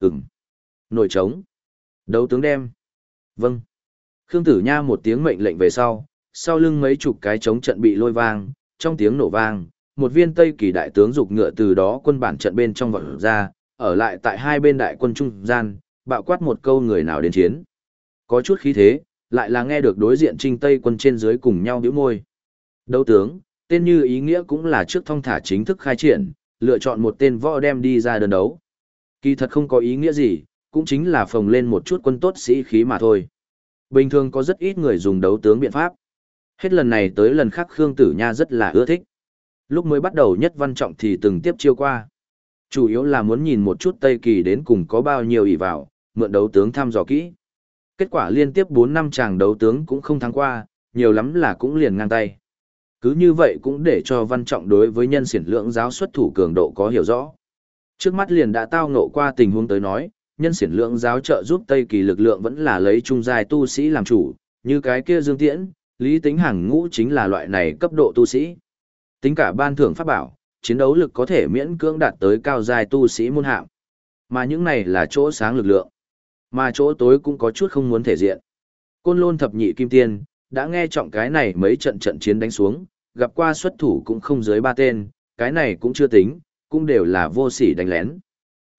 Ừm. Nổi trống. Đấu tướng đem. Vâng. Khương Tử Nha một tiếng mệnh lệnh về sau, sau lưng mấy chục cái trống trận bị lôi vang, trong tiếng nổ vang, một viên Tây Kỳ đại tướng dục ngựa từ đó quân bản trận bên trong vọt ra, ở lại tại hai bên đại quân trung gian, bạo quát một câu người nào đến chiến. Có chút khí thế, lại là nghe được đối diện trinh Tây quân trên dưới cùng nhau nhíu môi. Đấu tướng, tên như ý nghĩa cũng là trước thông thả chính thức khai triển, lựa chọn một tên võ đem đi ra đơn đấu. Kỳ thật không có ý nghĩa gì, cũng chính là phồng lên một chút quân tốt sĩ khí mà thôi. Bình thường có rất ít người dùng đấu tướng biện pháp. Hết lần này tới lần khác Khương Tử Nha rất là ưa thích. Lúc mới bắt đầu nhất văn trọng thì từng tiếp chiêu qua. Chủ yếu là muốn nhìn một chút Tây Kỳ đến cùng có bao nhiêu ỷ vào, mượn đấu tướng thăm dò kỹ. Kết quả liên tiếp 4 năm chàng đấu tướng cũng không thắng qua, nhiều lắm là cũng liền ngang tay. Cứ như vậy cũng để cho văn trọng đối với nhân siển lượng giáo xuất thủ cường độ có hiểu rõ. Trước mắt liền đã tao ngộ qua tình huống tới nói, nhân xiển lượng giáo trợ giúp Tây Kỳ lực lượng vẫn là lấy trung giai tu sĩ làm chủ, như cái kia Dương Tiễn, Lý Tính Hàng ngũ chính là loại này cấp độ tu sĩ. Tính cả ban thưởng pháp bảo, chiến đấu lực có thể miễn cưỡng đạt tới cao giai tu sĩ môn hạng. Mà những này là chỗ sáng lực lượng. Mà chỗ tối cũng có chút không muốn thể diện. Côn lôn thập nhị kim tiên, đã nghe trọng cái này mấy trận trận chiến đánh xuống, gặp qua xuất thủ cũng không dưới ba tên, cái này cũng chưa tính, cũng đều là vô sỉ đánh lén.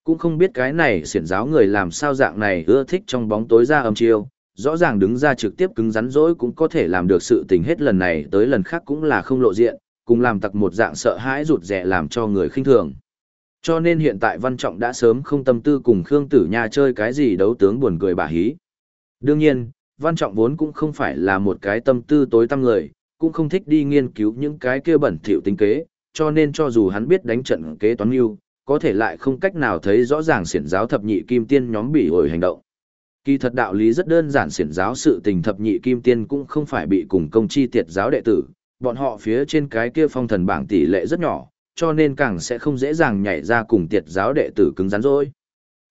Cũng không biết cái này siển giáo người làm sao dạng này ưa thích trong bóng tối ra âm chiêu, rõ ràng đứng ra trực tiếp cứng rắn rỗi cũng có thể làm được sự tình hết lần này tới lần khác cũng là không lộ diện, cùng làm tặc một dạng sợ hãi rụt rẻ làm cho người khinh thường. Cho nên hiện tại Văn Trọng đã sớm không tâm tư cùng Khương Tử Nha chơi cái gì đấu tướng buồn cười bà hí. Đương nhiên, Văn Trọng vốn cũng không phải là một cái tâm tư tối tăm người, cũng không thích đi nghiên cứu những cái kia bẩn thỉu tính kế, cho nên cho dù hắn biết đánh trận kế toán mưu, có thể lại không cách nào thấy rõ ràng xiển giáo thập nhị kim tiên nhóm bị ổi hành động. Kỳ thật đạo lý rất đơn giản xiển giáo sự tình thập nhị kim tiên cũng không phải bị cùng công chi tiệt giáo đệ tử, bọn họ phía trên cái kia phong thần bảng tỷ lệ rất nhỏ, cho nên càng sẽ không dễ dàng nhảy ra cùng tiệt giáo đệ tử cứng rắn rồi.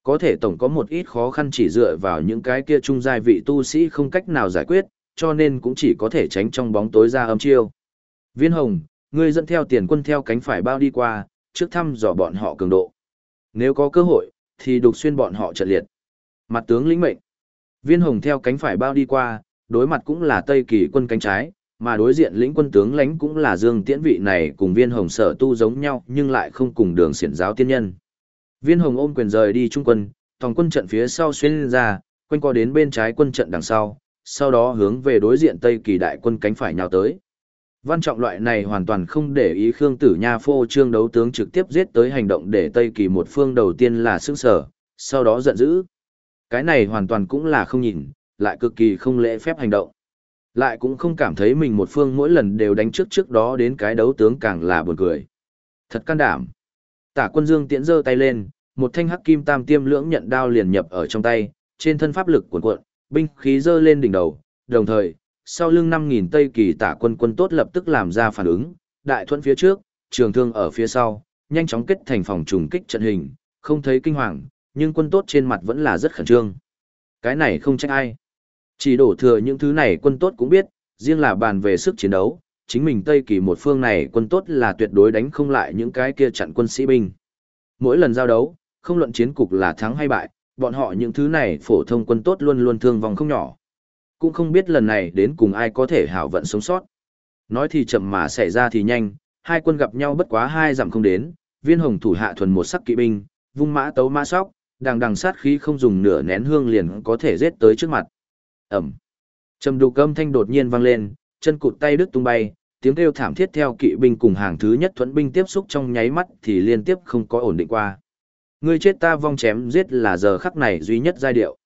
Có thể tổng có một ít khó khăn chỉ dựa vào những cái kia trung giai vị tu sĩ không cách nào giải quyết, cho nên cũng chỉ có thể tránh trong bóng tối ra âm chiêu. Viên Hồng, ngươi dẫn theo tiền quân theo cánh phải bao đi qua, trước thăm dò bọn họ cường độ. Nếu có cơ hội, thì đục xuyên bọn họ trận liệt. Mặt tướng lĩnh mệnh. Viên Hồng theo cánh phải bao đi qua, đối mặt cũng là Tây Kỳ quân cánh trái, mà đối diện lĩnh quân tướng lãnh cũng là Dương Tiễn vị này cùng Viên Hồng sở tu giống nhau nhưng lại không cùng đường xiển giáo tiên nhân. Viên Hồng ôm quyền rời đi trung quân, tòng quân trận phía sau xuyên ra, quanh qua đến bên trái quân trận đằng sau, sau đó hướng về đối diện Tây Kỳ đại quân cánh phải nhào tới. Văn trọng loại này hoàn toàn không để ý Khương Tử Nha phô trương đấu tướng trực tiếp giết tới hành động để Tây Kỳ một phương đầu tiên là sức sở, sau đó giận dữ. Cái này hoàn toàn cũng là không nhìn, lại cực kỳ không lễ phép hành động. Lại cũng không cảm thấy mình một phương mỗi lần đều đánh trước trước đó đến cái đấu tướng càng là buồn cười. Thật can đảm. Tả quân dương tiễn giơ tay lên, một thanh hắc kim tam tiêm lưỡng nhận đao liền nhập ở trong tay, trên thân pháp lực cuộn cuộn, binh khí giơ lên đỉnh đầu, đồng thời, sau lưng 5.000 Tây Kỳ tả quân quân tốt lập tức làm ra phản ứng, đại thuận phía trước, trường thương ở phía sau, nhanh chóng kết thành phòng trùng kích trận hình, không thấy kinh hoàng, nhưng quân tốt trên mặt vẫn là rất khẩn trương. Cái này không trách ai. Chỉ đổ thừa những thứ này quân tốt cũng biết, riêng là bàn về sức chiến đấu, chính mình Tây Kỳ một phương này quân tốt là tuyệt đối đánh không lại những cái kia chặn quân sĩ binh. Mỗi lần giao đấu, không luận chiến cục là thắng hay bại, bọn họ những thứ này phổ thông quân tốt luôn luôn thương vong không nhỏ. Cũng không biết lần này đến cùng ai có thể hảo vận sống sót. Nói thì chậm mà xảy ra thì nhanh, hai quân gặp nhau bất quá hai dặm không đến, viên hồng thủ hạ thuần một sắc kỵ binh, vung mã tấu mã sóc, đằng đằng sát khí không dùng nửa nén hương liền có thể giết tới trước mặt. Ẩm. Trầm đục âm thanh đột nhiên vang lên, chân cụt tay đứt tung bay, tiếng kêu thảm thiết theo kỵ binh cùng hàng thứ nhất thuẫn binh tiếp xúc trong nháy mắt thì liên tiếp không có ổn định qua. Ngươi chết ta vong chém giết là giờ khắc này duy nhất giai điệu.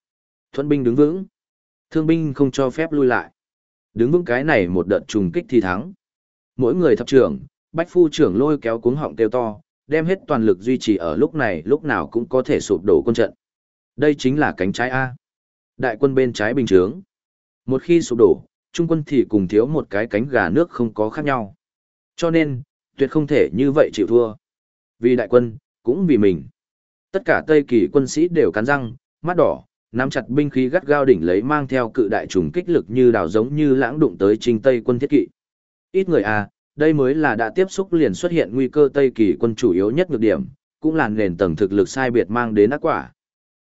Thuẫn binh đứng vững. Thương binh không cho phép lui lại. Đứng vững cái này một đợt trùng kích thì thắng. Mỗi người thập trưởng, bách phu trưởng lôi kéo cuống họng kêu to, đem hết toàn lực duy trì ở lúc này lúc nào cũng có thể sụp đổ quân trận. Đây chính là cánh trái A. Đại quân bên trái bình trướng. Một khi sụp đổ, trung quân thì cùng thiếu một cái cánh gà nước không có khác nhau. Cho nên, tuyệt không thể như vậy chịu thua. Vì đại quân, cũng vì mình. Tất cả Tây Kỳ quân sĩ đều cắn răng, mắt đỏ, nắm chặt binh khí gắt gao đỉnh lấy mang theo cự đại trùng kích lực như đào giống như lãng đụng tới trình Tây quân thiết kỵ. Ít người à, đây mới là đã tiếp xúc liền xuất hiện nguy cơ Tây Kỳ quân chủ yếu nhất nhược điểm, cũng là nền tầng thực lực sai biệt mang đến ác quả.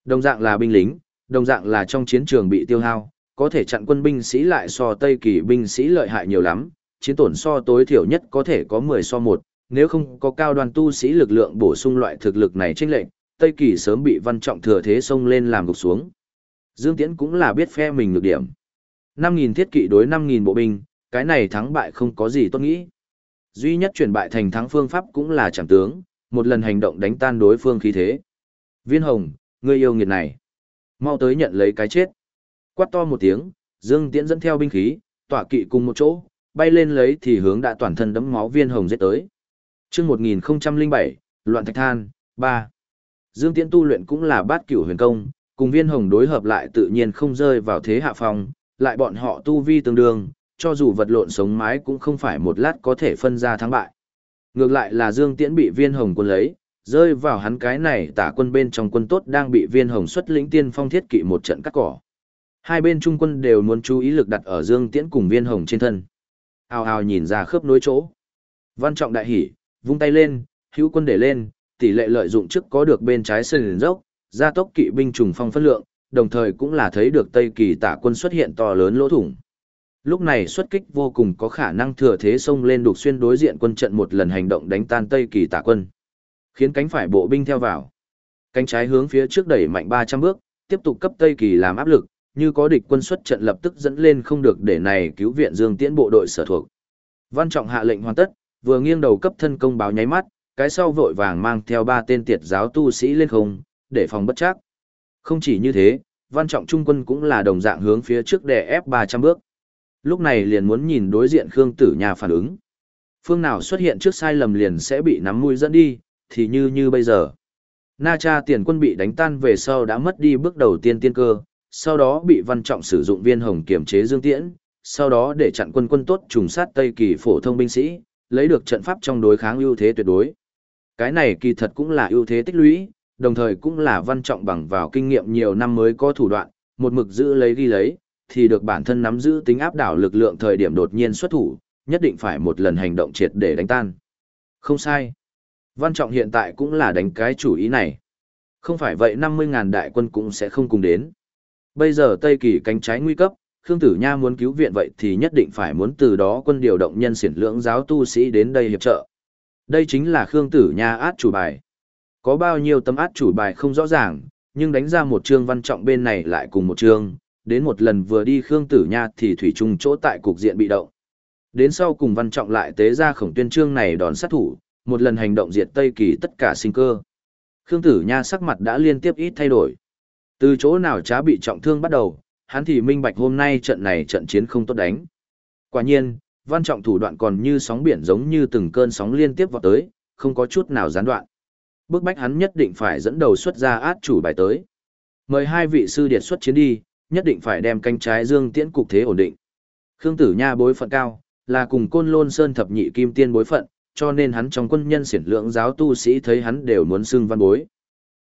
Đồng dạng là binh lính, đồng dạng là trong chiến trường bị tiêu hao, có thể chặn quân binh sĩ lại so Tây Kỳ binh sĩ lợi hại nhiều lắm, chiến tổn so tối thiểu nhất có thể có 10 so 1, nếu không có cao đoàn tu sĩ lực lượng bổ sung loại thực lực này chênh lệnh, Tây Kỳ sớm bị văn trọng thừa thế xông lên làm gục xuống. Dương Tiễn cũng là biết phe mình nhược điểm. 5.000 thiết kỵ đối 5.000 bộ binh, cái này thắng bại không có gì tốt nghĩ. Duy nhất chuyển bại thành thắng phương pháp cũng là chẳng tướng, một lần hành động đánh tan đối phương khí thế. Viên Hồng, ngươi yêu nghiệt này. Mau tới nhận lấy cái chết. Quát to một tiếng, Dương Tiễn dẫn theo binh khí, tỏa kỵ cùng một chỗ, bay lên lấy thì hướng đã toàn thân đấm máu Viên Hồng giết tới. Trước 1007, Loạn Thạch Than, 3. Dương Tiễn tu luyện cũng là bát cửu huyền công, cùng Viên Hồng đối hợp lại tự nhiên không rơi vào thế hạ phong, lại bọn họ tu vi tương đương, cho dù vật lộn sống mái cũng không phải một lát có thể phân ra thắng bại. Ngược lại là Dương Tiễn bị viên hồng quân lấy, rơi vào hắn cái này tả quân bên trong quân tốt đang bị viên hồng xuất lĩnh tiên phong thiết kỵ một trận cắt cỏ. Hai bên trung quân đều muốn chú ý lực đặt ở Dương Tiễn cùng viên hồng trên thân. Ao ao nhìn ra khớp nối chỗ. Văn trọng đại hỉ, vung tay lên, hữu quân để lên, tỷ lệ lợi dụng trước có được bên trái sân dốc, gia tốc kỵ binh trùng phong phân lượng, đồng thời cũng là thấy được Tây Kỳ tả quân xuất hiện to lớn lỗ thủng. Lúc này xuất kích vô cùng có khả năng thừa thế xông lên đục xuyên đối diện quân trận một lần hành động đánh tan Tây Kỳ tả quân. Khiến cánh phải bộ binh theo vào. Cánh trái hướng phía trước đẩy mạnh 300 bước, tiếp tục cấp Tây Kỳ làm áp lực, như có địch quân xuất trận lập tức dẫn lên không được để này cứu viện Dương Tiễn bộ đội sở thuộc. Văn Trọng hạ lệnh hoàn tất, vừa nghiêng đầu cấp thân công báo nháy mắt, cái sau vội vàng mang theo ba tên tiệt giáo tu sĩ lên không, để phòng bất chắc. Không chỉ như thế, Văn Trọng trung quân cũng là đồng dạng hướng phía trước đè ép 300 bước. Lúc này liền muốn nhìn đối diện Khương Tử Nha phản ứng. Phương nào xuất hiện trước sai lầm liền sẽ bị nắm mũi dẫn đi, thì như như bây giờ. Na Cha tiền quân bị đánh tan về sau đã mất đi bước đầu tiên tiên cơ, sau đó bị văn trọng sử dụng viên hồng kiểm chế dương tiễn, sau đó để chặn quân quân tốt trùng sát Tây Kỳ phổ thông binh sĩ, lấy được trận pháp trong đối kháng ưu thế tuyệt đối. Cái này kỳ thật cũng là ưu thế tích lũy, đồng thời cũng là văn trọng bằng vào kinh nghiệm nhiều năm mới có thủ đoạn, một mực giữ lấy ghi lấy, thì được bản thân nắm giữ tính áp đảo lực lượng thời điểm đột nhiên xuất thủ, nhất định phải một lần hành động triệt để đánh tan. Không sai. Văn Trọng hiện tại cũng là đánh cái chủ ý này. Không phải vậy 50.000 đại quân cũng sẽ không cùng đến. Bây giờ Tây Kỳ cánh trái nguy cấp, Khương Tử Nha muốn cứu viện vậy thì nhất định phải muốn từ đó quân điều động nhân siển lưỡng giáo tu sĩ đến đây hiệp trợ. Đây chính là Khương Tử Nha át chủ bài. Có bao nhiêu tấm át chủ bài không rõ ràng, nhưng đánh ra một chương văn trọng bên này lại cùng một chương, đến một lần vừa đi Khương Tử Nha thì thủy chung chỗ tại cục diện bị động. Đến sau cùng văn trọng lại tế ra khổng tuyên trương này đòn sát thủ, một lần hành động diệt Tây Kỳ tất cả sinh cơ. Khương Tử Nha sắc mặt đã liên tiếp ít thay đổi. Từ chỗ nào trá bị trọng thương bắt đầu, hắn thì minh bạch hôm nay trận này trận chiến không tốt đánh. Quả nhiên, văn trọng thủ đoạn còn như sóng biển giống như từng cơn sóng liên tiếp vào tới, không có chút nào gián đoạn. Bước bách hắn nhất định phải dẫn đầu xuất ra át chủ bài tới. Mời hai vị sư điệt xuất chiến đi, nhất định phải đem canh trái dương tiễn cục thế ổn định. Khương Tử Nha bối phận cao, là cùng côn lôn sơn thập nhị kim tiên bối phận, cho nên hắn trong quân nhân xiển lượng giáo tu sĩ thấy hắn đều muốn xưng văn bối.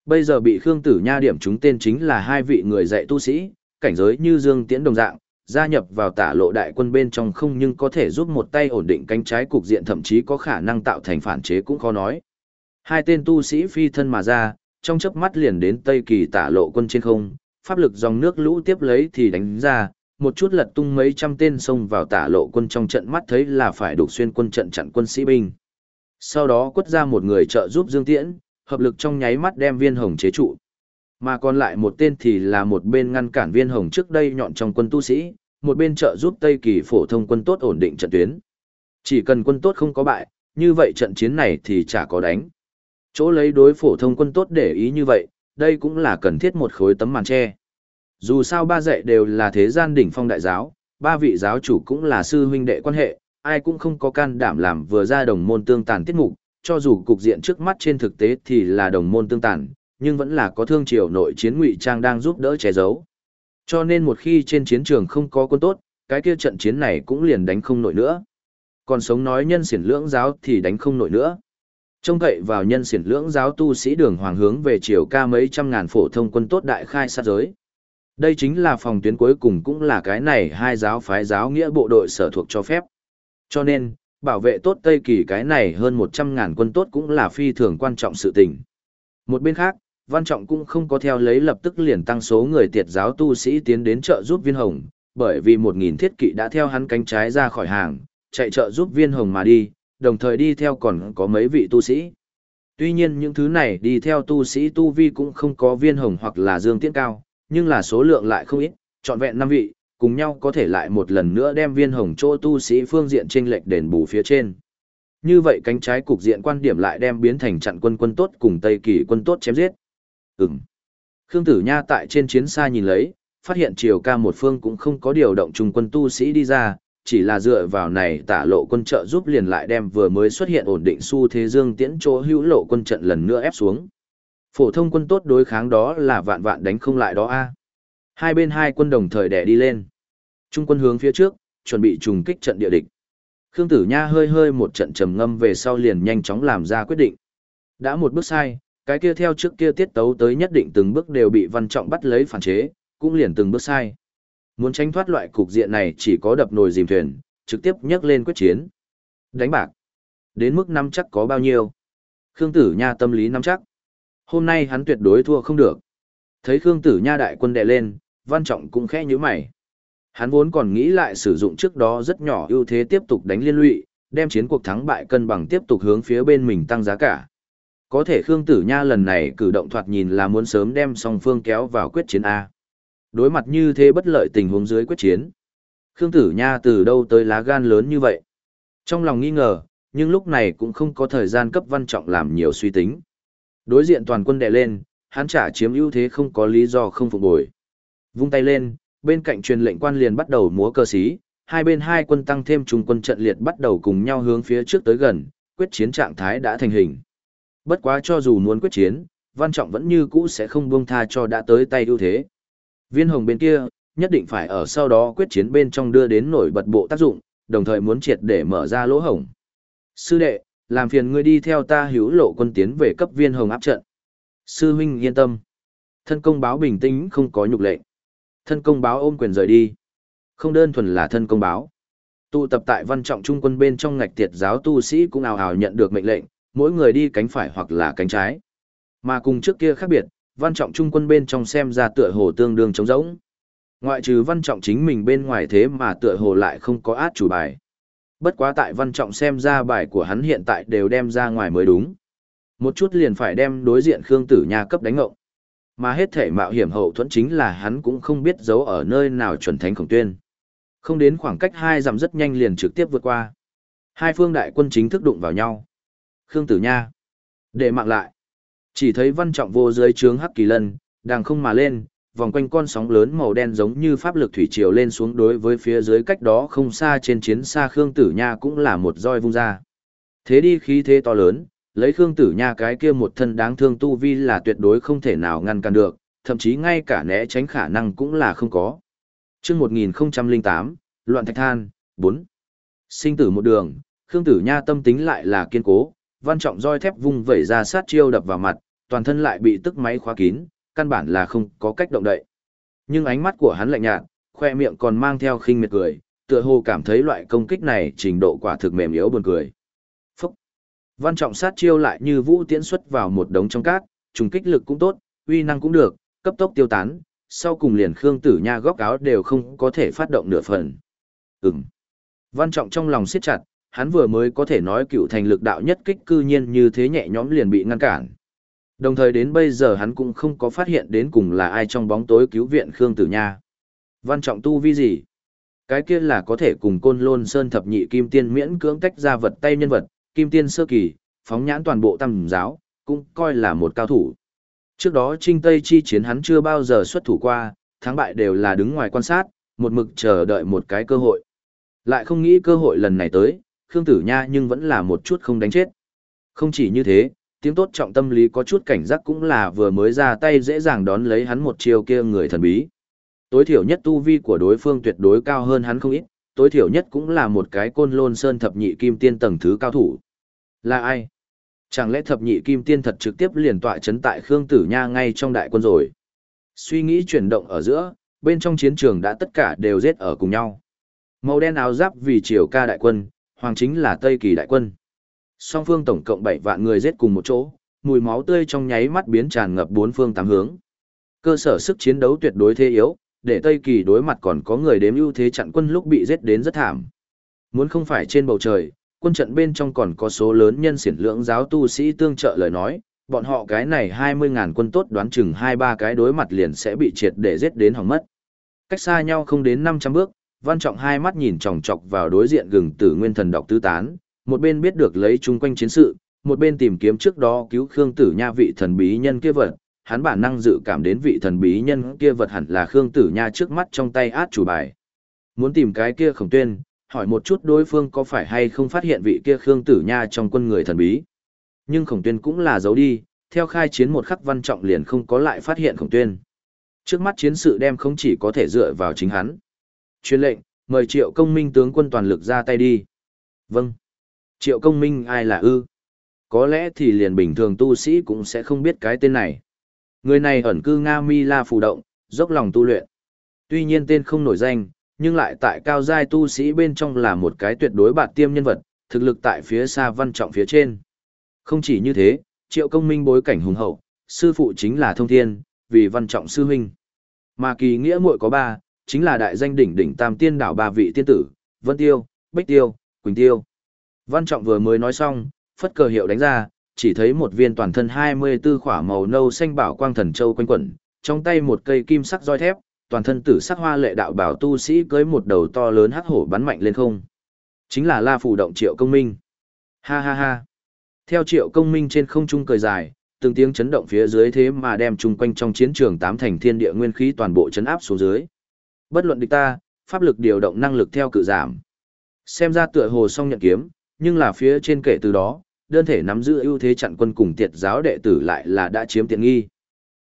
Bây giờ bị Khương Tử Nha điểm chúng tên chính là hai vị người dạy tu sĩ, cảnh giới như Dương Tiễn đồng dạng, gia nhập vào tả lộ đại quân bên trong không nhưng có thể giúp một tay ổn định cánh trái cục diện thậm chí có khả năng tạo thành phản chế cũng khó nói. Hai tên tu sĩ phi thân mà ra, trong chớp mắt liền đến Tây Kỳ tả lộ quân trên không, pháp lực dòng nước lũ tiếp lấy thì đánh ra, một chút lật tung mấy trăm tên xông vào tả lộ quân trong trận mắt thấy là phải đục xuyên quân trận chặn quân sĩ binh. Sau đó quất ra một người trợ giúp Dương Tiễn, hợp lực trong nháy mắt đem viên hồng chế trụ. Mà còn lại một tên thì là một bên ngăn cản viên hồng trước đây nhọn trong quân tu sĩ, một bên trợ giúp Tây Kỳ phổ thông quân tốt ổn định trận tuyến. Chỉ cần quân tốt không có bại, như vậy trận chiến này thì chả có đánh. Chỗ lấy đối phổ thông quân tốt để ý như vậy, đây cũng là cần thiết một khối tấm màn tre. Dù sao ba dạy đều là thế gian đỉnh phong đại giáo, ba vị giáo chủ cũng là sư huynh đệ quan hệ, ai cũng không có can đảm làm vừa ra đồng môn tương tàn tiết mục, cho dù cục diện trước mắt trên thực tế thì là đồng môn tương tàn, nhưng vẫn là có thương triều nội chiến ngụy trang đang giúp đỡ che giấu. Cho nên một khi trên chiến trường không có quân tốt, cái kia trận chiến này cũng liền đánh không nổi nữa. Còn sống nói nhân siển lưỡng giáo thì đánh không nổi nữa. Trông cậy vào nhân siển lưỡng giáo tu sĩ đường hoàng hướng về chiều ca mấy trăm ngàn phổ thông quân tốt đại khai sát giới. Đây chính là phòng tuyến cuối cùng cũng là cái này hai giáo phái giáo nghĩa bộ đội sở thuộc cho phép. Cho nên, bảo vệ tốt Tây Kỳ cái này hơn 100 ngàn quân tốt cũng là phi thường quan trọng sự tình. Một bên khác, Văn Trọng cũng không có theo lấy lập tức liền tăng số người tiệt giáo tu sĩ tiến đến trợ giúp viên hồng, bởi vì một nghìn thiết kỵ đã theo hắn cánh trái ra khỏi hàng, chạy trợ giúp viên hồng mà đi, đồng thời đi theo còn có mấy vị tu sĩ. Tuy nhiên những thứ này đi theo tu sĩ tu vi cũng không có viên hồng hoặc là dương tiễn cao, nhưng là số lượng lại không ít, trọn vẹn năm vị, cùng nhau có thể lại một lần nữa đem viên hồng chỗ tu sĩ phương diện trên lệch đền bù phía trên. Như vậy cánh trái cục diện quan điểm lại đem biến thành chặn quân quân tốt cùng Tây Kỳ quân tốt chém giết. Ừm. Khương Tử Nha tại trên chiến xa nhìn lấy, phát hiện triều ca một phương cũng không có điều động trung quân tu sĩ đi ra, chỉ là dựa vào này tả lộ quân trợ giúp liền lại đem vừa mới xuất hiện ổn định xu thế dương tiễn chỗ hữu lộ quân trận lần nữa ép xuống. Phổ thông quân tốt đối kháng đó là vạn vạn đánh không lại đó a. Hai bên hai quân đồng thời đè đi lên. Trung quân hướng phía trước, chuẩn bị trùng kích trận địa địch. Khương Tử Nha hơi hơi một trận trầm ngâm về sau liền nhanh chóng làm ra quyết định. Đã một bước sai, cái kia theo trước kia tiết tấu tới nhất định từng bước đều bị văn trọng bắt lấy phản chế, cũng liền từng bước sai. Muốn tránh thoát loại cục diện này chỉ có đập nồi dìm thuyền, trực tiếp nhấc lên quyết chiến. Đánh bạc. Đến mức năm chắc có bao nhiêu? Khương Tử Nha tâm lý năm chắc. Hôm nay hắn tuyệt đối thua không được. Thấy Khương Tử Nha đại quân đè lên, Văn Trọng cũng khẽ nhíu mày. Hắn vốn còn nghĩ lại sử dụng trước đó rất nhỏ ưu thế tiếp tục đánh liên lụy, đem chiến cuộc thắng bại cân bằng tiếp tục hướng phía bên mình tăng giá cả. Có thể Khương Tử Nha lần này cử động thoạt nhìn là muốn sớm đem song phương kéo vào quyết chiến A. Đối mặt như thế bất lợi tình huống dưới quyết chiến. Khương Tử Nha từ đâu tới lá gan lớn như vậy? Trong lòng nghi ngờ, nhưng lúc này cũng không có thời gian cấp văn trọng làm nhiều suy tính. Đối diện toàn quân đè lên, hắn trả chiếm ưu thế không có lý do không phục bồi. Vung tay lên, bên cạnh truyền lệnh quan liền bắt đầu múa cơ sĩ, hai bên hai quân tăng thêm trung quân trận liệt bắt đầu cùng nhau hướng phía trước tới gần, quyết chiến trạng thái đã thành hình. Bất quá cho dù muốn quyết chiến, Văn Trọng vẫn như cũ sẽ không buông tha cho đã tới tay ưu thế. Viên hồng bên kia, nhất định phải ở sau đó quyết chiến bên trong đưa đến nổi bật bộ tác dụng, đồng thời muốn triệt để mở ra lỗ hổng. Sư đệ, làm phiền ngươi đi theo ta hữu lộ quân tiến về cấp viên hồng áp trận. Sư huynh yên tâm. Thân công báo bình tĩnh không có nhục lệnh. Thân công báo ôm quyền rời đi. Không đơn thuần là thân công báo. Tụ tập tại văn trọng trung quân bên trong ngạch tiệt giáo tu sĩ cũng ào ào nhận được mệnh lệnh, mỗi người đi cánh phải hoặc là cánh trái. Mà cùng trước kia khác biệt, văn trọng trung quân bên trong xem ra tựa hồ tương đương trống rỗng. Ngoại trừ văn trọng chính mình bên ngoài thế mà tựa hồ lại không có át chủ bài. Bất quá tại văn trọng xem ra bài của hắn hiện tại đều đem ra ngoài mới đúng. Một chút liền phải đem đối diện Khương Tử Nha cấp đánh ngộng. Mà hết thể mạo hiểm hậu thuẫn chính là hắn cũng không biết giấu ở nơi nào chuẩn thánh khổng tuyên. Không đến khoảng cách hai dặm rất nhanh liền trực tiếp vượt qua. Hai phương đại quân chính thức đụng vào nhau. Khương Tử Nha. Để mạng lại. Chỉ thấy văn trọng vô dưới trướng hắc kỳ lân, đang không mà lên, vòng quanh con sóng lớn màu đen giống như pháp lực thủy triều lên xuống đối với phía dưới cách đó không xa trên chiến xa Khương Tử Nha cũng là một roi vung ra. Thế đi khí thế to lớn, lấy Khương Tử Nha cái kia một thân đáng thương tu vi là tuyệt đối không thể nào ngăn cản được, thậm chí ngay cả né tránh khả năng cũng là không có. Chương 1008, Loạn Thạch Than, 4. Sinh tử một đường, Khương Tử Nha tâm tính lại là kiên cố, văn trọng roi thép vung vẩy ra sát chiêu đập vào mặt, toàn thân lại bị tức máy khóa kín, căn bản là không có cách động đậy. Nhưng ánh mắt của hắn lạnh nhạt, khoe miệng còn mang theo khinh miệt cười, tựa hồ cảm thấy loại công kích này trình độ quả thực mềm yếu buồn cười. Phúc! Văn trọng sát chiêu lại như vũ tiễn xuất vào một đống trong cát, trùng kích lực cũng tốt, uy năng cũng được, cấp tốc tiêu tán, sau cùng liền Khương Tử Nha góc áo đều không có thể phát động nửa phần. Ừm. Văn trọng trong lòng siết chặt, hắn vừa mới có thể nói cựu thành lực đạo nhất kích cư nhiên như thế nhẹ nhõm liền bị ngăn cản. Đồng thời đến bây giờ hắn cũng không có phát hiện đến cùng là ai trong bóng tối cứu viện Khương Tử Nha. Văn trọng tu vi gì? Cái kia là có thể cùng côn lôn sơn thập nhị kim tiên miễn cưỡng tách ra vật tay nhân vật, kim tiên sơ kỳ, phóng nhãn toàn bộ tam giáo, cũng coi là một cao thủ. Trước đó Trinh Tây chi chiến hắn chưa bao giờ xuất thủ qua, thắng bại đều là đứng ngoài quan sát, một mực chờ đợi một cái cơ hội. Lại không nghĩ cơ hội lần này tới, Khương Tử Nha nhưng vẫn là một chút không đánh chết. Không chỉ như thế, tiếng tốt trọng tâm lý có chút cảnh giác cũng là vừa mới ra tay dễ dàng đón lấy hắn một chiêu kia người thần bí. Tối thiểu nhất tu vi của đối phương tuyệt đối cao hơn hắn không ít, tối thiểu nhất cũng là một cái côn lôn sơn thập nhị kim tiên tầng thứ cao thủ. Là ai? Chẳng lẽ thập nhị kim tiên thật trực tiếp liền tọa chấn tại Khương Tử Nha ngay trong đại quân rồi? Suy nghĩ chuyển động ở giữa, bên trong chiến trường đã tất cả đều giết ở cùng nhau. Màu đen áo giáp vì triều ca đại quân, hoàng chính là Tây Kỳ đại quân. Song phương tổng cộng 7 vạn người giết cùng một chỗ, mùi máu tươi trong nháy mắt biến tràn ngập bốn phương tám hướng. Cơ sở sức chiến đấu tuyệt đối thế yếu, để Tây Kỳ đối mặt còn có người đếm ưu thế chặn quân lúc bị giết đến rất thảm. Muốn không phải trên bầu trời, quân trận bên trong còn có số lớn nhân xiển lượng giáo tu sĩ tương trợ lời nói, bọn họ cái này 20.000 quân tốt đoán chừng 2-3 cái đối mặt liền sẽ bị triệt để giết đến hỏng mất. Cách xa nhau không đến 500 bước, Văn Trọng hai mắt nhìn chòng chọc vào đối diện gừng tử nguyên thần đọc tứ tán, một bên biết được lấy chung quanh chiến sự, một bên tìm kiếm trước đó cứu Khương Tử Nha vị thần bí nhân kia vật, hắn bản năng dự cảm đến vị thần bí nhân kia vật hẳn là Khương Tử Nha trước mắt trong tay át chủ bài. Muốn tìm cái kia khổng tuyên, hỏi một chút đối phương có phải hay không phát hiện vị kia Khương Tử Nha trong quân người thần bí. Nhưng khổng tuyên cũng là giấu đi, theo khai chiến một khắc văn trọng liền không có lại phát hiện khổng tuyên. Trước mắt chiến sự đem không chỉ có thể dựa vào chính hắn. Chuyên lệnh, mời triệu công minh tướng quân toàn lực ra tay đi. Vâng. Triệu công minh ai là ư? Có lẽ thì liền bình thường tu sĩ cũng sẽ không biết cái tên này. Người này ẩn cư Nga Mi La phù động, dốc lòng tu luyện. Tuy nhiên tên không nổi danh, nhưng lại tại cao giai tu sĩ bên trong là một cái tuyệt đối bạt tiêm nhân vật, thực lực tại phía xa văn trọng phía trên. Không chỉ như thế, triệu công minh bối cảnh hùng hậu, sư phụ chính là thông thiên, vì văn trọng sư huynh. Mà kỳ nghĩa muội có ba, chính là đại danh đỉnh đỉnh tam tiên đảo ba vị tiên tử, Vân Tiêu, Bích Tiêu, Quỳnh Tiêu. Văn trọng vừa mới nói xong, phất cờ hiệu đánh ra, chỉ thấy một viên toàn thân 24 khỏa màu nâu xanh bảo quang thần châu quanh quẩn, trong tay một cây kim sắc roi thép, toàn thân tử sắc hoa lệ đạo bảo tu sĩ cưới một đầu to lớn hắc hổ bắn mạnh lên không. Chính là La Phù động Triệu Công Minh. Ha ha ha. Theo Triệu Công Minh trên không trung cười dài, từng tiếng chấn động phía dưới thế mà đem chung quanh trong chiến trường tám thành thiên địa nguyên khí toàn bộ chấn áp xuống dưới. Bất luận địch ta, pháp lực điều động năng lực theo cự giảm. Xem ra tựa hồ song nhận kiếm, nhưng là phía trên kể từ đó, đơn thể nắm giữ ưu thế chặn quân cùng tiệt giáo đệ tử lại là đã chiếm tiện nghi.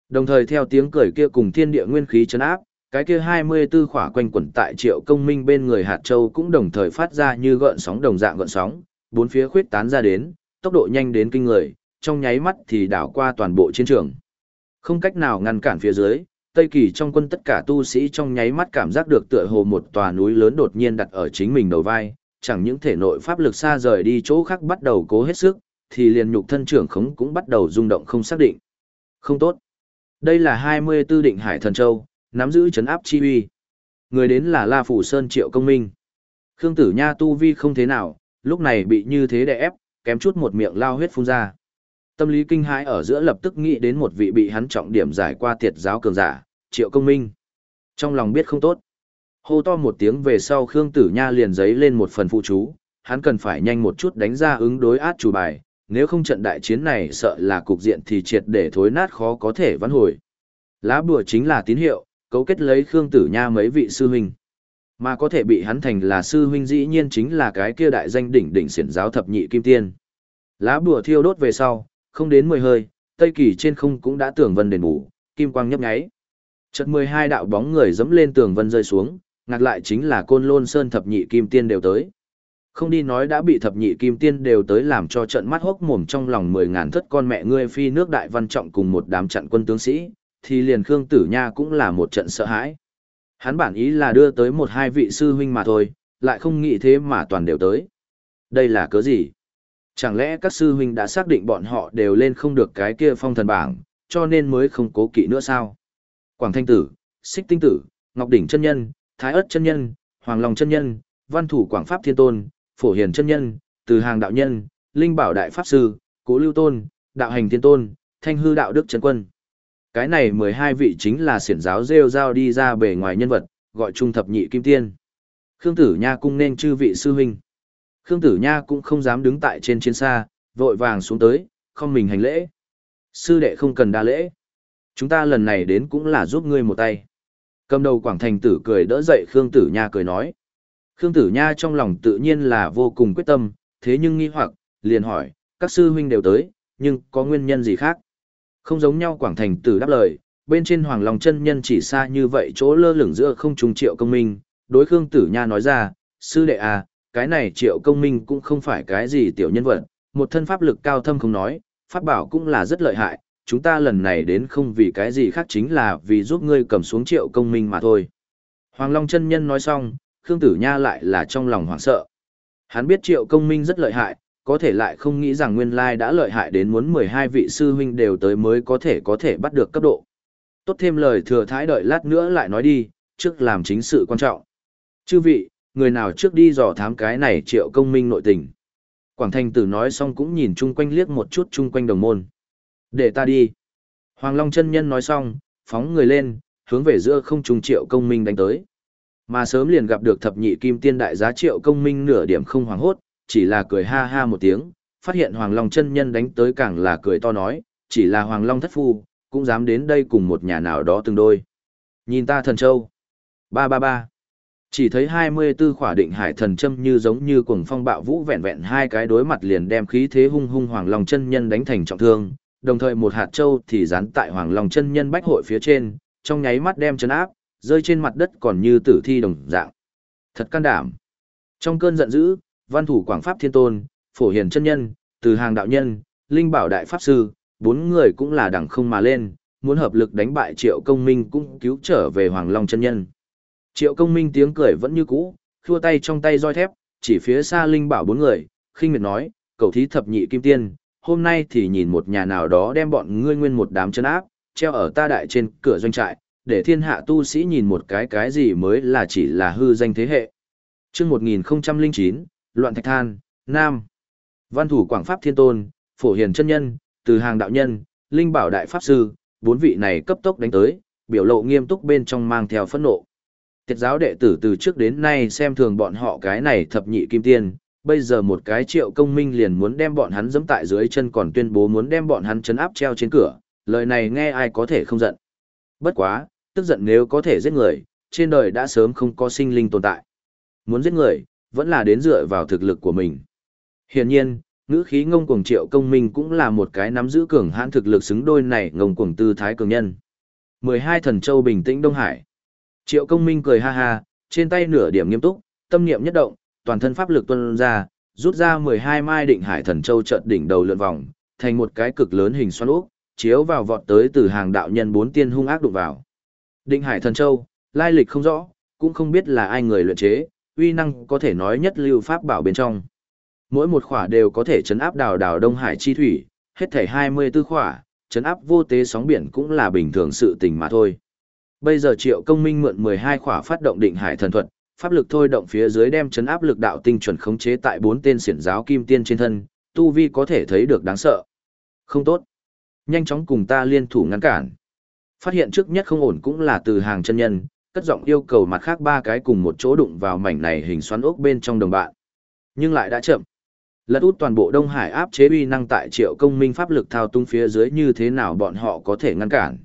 Đồng thời theo tiếng cười kia cùng thiên địa nguyên khí chấn áp, cái kia 24 khỏa quanh quẩn tại triệu công minh bên người hạt châu cũng đồng thời phát ra như gợn sóng đồng dạng gợn sóng, bốn phía khuyết tán ra đến, tốc độ nhanh đến kinh người, trong nháy mắt thì đảo qua toàn bộ chiến trường. Không cách nào ngăn cản phía dưới, Tây Kỳ trong quân tất cả tu sĩ trong nháy mắt cảm giác được tựa hồ một tòa núi lớn đột nhiên đặt ở chính mình đầu vai, chẳng những thể nội pháp lực xa rời đi chỗ khác bắt đầu cố hết sức, thì liền nhục thân trưởng khống cũng bắt đầu rung động không xác định. Không tốt. Đây là 24 định hải thần châu, nắm giữ chấn áp chi uy. Người đến là La Phủ Sơn Triệu Công Minh. Khương Tử Nha tu vi không thế nào, lúc này bị như thế đè ép, kém chút một miệng lao huyết phun ra. Tâm lý kinh hãi ở giữa lập tức nghĩ đến một vị bị hắn trọng điểm giải qua tiệt giáo cường giả, Triệu Công Minh. Trong lòng biết không tốt. Hô to một tiếng về sau Khương Tử Nha liền giấy lên một phần phụ chú, hắn cần phải nhanh một chút đánh ra ứng đối át chủ bài, nếu không trận đại chiến này sợ là cục diện thì triệt để thối nát khó có thể vãn hồi. Lá bùa chính là tín hiệu, cấu kết lấy Khương Tử Nha mấy vị sư huynh. Mà có thể bị hắn thành là sư huynh dĩ nhiên chính là cái kia đại danh đỉnh đỉnh xiển giáo thập nhị kim tiên. Lá bùa thiêu đốt về sau, không đến mười hơi, Tây Kỳ trên không cũng đã tưởng vân đền bù, kim quang nhấp nháy. Chợt mười hai đạo bóng người dẫm lên tường vân rơi xuống, ngạc lại chính là Côn Lôn Sơn thập nhị kim tiên đều tới. Không đi nói đã bị thập nhị kim tiên đều tới làm cho trận mắt hốc mồm trong lòng mười ngàn thất con mẹ ngươi phi nước đại văn trọng cùng một đám trận quân tướng sĩ, thì liền Khương Tử Nha cũng là một trận sợ hãi. Hắn bản ý là đưa tới một hai vị sư huynh mà thôi, lại không nghĩ thế mà toàn đều tới. Đây là cớ gì? Chẳng lẽ các sư huynh đã xác định bọn họ đều lên không được cái kia phong thần bảng, cho nên mới không cố kỵ nữa sao? Quảng Thanh Tử, Xích Tinh Tử, Ngọc Đỉnh Chân Nhân, Thái Ất Chân Nhân, Hoàng Long Chân Nhân, Văn Thủ Quảng Pháp Thiên Tôn, Phổ Hiền Chân Nhân, Từ Hàng Đạo Nhân, Linh Bảo Đại Pháp Sư, Cố Lưu Tôn, Đạo Hành Thiên Tôn, Thanh Hư Đạo Đức Trần Quân. Cái này mười hai vị chính là siển giáo rêu giao đi ra bề ngoài nhân vật, gọi trung thập nhị kim tiên. Khương Tử Nha cung nên chư vị sư huynh. Khương Tử Nha cũng không dám đứng tại trên chiến xa, vội vàng xuống tới, không mình hành lễ. Sư đệ không cần đa lễ. Chúng ta lần này đến cũng là giúp ngươi một tay. Cầm đầu Quảng Thành Tử cười đỡ dậy Khương Tử Nha cười nói. Khương Tử Nha trong lòng tự nhiên là vô cùng quyết tâm, thế nhưng nghi hoặc, liền hỏi, các sư huynh đều tới, nhưng có nguyên nhân gì khác? Không giống nhau Quảng Thành Tử đáp lời, bên trên Hoàng Long chân nhân chỉ xa như vậy chỗ lơ lửng giữa không trung triệu công minh, đối Khương Tử Nha nói ra, sư đệ à, cái này triệu công minh cũng không phải cái gì tiểu nhân vật, một thân pháp lực cao thâm không nói, pháp bảo cũng là rất lợi hại, chúng ta lần này đến không vì cái gì khác chính là vì giúp ngươi cầm xuống triệu công minh mà thôi. Hoàng Long chân nhân nói xong, Khương Tử Nha lại là trong lòng hoảng sợ. Hắn biết triệu công minh rất lợi hại, có thể lại không nghĩ rằng nguyên lai đã lợi hại đến muốn 12 vị sư huynh đều tới mới có thể có thể bắt được cấp độ. Tốt thêm lời thừa thái đợi lát nữa lại nói đi, trước làm chính sự quan trọng. Chư vị, người nào trước đi dò thám cái này triệu công minh nội tình. Quảng Thành Tử nói xong cũng nhìn chung quanh liếc một chút chung quanh đồng môn. Để ta đi. Hoàng Long chân nhân nói xong, phóng người lên, hướng về giữa không trung triệu công minh đánh tới. Mà sớm liền gặp được thập nhị kim tiên đại giá triệu công minh nửa điểm không hoàng hốt, chỉ là cười ha ha một tiếng, phát hiện Hoàng Long chân nhân đánh tới càng là cười to nói, chỉ là Hoàng Long thất phu, cũng dám đến đây cùng một nhà nào đó từng đôi. Nhìn ta thần châu. Ba ba ba. Chỉ thấy 24 khỏa định hải thần châm như giống như cuồng phong bạo vũ vẹn vẹn hai cái đối mặt liền đem khí thế hung hung Hoàng Long chân nhân đánh thành trọng thương, đồng thời một hạt châu thì dán tại Hoàng Long chân nhân bách hội phía trên, trong nháy mắt đem chấn áp, rơi trên mặt đất còn như tử thi đồng dạng. Thật can đảm. Trong cơn giận dữ, văn thủ quảng pháp thiên tôn, phổ hiền chân nhân, từ hàng đạo nhân, linh bảo đại pháp sư, bốn người cũng là đẳng không mà lên, muốn hợp lực đánh bại triệu công minh cũng cứu trở về hoàng long chân nhân. Triệu công minh tiếng cười vẫn như cũ, thua tay trong tay roi thép, chỉ phía xa linh bảo bốn người, khinh miệt nói, cầu thí thập nhị kim tiên, hôm nay thì nhìn một nhà nào đó đem bọn ngươi nguyên một đám chân áp, treo ở ta đại trên cửa doanh trại, để thiên hạ tu sĩ nhìn một cái cái gì mới là chỉ là hư danh thế hệ. chương 1009, Loạn Thạch Than, Nam. Văn thủ Quảng Pháp Thiên Tôn, Phổ Hiền Chân Nhân, Từ Hàng Đạo Nhân, Linh Bảo Đại Pháp Sư, bốn vị này cấp tốc đánh tới, biểu lộ nghiêm túc bên trong mang theo phẫn nộ. Tiết giáo đệ tử từ trước đến nay xem thường bọn họ cái này thập nhị kim tiên, bây giờ một cái triệu công minh liền muốn đem bọn hắn giẫm tại dưới chân còn tuyên bố muốn đem bọn hắn chấn áp treo trên cửa, lời này nghe ai có thể không giận. Bất quá, tức giận nếu có thể giết người, trên đời đã sớm không có sinh linh tồn tại. Muốn giết người, vẫn là đến dựa vào thực lực của mình. Hiển nhiên, ngữ khí ngông cuồng triệu công minh cũng là một cái nắm giữ cường hãn thực lực xứng đôi này ngông cuồng tư thái cường nhân. 12 thần châu bình tĩnh Đông Hải. Triệu công minh cười ha ha, trên tay nửa điểm nghiêm túc, tâm niệm nhất động, toàn thân pháp lực tuôn ra, rút ra 12 mai định hải thần châu chợt đỉnh đầu lượn vòng, thành một cái cực lớn hình xoắn ốc, chiếu vào vọt tới từ hàng đạo nhân bốn tiên hung ác đụng vào. Định hải thần châu, lai lịch không rõ, cũng không biết là ai người luyện chế, uy năng có thể nói nhất lưu pháp bảo bên trong. Mỗi một khỏa đều có thể chấn áp đào đào Đông Hải chi thủy, hết thể 24 khỏa, chấn áp vô tế sóng biển cũng là bình thường sự tình mà thôi. Bây giờ Triệu Công Minh mượn 12 khỏa phát động định hải thần thuật, pháp lực thôi động phía dưới đem chấn áp lực đạo tinh chuẩn khống chế tại bốn tên xiển giáo kim tiên trên thân, tu vi có thể thấy được đáng sợ. Không tốt. Nhanh chóng cùng ta liên thủ ngăn cản. Phát hiện trước nhất không ổn cũng là từ hàng chân nhân, cất giọng yêu cầu mặt khác ba cái cùng một chỗ đụng vào mảnh này hình xoắn ốc bên trong đồng bạn. Nhưng lại đã chậm. Lật út toàn bộ Đông Hải áp chế uy năng tại triệu công minh pháp lực thao tung phía dưới như thế nào bọn họ có thể ngăn cản.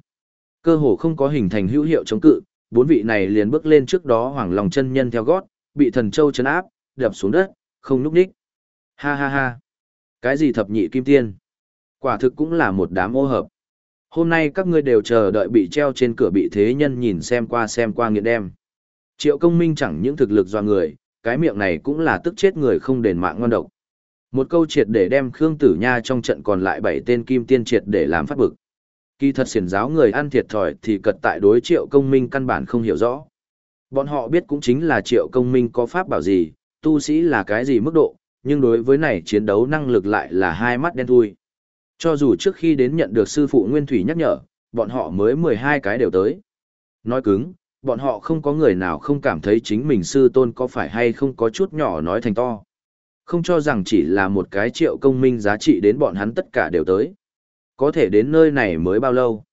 Cơ hồ không có hình thành hữu hiệu chống cự, bốn vị này liền bước lên trước đó hoàng lòng chân nhân theo gót, bị thần châu chấn áp, đập xuống đất, không núp đích. Ha ha ha. Cái gì thập nhị kim tiên? Quả thực cũng là một đám ô hợp. Hôm nay các ngươi đều chờ đợi bị treo trên cửa bị thế nhân nhìn xem qua xem qua nghiện đem. Triệu công minh chẳng những thực lực do người, cái miệng này cũng là tức chết người không đền mạng ngon độc. Một câu triệt để đem Khương Tử Nha trong trận còn lại bảy tên kim tiên triệt để làm phát bực. Kỳ thật xiển giáo người ăn thiệt thòi thì cật tại đối triệu công minh căn bản không hiểu rõ. Bọn họ biết cũng chính là triệu công minh có pháp bảo gì, tu sĩ là cái gì mức độ, nhưng đối với này chiến đấu năng lực lại là hai mắt đen thui. Cho dù trước khi đến nhận được sư phụ Nguyên Thủy nhắc nhở, bọn họ mới 12 cái đều tới. Nói cứng, bọn họ không có người nào không cảm thấy chính mình sư tôn có phải hay không có chút nhỏ nói thành to. Không cho rằng chỉ là một cái triệu công minh giá trị đến bọn hắn tất cả đều tới. Có thể đến nơi này mới bao lâu.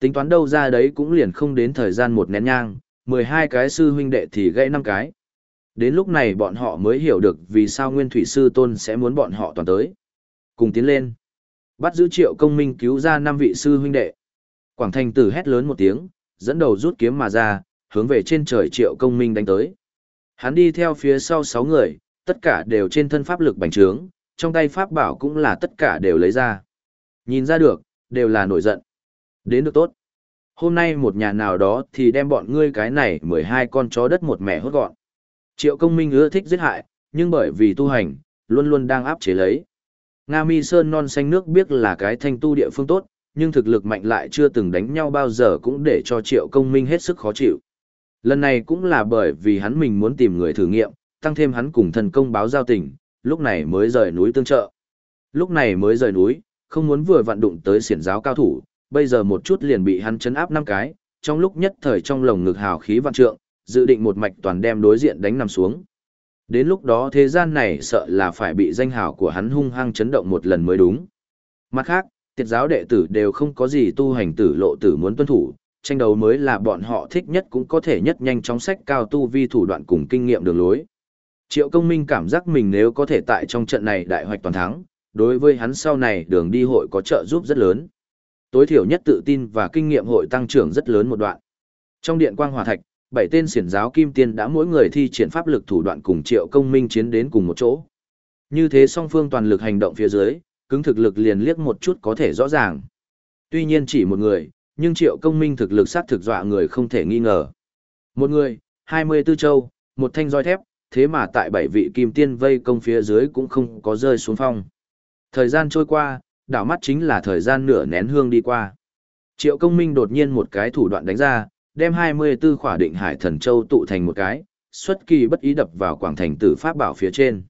Tính toán đâu ra đấy cũng liền không đến thời gian một nén nhang, 12 cái sư huynh đệ thì gãy năm cái. Đến lúc này bọn họ mới hiểu được vì sao Nguyên Thủy Sư Tôn sẽ muốn bọn họ toàn tới. Cùng tiến lên. Bắt giữ triệu công minh cứu ra năm vị sư huynh đệ. Quảng thành tử hét lớn một tiếng, dẫn đầu rút kiếm mà ra, hướng về trên trời triệu công minh đánh tới. Hắn đi theo phía sau sáu người, tất cả đều trên thân pháp lực bành trướng, trong tay pháp bảo cũng là tất cả đều lấy ra. Nhìn ra được, đều là nổi giận. Đến được tốt. Hôm nay một nhà nào đó thì đem bọn ngươi cái này 12 con chó đất một mẹ hốt gọn. Triệu công minh ưa thích giết hại, nhưng bởi vì tu hành, luôn luôn đang áp chế lấy. Nga Mi Sơn non xanh nước biết là cái thanh tu địa phương tốt, nhưng thực lực mạnh lại chưa từng đánh nhau bao giờ cũng để cho Triệu Công Minh hết sức khó chịu. Lần này cũng là bởi vì hắn mình muốn tìm người thử nghiệm, tăng thêm hắn cùng thần công báo giao tình, lúc này mới rời núi tương trợ. Lúc này mới rời núi, không muốn vừa vặn đụng tới xiển giáo cao thủ, bây giờ một chút liền bị hắn chấn áp năm cái, trong lúc nhất thời trong lồng ngực hào khí vạn trượng, dự định một mạch toàn đem đối diện đánh nằm xuống. Đến lúc đó thế gian này sợ là phải bị danh hào của hắn hung hăng chấn động một lần mới đúng. Mặt khác, tiệt giáo đệ tử đều không có gì tu hành tử lộ tử muốn tuân thủ, tranh đấu mới là bọn họ thích nhất cũng có thể nhất nhanh chóng sách cao tu vi thủ đoạn cùng kinh nghiệm đường lối. Triệu công minh cảm giác mình nếu có thể tại trong trận này đại hoạch toàn thắng, đối với hắn sau này đường đi hội có trợ giúp rất lớn. Tối thiểu nhất tự tin và kinh nghiệm hội tăng trưởng rất lớn một đoạn. Trong điện quang hòa thạch, bảy tên xiển giáo kim tiên đã mỗi người thi triển pháp lực thủ đoạn cùng triệu công minh chiến đến cùng một chỗ. Như thế song phương toàn lực hành động phía dưới, cứng thực lực liền liếc một chút có thể rõ ràng. Tuy nhiên chỉ một người, nhưng triệu công minh thực lực sát thực dọa người không thể nghi ngờ. Một người, 24 châu, một thanh roi thép, thế mà tại bảy vị kim tiên vây công phía dưới cũng không có rơi xuống phong. Thời gian trôi qua, đảo mắt chính là thời gian nửa nén hương đi qua. Triệu công minh đột nhiên một cái thủ đoạn đánh ra, đem 24 khỏa định hải thần châu tụ thành một cái, xuất kỳ bất ý đập vào quảng thành tử pháp bảo phía trên.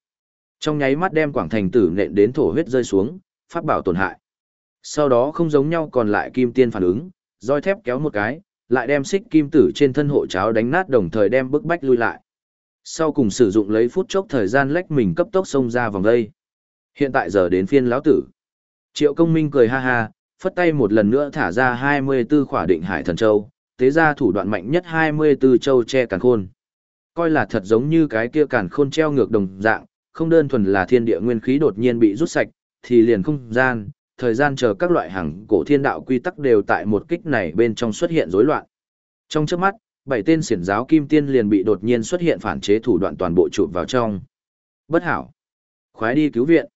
Trong nháy mắt đem quảng thành tử nện đến thổ huyết rơi xuống, pháp bảo tổn hại. Sau đó không giống nhau còn lại kim tiên phản ứng, roi thép kéo một cái, lại đem xích kim tử trên thân hộ cháo đánh nát đồng thời đem bức bách lui lại. Sau cùng sử dụng lấy phút chốc thời gian lách mình cấp tốc xông ra vòng đây. Hiện tại giờ đến phiên lão tử. Triệu công minh cười ha ha, phất tay một lần nữa thả ra 24 khỏa định hải thần châu, tế ra thủ đoạn mạnh nhất 24 châu che càn khôn. Coi là thật giống như cái kia càn khôn treo ngược đồng dạng, không đơn thuần là thiên địa nguyên khí đột nhiên bị rút sạch, thì liền không gian, thời gian chờ các loại hàng cổ thiên đạo quy tắc đều tại một kích này bên trong xuất hiện rối loạn. Trong chớp mắt, bảy tên xiển giáo kim tiên liền bị đột nhiên xuất hiện phản chế thủ đoạn toàn bộ chụp vào trong. Bất hảo. Khoái đi cứu viện.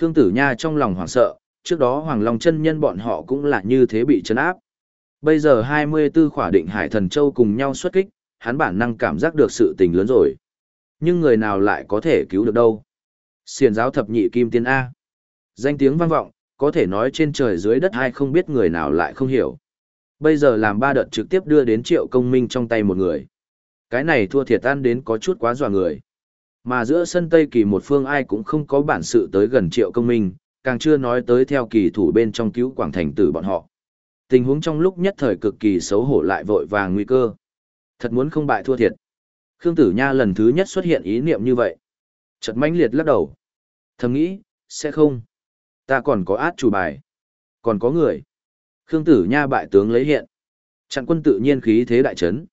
Khương Tử Nha trong lòng hoảng sợ, trước đó Hoàng Long chân nhân bọn họ cũng là như thế bị chấn áp. Bây giờ 24 khỏa định hải thần châu cùng nhau xuất kích, hắn bản năng cảm giác được sự tình lớn rồi. Nhưng người nào lại có thể cứu được đâu? Xiền giáo thập nhị kim tiên A. Danh tiếng vang vọng, có thể nói trên trời dưới đất ai không biết người nào lại không hiểu. Bây giờ làm ba đợt trực tiếp đưa đến triệu công minh trong tay một người. Cái này thua thiệt tan đến có chút quá dọa người. Mà giữa sân Tây Kỳ một phương ai cũng không có bản sự tới gần triệu công minh, càng chưa nói tới theo kỳ thủ bên trong cứu quảng thành tử bọn họ. Tình huống trong lúc nhất thời cực kỳ xấu hổ lại vội vàng nguy cơ. Thật muốn không bại thua thiệt. Khương Tử Nha lần thứ nhất xuất hiện ý niệm như vậy. Chật mãnh liệt lắc đầu. Thầm nghĩ, sẽ không. Ta còn có át chủ bài. Còn có người. Khương Tử Nha bại tướng lấy hiện. Chặn quân tự nhiên khí thế đại chấn.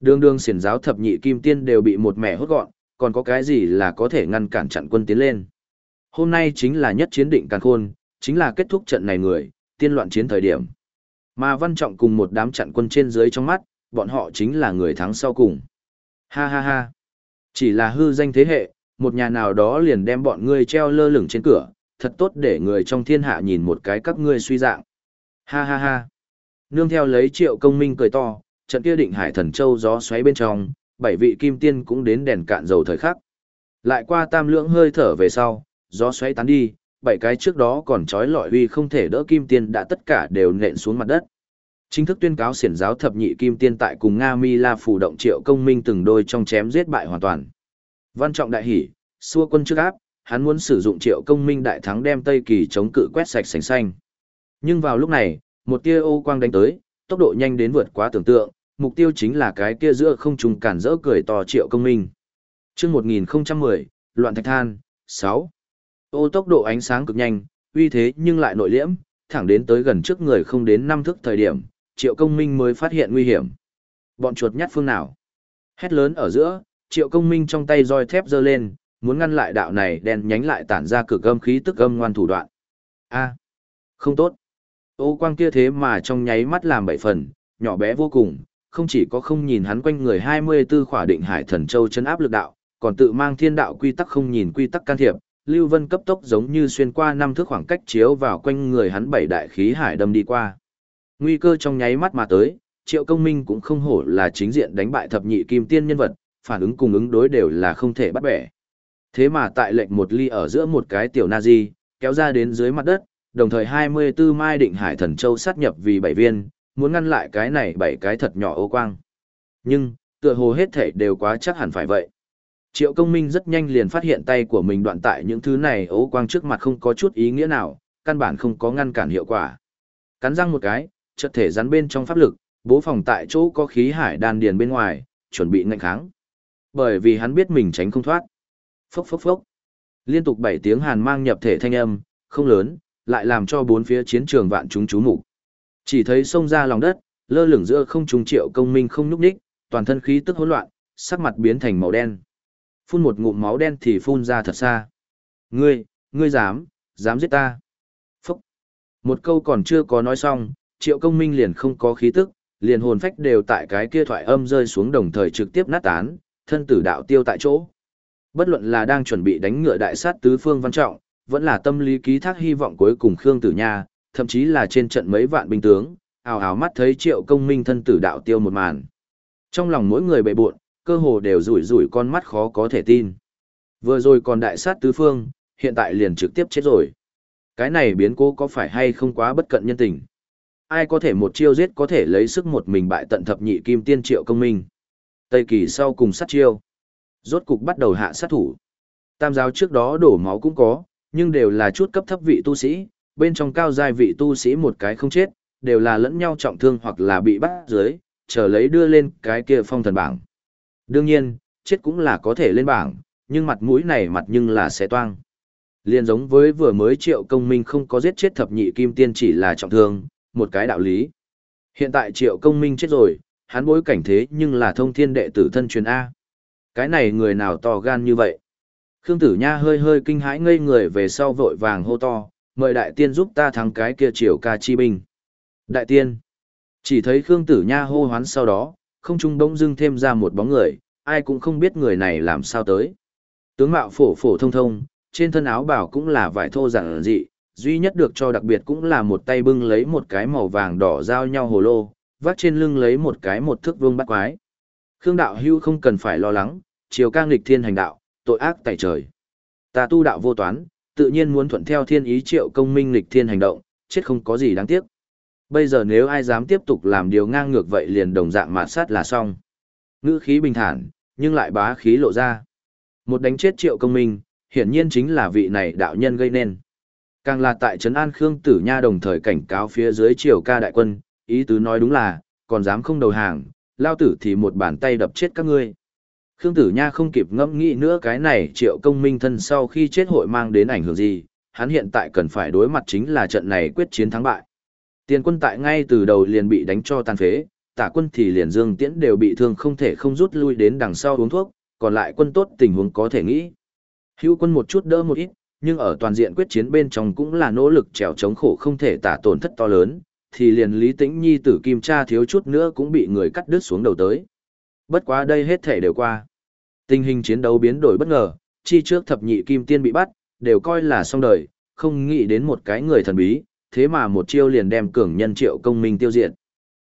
Đường đường xiển giáo thập nhị kim tiên đều bị một mẻ hốt gọn, còn có cái gì là có thể ngăn cản chặn quân tiến lên. Hôm nay chính là nhất chiến định càn khôn, chính là kết thúc trận này người, tiên loạn chiến thời điểm. Mà Văn Trọng cùng một đám chặn quân trên dưới trong mắt, bọn họ chính là người thắng sau cùng. Ha ha ha. Chỉ là hư danh thế hệ, một nhà nào đó liền đem bọn ngươi treo lơ lửng trên cửa, thật tốt để người trong thiên hạ nhìn một cái các ngươi suy dạng. Ha ha ha. Nương theo lấy triệu công minh cười to, trận kia định hải thần châu gió xoáy bên trong, bảy vị kim tiên cũng đến đèn cạn dầu thời khắc. Lại qua tam lưỡng hơi thở về sau, gió xoáy tán đi, bảy cái trước đó còn trói lọi huy không thể đỡ kim tiên đã tất cả đều nện xuống mặt đất. Chính thức tuyên cáo xiển giáo thập nhị kim tiên tại cùng Nga Mi La phủ động triệu công minh từng đôi trong chém giết bại hoàn toàn. Văn trọng đại hỉ, xua quân trước áp, hắn muốn sử dụng triệu công minh đại thắng đem Tây Kỳ chống cự quét sạch sành xanh. Nhưng vào lúc này, một tia ô quang đánh tới, tốc độ nhanh đến vượt quá tưởng tượng, mục tiêu chính là cái kia giữa không trùng cản rỡ cười to triệu công minh. Chương 1010, Loạn Thạch Than, 6. Ô tốc độ ánh sáng cực nhanh, uy thế nhưng lại nội liễm, thẳng đến tới gần trước người không đến năm thước thời điểm, triệu công minh mới phát hiện nguy hiểm. Bọn chuột nhát phương nào? Hét lớn ở giữa, triệu công minh trong tay roi thép giơ lên, muốn ngăn lại đạo này đen nhánh lại tản ra cực âm khí tức âm ngoan thủ đoạn. A, không tốt. Ô quang kia thế mà trong nháy mắt làm bảy phần, nhỏ bé vô cùng, không chỉ có không nhìn hắn quanh người 24 khỏa định hải thần châu chấn áp lực đạo, còn tự mang thiên đạo quy tắc không nhìn quy tắc can thiệp, Lưu Vân cấp tốc giống như xuyên qua năm thước khoảng cách chiếu vào quanh người hắn bảy đại khí hải đâm đi qua. Nguy cơ trong nháy mắt mà tới, Triệu Công Minh cũng không hổ là chính diện đánh bại thập nhị kim tiên nhân vật, phản ứng cùng ứng đối đều là không thể bắt bẻ. Thế mà tại lệnh một ly ở giữa một cái tiểu Nazi, kéo ra đến dưới mặt đất, đồng thời 24 mai định hải thần châu sát nhập vì bảy viên, muốn ngăn lại cái này bảy cái thật nhỏ ô quang. Nhưng, tựa hồ hết thể đều quá chắc hẳn phải vậy. Triệu công minh rất nhanh liền phát hiện tay của mình đoạn tại những thứ này ố quang trước mặt không có chút ý nghĩa nào, căn bản không có ngăn cản hiệu quả. Cắn răng một cái, chợt thể rắn bên trong pháp lực, bố phòng tại chỗ có khí hải đan điền bên ngoài, chuẩn bị ngạnh kháng. Bởi vì hắn biết mình tránh không thoát. Phốc phốc phốc. Liên tục bảy tiếng hàn mang nhập thể thanh âm, không lớn, lại làm cho bốn phía chiến trường vạn chúng chú mục. Chỉ thấy sông ra lòng đất, lơ lửng giữa không trung triệu công minh không nhúc nhích, toàn thân khí tức hỗn loạn, sắc mặt biến thành màu đen. Phun một ngụm máu đen thì phun ra thật xa. Ngươi, ngươi dám, dám giết ta. Phúc. Một câu còn chưa có nói xong, triệu công minh liền không có khí tức, liền hồn phách đều tại cái kia thoại âm rơi xuống đồng thời trực tiếp nát tán, thân tử đạo tiêu tại chỗ. Bất luận là đang chuẩn bị đánh ngựa đại sát tứ phương văn trọng, vẫn là tâm lý ký thác hy vọng cuối cùng Khương Tử Nha, thậm chí là trên trận mấy vạn binh tướng, ào ào mắt thấy triệu công minh thân tử đạo tiêu một màn. Trong lòng mỗi người bệ buộn, cơ hồ đều rủi rủi con mắt khó có thể tin. Vừa rồi còn đại sát tứ phương, hiện tại liền trực tiếp chết rồi. Cái này biến cố có phải hay không quá bất cận nhân tình? Ai có thể một chiêu giết có thể lấy sức một mình bại tận thập nhị kim tiên triệu công minh? Tây kỳ sau cùng sát chiêu. Rốt cục bắt đầu hạ sát thủ. Tam giáo trước đó đổ máu cũng có, nhưng đều là chút cấp thấp vị tu sĩ, bên trong cao giai vị tu sĩ một cái không chết, đều là lẫn nhau trọng thương hoặc là bị bắt dưới, chờ lấy đưa lên cái kia phong thần bảng. Đương nhiên, chết cũng là có thể lên bảng, nhưng mặt mũi này mặt nhưng là sẽ toang. Liên giống với vừa mới triệu công minh không có giết chết thập nhị kim tiên chỉ là trọng thương, một cái đạo lý. Hiện tại triệu công minh chết rồi, hắn bối cảnh thế nhưng là thông thiên đệ tử thân truyền A. Cái này người nào to gan như vậy? Khương Tử Nha hơi hơi kinh hãi ngây người về sau vội vàng hô to, mời đại tiên giúp ta thắng cái kia triều ca chi binh. Đại tiên. Chỉ thấy Khương Tử Nha hô hoán sau đó, không trung bỗng dưng thêm ra một bóng người, ai cũng không biết người này làm sao tới. Tướng mạo phổ phổ thông thông, trên thân áo bảo cũng là vải thô giản dị, duy nhất được cho đặc biệt cũng là một tay bưng lấy một cái màu vàng đỏ giao nhau hồ lô, vác trên lưng lấy một cái một thước vương bắt quái. Khương đạo hưu không cần phải lo lắng, chiều ca nghịch thiên hành đạo, tội ác tại trời. Ta tu đạo vô toán, tự nhiên muốn thuận theo thiên ý triệu công minh lịch thiên hành động, chết không có gì đáng tiếc. Bây giờ nếu ai dám tiếp tục làm điều ngang ngược vậy liền đồng dạng mạt sát là xong. Ngữ khí bình thản, nhưng lại bá khí lộ ra. Một đánh chết triệu công minh, hiển nhiên chính là vị này đạo nhân gây nên. Càng là tại Trấn An Khương Tử Nha đồng thời cảnh cáo phía dưới triều ca đại quân, ý tứ nói đúng là, còn dám không đầu hàng, lao tử thì một bàn tay đập chết các ngươi. Khương Tử Nha không kịp ngẫm nghĩ nữa cái này triệu công minh thân sau khi chết hội mang đến ảnh hưởng gì, hắn hiện tại cần phải đối mặt chính là trận này quyết chiến thắng bại. Tiền quân tại ngay từ đầu liền bị đánh cho tàn phế, tả quân thì liền dương tiễn đều bị thương không thể không rút lui đến đằng sau uống thuốc, còn lại quân tốt tình huống có thể nghĩ. Hữu quân một chút đỡ một ít, nhưng ở toàn diện quyết chiến bên trong cũng là nỗ lực trèo chống khổ không thể tả tổn thất to lớn, thì liền Lý Tĩnh Nhi tử kim cha thiếu chút nữa cũng bị người cắt đứt xuống đầu tới. Bất quá đây hết thể đều qua. Tình hình chiến đấu biến đổi bất ngờ, chi trước thập nhị kim tiên bị bắt, đều coi là xong đời, không nghĩ đến một cái người thần bí, thế mà một chiêu liền đem cường nhân triệu công minh tiêu diệt.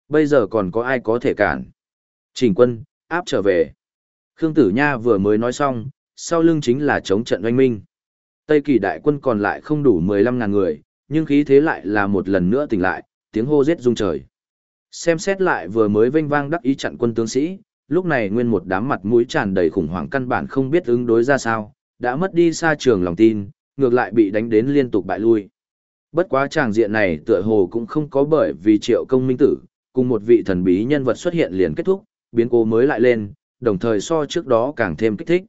Bây giờ còn có ai có thể cản? Trình quân, áp trở về. Khương Tử Nha vừa mới nói xong, sau lưng chính là chống trận oanh minh. Tây kỳ đại quân còn lại không đủ 15.000 người, nhưng khí thế lại là một lần nữa tỉnh lại, tiếng hô giết rung trời. Xem xét lại vừa mới vinh vang đắc ý chặn quân tướng sĩ, lúc này nguyên một đám mặt mũi tràn đầy khủng hoảng căn bản không biết ứng đối ra sao, đã mất đi xa trường lòng tin, ngược lại bị đánh đến liên tục bại lui. Bất quá tràng diện này tựa hồ cũng không có bởi vì triệu công minh tử, cùng một vị thần bí nhân vật xuất hiện liền kết thúc, biến cố mới lại lên, đồng thời so trước đó càng thêm kích thích.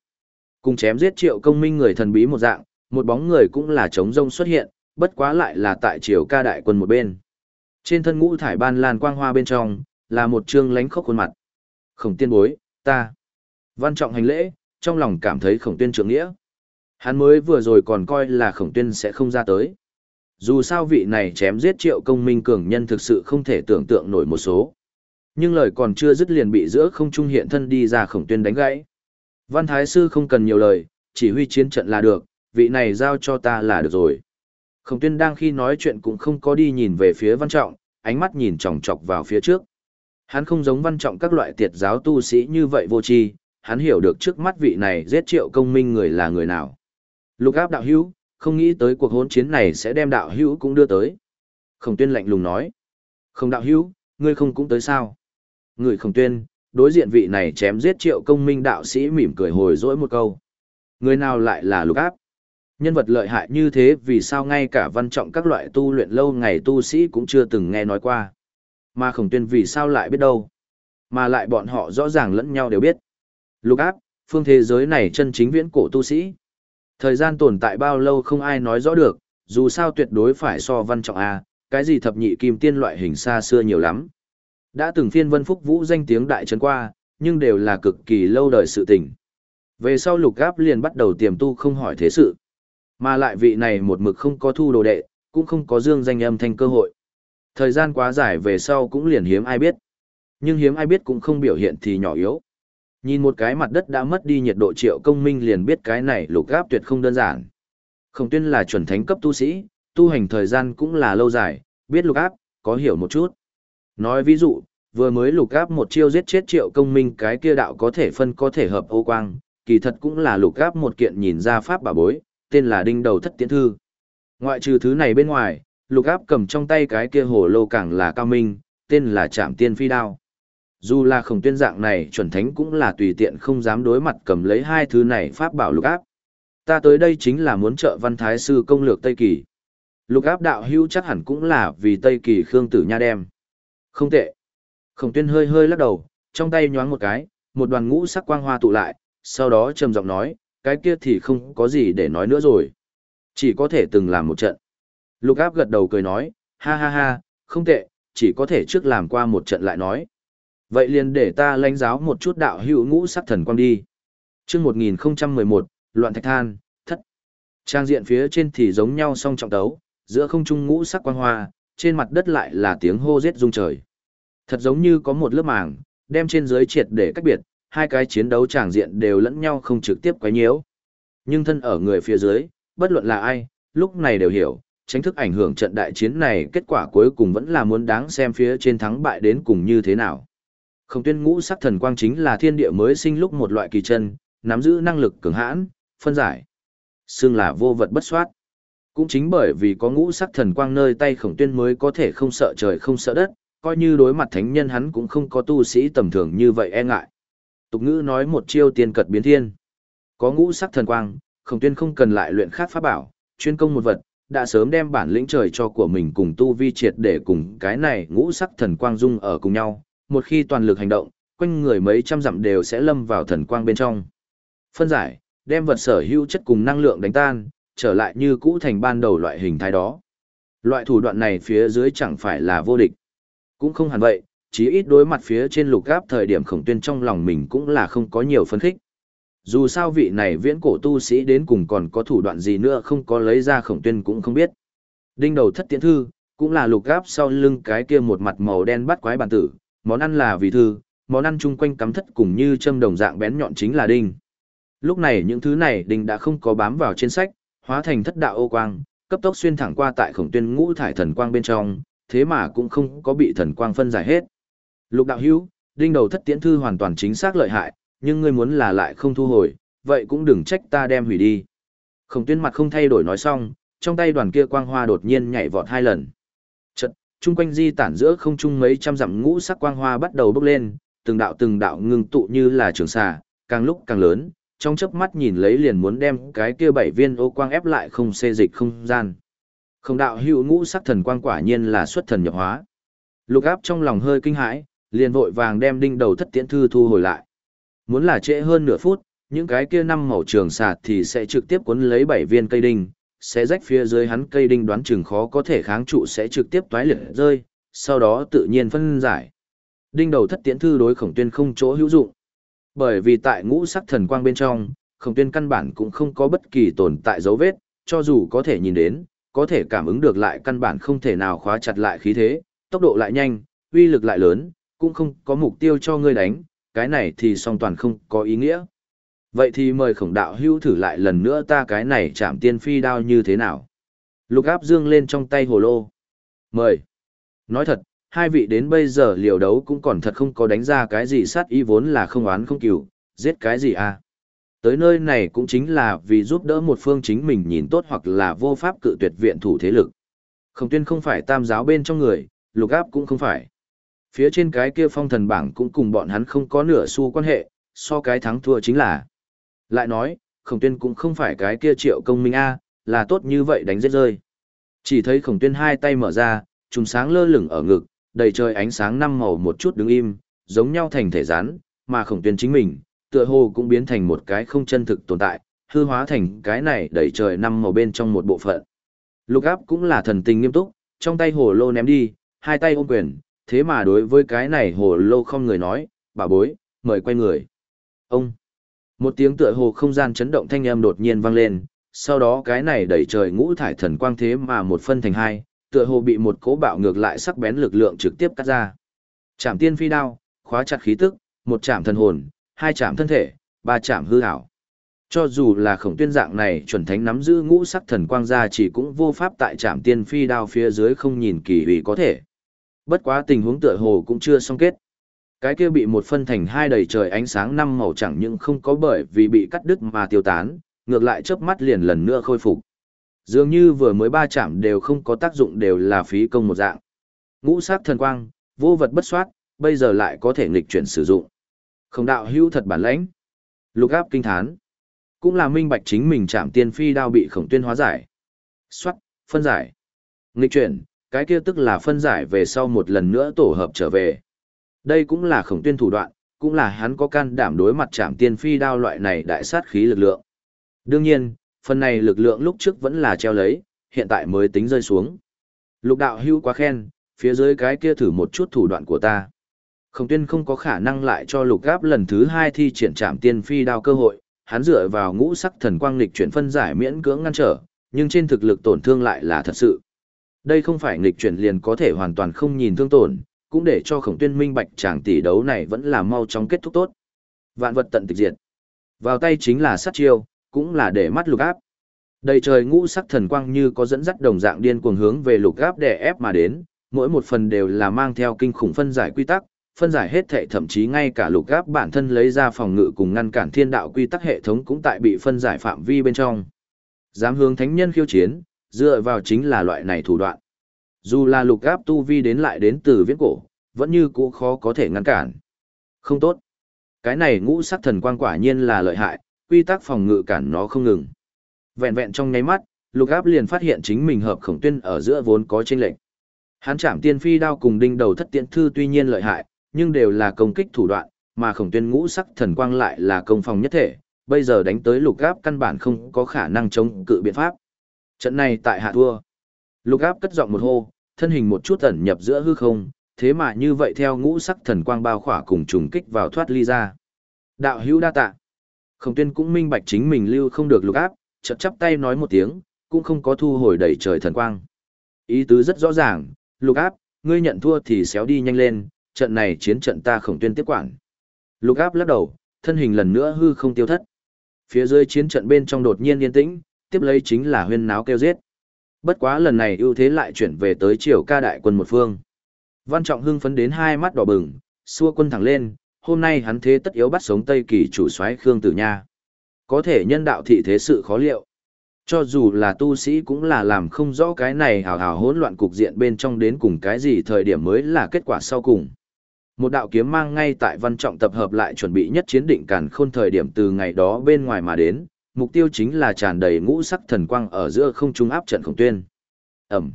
Cùng chém giết triệu công minh người thần bí một dạng, một bóng người cũng là trống rông xuất hiện, bất quá lại là tại triều ca đại quân một bên. Trên thân ngũ thải ban lan quang hoa bên trong, là một trương lánh khốc khuôn mặt. Khổng tiên bối, ta. Văn trọng hành lễ, trong lòng cảm thấy khổng tuyên trưởng nghĩa. Hắn mới vừa rồi còn coi là khổng tuyên sẽ không ra tới. Dù sao vị này chém giết triệu công minh cường nhân thực sự không thể tưởng tượng nổi một số. Nhưng lời còn chưa dứt liền bị giữa không trung hiện thân đi ra khổng tuyên đánh gãy. Văn Thái Sư không cần nhiều lời, chỉ huy chiến trận là được, vị này giao cho ta là được rồi. Khổng tuyên đang khi nói chuyện cũng không có đi nhìn về phía văn trọng, ánh mắt nhìn chòng chọc vào phía trước. Hắn không giống văn trọng các loại tiệt giáo tu sĩ như vậy vô tri, hắn hiểu được trước mắt vị này giết triệu công minh người là người nào. Lục áp đạo hữu, không nghĩ tới cuộc hỗn chiến này sẽ đem đạo hữu cũng đưa tới. Khổng tuyên lạnh lùng nói. Không đạo hữu, ngươi không cũng tới sao? Người khổng tuyên, đối diện vị này chém giết triệu công minh đạo sĩ mỉm cười hồi dỗi một câu. Người nào lại là lục áp? Nhân vật lợi hại như thế vì sao ngay cả văn trọng các loại tu luyện lâu ngày tu sĩ cũng chưa từng nghe nói qua. Mà khổng tuyên vì sao lại biết đâu. Mà lại bọn họ rõ ràng lẫn nhau đều biết. Lục áp, phương thế giới này chân chính viễn cổ tu sĩ. Thời gian tồn tại bao lâu không ai nói rõ được, dù sao tuyệt đối phải so văn trọng A, cái gì thập nhị kim tiên loại hình xa xưa nhiều lắm. Đã từng phiên vân phúc vũ danh tiếng đại trấn qua, nhưng đều là cực kỳ lâu đời sự tình. Về sau lục gáp liền bắt đầu tiềm tu không hỏi thế sự. Mà lại vị này một mực không có thu đồ đệ, cũng không có dương danh âm thanh cơ hội. Thời gian quá dài về sau cũng liền hiếm ai biết. Nhưng hiếm ai biết cũng không biểu hiện thì nhỏ yếu. Nhìn một cái mặt đất đã mất đi nhiệt độ triệu công minh liền biết cái này lục gáp tuyệt không đơn giản. Khổng tuyên là chuẩn thánh cấp tu sĩ, tu hành thời gian cũng là lâu dài, biết lục áp, có hiểu một chút. Nói ví dụ, vừa mới lục áp một chiêu giết chết triệu công minh cái kia đạo có thể phân có thể hợp ô quang, kỳ thật cũng là lục áp một kiện nhìn ra pháp bà bối, tên là đinh đầu thất tiễn thư. Ngoại trừ thứ này bên ngoài, lục áp cầm trong tay cái kia hồ lô càng là cao minh, tên là trạm tiên phi đao. Dù là khổng tuyên dạng này chuẩn thánh cũng là tùy tiện không dám đối mặt cầm lấy hai thứ này pháp bảo lục áp. Ta tới đây chính là muốn trợ văn thái sư công lược Tây Kỳ. Lục áp đạo hưu chắc hẳn cũng là vì Tây Kỳ Khương Tử Nha đem. Không tệ. Khổng tuyên hơi hơi lắc đầu, trong tay nhoáng một cái, một đoàn ngũ sắc quang hoa tụ lại, sau đó trầm giọng nói, cái kia thì không có gì để nói nữa rồi. Chỉ có thể từng làm một trận. Lục áp gật đầu cười nói, ha ha ha, không tệ, chỉ có thể trước làm qua một trận lại nói. Vậy liền để ta lãnh giáo một chút đạo hữu ngũ sắc thần quang đi. chương 1011, loạn thạch than, thất. Trang diện phía trên thì giống nhau song trọng tấu, giữa không trung ngũ sắc quang hoa, trên mặt đất lại là tiếng hô giết rung trời. Thật giống như có một lớp màng, đem trên dưới triệt để cách biệt, hai cái chiến đấu tràng diện đều lẫn nhau không trực tiếp quấy nhiễu. Nhưng thân ở người phía dưới, bất luận là ai, lúc này đều hiểu, tránh thức ảnh hưởng trận đại chiến này kết quả cuối cùng vẫn là muốn đáng xem phía trên thắng bại đến cùng như thế nào. Không tuyên ngũ sắc thần quang chính là thiên địa mới sinh lúc một loại kỳ chân, nắm giữ năng lực cường hãn, phân giải. Xương là vô vật bất soát. Cũng chính bởi vì có ngũ sắc thần quang nơi tay khổng tuyên mới có thể không sợ trời không sợ đất, coi như đối mặt thánh nhân hắn cũng không có tu sĩ tầm thường như vậy e ngại. Tục ngữ nói một chiêu tiên cật biến thiên. Có ngũ sắc thần quang, khổng tuyên không cần lại luyện khác pháp bảo, chuyên công một vật, đã sớm đem bản lĩnh trời cho của mình cùng tu vi triệt để cùng cái này ngũ sắc thần quang dung ở cùng nhau, một khi toàn lực hành động, quanh người mấy trăm dặm đều sẽ lâm vào thần quang bên trong. Phân giải, đem vật sở hữu chất cùng năng lượng đánh tan, trở lại như cũ thành ban đầu loại hình thái đó. Loại thủ đoạn này phía dưới chẳng phải là vô địch. Cũng không hẳn vậy, chí ít đối mặt phía trên lục gáp thời điểm khổng tuyên trong lòng mình cũng là không có nhiều phân khích. Dù sao vị này viễn cổ tu sĩ đến cùng còn có thủ đoạn gì nữa không có lấy ra khổng tuyên cũng không biết. Đinh đầu thất tiễn thư, cũng là lục gáp sau lưng cái kia một mặt màu đen bắt quái bản tử, món ăn là vì thư, món ăn chung quanh cắm thất cùng như châm đồng dạng bén nhọn chính là đinh. Lúc này những thứ này đinh đã không có bám vào trên sách, hóa thành thất đạo ô quang, cấp tốc xuyên thẳng qua tại khổng tuyên ngũ thải thần quang bên trong, thế mà cũng không có bị thần quang phân giải hết. Lục đạo hữu, đinh đầu thất tiễn thư hoàn toàn chính xác lợi hại, nhưng ngươi muốn là lại không thu hồi, vậy cũng đừng trách ta đem hủy đi. Khổng tuyên mặt không thay đổi nói xong, trong tay đoàn kia quang hoa đột nhiên nhảy vọt hai lần. Chật, chung quanh di tản giữa không trung mấy trăm dặm ngũ sắc quang hoa bắt đầu bốc lên, từng đạo từng đạo ngưng tụ như là trường xà, càng lúc càng lớn, trong chớp mắt nhìn lấy liền muốn đem cái kia bảy viên ô quang ép lại không xê dịch không gian. Không đạo hữu ngũ sắc thần quang quả nhiên là xuất thần nhập hóa. Lục áp trong lòng hơi kinh hãi, liền vội vàng đem đinh đầu thất tiễn thư thu hồi lại. Muốn là trễ hơn nửa phút, những cái kia năm màu trường sạt thì sẽ trực tiếp cuốn lấy bảy viên cây đinh, sẽ rách phía dưới hắn cây đinh đoán chừng khó có thể kháng trụ sẽ trực tiếp toái liệt rơi, sau đó tự nhiên phân giải. Đinh đầu thất tiễn thư đối khổng tuyên không chỗ hữu dụng. Bởi vì tại ngũ sắc thần quang bên trong, khổng tuyên căn bản cũng không có bất kỳ tồn tại dấu vết, cho dù có thể nhìn đến, có thể cảm ứng được lại căn bản không thể nào khóa chặt lại khí thế, tốc độ lại nhanh, uy lực lại lớn, cũng không có mục tiêu cho ngươi đánh, cái này thì song toàn không có ý nghĩa. Vậy thì mời khổng đạo hưu thử lại lần nữa ta cái này chạm tiên phi đao như thế nào. Lục áp dương lên trong tay hồ lô. Mời. Nói thật, hai vị đến bây giờ liều đấu cũng còn thật không có đánh ra cái gì sát ý vốn là không oán không cừu, giết cái gì à. Tới nơi này cũng chính là vì giúp đỡ một phương chính mình nhìn tốt hoặc là vô pháp cự tuyệt viện thủ thế lực. Khổng tuyên không phải tam giáo bên trong người, lục áp cũng không phải. Phía trên cái kia phong thần bảng cũng cùng bọn hắn không có nửa xu quan hệ, so cái thắng thua chính là. Lại nói, khổng tuyên cũng không phải cái kia triệu công minh A, là tốt như vậy đánh giết rơi. Chỉ thấy khổng tuyên hai tay mở ra, trùng sáng lơ lửng ở ngực, đầy trời ánh sáng năm màu một chút đứng im, giống nhau thành thể rán, mà khổng tuyên chính mình, tựa hồ cũng biến thành một cái không chân thực tồn tại, hư hóa thành cái này đầy trời năm màu bên trong một bộ phận. Lục áp cũng là thần tình nghiêm túc, trong tay hồ lô ném đi, hai tay ôm quyền, thế mà đối với cái này hồ lô không người nói, bà bối, mời quay người. Ông! Một tiếng tựa hồ không gian chấn động thanh âm đột nhiên vang lên, sau đó cái này đẩy trời ngũ thải thần quang thế mà một phân thành hai, tựa hồ bị một cố bạo ngược lại sắc bén lực lượng trực tiếp cắt ra. Chạm tiên phi đao, khóa chặt khí tức, một chạm thần hồn, hai chạm thân thể, ba chạm hư ảo. Cho dù là khổng tuyên dạng này chuẩn thánh nắm giữ ngũ sắc thần quang ra chỉ cũng vô pháp tại trạm tiên phi đao phía dưới không nhìn kỳ ủy có thể. Bất quá tình huống tựa hồ cũng chưa xong kết. Cái kia bị một phân thành hai đầy trời ánh sáng năm màu chẳng những không có bởi vì bị cắt đứt mà tiêu tán, ngược lại chớp mắt liền lần nữa khôi phục. Dường như vừa mới ba chạm đều không có tác dụng đều là phí công một dạng. Ngũ sắc thần quang, vô vật bất soát, bây giờ lại có thể nghịch chuyển sử dụng. Không đạo hữu thật bản lãnh. Lục áp kinh thán. Cũng là minh bạch chính mình chạm tiên phi đao bị khổng tuyên hóa giải. Xoát, phân giải. Nghịch chuyển, cái kia tức là phân giải về sau một lần nữa tổ hợp trở về. Đây cũng là khổng tuyên thủ đoạn, cũng là hắn có can đảm đối mặt chạm tiên phi đao loại này đại sát khí lực lượng. Đương nhiên, phần này lực lượng lúc trước vẫn là treo lấy, hiện tại mới tính rơi xuống. Lục đạo hưu quá khen, phía dưới cái kia thử một chút thủ đoạn của ta. Khổng tuyên không có khả năng lại cho lục gáp lần thứ hai thi triển trạm tiên phi đao cơ hội, hắn dựa vào ngũ sắc thần quang lịch chuyển phân giải miễn cưỡng ngăn trở, nhưng trên thực lực tổn thương lại là thật sự. Đây không phải nghịch chuyển liền có thể hoàn toàn không nhìn thương tổn, cũng để cho khổng tuyên minh bạch chàng tỷ đấu này vẫn là mau chóng kết thúc tốt. Vạn vật tận tịch diệt. Vào tay chính là sát chiêu, cũng là để mắt lục áp. Đầy trời ngũ sắc thần quang như có dẫn dắt đồng dạng điên cuồng hướng về lục áp để ép mà đến, mỗi một phần đều là mang theo kinh khủng phân giải quy tắc, phân giải hết thệ thậm chí ngay cả lục áp bản thân lấy ra phòng ngự cùng ngăn cản thiên đạo quy tắc hệ thống cũng tại bị phân giải phạm vi bên trong. Dám hướng thánh nhân khiêu chiến, dựa vào chính là loại này thủ đoạn. Dù là lục áp tu vi đến lại đến từ viễn cổ, vẫn như cũ khó có thể ngăn cản. Không tốt. Cái này ngũ sắc thần quang quả nhiên là lợi hại, quy tắc phòng ngự cản nó không ngừng. Vẹn vẹn trong nháy mắt, lục áp liền phát hiện chính mình hợp khổng tuyên ở giữa vốn có chênh lệnh. Hán chạm tiên phi đao cùng đinh đầu thất tiện thư tuy nhiên lợi hại, nhưng đều là công kích thủ đoạn, mà khổng tuyên ngũ sắc thần quang lại là công phòng nhất thể, bây giờ đánh tới lục áp căn bản không có khả năng chống cự biện pháp. Trận này tại hạ thua. Lục áp cất giọng một hô, thân hình một chút ẩn nhập giữa hư không, thế mà như vậy theo ngũ sắc thần quang bao khỏa cùng trùng kích vào thoát ly ra. Đạo hữu đa tạ. Khổng tuyên cũng minh bạch chính mình lưu không được lục áp, chợt chắp tay nói một tiếng, cũng không có thu hồi đẩy trời thần quang. Ý tứ rất rõ ràng, lục áp, ngươi nhận thua thì xéo đi nhanh lên, trận này chiến trận ta khổng tuyên tiếp quản. Lục áp lắc đầu, thân hình lần nữa hư không tiêu thất. Phía dưới chiến trận bên trong đột nhiên yên tĩnh, tiếp lấy chính là huyên náo kêu giết. Bất quá lần này ưu thế lại chuyển về tới triều ca đại quân một phương. Văn Trọng hưng phấn đến hai mắt đỏ bừng, xua quân thẳng lên, hôm nay hắn thế tất yếu bắt sống Tây Kỳ chủ soái Khương Tử Nha. Có thể nhân đạo thị thế sự khó liệu. Cho dù là tu sĩ cũng là làm không rõ cái này hào hào hỗn loạn cục diện bên trong đến cùng cái gì thời điểm mới là kết quả sau cùng. Một đạo kiếm mang ngay tại văn trọng tập hợp lại chuẩn bị nhất chiến định càn khôn thời điểm từ ngày đó bên ngoài mà đến, mục tiêu chính là tràn đầy ngũ sắc thần quang ở giữa không trung áp trận khổng tuyên. Ẩm.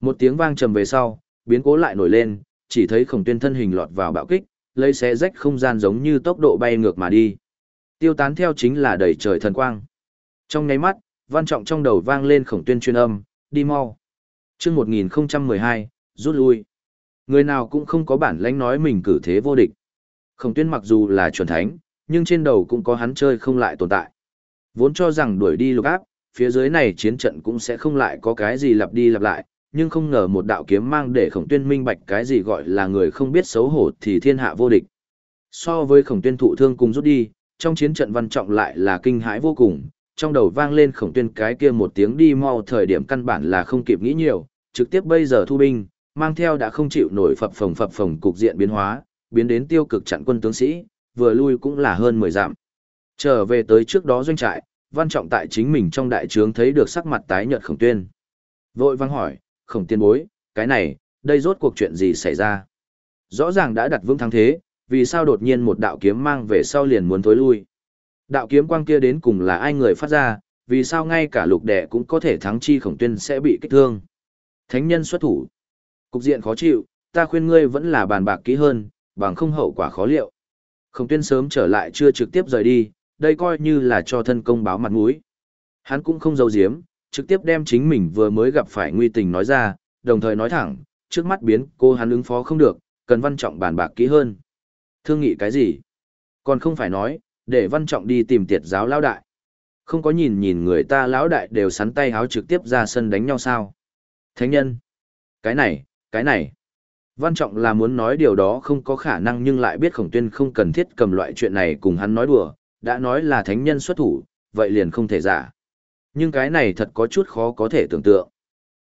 Một tiếng vang trầm về sau, biến cố lại nổi lên, chỉ thấy khổng tuyên thân hình lọt vào bạo kích, lấy xé rách không gian giống như tốc độ bay ngược mà đi. Tiêu tán theo chính là đầy trời thần quang. Trong nháy mắt, văn trọng trong đầu vang lên khổng tuyên chuyên âm, đi mau. Chương 1012, rút lui. Người nào cũng không có bản lãnh nói mình cử thế vô địch. Khổng tuyên mặc dù là chuẩn thánh, nhưng trên đầu cũng có hắn chơi không lại tồn tại. Vốn cho rằng đuổi đi lục áp, phía dưới này chiến trận cũng sẽ không lại có cái gì lặp đi lặp lại, nhưng không ngờ một đạo kiếm mang để khổng tuyên minh bạch cái gì gọi là người không biết xấu hổ thì thiên hạ vô địch. So với khổng tuyên thụ thương cùng rút đi, trong chiến trận văn trọng lại là kinh hãi vô cùng, trong đầu vang lên khổng tuyên cái kia một tiếng đi mau thời điểm căn bản là không kịp nghĩ nhiều, trực tiếp bây giờ thu binh, mang theo đã không chịu nổi phập phồng phập phồng cục diện biến hóa, biến đến tiêu cực chặn quân tướng sĩ, vừa lui cũng là hơn 10 dặm. Trở về tới trước đó doanh trại, văn trọng tại chính mình trong đại trướng thấy được sắc mặt tái nhợt khổng tuyên. Vội vang hỏi, khổng tiên bối, cái này, đây rốt cuộc chuyện gì xảy ra? Rõ ràng đã đặt vững thắng thế, vì sao đột nhiên một đạo kiếm mang về sau liền muốn thối lui. Đạo kiếm quang kia đến cùng là ai người phát ra, vì sao ngay cả lục đệ cũng có thể thắng chi khổng tuyên sẽ bị kích thương. Thánh nhân xuất thủ. Cục diện khó chịu, ta khuyên ngươi vẫn là bàn bạc kỹ hơn, bằng không hậu quả khó liệu. Khổng tuyên sớm trở lại chưa trực tiếp rời đi, đây coi như là cho thân công báo mặt mũi. Hắn cũng không giấu giếm, trực tiếp đem chính mình vừa mới gặp phải nguy tình nói ra, đồng thời nói thẳng, trước mắt biến cô hắn ứng phó không được, cần văn trọng bàn bạc kỹ hơn. Thương nghị cái gì? Còn không phải nói, để văn trọng đi tìm tiệt giáo lão đại. Không có nhìn nhìn người ta lão đại đều sắn tay háo trực tiếp ra sân đánh nhau sao. Thánh nhân. Cái này, cái này. Văn trọng là muốn nói điều đó không có khả năng nhưng lại biết khổng tuyên không cần thiết cầm loại chuyện này cùng hắn nói đùa, đã nói là thánh nhân xuất thủ, vậy liền không thể giả. Nhưng cái này thật có chút khó có thể tưởng tượng.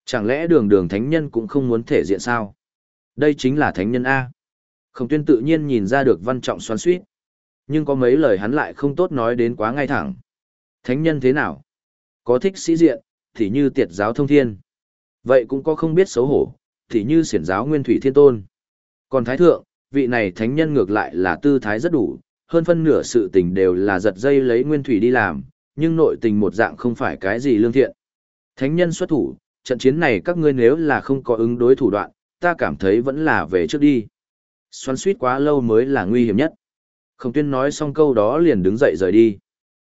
Chẳng lẽ đường đường thánh nhân cũng không muốn thể diện sao? Đây chính là thánh nhân A. Khổng tuyên tự nhiên nhìn ra được văn trọng xoắn suýt. Nhưng có mấy lời hắn lại không tốt nói đến quá ngay thẳng. Thánh nhân thế nào? Có thích sĩ diện, thì như tiệt giáo thông thiên. Vậy cũng có không biết xấu hổ, thì như siển giáo nguyên thủy thiên tôn. Còn thái thượng, vị này thánh nhân ngược lại là tư thái rất đủ, hơn phân nửa sự tình đều là giật dây lấy nguyên thủy đi làm, nhưng nội tình một dạng không phải cái gì lương thiện. Thánh nhân xuất thủ, trận chiến này các ngươi nếu là không có ứng đối thủ đoạn, ta cảm thấy vẫn là về trước đi. Xoắn suýt quá lâu mới là nguy hiểm nhất. Khổng tuyên nói xong câu đó liền đứng dậy rời đi.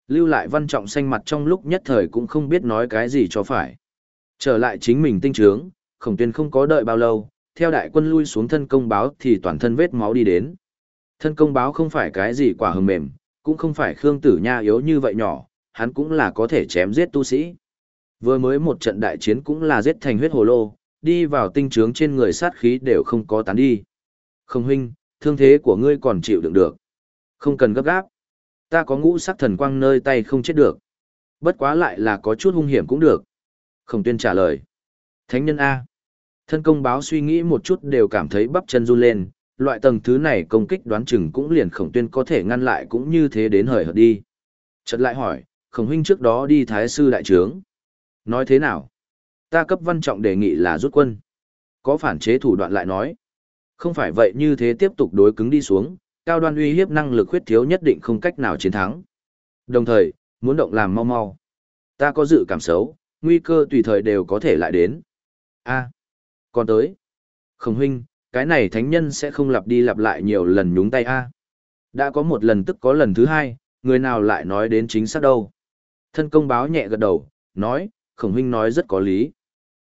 Lưu lại văn trọng xanh mặt trong lúc nhất thời cũng không biết nói cái gì cho phải. Trở lại chính mình tinh trướng, khổng tuyên không có đợi bao lâu, theo đại quân lui xuống thân công báo thì toàn thân vết máu đi đến. Thân công báo không phải cái gì quả hừng mềm, cũng không phải Khương Tử Nha yếu như vậy nhỏ, hắn cũng là có thể chém giết tu sĩ. Vừa mới một trận đại chiến cũng là giết thành huyết hồ lô, đi vào tinh trướng trên người sát khí đều không có tán đi. Không huynh, thương thế của ngươi còn chịu đựng được. Không cần gấp gáp. Ta có ngũ sắc thần quang nơi tay không chết được. Bất quá lại là có chút hung hiểm cũng được. Khổng tuyên trả lời. Thánh nhân A. Thân công báo suy nghĩ một chút đều cảm thấy bắp chân run lên, loại tầng thứ này công kích đoán chừng cũng liền khổng tuyên có thể ngăn lại cũng như thế đến hời hợt đi. Chợt lại hỏi, khổng huynh trước đó đi thái sư đại trướng. Nói thế nào? Ta cấp văn trọng đề nghị là rút quân. Có phản chế thủ đoạn lại nói. Không phải vậy như thế tiếp tục đối cứng đi xuống, cao đoan uy hiếp năng lực khuyết thiếu nhất định không cách nào chiến thắng. Đồng thời, muốn động làm mau mau. Ta có dự cảm xấu, nguy cơ tùy thời đều có thể lại đến. A, còn tới. Khổng huynh, cái này thánh nhân sẽ không lặp đi lặp lại nhiều lần nhúng tay A. Đã có một lần tức có lần thứ hai, người nào lại nói đến chính xác đâu. Thân công báo nhẹ gật đầu, nói, khổng huynh nói rất có lý.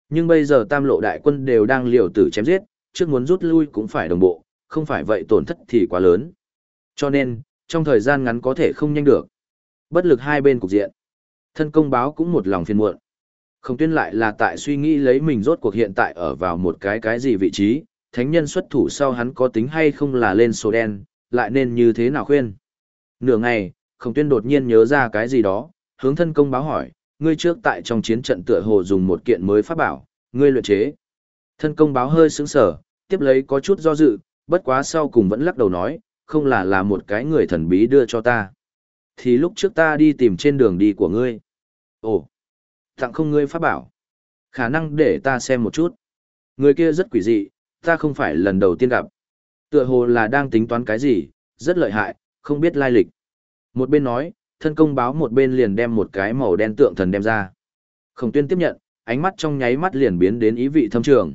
Nhưng bây giờ tam lộ đại quân đều đang liều tử chém giết, trước muốn rút lui cũng phải đồng bộ, không phải vậy tổn thất thì quá lớn. Cho nên, trong thời gian ngắn có thể không nhanh được. Bất lực hai bên cục diện. Thân công báo cũng một lòng phiền muộn. Không tuyên lại là tại suy nghĩ lấy mình rốt cuộc hiện tại ở vào một cái cái gì vị trí, thánh nhân xuất thủ sau hắn có tính hay không là lên số đen, lại nên như thế nào khuyên. Nửa ngày, khổng tuyên đột nhiên nhớ ra cái gì đó, hướng thân công báo hỏi, ngươi trước tại trong chiến trận tựa hồ dùng một kiện mới pháp bảo, ngươi luyện chế. Thân công báo hơi sững sở, tiếp lấy có chút do dự, bất quá sau cùng vẫn lắc đầu nói, không là là một cái người thần bí đưa cho ta. Thì lúc trước ta đi tìm trên đường đi của ngươi. Ồ, tặng không ngươi pháp bảo. Khả năng để ta xem một chút. Người kia rất quỷ dị, ta không phải lần đầu tiên gặp. Tựa hồ là đang tính toán cái gì, rất lợi hại, không biết lai lịch. Một bên nói, thân công báo một bên liền đem một cái màu đen tượng thần đem ra. Khổng tuyên tiếp nhận, ánh mắt trong nháy mắt liền biến đến ý vị thâm trường.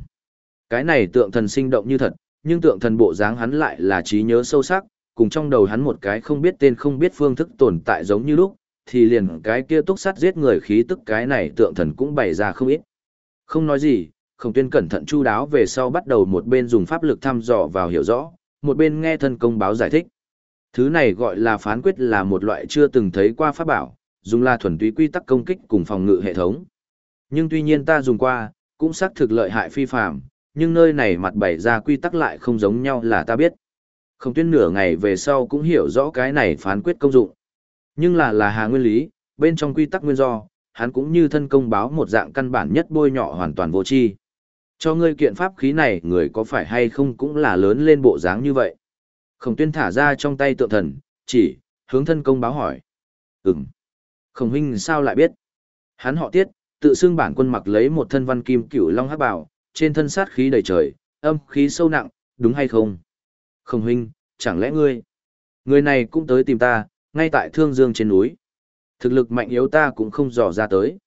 Cái này tượng thần sinh động như thật, nhưng tượng thần bộ dáng hắn lại là trí nhớ sâu sắc, cùng trong đầu hắn một cái không biết tên không biết phương thức tồn tại giống như lúc, thì liền cái kia túc sát giết người khí tức cái này tượng thần cũng bày ra không ít. Không nói gì, khổng tuyên cẩn thận chu đáo về sau bắt đầu một bên dùng pháp lực thăm dò vào hiểu rõ, một bên nghe thân công báo giải thích. Thứ này gọi là phán quyết là một loại chưa từng thấy qua pháp bảo, dùng là thuần túy quy tắc công kích cùng phòng ngự hệ thống. Nhưng tuy nhiên ta dùng qua, cũng xác thực lợi hại phi phàm, nhưng nơi này mặt bày ra quy tắc lại không giống nhau là ta biết. Không tuyên nửa ngày về sau cũng hiểu rõ cái này phán quyết công dụng. Nhưng là là hà nguyên lý, bên trong quy tắc nguyên do, hắn cũng như thân công báo một dạng căn bản nhất bôi nhọ hoàn toàn vô tri. Cho ngươi kiện pháp khí này người có phải hay không cũng là lớn lên bộ dáng như vậy. Khổng tuyên thả ra trong tay tượng thần, chỉ, hướng thân công báo hỏi. Ừm. Khổng huynh sao lại biết? Hắn họ tiết, tự xưng bản quân mặc lấy một thân văn kim cửu long hắc bảo, trên thân sát khí đầy trời, âm khí sâu nặng, đúng hay không? Khổng huynh, chẳng lẽ ngươi? Người này cũng tới tìm ta, ngay tại Thương Dương trên núi. Thực lực mạnh yếu ta cũng không dò ra tới.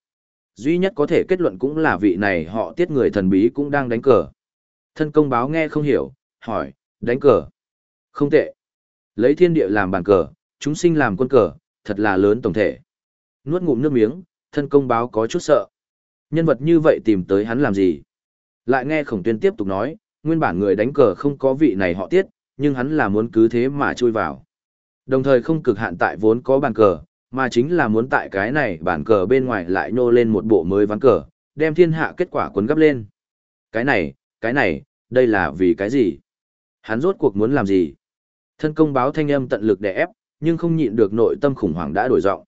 Duy nhất có thể kết luận cũng là vị này họ tiết người thần bí cũng đang đánh cờ. Thân công báo nghe không hiểu, hỏi, đánh cờ. Không tệ. Lấy thiên địa làm bàn cờ, chúng sinh làm quân cờ, thật là lớn tổng thể. Nuốt ngụm nước miếng, thân công báo có chút sợ. Nhân vật như vậy tìm tới hắn làm gì? Lại nghe khổng tuyên tiếp tục nói, nguyên bản người đánh cờ không có vị này họ tiết, nhưng hắn là muốn cứ thế mà chui vào. Đồng thời không cực hạn tại vốn có bàn cờ, mà chính là muốn tại cái này bản cờ bên ngoài lại nô lên một bộ mới ván cờ, đem thiên hạ kết quả cuốn gấp lên. Cái này, cái này, đây là vì cái gì? Hắn rốt cuộc muốn làm gì? Thân công báo thanh âm tận lực để ép, nhưng không nhịn được nội tâm khủng hoảng đã đổi giọng.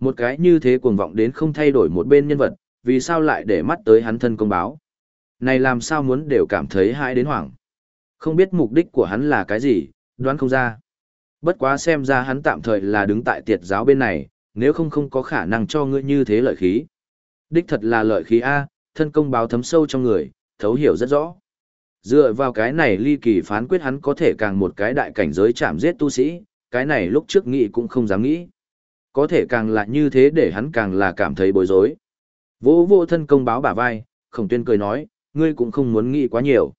Một cái như thế cuồng vọng đến không thay đổi một bên nhân vật, vì sao lại để mắt tới hắn thân công báo? Này làm sao muốn đều cảm thấy hãi đến hoảng. Không biết mục đích của hắn là cái gì, đoán không ra. Bất quá xem ra hắn tạm thời là đứng tại tiệt giáo bên này, nếu không không có khả năng cho ngươi như thế lợi khí. Đích thật là lợi khí A, thân công báo thấm sâu trong người, thấu hiểu rất rõ. Dựa vào cái này ly kỳ phán quyết hắn có thể càng một cái đại cảnh giới chạm giết tu sĩ, cái này lúc trước nghĩ cũng không dám nghĩ. Có thể càng là như thế để hắn càng là cảm thấy bối rối. Vô vô thân công báo bả vai, khổng tuyên cười nói, ngươi cũng không muốn nghĩ quá nhiều.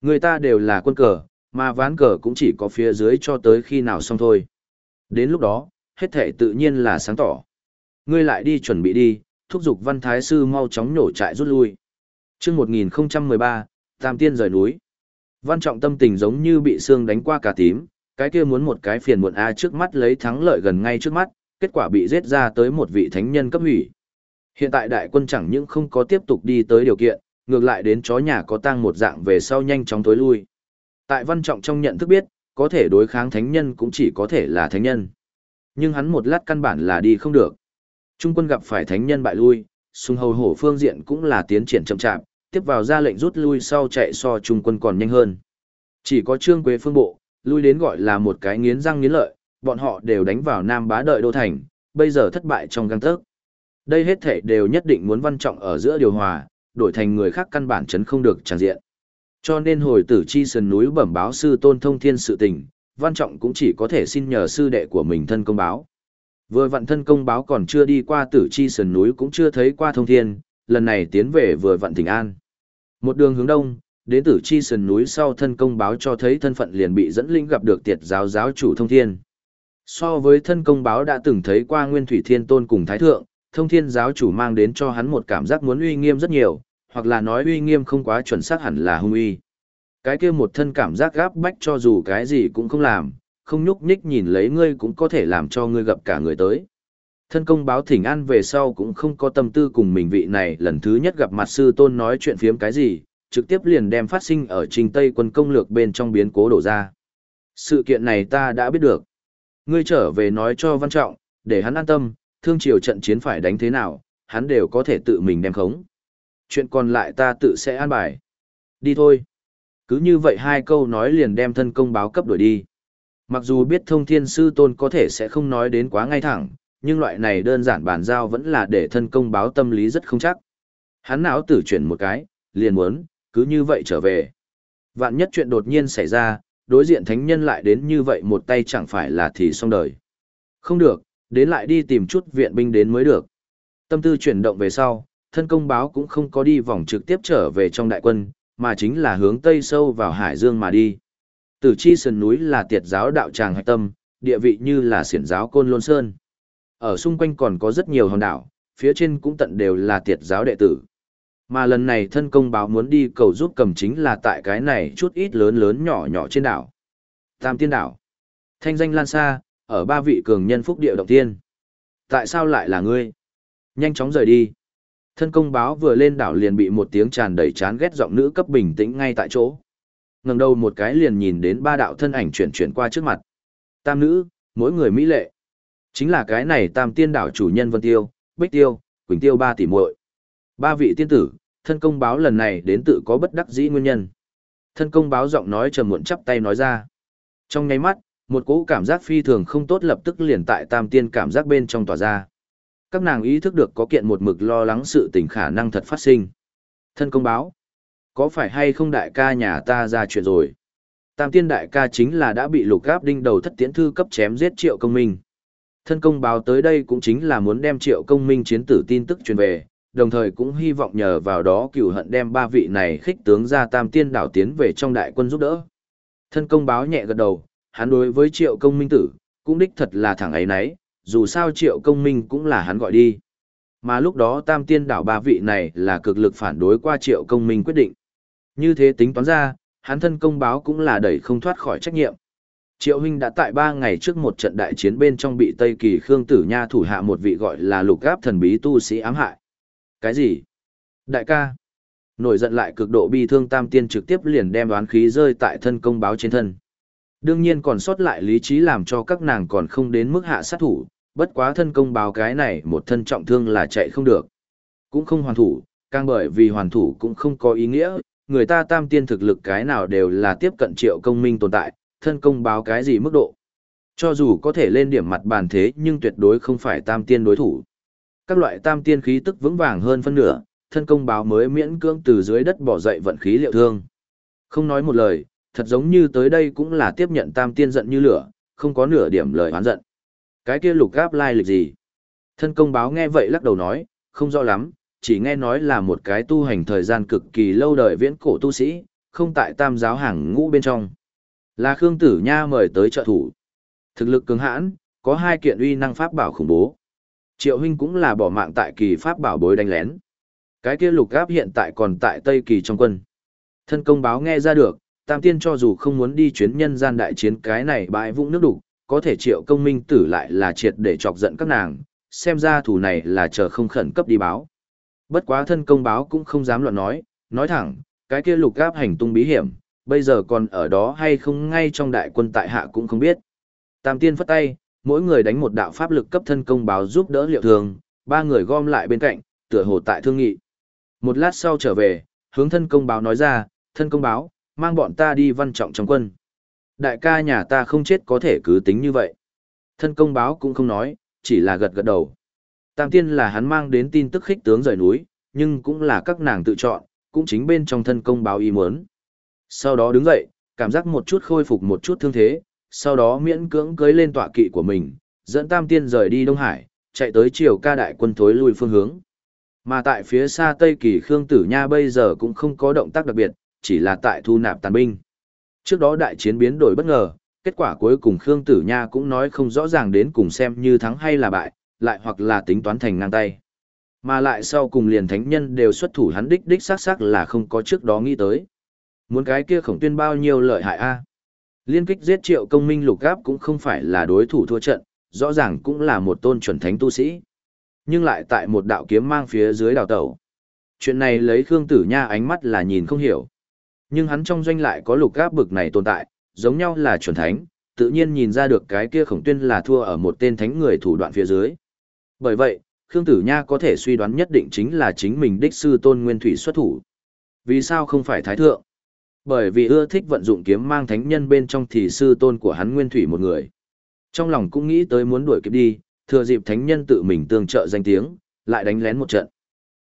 Người ta đều là quân cờ, mà ván cờ cũng chỉ có phía dưới cho tới khi nào xong thôi. Đến lúc đó, hết thể tự nhiên là sáng tỏ. Ngươi lại đi chuẩn bị đi, thúc giục văn thái sư mau chóng nổ trại rút lui. chương 1013, Tam Tiên rời núi. Văn trọng tâm tình giống như bị xương đánh qua cả tím, cái kia muốn một cái phiền muộn A trước mắt lấy thắng lợi gần ngay trước mắt, kết quả bị giết ra tới một vị thánh nhân cấp hủy. Hiện tại đại quân chẳng những không có tiếp tục đi tới điều kiện, ngược lại đến chó nhà có tang một dạng về sau nhanh chóng tối lui. Tại văn trọng trong nhận thức biết, có thể đối kháng thánh nhân cũng chỉ có thể là thánh nhân. Nhưng hắn một lát căn bản là đi không được. Trung quân gặp phải thánh nhân bại lui, sung hầu hổ phương diện cũng là tiến triển chậm chạp, tiếp vào ra lệnh rút lui sau chạy so trung quân còn nhanh hơn. Chỉ có trương quế phương bộ, lui đến gọi là một cái nghiến răng nghiến lợi, bọn họ đều đánh vào nam bá đợi đô thành, bây giờ thất bại trong găng tớc. Đây hết thể đều nhất định muốn văn trọng ở giữa điều hòa, đổi thành người khác căn bản chấn không được tràn diện. Cho nên hồi tử chi sườn núi bẩm báo sư tôn thông thiên sự tình, văn trọng cũng chỉ có thể xin nhờ sư đệ của mình thân công báo. Vừa vận thân công báo còn chưa đi qua tử chi sườn núi cũng chưa thấy qua thông thiên, lần này tiến về vừa vận tỉnh an. Một đường hướng đông, đến tử chi sườn núi sau thân công báo cho thấy thân phận liền bị dẫn linh gặp được tiệt giáo giáo chủ thông thiên. So với thân công báo đã từng thấy qua nguyên thủy thiên tôn cùng thái thượng, thông thiên giáo chủ mang đến cho hắn một cảm giác muốn uy nghiêm rất nhiều, hoặc là nói uy nghiêm không quá chuẩn xác hẳn là hung uy. Cái kia một thân cảm giác gáp bách cho dù cái gì cũng không làm, không nhúc nhích nhìn lấy ngươi cũng có thể làm cho ngươi gặp cả người tới. Thân công báo thỉnh an về sau cũng không có tâm tư cùng mình vị này lần thứ nhất gặp mặt sư tôn nói chuyện phiếm cái gì, trực tiếp liền đem phát sinh ở trình Tây quân công lược bên trong biến cố đổ ra. Sự kiện này ta đã biết được. Ngươi trở về nói cho Văn Trọng, để hắn an tâm, thương triều trận chiến phải đánh thế nào, hắn đều có thể tự mình đem khống. Chuyện còn lại ta tự sẽ an bài. Đi thôi. Cứ như vậy hai câu nói liền đem thân công báo cấp đuổi đi. Mặc dù biết thông thiên sư tôn có thể sẽ không nói đến quá ngay thẳng, nhưng loại này đơn giản bàn giao vẫn là để thân công báo tâm lý rất không chắc. Hắn não tử chuyển một cái, liền muốn, cứ như vậy trở về. Vạn nhất chuyện đột nhiên xảy ra, đối diện thánh nhân lại đến như vậy một tay chẳng phải là thì xong đời. Không được, đến lại đi tìm chút viện binh đến mới được. Tâm tư chuyển động về sau, thân công báo cũng không có đi vòng trực tiếp trở về trong đại quân, mà chính là hướng tây sâu vào hải dương mà đi. Tử chi sườn núi là tiệt giáo đạo tràng hạch tâm, địa vị như là xiển giáo côn lôn sơn. Ở xung quanh còn có rất nhiều hòn đảo, phía trên cũng tận đều là tiệt giáo đệ tử. Mà lần này thân công báo muốn đi cầu giúp cầm chính là tại cái này chút ít lớn lớn nhỏ nhỏ trên đảo. Tam tiên đảo. Thanh danh lan xa, ở ba vị cường nhân phúc địa động tiên. Tại sao lại là ngươi? Nhanh chóng rời đi. Thân công báo vừa lên đảo liền bị một tiếng tràn đầy chán ghét giọng nữ cấp bình tĩnh ngay tại chỗ. ngẩng đầu một cái liền nhìn đến ba đạo thân ảnh chuyển chuyển qua trước mặt. Tam nữ, mỗi người mỹ lệ. Chính là cái này tam tiên đảo chủ nhân Vân Tiêu, Bích Tiêu, Quỳnh Tiêu ba tỷ muội. Ba vị tiên tử, thân công báo lần này đến tự có bất đắc dĩ nguyên nhân. Thân công báo giọng nói trầm muộn chắp tay nói ra. Trong nháy mắt, một cỗ cảm giác phi thường không tốt lập tức liền tại tam tiên cảm giác bên trong tỏa ra. Các nàng ý thức được có kiện một mực lo lắng sự tình khả năng thật phát sinh. Thân công báo. Có phải hay không đại ca nhà ta ra chuyện rồi? Tam tiên đại ca chính là đã bị lục gáp đinh đầu thất tiễn thư cấp chém giết triệu công minh. Thân công báo tới đây cũng chính là muốn đem triệu công minh chiến tử tin tức truyền về, đồng thời cũng hy vọng nhờ vào đó cửu hận đem ba vị này khích tướng ra tam tiên đảo tiến về trong đại quân giúp đỡ. Thân công báo nhẹ gật đầu, hắn đối với triệu công minh tử, cũng đích thật là thằng ấy nấy, dù sao triệu công minh cũng là hắn gọi đi. Mà lúc đó tam tiên đảo ba vị này là cực lực phản đối qua triệu công minh quyết định. Như thế tính toán ra, hắn thân công báo cũng là đẩy không thoát khỏi trách nhiệm. Triệu huynh đã tại ba ngày trước một trận đại chiến bên trong bị Tây Kỳ Khương Tử Nha thủ hạ một vị gọi là lục gáp thần bí tu sĩ ám hại. Cái gì? Đại ca. Nổi giận lại cực độ bi thương tam tiên trực tiếp liền đem đoán khí rơi tại thân công báo trên thân. Đương nhiên còn sót lại lý trí làm cho các nàng còn không đến mức hạ sát thủ, bất quá thân công báo cái này một thân trọng thương là chạy không được. Cũng không hoàn thủ, càng bởi vì hoàn thủ cũng không có ý nghĩa, người ta tam tiên thực lực cái nào đều là tiếp cận triệu công minh tồn tại, thân công báo cái gì mức độ. Cho dù có thể lên điểm mặt bàn thế nhưng tuyệt đối không phải tam tiên đối thủ. Các loại tam tiên khí tức vững vàng hơn phân nửa, thân công báo mới miễn cưỡng từ dưới đất bỏ dậy vận khí liệu thương. Không nói một lời, thật giống như tới đây cũng là tiếp nhận tam tiên giận như lửa, không có nửa điểm lời oán giận. Cái kia lục gáp lai lịch gì? Thân công báo nghe vậy lắc đầu nói, không rõ lắm, chỉ nghe nói là một cái tu hành thời gian cực kỳ lâu đời viễn cổ tu sĩ, không tại tam giáo hàng ngũ bên trong. Là Khương Tử Nha mời tới trợ thủ. Thực lực cứng hãn, có hai kiện uy năng pháp bảo khủng bố. Triệu huynh cũng là bỏ mạng tại kỳ pháp bảo bối đánh lén. Cái kia lục gáp hiện tại còn tại Tây Kỳ trong quân. Thân công báo nghe ra được, Tam Tiên cho dù không muốn đi chuyến nhân gian đại chiến cái này bãi vũng nước đủ, có thể triệu công minh tử lại là triệt để chọc giận các nàng, xem ra thủ này là chờ không khẩn cấp đi báo. Bất quá thân công báo cũng không dám luận nói, nói thẳng, cái kia lục gáp hành tung bí hiểm, bây giờ còn ở đó hay không ngay trong đại quân tại hạ cũng không biết. Tam tiên phất tay, mỗi người đánh một đạo pháp lực cấp thân công báo giúp đỡ liệu thường, ba người gom lại bên cạnh, tựa hồ tại thương nghị. Một lát sau trở về, hướng thân công báo nói ra, thân công báo, mang bọn ta đi văn trọng trong quân. Đại ca nhà ta không chết có thể cứ tính như vậy. Thân công báo cũng không nói, chỉ là gật gật đầu. Tam tiên là hắn mang đến tin tức khích tướng rời núi, nhưng cũng là các nàng tự chọn, cũng chính bên trong thân công báo ý muốn. Sau đó đứng dậy, cảm giác một chút khôi phục một chút thương thế, sau đó miễn cưỡng cưới lên tọa kỵ của mình, dẫn Tam Tiên rời đi Đông Hải, chạy tới triều ca đại quân thối lui phương hướng. Mà tại phía xa Tây Kỳ Khương Tử Nha bây giờ cũng không có động tác đặc biệt, chỉ là tại thu nạp tàn binh. Trước đó đại chiến biến đổi bất ngờ, kết quả cuối cùng Khương Tử Nha cũng nói không rõ ràng đến cùng xem như thắng hay là bại, lại hoặc là tính toán thành ngang tay. Mà lại sau cùng liền thánh nhân đều xuất thủ hắn đích đích xác xác là không có trước đó nghĩ tới. Muốn cái kia khổng tuyên bao nhiêu lợi hại a Liên kích giết triệu công minh lục gáp cũng không phải là đối thủ thua trận, rõ ràng cũng là một tôn chuẩn thánh tu sĩ. Nhưng lại tại một đạo kiếm mang phía dưới đào tẩu. Chuyện này lấy Khương Tử Nha ánh mắt là nhìn không hiểu. Nhưng hắn trong doanh lại có lục gáp bực này tồn tại, giống nhau là chuẩn thánh, tự nhiên nhìn ra được cái kia khổng tuyên là thua ở một tên thánh người thủ đoạn phía dưới. Bởi vậy, Khương Tử Nha có thể suy đoán nhất định chính là chính mình đích sư tôn nguyên thủy xuất thủ. Vì sao không phải thái thượng? Bởi vì ưa thích vận dụng kiếm mang thánh nhân bên trong thì sư tôn của hắn nguyên thủy một người. Trong lòng cũng nghĩ tới muốn đuổi kịp đi, thừa dịp thánh nhân tự mình tương trợ danh tiếng, lại đánh lén một trận.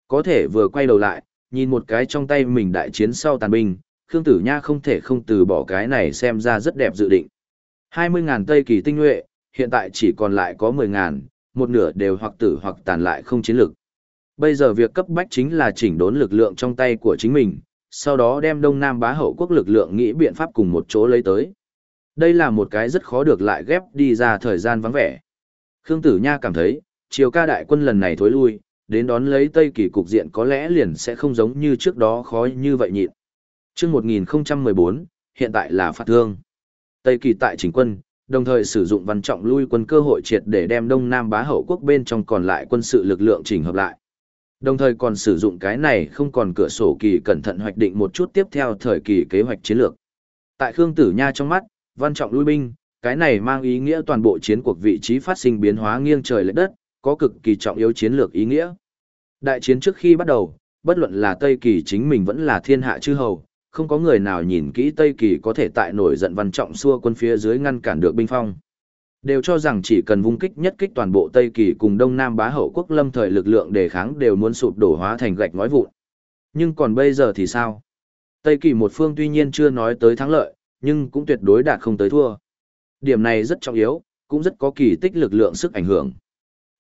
Có thể vừa quay đầu lại, nhìn một cái trong tay mình đại chiến sau tàn binh, Khương Tử Nha không thể không từ bỏ cái này xem ra rất đẹp dự định. 20.000 Tây kỳ tinh nhuệ, hiện tại chỉ còn lại có 10.000, một nửa đều hoặc tử hoặc tàn lại không chiến lực. Bây giờ việc cấp bách chính là chỉnh đốn lực lượng trong tay của chính mình, sau đó đem Đông Nam bá hậu quốc lực lượng nghĩ biện pháp cùng một chỗ lấy tới. Đây là một cái rất khó được lại ghép đi ra thời gian vắng vẻ. Khương Tử Nha cảm thấy, triều ca đại quân lần này thối lui, đến đón lấy Tây Kỳ cục diện có lẽ liền sẽ không giống như trước đó khó như vậy nhịn. Chương 1014, hiện tại là phạt thương. Tây Kỳ tại chính quân, đồng thời sử dụng văn trọng lui quân cơ hội triệt để đem Đông Nam bá hậu quốc bên trong còn lại quân sự lực lượng chỉnh hợp lại. Đồng thời còn sử dụng cái này không còn cửa sổ kỳ cẩn thận hoạch định một chút tiếp theo thời kỳ kế hoạch chiến lược. Tại Khương Tử Nha trong mắt, văn trọng lui binh, cái này mang ý nghĩa toàn bộ chiến cuộc vị trí phát sinh biến hóa nghiêng trời lệch đất, có cực kỳ trọng yếu chiến lược ý nghĩa. Đại chiến trước khi bắt đầu, bất luận là Tây Kỳ chính mình vẫn là thiên hạ chư hầu, không có người nào nhìn kỹ Tây Kỳ có thể tại nổi giận văn trọng xua quân phía dưới ngăn cản được binh phong. Đều cho rằng chỉ cần vung kích nhất kích toàn bộ Tây Kỳ cùng Đông Nam bá hậu quốc lâm thời lực lượng đề kháng đều muốn sụp đổ hóa thành gạch ngói vụn. Nhưng còn bây giờ thì sao? Tây Kỳ một phương tuy nhiên chưa nói tới thắng lợi, nhưng cũng tuyệt đối đạt không tới thua. Điểm này rất trọng yếu, cũng rất có kỳ tích lực lượng sức ảnh hưởng.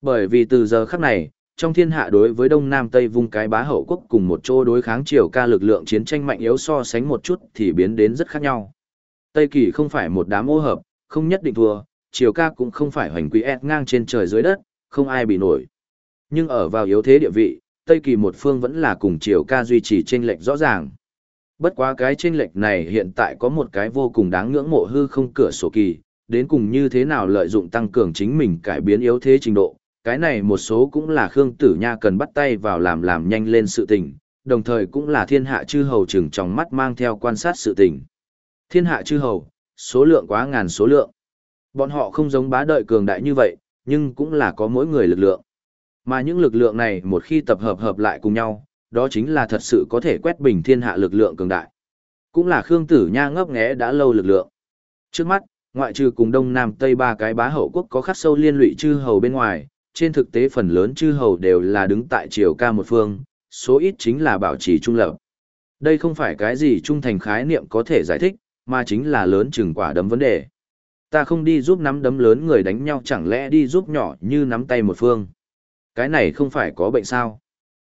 Bởi vì từ giờ khắc này, trong thiên hạ đối với Đông Nam Tây vùng cái bá hậu quốc cùng một chỗ đối kháng triều ca lực lượng chiến tranh mạnh yếu so sánh một chút thì biến đến rất khác nhau. Tây Kỳ không phải một đám ô hợp, không nhất định thua, triều ca cũng không phải hoành quý ép ngang trên trời dưới đất, không ai bị nổi. Nhưng ở vào yếu thế địa vị, Tây Kỳ một phương vẫn là cùng triều ca duy trì chênh lệch rõ ràng. Bất quá cái chênh lệch này hiện tại có một cái vô cùng đáng ngưỡng mộ hư không cửa sổ kỳ, đến cùng như thế nào lợi dụng tăng cường chính mình cải biến yếu thế trình độ, cái này một số cũng là Khương Tử Nha cần bắt tay vào làm làm nhanh lên sự tình, đồng thời cũng là thiên hạ chư hầu chừng trong mắt mang theo quan sát sự tình. Thiên hạ chư hầu, số lượng quá ngàn số lượng. Bọn họ không giống bá đợi cường đại như vậy, nhưng cũng là có mỗi người lực lượng. Mà những lực lượng này một khi tập hợp hợp lại cùng nhau, đó chính là thật sự có thể quét bình thiên hạ lực lượng cường đại. Cũng là Khương Tử Nha ngấp nghé đã lâu lực lượng. Trước mắt, ngoại trừ cùng Đông Nam Tây ba cái bá hậu quốc có khắc sâu liên lụy chư hầu bên ngoài, trên thực tế phần lớn chư hầu đều là đứng tại triều ca một phương, số ít chính là bảo trì trung lập. Đây không phải cái gì trung thành khái niệm có thể giải thích, mà chính là lớn chừng quả đấm vấn đề. Ta không đi giúp nắm đấm lớn người đánh nhau chẳng lẽ đi giúp nhỏ như nắm tay một phương. Cái này không phải có bệnh sao.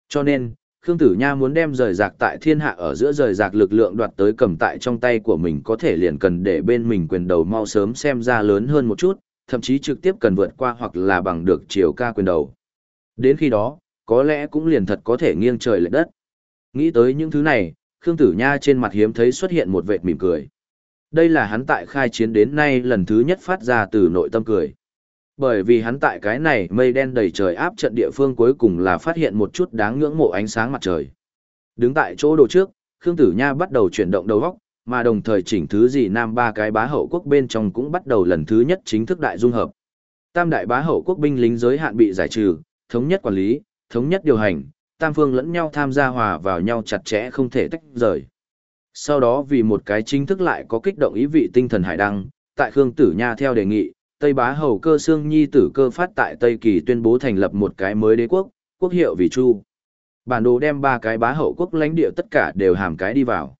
Cho nên, Khương Tử Nha muốn đem rời rạc tại thiên hạ ở giữa rời rạc lực lượng đoạt tới cầm tại trong tay của mình có thể liền cần để bên mình quyền đầu mau sớm xem ra lớn hơn một chút, thậm chí trực tiếp cần vượt qua hoặc là bằng được chiều ca quyền đầu. Đến khi đó, có lẽ cũng liền thật có thể nghiêng trời lệch đất. Nghĩ tới những thứ này, Khương Tử Nha trên mặt hiếm thấy xuất hiện một vệt mỉm cười. Đây là hắn tại khai chiến đến nay lần thứ nhất phát ra từ nội tâm cười. Bởi vì hắn tại cái này mây đen đầy trời áp trận địa phương cuối cùng là phát hiện một chút đáng ngưỡng mộ ánh sáng mặt trời. Đứng tại chỗ đồ trước, Khương Tử Nha bắt đầu chuyển động đầu óc, mà đồng thời chỉnh thứ gì nam ba cái bá hậu quốc bên trong cũng bắt đầu lần thứ nhất chính thức đại dung hợp. Tam đại bá hậu quốc binh lính giới hạn bị giải trừ, thống nhất quản lý, thống nhất điều hành, tam phương lẫn nhau tham gia hòa vào nhau chặt chẽ không thể tách rời. Sau đó vì một cái chính thức lại có kích động ý vị tinh thần hải đăng, tại Khương Tử Nha theo đề nghị, Tây Bá Hầu Cơ Sương Nhi tử cơ phát tại Tây Kỳ tuyên bố thành lập một cái mới đế quốc, quốc hiệu vì Chu. Bản đồ đem ba cái bá hậu quốc lãnh địa tất cả đều hàm cái đi vào.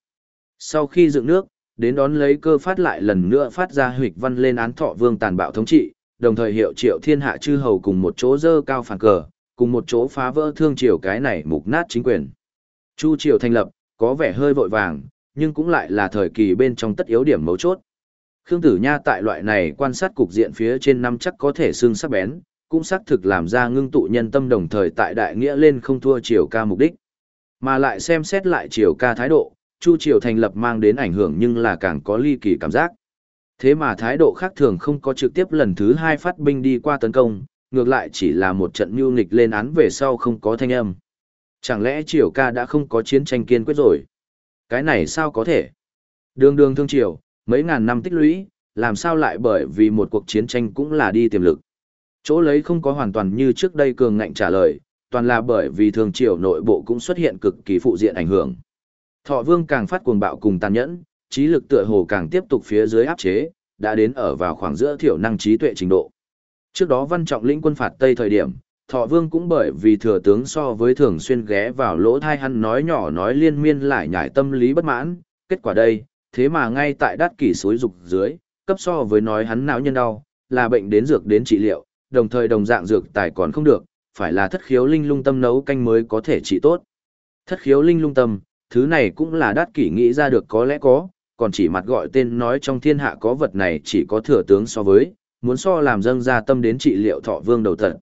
Sau khi dựng nước, đến đón lấy cơ phát lại lần nữa phát ra huyệt văn lên án thọ vương tàn bạo thống trị, đồng thời hiệu triệu thiên hạ chư hầu cùng một chỗ dơ cao phản cờ, cùng một chỗ phá vỡ thương triều cái này mục nát chính quyền. Chu triều thành lập, có vẻ hơi vội vàng, nhưng cũng lại là thời kỳ bên trong tất yếu điểm mấu chốt. Khương Tử Nha tại loại này quan sát cục diện phía trên năm chắc có thể xương sắc bén, cũng xác thực làm ra ngưng tụ nhân tâm đồng thời tại đại nghĩa lên không thua triều ca mục đích. Mà lại xem xét lại triều ca thái độ, Chu triều thành lập mang đến ảnh hưởng nhưng là càng có ly kỳ cảm giác. Thế mà thái độ khác thường không có trực tiếp lần thứ hai phát binh đi qua tấn công, ngược lại chỉ là một trận mưu nghịch lên án về sau không có thanh âm. Chẳng lẽ triều ca đã không có chiến tranh kiên quyết rồi? Cái này sao có thể? Đường đường thương triều, mấy ngàn năm tích lũy, làm sao lại bởi vì một cuộc chiến tranh cũng là đi tiềm lực. Chỗ lấy không có hoàn toàn như trước đây cường ngạnh trả lời, toàn là bởi vì thường triều nội bộ cũng xuất hiện cực kỳ phụ diện ảnh hưởng. Thọ vương càng phát cuồng bạo cùng tàn nhẫn, trí lực tựa hồ càng tiếp tục phía dưới áp chế, đã đến ở vào khoảng giữa thiểu năng trí tuệ trình độ. Trước đó văn trọng lĩnh quân phạt Tây thời điểm, Thọ Vương cũng bởi vì thừa tướng so với thường xuyên ghé vào lỗ thai hắn nói nhỏ nói liên miên lại nhải tâm lý bất mãn, kết quả đây, thế mà ngay tại đát kỷ suối dục dưới, cấp so với nói hắn não nhân đau, là bệnh đến dược đến trị liệu, đồng thời đồng dạng dược tài còn không được, phải là thất khiếu linh lung tâm nấu canh mới có thể trị tốt. Thất khiếu linh lung tâm, thứ này cũng là đát kỷ nghĩ ra được có lẽ có, còn chỉ mặt gọi tên nói trong thiên hạ có vật này chỉ có thừa tướng so với, muốn so làm dâng ra tâm đến trị liệu thọ vương đầu tận.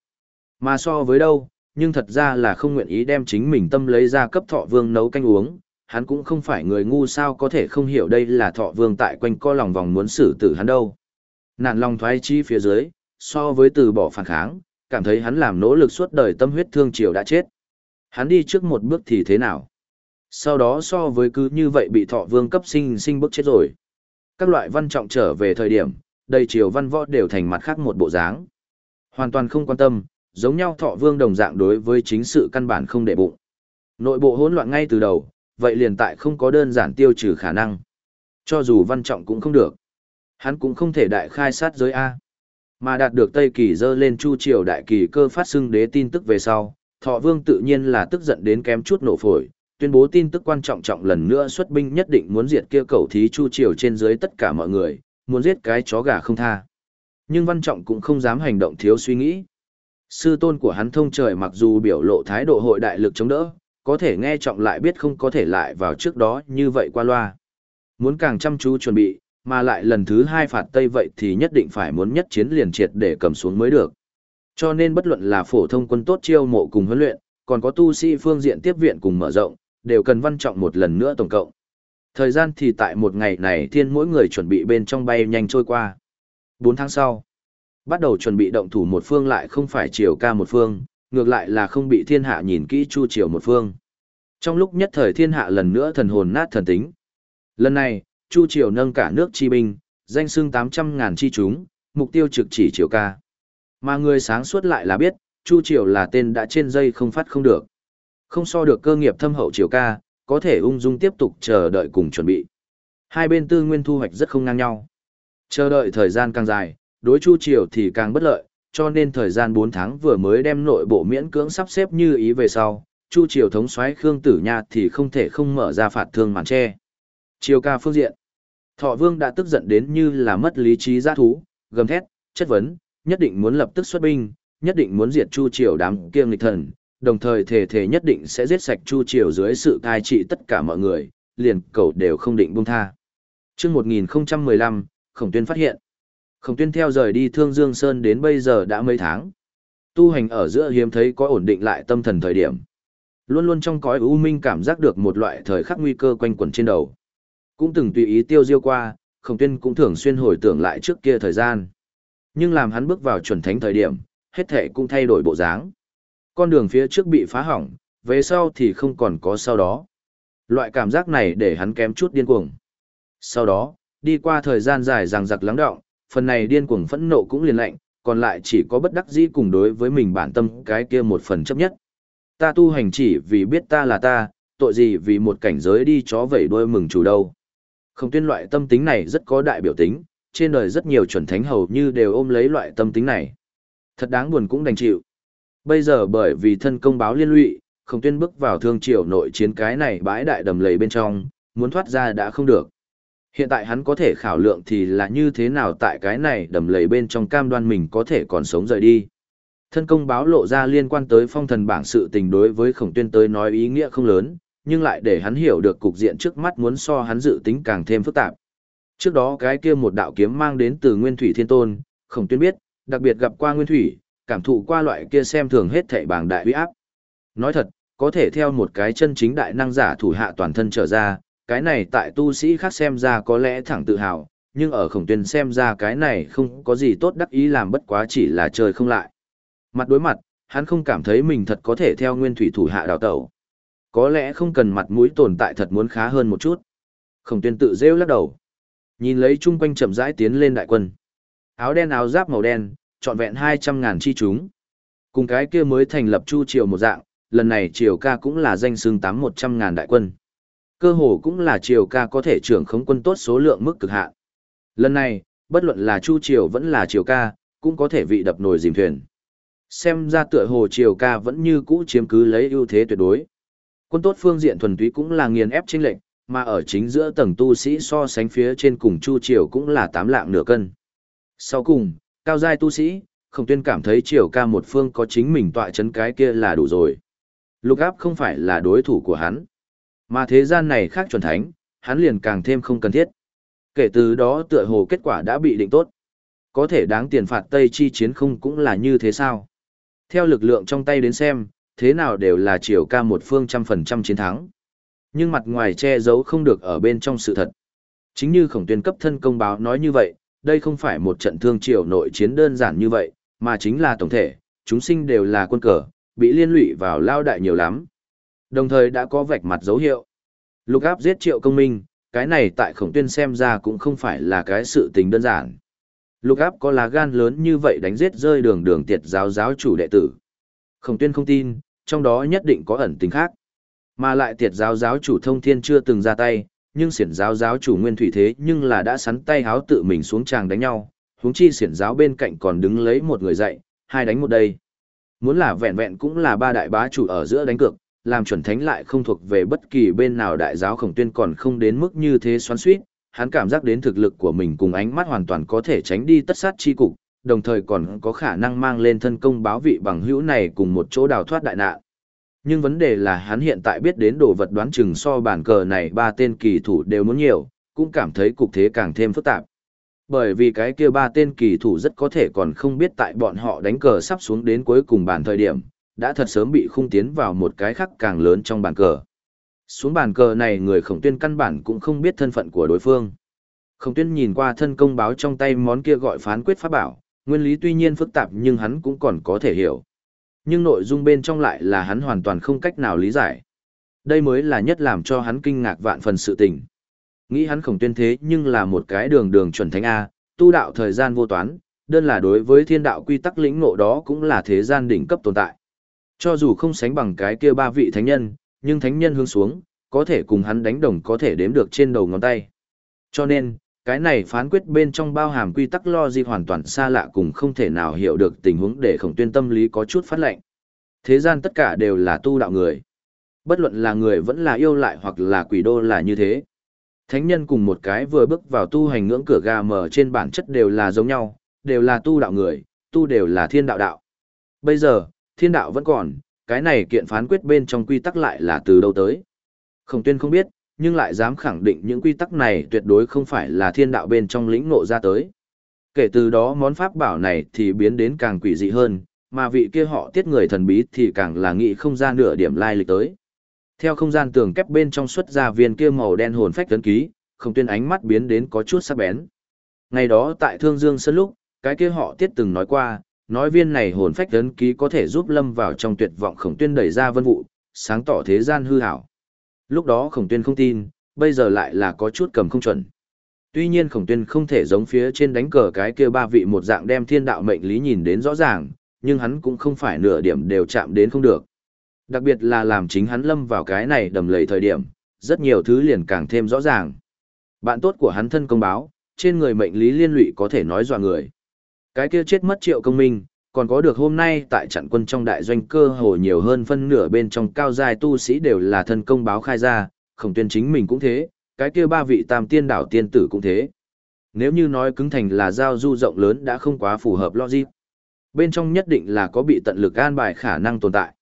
Mà so với đâu, nhưng thật ra là không nguyện ý đem chính mình tâm lấy ra cấp thọ vương nấu canh uống, hắn cũng không phải người ngu sao có thể không hiểu đây là thọ vương tại quanh co lòng vòng muốn xử tử hắn đâu. Nạn lòng thoái chi phía dưới, so với từ bỏ phản kháng, cảm thấy hắn làm nỗ lực suốt đời tâm huyết thương triều đã chết. Hắn đi trước một bước thì thế nào? Sau đó so với cứ như vậy bị thọ vương cấp sinh sinh bức chết rồi. Các loại văn trọng trở về thời điểm, đầy triều văn võ đều thành mặt khác một bộ dáng. Hoàn toàn không quan tâm, giống nhau thọ vương đồng dạng đối với chính sự căn bản không để bụng. Nội bộ hỗn loạn ngay từ đầu, vậy liền tại không có đơn giản tiêu trừ khả năng. Cho dù văn trọng cũng không được. Hắn cũng không thể đại khai sát giới A. Mà đạt được Tây Kỳ dơ lên chu triều đại kỳ cơ phát xưng đế tin tức về sau, thọ vương tự nhiên là tức giận đến kém chút nổ phổi, tuyên bố tin tức quan trọng trọng lần nữa xuất binh nhất định muốn diệt kia cầu thí Chu Triều trên dưới tất cả mọi người, muốn giết cái chó gà không tha. Nhưng Văn Trọng cũng không dám hành động thiếu suy nghĩ. Sư tôn của hắn thông trời mặc dù biểu lộ thái độ hội đại lực chống đỡ, có thể nghe trọng lại biết không có thể lại vào trước đó như vậy qua loa. Muốn càng chăm chú chuẩn bị, mà lại lần thứ hai phạt Tây vậy thì nhất định phải muốn nhất chiến liền triệt để cầm xuống mới được. Cho nên bất luận là phổ thông quân tốt chiêu mộ cùng huấn luyện, còn có tu sĩ phương diện tiếp viện cùng mở rộng, đều cần văn trọng một lần nữa tổng cộng. Thời gian thì tại một ngày này thiên mỗi người chuẩn bị bên trong bay nhanh trôi qua. 4 tháng sau, bắt đầu chuẩn bị động thủ một phương lại không phải chiều ca một phương, ngược lại là không bị thiên hạ nhìn kỹ chu chiều một phương. Trong lúc nhất thời thiên hạ lần nữa thần hồn nát thần tính. Lần này, chu triều nâng cả nước chi binh, danh xưng 800 ngàn chi chúng, mục tiêu trực chỉ triều ca. Mà người sáng suốt lại là biết, chu triều là tên đã trên dây không phát không được. Không so được cơ nghiệp thâm hậu triều ca, có thể ung dung tiếp tục chờ đợi cùng chuẩn bị. Hai bên tư nguyên thu hoạch rất không ngang nhau. Chờ đợi thời gian càng dài, đối chu triều thì càng bất lợi, cho nên thời gian 4 tháng vừa mới đem nội bộ miễn cưỡng sắp xếp như ý về sau, chu triều thống soái Khương Tử Nha thì không thể không mở ra phạt thương màn che. Triều ca phương diện. Thọ Vương đã tức giận đến như là mất lý trí giã thú, gầm thét, chất vấn, nhất định muốn lập tức xuất binh, nhất định muốn diệt Chu Triều đám kiêng nghịch thần, đồng thời thể thể nhất định sẽ giết sạch Chu Triều dưới sự cai trị tất cả mọi người, liền cầu đều không định buông tha. Trước 1015, Khổng Tuyên phát hiện. Khổng Tuyên theo rời đi Thương Dương Sơn đến bây giờ đã mấy tháng. Tu hành ở giữa hiếm thấy có ổn định lại tâm thần thời điểm. Luôn luôn trong cõi u minh cảm giác được một loại thời khắc nguy cơ quanh quẩn trên đầu. Cũng từng tùy ý tiêu diêu qua, Khổng Tuyên cũng thường xuyên hồi tưởng lại trước kia thời gian. Nhưng làm hắn bước vào chuẩn thánh thời điểm, hết thể cũng thay đổi bộ dáng. Con đường phía trước bị phá hỏng, về sau thì không còn có sau đó. Loại cảm giác này để hắn kém chút điên cuồng. Sau đó, đi qua thời gian dài ràng giặc lắng đọng, phần này điên cuồng phẫn nộ cũng liền lạnh, còn lại chỉ có bất đắc dĩ cùng đối với mình bản tâm cái kia một phần chấp nhất. Ta tu hành chỉ vì biết ta là ta, tội gì vì một cảnh giới đi chó vẩy đuôi mừng chủ đâu. Không tuyên loại tâm tính này rất có đại biểu tính, trên đời rất nhiều chuẩn thánh hầu như đều ôm lấy loại tâm tính này. Thật đáng buồn cũng đành chịu. Bây giờ bởi vì thân công báo liên lụy, không tuyên bước vào thương triều nội chiến cái này bãi đại đầm lầy bên trong, muốn thoát ra đã không được. Hiện tại hắn có thể khảo lượng thì là như thế nào tại cái này đầm lầy bên trong cam đoan mình có thể còn sống rời đi. Thân công báo lộ ra liên quan tới phong thần bảng sự tình đối với khổng tuyên tới nói ý nghĩa không lớn, nhưng lại để hắn hiểu được cục diện trước mắt muốn so hắn dự tính càng thêm phức tạp. Trước đó cái kia một đạo kiếm mang đến từ Nguyên Thủy Thiên Tôn, Khổng Tuyên biết, đặc biệt gặp qua Nguyên Thủy, cảm thụ qua loại kia xem thường hết thảy bảng đại uy áp. Nói thật, có thể theo một cái chân chính đại năng giả thủ hạ toàn thân trở ra, cái này tại tu sĩ khác xem ra có lẽ thẳng tự hào, nhưng ở Khổng Tuyên xem ra cái này không có gì tốt đắc ý làm bất quá chỉ là trời không lại. Mặt đối mặt, hắn không cảm thấy mình thật có thể theo Nguyên Thủy thủ hạ đào tẩu. Có lẽ không cần mặt mũi tồn tại thật muốn khá hơn một chút. Khổng tuyên tự rêu lắc đầu. Nhìn lấy chung quanh chậm rãi tiến lên đại quân. Áo đen áo giáp màu đen, trọn vẹn hai trăm ngàn chi chúng. Cùng cái kia mới thành lập chu triều một dạng, lần này triều ca cũng là danh xương tám một trăm ngàn đại quân. Cơ hồ cũng là triều ca có thể trưởng khống quân tốt số lượng mức cực hạn. Lần này, bất luận là chu triều vẫn là triều ca, cũng có thể vị đập nồi dìm thuyền. Xem ra tựa hồ triều ca vẫn như cũ chiếm cứ lấy ưu thế tuyệt đối. Quân tốt phương diện thuần túy cũng là nghiền ép chênh lệnh, mà ở chính giữa tầng tu sĩ so sánh phía trên cùng Chu Triều cũng là tám lạng nửa cân. Sau cùng, cao giai tu sĩ, Khổng tuyên cảm thấy Triều ca một phương có chính mình tọa chấn cái kia là đủ rồi. Lục áp không phải là đối thủ của hắn. Mà thế gian này khác chuẩn thánh, hắn liền càng thêm không cần thiết. Kể từ đó tựa hồ kết quả đã bị định tốt. Có thể đáng tiền phạt Tây chi chiến không cũng là như thế sao? Theo lực lượng trong tay đến xem, thế nào đều là triều ca một phương trăm phần trăm chiến thắng. Nhưng mặt ngoài che giấu không được ở bên trong sự thật. Chính như khổng tuyên cấp thân công báo nói như vậy, đây không phải một trận thương triều nội chiến đơn giản như vậy, mà chính là tổng thể, chúng sinh đều là quân cờ, bị liên lụy vào lao đại nhiều lắm. Đồng thời đã có vạch mặt dấu hiệu. Lục áp giết triệu công minh, cái này tại khổng tuyên xem ra cũng không phải là cái sự tình đơn giản. Lục áp có lá gan lớn như vậy đánh giết rơi đường đường tiệt giáo giáo chủ đệ tử. Khổng tuyên không tin, trong đó nhất định có ẩn tình khác. Mà lại tiệt giáo giáo chủ thông thiên chưa từng ra tay, nhưng xiển giáo giáo chủ nguyên thủy thế nhưng là đã sắn tay háo tự mình xuống tràng đánh nhau, huống chi xiển giáo bên cạnh còn đứng lấy một người dạy, hai đánh một đây. Muốn là vẹn vẹn cũng là ba đại bá chủ ở giữa đánh cược, làm chuẩn thánh lại không thuộc về bất kỳ bên nào đại giáo khổng tuyên còn không đến mức như thế xoắn suýt, hắn cảm giác đến thực lực của mình cùng ánh mắt hoàn toàn có thể tránh đi tất sát chi cục, đồng thời còn có khả năng mang lên thân công báo vị bằng hữu này cùng một chỗ đào thoát đại nạn. Nhưng vấn đề là hắn hiện tại biết đến đồ vật đoán chừng so bản cờ này ba tên kỳ thủ đều muốn nhiều, cũng cảm thấy cục thế càng thêm phức tạp. Bởi vì cái kia ba tên kỳ thủ rất có thể còn không biết tại bọn họ đánh cờ sắp xuống đến cuối cùng bàn thời điểm, đã thật sớm bị khung tiến vào một cái khắc càng lớn trong bàn cờ. Xuống bàn cờ này người khổng tuyên căn bản cũng không biết thân phận của đối phương. Khổng tuyên nhìn qua thân công báo trong tay món kia gọi phán quyết pháp bảo, nguyên lý tuy nhiên phức tạp nhưng hắn cũng còn có thể hiểu. Nhưng nội dung bên trong lại là hắn hoàn toàn không cách nào lý giải. Đây mới là nhất làm cho hắn kinh ngạc vạn phần sự tình. Nghĩ hắn khổng tuyên thế nhưng là một cái đường đường chuẩn thánh A, tu đạo thời gian vô toán, đơn là đối với thiên đạo quy tắc lĩnh ngộ đó cũng là thế gian đỉnh cấp tồn tại. Cho dù không sánh bằng cái kia ba vị thánh nhân, nhưng thánh nhân hướng xuống, có thể cùng hắn đánh đồng có thể đếm được trên đầu ngón tay. Cho nên, cái này phán quyết bên trong bao hàm quy tắc lo gì hoàn toàn xa lạ cùng không thể nào hiểu được tình huống để khổng tuyên tâm lý có chút phát lệnh. Thế gian tất cả đều là tu đạo người. Bất luận là người vẫn là yêu lại hoặc là quỷ đô là như thế. Thánh nhân cùng một cái vừa bước vào tu hành ngưỡng cửa gà mở trên bản chất đều là giống nhau, đều là tu đạo người, tu đều là thiên đạo đạo. Bây giờ, thiên đạo vẫn còn, cái này kiện phán quyết bên trong quy tắc lại là từ đâu tới. Khổng tuyên không biết, nhưng lại dám khẳng định những quy tắc này tuyệt đối không phải là thiên đạo bên trong lĩnh ngộ ra tới. Kể từ đó món pháp bảo này thì biến đến càng quỷ dị hơn, mà vị kia họ tiết người thần bí thì càng là nghĩ không ra nửa điểm lai lịch tới. Theo không gian tường kép bên trong xuất ra viên kia màu đen hồn phách tấn ký, không tuyên ánh mắt biến đến có chút sắc bén. Ngày đó tại Thương Dương Sơn lúc, cái kia họ tiết từng nói qua, nói viên này hồn phách tấn ký có thể giúp lâm vào trong tuyệt vọng khổng tuyên đẩy ra vân vụ, sáng tỏ thế gian hư hảo. Lúc đó khổng tuyên không tin, bây giờ lại là có chút cầm không chuẩn. Tuy nhiên khổng tuyên không thể giống phía trên đánh cờ cái kia ba vị một dạng đem thiên đạo mệnh lý nhìn đến rõ ràng, nhưng hắn cũng không phải nửa điểm đều chạm đến không được. Đặc biệt là làm chính hắn lâm vào cái này đầm lầy thời điểm, rất nhiều thứ liền càng thêm rõ ràng. Bạn tốt của hắn thân công báo, trên người mệnh lý liên lụy có thể nói dọa người. Cái kia chết mất triệu công minh, còn có được hôm nay tại trận quân trong đại doanh cơ hồ nhiều hơn phân nửa bên trong cao giai tu sĩ đều là thân công báo khai ra, khổng tuyên chính mình cũng thế, cái kia ba vị tam tiên đảo tiên tử cũng thế. Nếu như nói cứng thành là giao du rộng lớn đã không quá phù hợp logic. Bên trong nhất định là có bị tận lực an bài khả năng tồn tại.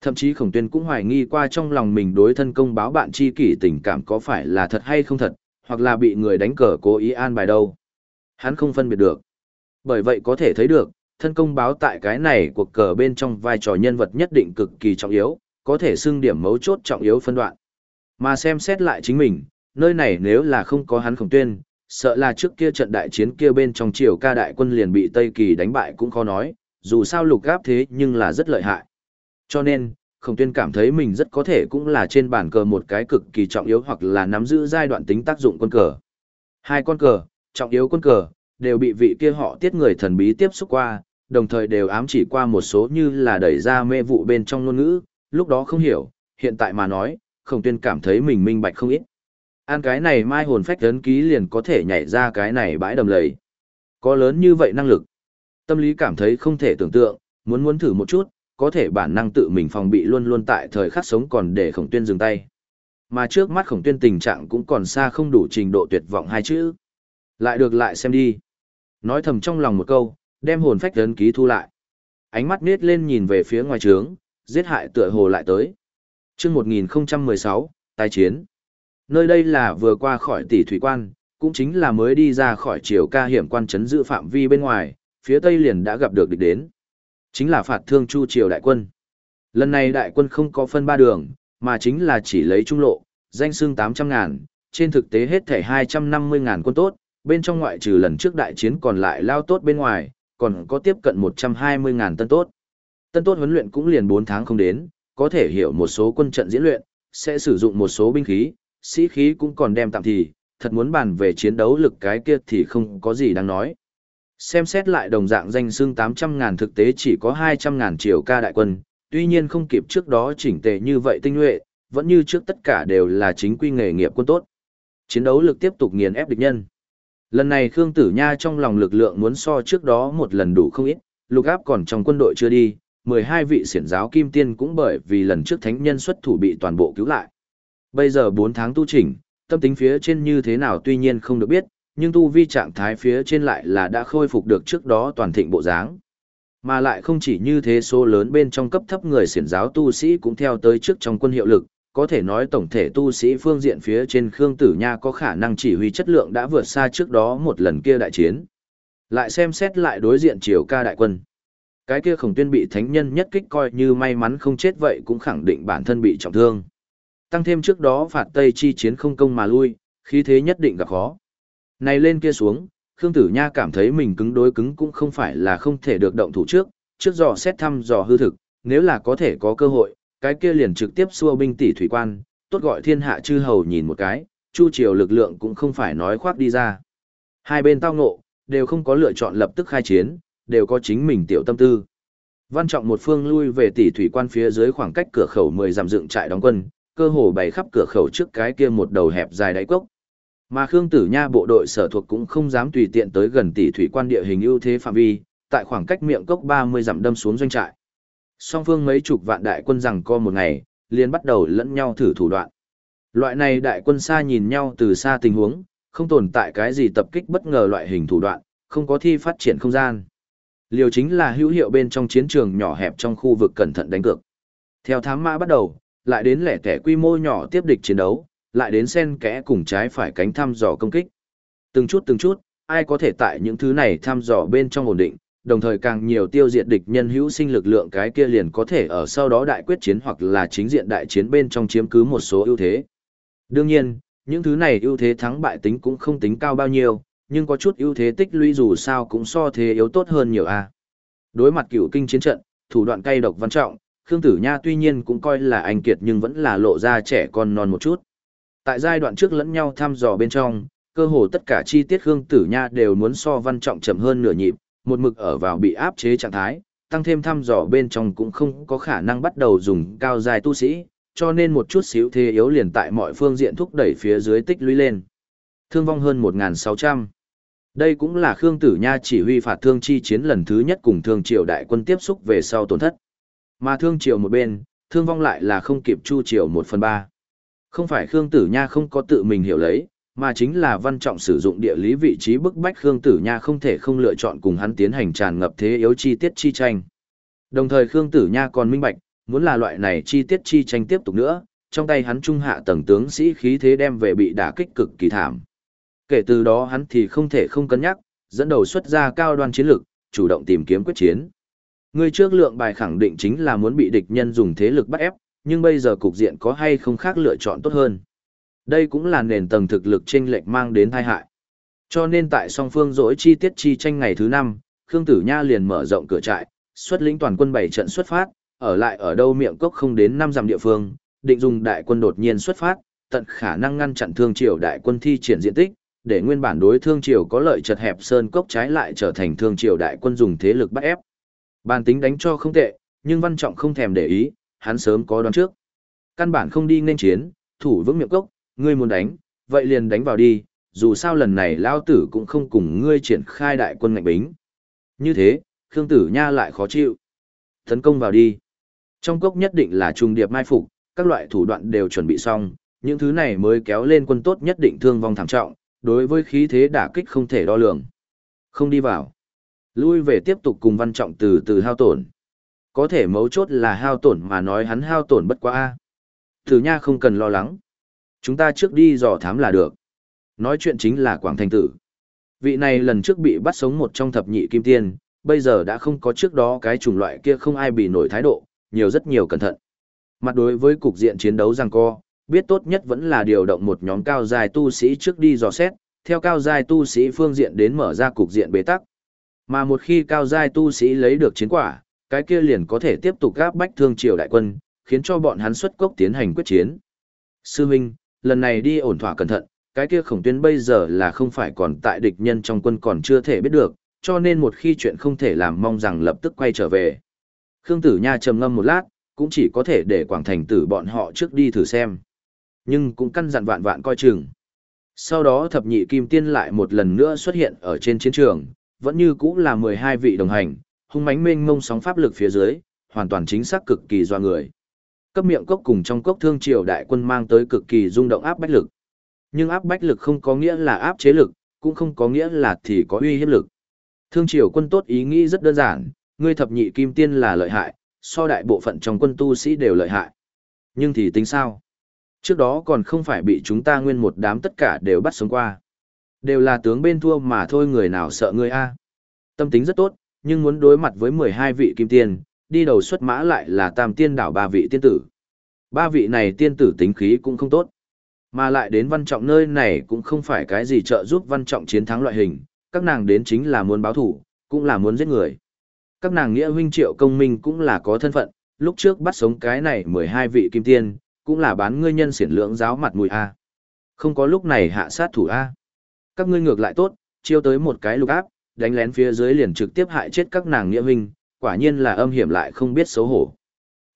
Thậm chí khổng tuyên cũng hoài nghi qua trong lòng mình đối thân công báo bạn chi kỷ tình cảm có phải là thật hay không thật, hoặc là bị người đánh cờ cố ý an bài đâu. Hắn không phân biệt được. Bởi vậy có thể thấy được, thân công báo tại cái này cuộc cờ bên trong vai trò nhân vật nhất định cực kỳ trọng yếu, có thể xưng điểm mấu chốt trọng yếu phân đoạn. Mà xem xét lại chính mình, nơi này nếu là không có hắn khổng tuyên, sợ là trước kia trận đại chiến kia bên trong triều ca đại quân liền bị Tây Kỳ đánh bại cũng khó nói, dù sao lục gáp thế nhưng là rất lợi hại. Cho nên, khổng tuyên cảm thấy mình rất có thể cũng là trên bàn cờ một cái cực kỳ trọng yếu hoặc là nắm giữ giai đoạn tính tác dụng quân cờ. Hai con cờ, trọng yếu quân cờ, đều bị vị kia họ tiết người thần bí tiếp xúc qua, đồng thời đều ám chỉ qua một số như là đẩy ra mê vụ bên trong ngôn ngữ, lúc đó không hiểu, hiện tại mà nói, khổng tuyên cảm thấy mình minh bạch không ít. An cái này mai hồn phách ấn ký liền có thể nhảy ra cái này bãi đầm lầy. Có lớn như vậy năng lực. Tâm lý cảm thấy không thể tưởng tượng, muốn muốn thử một chút, có thể bản năng tự mình phòng bị luôn luôn tại thời khắc sống còn để khổng tuyên dừng tay. Mà trước mắt khổng tuyên tình trạng cũng còn xa không đủ trình độ tuyệt vọng hai chữ. Lại được lại xem đi. Nói thầm trong lòng một câu, đem hồn phách ấn ký thu lại. Ánh mắt nết lên nhìn về phía ngoài trướng, giết hại tựa hồ lại tới. chương 1016, tái chiến. Nơi đây là vừa qua khỏi tỷ thủy quan, cũng chính là mới đi ra khỏi chiều ca hiểm quan chấn giữ phạm vi bên ngoài, phía tây liền đã gặp được địch đến. Chính là phạt thương chu triều đại quân. Lần này đại quân không có phân ba đường, mà chính là chỉ lấy trung lộ, danh xương 800 ngàn, trên thực tế hết thể 250 ngàn quân tốt, bên trong ngoại trừ lần trước đại chiến còn lại lao tốt bên ngoài, còn có tiếp cận 120 ngàn tân tốt. Tân tốt huấn luyện cũng liền 4 tháng không đến, có thể hiểu một số quân trận diễn luyện, sẽ sử dụng một số binh khí, sĩ khí cũng còn đem tạm thì, thật muốn bàn về chiến đấu lực cái kia thì không có gì đáng nói. Xem xét lại đồng dạng danh xưng 800 ngàn thực tế chỉ có 200 ngàn triệu ca đại quân, tuy nhiên không kịp trước đó chỉnh tề như vậy tinh nhuệ, vẫn như trước tất cả đều là chính quy nghề nghiệp quân tốt. Chiến đấu lực tiếp tục nghiền ép địch nhân. Lần này Khương Tử Nha trong lòng lực lượng muốn so trước đó một lần đủ không ít, lục áp còn trong quân đội chưa đi, 12 vị siển giáo kim tiên cũng bởi vì lần trước thánh nhân xuất thủ bị toàn bộ cứu lại. Bây giờ 4 tháng tu chỉnh, tâm tính phía trên như thế nào tuy nhiên không được biết, nhưng tu vi trạng thái phía trên lại là đã khôi phục được trước đó toàn thịnh bộ dáng. Mà lại không chỉ như thế số lớn bên trong cấp thấp người siển giáo tu sĩ cũng theo tới trước trong quân hiệu lực, có thể nói tổng thể tu sĩ phương diện phía trên Khương Tử Nha có khả năng chỉ huy chất lượng đã vượt xa trước đó một lần kia đại chiến. Lại xem xét lại đối diện triều ca đại quân. Cái kia khổng tuyên bị thánh nhân nhất kích coi như may mắn không chết vậy cũng khẳng định bản thân bị trọng thương. Tăng thêm trước đó phạt Tây chi chiến không công mà lui, khí thế nhất định gặp khó. Này lên kia xuống, Khương Tử Nha cảm thấy mình cứng đối cứng cũng không phải là không thể được động thủ trước, trước dò xét thăm dò hư thực, nếu là có thể có cơ hội, cái kia liền trực tiếp xua binh tỷ thủy quan, tốt gọi thiên hạ chư hầu nhìn một cái, chu triều lực lượng cũng không phải nói khoác đi ra. Hai bên tao ngộ, đều không có lựa chọn lập tức khai chiến, đều có chính mình tiểu tâm tư. Văn trọng một phương lui về tỷ thủy quan phía dưới khoảng cách cửa khẩu 10 dặm dựng trại đóng quân, cơ hồ bày khắp cửa khẩu trước cái kia một đầu hẹp dài đáy cốc. Mà Khương Tử Nha bộ đội sở thuộc cũng không dám tùy tiện tới gần tỷ thủy quan địa hình ưu thế phạm vi, tại khoảng cách miệng cốc 30 dặm đâm xuống doanh trại. Song phương mấy chục vạn đại quân rằng co một ngày, liền bắt đầu lẫn nhau thử thủ đoạn. Loại này đại quân xa nhìn nhau từ xa tình huống, không tồn tại cái gì tập kích bất ngờ loại hình thủ đoạn, không có thi phát triển không gian. Liều chính là hữu hiệu bên trong chiến trường nhỏ hẹp trong khu vực cẩn thận đánh cược. Theo thám mã bắt đầu, lại đến lẻ tẻ quy mô nhỏ tiếp địch chiến đấu, lại đến sen kẽ cùng trái phải cánh thăm dò công kích. Từng chút từng chút, ai có thể tại những thứ này thăm dò bên trong ổn định, đồng thời càng nhiều tiêu diệt địch nhân hữu sinh lực lượng cái kia liền có thể ở sau đó đại quyết chiến hoặc là chính diện đại chiến bên trong chiếm cứ một số ưu thế. Đương nhiên, những thứ này ưu thế thắng bại tính cũng không tính cao bao nhiêu, nhưng có chút ưu thế tích lũy dù sao cũng so thế yếu tốt hơn nhiều a. Đối mặt cựu kinh chiến trận, thủ đoạn cay độc văn trọng, Khương Tử Nha tuy nhiên cũng coi là anh kiệt nhưng vẫn là lộ ra trẻ con non một chút. Tại giai đoạn trước lẫn nhau thăm dò bên trong, cơ hồ tất cả chi tiết Khương Tử Nha đều muốn so văn trọng chậm hơn nửa nhịp, một mực ở vào bị áp chế trạng thái, tăng thêm thăm dò bên trong cũng không có khả năng bắt đầu dùng cao dài tu sĩ, cho nên một chút xíu thế yếu liền tại mọi phương diện thúc đẩy phía dưới tích lũy lên. Thương vong hơn 1.600. Đây cũng là Khương Tử Nha chỉ huy phạt thương chi chiến lần thứ nhất cùng thương triều đại quân tiếp xúc về sau tổn thất. Mà thương triều một bên, thương vong lại là không kịp chu triều một phần ba. Không phải Khương Tử Nha không có tự mình hiểu lấy, mà chính là văn trọng sử dụng địa lý vị trí bức bách Khương Tử Nha không thể không lựa chọn cùng hắn tiến hành tràn ngập thế yếu chi tiết chi tranh. Đồng thời Khương Tử Nha còn minh bạch, muốn là loại này chi tiết chi tranh tiếp tục nữa, trong tay hắn trung hạ tầng tướng sĩ khí thế đem về bị đả kích cực kỳ thảm. Kể từ đó hắn thì không thể không cân nhắc, dẫn đầu xuất ra cao đoan chiến lực, chủ động tìm kiếm quyết chiến. Người trước lượng bài khẳng định chính là muốn bị địch nhân dùng thế lực bắt ép, nhưng bây giờ cục diện có hay không khác lựa chọn tốt hơn. Đây cũng là nền tầng thực lực chênh lệch mang đến tai hại. Cho nên tại song phương dỗi chi tiết chi tranh ngày thứ năm, Khương Tử Nha liền mở rộng cửa trại, xuất lĩnh toàn quân bảy trận xuất phát, ở lại ở đâu miệng cốc không đến năm dặm địa phương, định dùng đại quân đột nhiên xuất phát, tận khả năng ngăn chặn thương triều đại quân thi triển diện tích, để nguyên bản đối thương triều có lợi chật hẹp sơn cốc trái lại trở thành thương triều đại quân dùng thế lực bắt ép. Bàn tính đánh cho không tệ, nhưng văn trọng không thèm để ý, hắn sớm có đoán trước. Căn bản không đi nên chiến, thủ vững miệng cốc, ngươi muốn đánh, vậy liền đánh vào đi, dù sao lần này lao tử cũng không cùng ngươi triển khai đại quân ngạnh bính. Như thế, Khương Tử Nha lại khó chịu. Tấn công vào đi. Trong cốc nhất định là trung điệp mai phục, các loại thủ đoạn đều chuẩn bị xong, những thứ này mới kéo lên quân tốt nhất định thương vong thảm trọng, đối với khí thế đả kích không thể đo lường. Không đi vào. Lui về tiếp tục cùng văn trọng từ từ hao tổn. Có thể mấu chốt là hao tổn mà nói hắn hao tổn bất quá. a Tử Nha không cần lo lắng. Chúng ta trước đi dò thám là được. Nói chuyện chính là Quảng Thành Tử. Vị này lần trước bị bắt sống một trong thập nhị kim tiên, bây giờ đã không có trước đó cái chủng loại kia không ai bị nổi thái độ, nhiều rất nhiều cẩn thận. Mặt đối với cục diện chiến đấu rằng co, biết tốt nhất vẫn là điều động một nhóm cao dài tu sĩ trước đi dò xét, theo cao dài tu sĩ phương diện đến mở ra cục diện bế tắc. Mà một khi cao dài tu sĩ lấy được chiến quả, cái kia liền có thể tiếp tục gáp bách thương triều đại quân, khiến cho bọn hắn xuất cốc tiến hành quyết chiến. Sư huynh lần này đi ổn thỏa cẩn thận, cái kia khổng tuyên bây giờ là không phải còn tại địch nhân trong quân còn chưa thể biết được, cho nên một khi chuyện không thể làm mong rằng lập tức quay trở về. Khương Tử Nha trầm ngâm một lát, cũng chỉ có thể để Quảng Thành tử bọn họ trước đi thử xem. Nhưng cũng căn dặn vạn vạn coi chừng. Sau đó thập nhị kim tiên lại một lần nữa xuất hiện ở trên chiến trường, vẫn như cũ là 12 vị đồng hành, hung mãnh mênh mông sóng pháp lực phía dưới, hoàn toàn chính xác cực kỳ doa người. Cấp miệng cốc cùng trong cốc thương triều đại quân mang tới cực kỳ rung động áp bách lực. Nhưng áp bách lực không có nghĩa là áp chế lực, cũng không có nghĩa là thì có uy hiếp lực. Thương triều quân tốt ý nghĩ rất đơn giản, ngươi thập nhị kim tiên là lợi hại, so đại bộ phận trong quân tu sĩ đều lợi hại. Nhưng thì tính sao? Trước đó còn không phải bị chúng ta nguyên một đám tất cả đều bắt sống qua. Đều là tướng bên thua mà thôi người nào sợ ngươi a. Tâm tính rất tốt, nhưng muốn đối mặt với 12 vị kim tiên, đi đầu xuất mã lại là tam tiên đảo ba vị tiên tử. Ba vị này tiên tử tính khí cũng không tốt. Mà lại đến văn trọng nơi này cũng không phải cái gì trợ giúp văn trọng chiến thắng loại hình, các nàng đến chính là muốn báo thủ, cũng là muốn giết người. Các nàng nghĩa huynh triệu công minh cũng là có thân phận, lúc trước bắt sống cái này 12 vị kim tiên, cũng là bán ngươi nhân xiển lượng giáo mặt mùi A. Không có lúc này hạ sát thủ A. Các ngươi ngược lại tốt, chiêu tới một cái lục áp, đánh lén phía dưới liền trực tiếp hại chết các nàng nghĩa huynh, quả nhiên là âm hiểm lại không biết xấu hổ.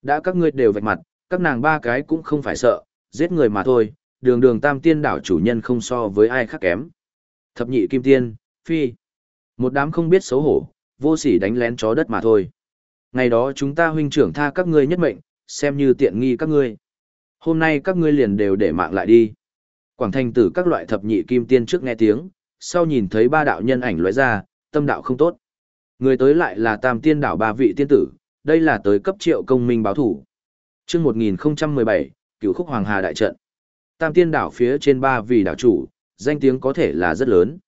Đã các ngươi đều vạch mặt, các nàng ba cái cũng không phải sợ, giết người mà thôi, đường đường tam tiên đảo chủ nhân không so với ai khác kém. Thập nhị kim tiên, phi. Một đám không biết xấu hổ, vô sỉ đánh lén chó đất mà thôi. Ngày đó chúng ta huynh trưởng tha các ngươi nhất mệnh, xem như tiện nghi các ngươi. Hôm nay các ngươi liền đều để mạng lại đi. Quảng thành tử các loại thập nhị kim tiên trước nghe tiếng, sau nhìn thấy ba đạo nhân ảnh lóe ra, tâm đạo không tốt. Người tới lại là tam tiên đảo ba vị tiên tử, đây là tới cấp triệu công minh báo thủ. Trước 1017, cửu khúc Hoàng Hà đại trận. Tam tiên đảo phía trên ba vị đảo chủ, danh tiếng có thể là rất lớn.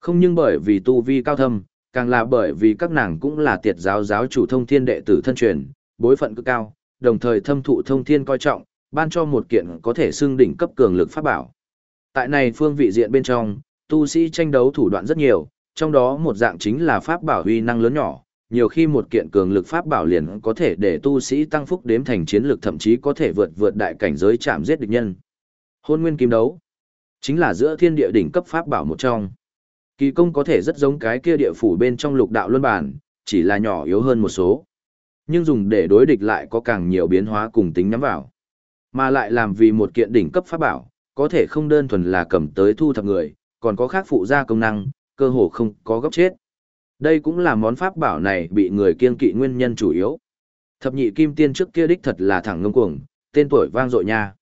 Không nhưng bởi vì tu vi cao thâm, càng là bởi vì các nàng cũng là tiệt giáo giáo chủ thông thiên đệ tử thân truyền, bối phận cực cao, đồng thời thâm thụ thông thiên coi trọng, ban cho một kiện có thể xưng đỉnh cấp cường lực pháp bảo. Tại này phương vị diện bên trong, tu sĩ tranh đấu thủ đoạn rất nhiều, trong đó một dạng chính là pháp bảo huy năng lớn nhỏ, nhiều khi một kiện cường lực pháp bảo liền có thể để tu sĩ tăng phúc đếm thành chiến lực thậm chí có thể vượt vượt đại cảnh giới chạm giết địch nhân. Hôn nguyên kim đấu chính là giữa thiên địa đỉnh cấp pháp bảo một trong. Kỳ công có thể rất giống cái kia địa phủ bên trong lục đạo luân bản, chỉ là nhỏ yếu hơn một số. Nhưng dùng để đối địch lại có càng nhiều biến hóa cùng tính nhắm vào. Mà lại làm vì một kiện đỉnh cấp pháp bảo, có thể không đơn thuần là cầm tới thu thập người, còn có khác phụ gia công năng, cơ hồ không có góc chết. Đây cũng là món pháp bảo này bị người kiên kỵ nguyên nhân chủ yếu. Thập nhị kim tiên trước kia đích thật là thẳng ngông cuồng, tên tuổi vang dội nha.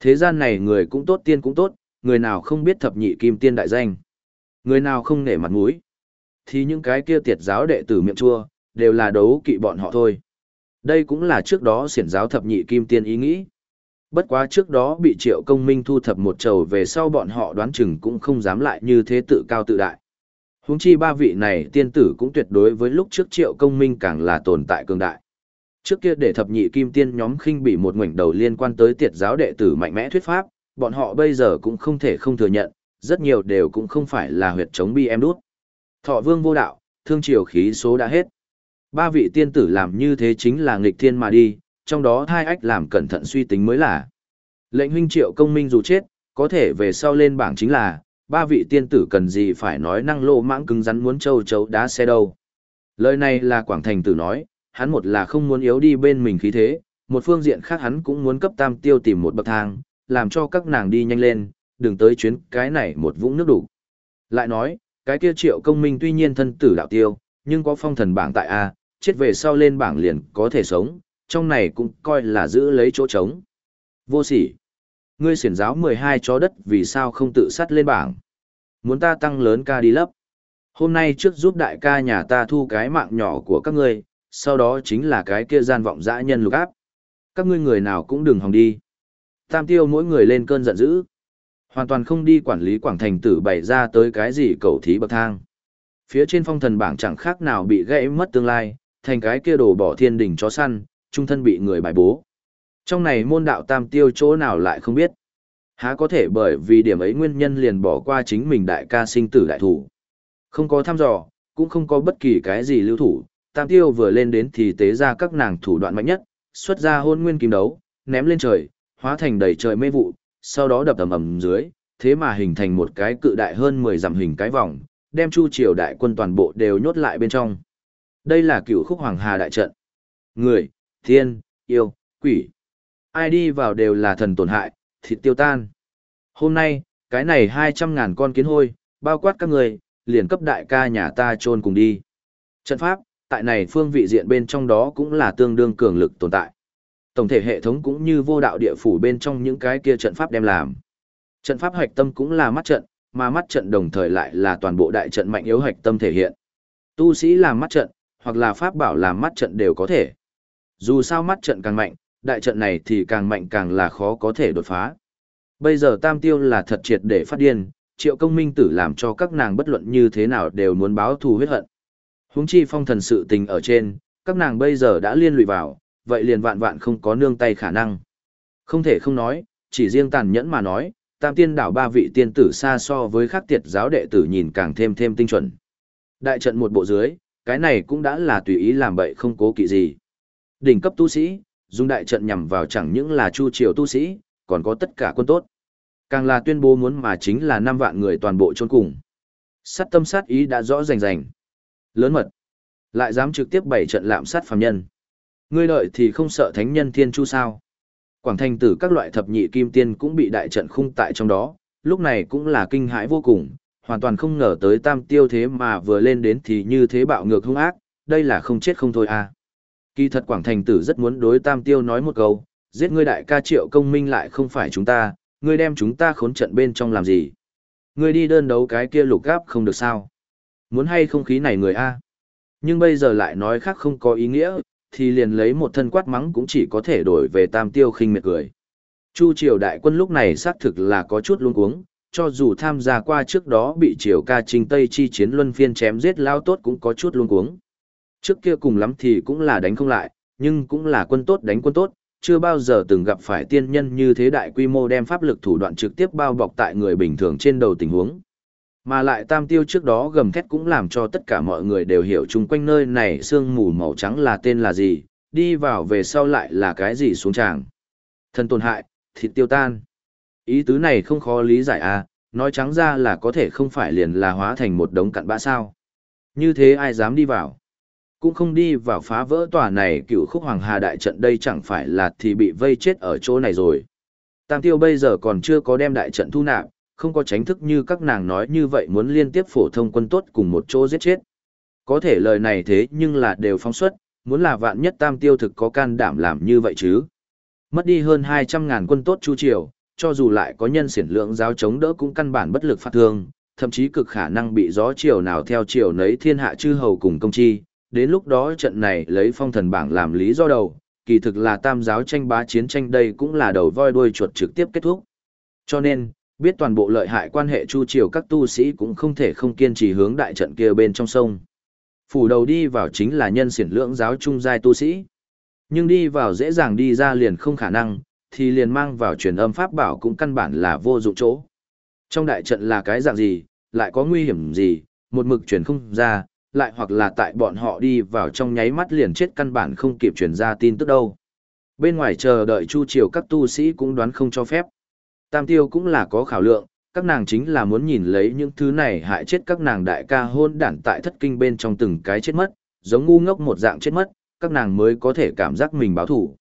Thế gian này người cũng tốt tiên cũng tốt, người nào không biết thập nhị kim tiên đại danh. Người nào không nể mặt mũi. Thì những cái kia tiệt giáo đệ tử miệng chua, đều là đấu kỵ bọn họ thôi. Đây cũng là trước đó siển giáo thập nhị kim tiên ý nghĩ. Bất quá trước đó bị triệu công minh thu thập một trầu về sau bọn họ đoán chừng cũng không dám lại như thế tự cao tự đại. Huống chi ba vị này tiên tử cũng tuyệt đối với lúc trước triệu công minh càng là tồn tại cường đại. Trước kia để thập nhị kim tiên nhóm khinh bị một ngoảnh đầu liên quan tới tiệt giáo đệ tử mạnh mẽ thuyết pháp, bọn họ bây giờ cũng không thể không thừa nhận, rất nhiều đều cũng không phải là huyệt chống bi em đút. Thọ vương vô đạo, thương triều khí số đã hết. Ba vị tiên tử làm như thế chính là nghịch thiên mà đi, trong đó hai ách làm cẩn thận suy tính mới là. Lệnh huynh triệu công minh dù chết, có thể về sau lên bảng chính là, ba vị tiên tử cần gì phải nói năng lô mãng cứng rắn muốn châu chấu đá xe đâu. Lời này là Quảng Thành tử nói, hắn một là không muốn yếu đi bên mình khí thế, một phương diện khác hắn cũng muốn cấp tam tiêu tìm một bậc thang, làm cho các nàng đi nhanh lên, đừng tới chuyến cái này một vũng nước đủ. Lại nói, cái kia triệu công minh tuy nhiên thân tử đạo tiêu, nhưng có phong thần bảng tại A, chết về sau lên bảng liền có thể sống, trong này cũng coi là giữ lấy chỗ trống. Vô sỉ. Ngươi xiển giáo 12 chó đất vì sao không tự sát lên bảng. Muốn ta tăng lớn ca đi lấp. Hôm nay trước giúp đại ca nhà ta thu cái mạng nhỏ của các ngươi, sau đó chính là cái kia gian vọng dã nhân lục áp. Các ngươi người nào cũng đừng hòng đi. Tam tiêu mỗi người lên cơn giận dữ. Hoàn toàn không đi quản lý quảng thành tử bày ra tới cái gì cầu thí bậc thang. Phía trên phong thần bảng chẳng khác nào bị gãy mất tương lai, thành cái kia đổ bỏ thiên đỉnh chó săn, trung thân bị người bài bố. Trong này môn đạo tam tiêu chỗ nào lại không biết. Há có thể bởi vì điểm ấy nguyên nhân liền bỏ qua chính mình đại ca sinh tử đại thủ. Không có thăm dò, cũng không có bất kỳ cái gì lưu thủ, tam tiêu vừa lên đến thì tế ra các nàng thủ đoạn mạnh nhất, xuất ra hôn nguyên kim đấu, ném lên trời, hóa thành đầy trời mê vụ, sau đó đập ầm ầm dưới, thế mà hình thành một cái cự đại hơn 10 dặm hình cái vòng, đem chu triều đại quân toàn bộ đều nhốt lại bên trong. Đây là cựu khúc hoàng hà đại trận. Người, thiên, yêu, quỷ. Ai đi vào đều là thần tổn hại, thịt tiêu tan. Hôm nay, cái này 200 ngàn con kiến hôi, bao quát các người, liền cấp đại ca nhà ta chôn cùng đi. Trận pháp, tại này phương vị diện bên trong đó cũng là tương đương cường lực tồn tại. Tổng thể hệ thống cũng như vô đạo địa phủ bên trong những cái kia trận pháp đem làm. Trận pháp hoạch tâm cũng là mắt trận, mà mắt trận đồng thời lại là toàn bộ đại trận mạnh yếu hoạch tâm thể hiện. Tu sĩ làm mắt trận, hoặc là pháp bảo làm mắt trận đều có thể. Dù sao mắt trận càng mạnh, đại trận này thì càng mạnh càng là khó có thể đột phá. Bây giờ tam tiêu là thật triệt để phát điên, triệu công minh tử làm cho các nàng bất luận như thế nào đều muốn báo thù huyết hận. Húng chi phong thần sự tình ở trên, các nàng bây giờ đã liên lụy vào, vậy liền vạn vạn không có nương tay khả năng. Không thể không nói, chỉ riêng tàn nhẫn mà nói, tam tiên đảo ba vị tiên tử xa so với khắc tiệt giáo đệ tử nhìn càng thêm thêm tinh chuẩn. Đại trận một bộ dưới, cái này cũng đã là tùy ý làm bậy không cố kỵ gì. Đỉnh cấp tu sĩ, dùng đại trận nhằm vào chẳng những là chu triều tu sĩ, còn có tất cả quân tốt. Càng là tuyên bố muốn mà chính là năm vạn người toàn bộ chôn cùng. Sát tâm sát ý đã rõ rành rành. Lớn mật. Lại dám trực tiếp bảy trận lạm sát phàm nhân. Ngươi đợi thì không sợ thánh nhân thiên chu sao. Quảng thành tử các loại thập nhị kim tiên cũng bị đại trận khung tại trong đó, lúc này cũng là kinh hãi vô cùng, hoàn toàn không ngờ tới tam tiêu thế mà vừa lên đến thì như thế bạo ngược hung ác, đây là không chết không thôi à. Kỳ thật Quảng Thành Tử rất muốn đối tam tiêu nói một câu, giết ngươi đại ca triệu công minh lại không phải chúng ta, ngươi đem chúng ta khốn trận bên trong làm gì. Ngươi đi đơn đấu cái kia lục gáp không được sao. Muốn hay không khí này người A. Nhưng bây giờ lại nói khác không có ý nghĩa, thì liền lấy một thân quát mắng cũng chỉ có thể đổi về tam tiêu khinh miệt cười. Chu triều đại quân lúc này xác thực là có chút luống cuống, cho dù tham gia qua trước đó bị triều ca trình Tây chi chiến luân phiên chém giết lao tốt cũng có chút luống cuống. Trước kia cùng lắm thì cũng là đánh không lại, nhưng cũng là quân tốt đánh quân tốt, chưa bao giờ từng gặp phải tiên nhân như thế đại quy mô đem pháp lực thủ đoạn trực tiếp bao bọc tại người bình thường trên đầu tình huống. Mà lại tam tiêu trước đó gầm thét cũng làm cho tất cả mọi người đều hiểu chung quanh nơi này sương mù màu trắng là tên là gì, đi vào về sau lại là cái gì xuống tràng. Thân tổn hại, thịt tiêu tan. Ý tứ này không khó lý giải à, nói trắng ra là có thể không phải liền là hóa thành một đống cặn bã sao. Như thế ai dám đi vào. Cũng không đi vào phá vỡ tòa này cựu khúc hoàng hà đại trận đây chẳng phải là thì bị vây chết ở chỗ này rồi. Tam tiêu bây giờ còn chưa có đem đại trận thu nạp, không có tránh thức như các nàng nói như vậy muốn liên tiếp phổ thông quân tốt cùng một chỗ giết chết. Có thể lời này thế nhưng là đều phóng xuất, muốn là vạn nhất tam tiêu thực có can đảm làm như vậy chứ. Mất đi hơn 200.000 quân tốt chu triều, cho dù lại có nhân siển lượng giáo chống đỡ cũng căn bản bất lực phát thương, thậm chí cực khả năng bị gió triều nào theo triều nấy thiên hạ chư hầu cùng công chi, đến lúc đó trận này lấy phong thần bảng làm lý do đầu, kỳ thực là tam giáo tranh bá chiến tranh đây cũng là đầu voi đuôi chuột trực tiếp kết thúc. Cho nên, biết toàn bộ lợi hại quan hệ chu triều các tu sĩ cũng không thể không kiên trì hướng đại trận kia bên trong sông. Phủ đầu đi vào chính là nhân siển lưỡng giáo trung giai tu sĩ. Nhưng đi vào dễ dàng đi ra liền không khả năng, thì liền mang vào truyền âm pháp bảo cũng căn bản là vô dụng chỗ. Trong đại trận là cái dạng gì, lại có nguy hiểm gì, một mực truyền không ra, lại hoặc là tại bọn họ đi vào trong nháy mắt liền chết căn bản không kịp truyền ra tin tức đâu. Bên ngoài chờ đợi chu triều các tu sĩ cũng đoán không cho phép. Tam tiêu cũng là có khảo lượng, các nàng chính là muốn nhìn lấy những thứ này hại chết các nàng đại ca hôn đản tại thất kinh bên trong từng cái chết mất, giống ngu ngốc một dạng chết mất, các nàng mới có thể cảm giác mình báo thủ.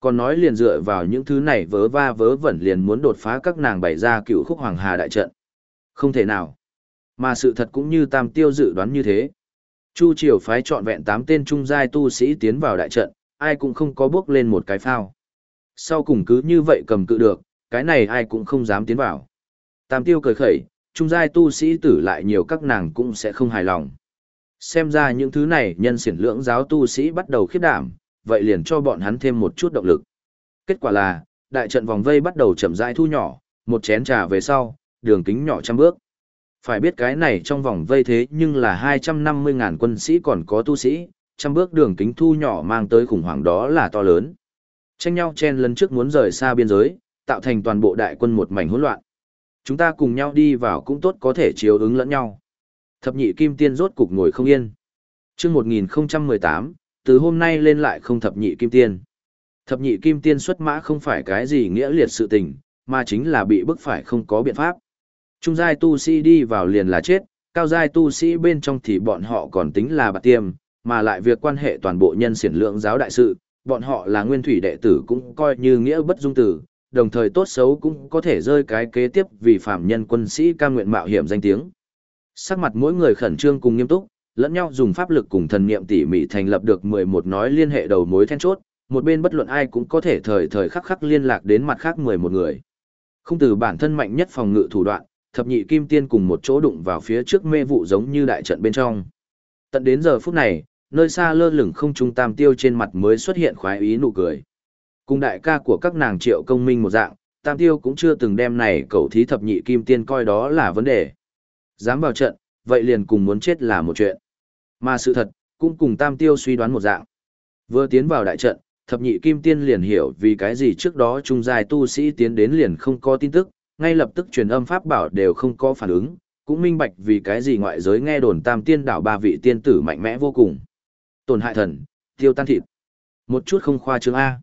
Còn nói liền dựa vào những thứ này vớ va vớ vẩn liền muốn đột phá các nàng bày ra cựu khúc hoàng hà đại trận. Không thể nào. Mà sự thật cũng như tam tiêu dự đoán như thế. Chu triều phái trọn vẹn 8 tên trung giai tu sĩ tiến vào đại trận, ai cũng không có bước lên một cái phao. Sau cùng cứ như vậy cầm cự được, cái này ai cũng không dám tiến vào. Tam tiêu cười khẩy, trung giai tu sĩ tử lại nhiều các nàng cũng sẽ không hài lòng. Xem ra những thứ này nhân siển lưỡng giáo tu sĩ bắt đầu khiết đảm, vậy liền cho bọn hắn thêm một chút động lực. Kết quả là, đại trận vòng vây bắt đầu chậm rãi thu nhỏ, một chén trà về sau, đường kính nhỏ trăm bước. Phải biết cái này trong vòng vây thế nhưng là 250.000 quân sĩ còn có tu sĩ, trăm bước đường kính thu nhỏ mang tới khủng hoảng đó là to lớn. Tranh nhau chen lần trước muốn rời xa biên giới, tạo thành toàn bộ đại quân một mảnh hỗn loạn. Chúng ta cùng nhau đi vào cũng tốt có thể chiếu ứng lẫn nhau. Thập nhị kim tiên rốt cục ngồi không yên. Trước 1018, từ hôm nay lên lại không thập nhị kim tiên. Thập nhị kim tiên xuất mã không phải cái gì nghĩa liệt sự tình, mà chính là bị bức phải không có biện pháp. Trung giai tu sĩ đi vào liền là chết, cao giai tu sĩ bên trong thì bọn họ còn tính là bạc tiêm, mà lại việc quan hệ toàn bộ nhân siển lượng giáo đại sự, bọn họ là nguyên thủy đệ tử cũng coi như nghĩa bất dung tử, đồng thời tốt xấu cũng có thể rơi cái kế tiếp vì phạm nhân quân sĩ cam nguyện mạo hiểm danh tiếng. Sắc mặt mỗi người khẩn trương cùng nghiêm túc, lẫn nhau dùng pháp lực cùng thần niệm tỉ mỉ thành lập được 11 nói liên hệ đầu mối then chốt, một bên bất luận ai cũng có thể thời thời khắc khắc liên lạc đến mặt khác 11 người. Không từ bản thân mạnh nhất phòng ngự thủ đoạn, thập nhị kim tiên cùng một chỗ đụng vào phía trước mê vụ giống như đại trận bên trong. Tận đến giờ phút này, nơi xa lơ lửng không trung tam tiêu trên mặt mới xuất hiện khoái ý nụ cười. Cùng đại ca của các nàng triệu công minh một dạng, tam tiêu cũng chưa từng đem này cầu thí thập nhị kim tiên coi đó là vấn đề. Dám vào trận, vậy liền cùng muốn chết là một chuyện. Mà sự thật, cũng cùng tam tiêu suy đoán một dạng. Vừa tiến vào đại trận, thập nhị kim tiên liền hiểu vì cái gì trước đó trung dài tu sĩ tiến đến liền không có tin tức, ngay lập tức truyền âm pháp bảo đều không có phản ứng, cũng minh bạch vì cái gì ngoại giới nghe đồn tam tiên đảo ba vị tiên tử mạnh mẽ vô cùng. Tổn hại thần, tiêu tan thịt. Một chút không khoa trương A.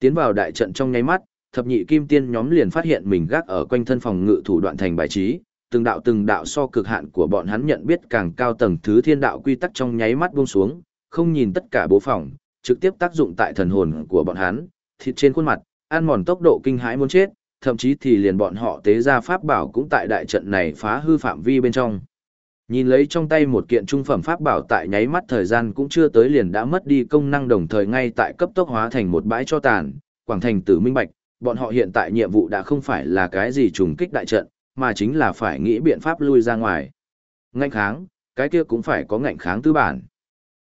Tiến vào đại trận trong nháy mắt, thập nhị kim tiên nhóm liền phát hiện mình gác ở quanh thân phòng ngự thủ đoạn thành bài trí, từng đạo từng đạo so cực hạn của bọn hắn nhận biết càng cao tầng thứ thiên đạo quy tắc trong nháy mắt buông xuống, không nhìn tất cả bố phòng, trực tiếp tác dụng tại thần hồn của bọn hắn, thịt trên khuôn mặt, ăn mòn tốc độ kinh hãi muốn chết, thậm chí thì liền bọn họ tế ra pháp bảo cũng tại đại trận này phá hư phạm vi bên trong. Nhìn lấy trong tay một kiện trung phẩm pháp bảo tại nháy mắt thời gian cũng chưa tới liền đã mất đi công năng đồng thời ngay tại cấp tốc hóa thành một bãi cho tàn, quảng thành tử minh bạch, bọn họ hiện tại nhiệm vụ đã không phải là cái gì trùng kích đại trận, mà chính là phải nghĩ biện pháp lui ra ngoài. Ngạnh kháng, cái kia cũng phải có ngạnh kháng tư bản.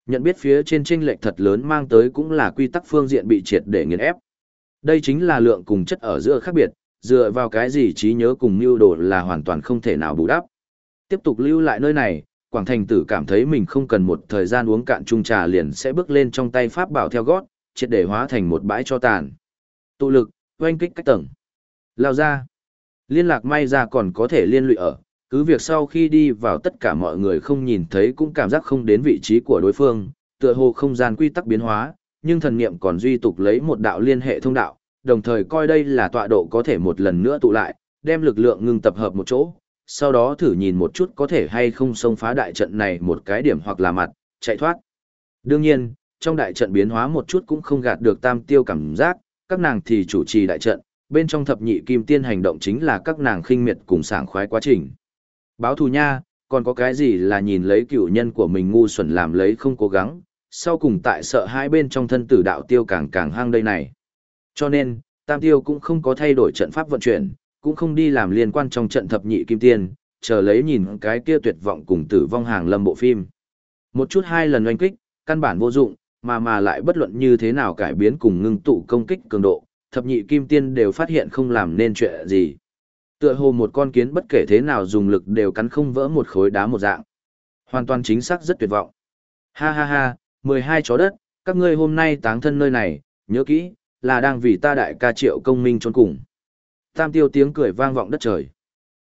Nhận biết phía trên tranh lệch thật lớn mang tới cũng là quy tắc phương diện bị triệt để nghiền ép. Đây chính là lượng cùng chất ở giữa khác biệt, dựa vào cái gì trí nhớ cùng mưu đồ là hoàn toàn không thể nào bù đắp. Tiếp tục lưu lại nơi này, Quảng Thành Tử cảm thấy mình không cần một thời gian uống cạn chung trà liền sẽ bước lên trong tay pháp bảo theo gót, triệt để hóa thành một bãi cho tàn. Tụ lực, oanh kích cách tầng. Lao ra. Liên lạc may ra còn có thể liên lụy ở, cứ việc sau khi đi vào tất cả mọi người không nhìn thấy cũng cảm giác không đến vị trí của đối phương, tựa hồ không gian quy tắc biến hóa, nhưng thần niệm còn duy tục lấy một đạo liên hệ thông đạo, đồng thời coi đây là tọa độ có thể một lần nữa tụ lại, đem lực lượng ngưng tập hợp một chỗ, sau đó thử nhìn một chút có thể hay không xông phá đại trận này một cái điểm hoặc là mặt, chạy thoát. Đương nhiên, trong đại trận biến hóa một chút cũng không gạt được tam tiêu cảm giác, các nàng thì chủ trì đại trận, bên trong thập nhị kim tiên hành động chính là các nàng khinh miệt cùng sảng khoái quá trình. Báo thù nha, còn có cái gì là nhìn lấy cựu nhân của mình ngu xuẩn làm lấy không cố gắng, sau cùng tại sợ hai bên trong thân tử đạo tiêu càng càng hang đây này. Cho nên, Tam Tiêu cũng không có thay đổi trận pháp vận chuyển, cũng không đi làm liên quan trong trận thập nhị kim tiên, chờ lấy nhìn cái kia tuyệt vọng cùng tử vong hàng lâm bộ phim. Một chút hai lần oanh kích, căn bản vô dụng, mà mà lại bất luận như thế nào cải biến cùng ngưng tụ công kích cường độ, thập nhị kim tiên đều phát hiện không làm nên chuyện gì. Tựa hồ một con kiến bất kể thế nào dùng lực đều cắn không vỡ một khối đá một dạng. Hoàn toàn chính xác rất tuyệt vọng. Ha ha ha, 12 chó đất, các ngươi hôm nay táng thân nơi này, nhớ kỹ, là đang vì ta đại ca triệu công minh trốn cùng. Tam tiêu tiếng cười vang vọng đất trời.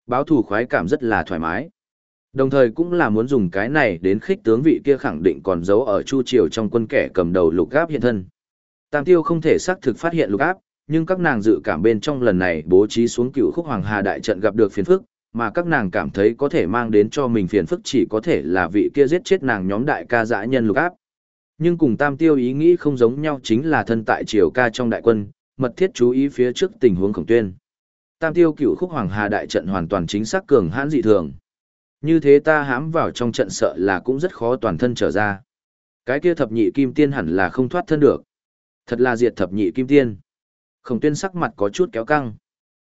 Báo thủ khoái cảm rất là thoải mái. Đồng thời cũng là muốn dùng cái này đến khích tướng vị kia khẳng định còn giấu ở chu triều trong quân kẻ cầm đầu lục gáp hiện thân. Tam tiêu không thể xác thực phát hiện lục áp, nhưng các nàng dự cảm bên trong lần này bố trí xuống cựu khúc hoàng hà đại trận gặp được phiền phức, mà các nàng cảm thấy có thể mang đến cho mình phiền phức chỉ có thể là vị kia giết chết nàng nhóm đại ca dã nhân lục áp. Nhưng cùng tam tiêu ý nghĩ không giống nhau chính là thân tại triều ca trong đại quân, mật thiết chú ý phía trước tình huống khổng tuyên. Tam tiêu cựu khúc hoàng hà đại trận hoàn toàn chính xác cường hãn dị thường. Như thế ta hãm vào trong trận sợ là cũng rất khó toàn thân trở ra. Cái kia thập nhị kim tiên hẳn là không thoát thân được. Thật là diệt thập nhị kim tiên. Khổng tuyên sắc mặt có chút kéo căng.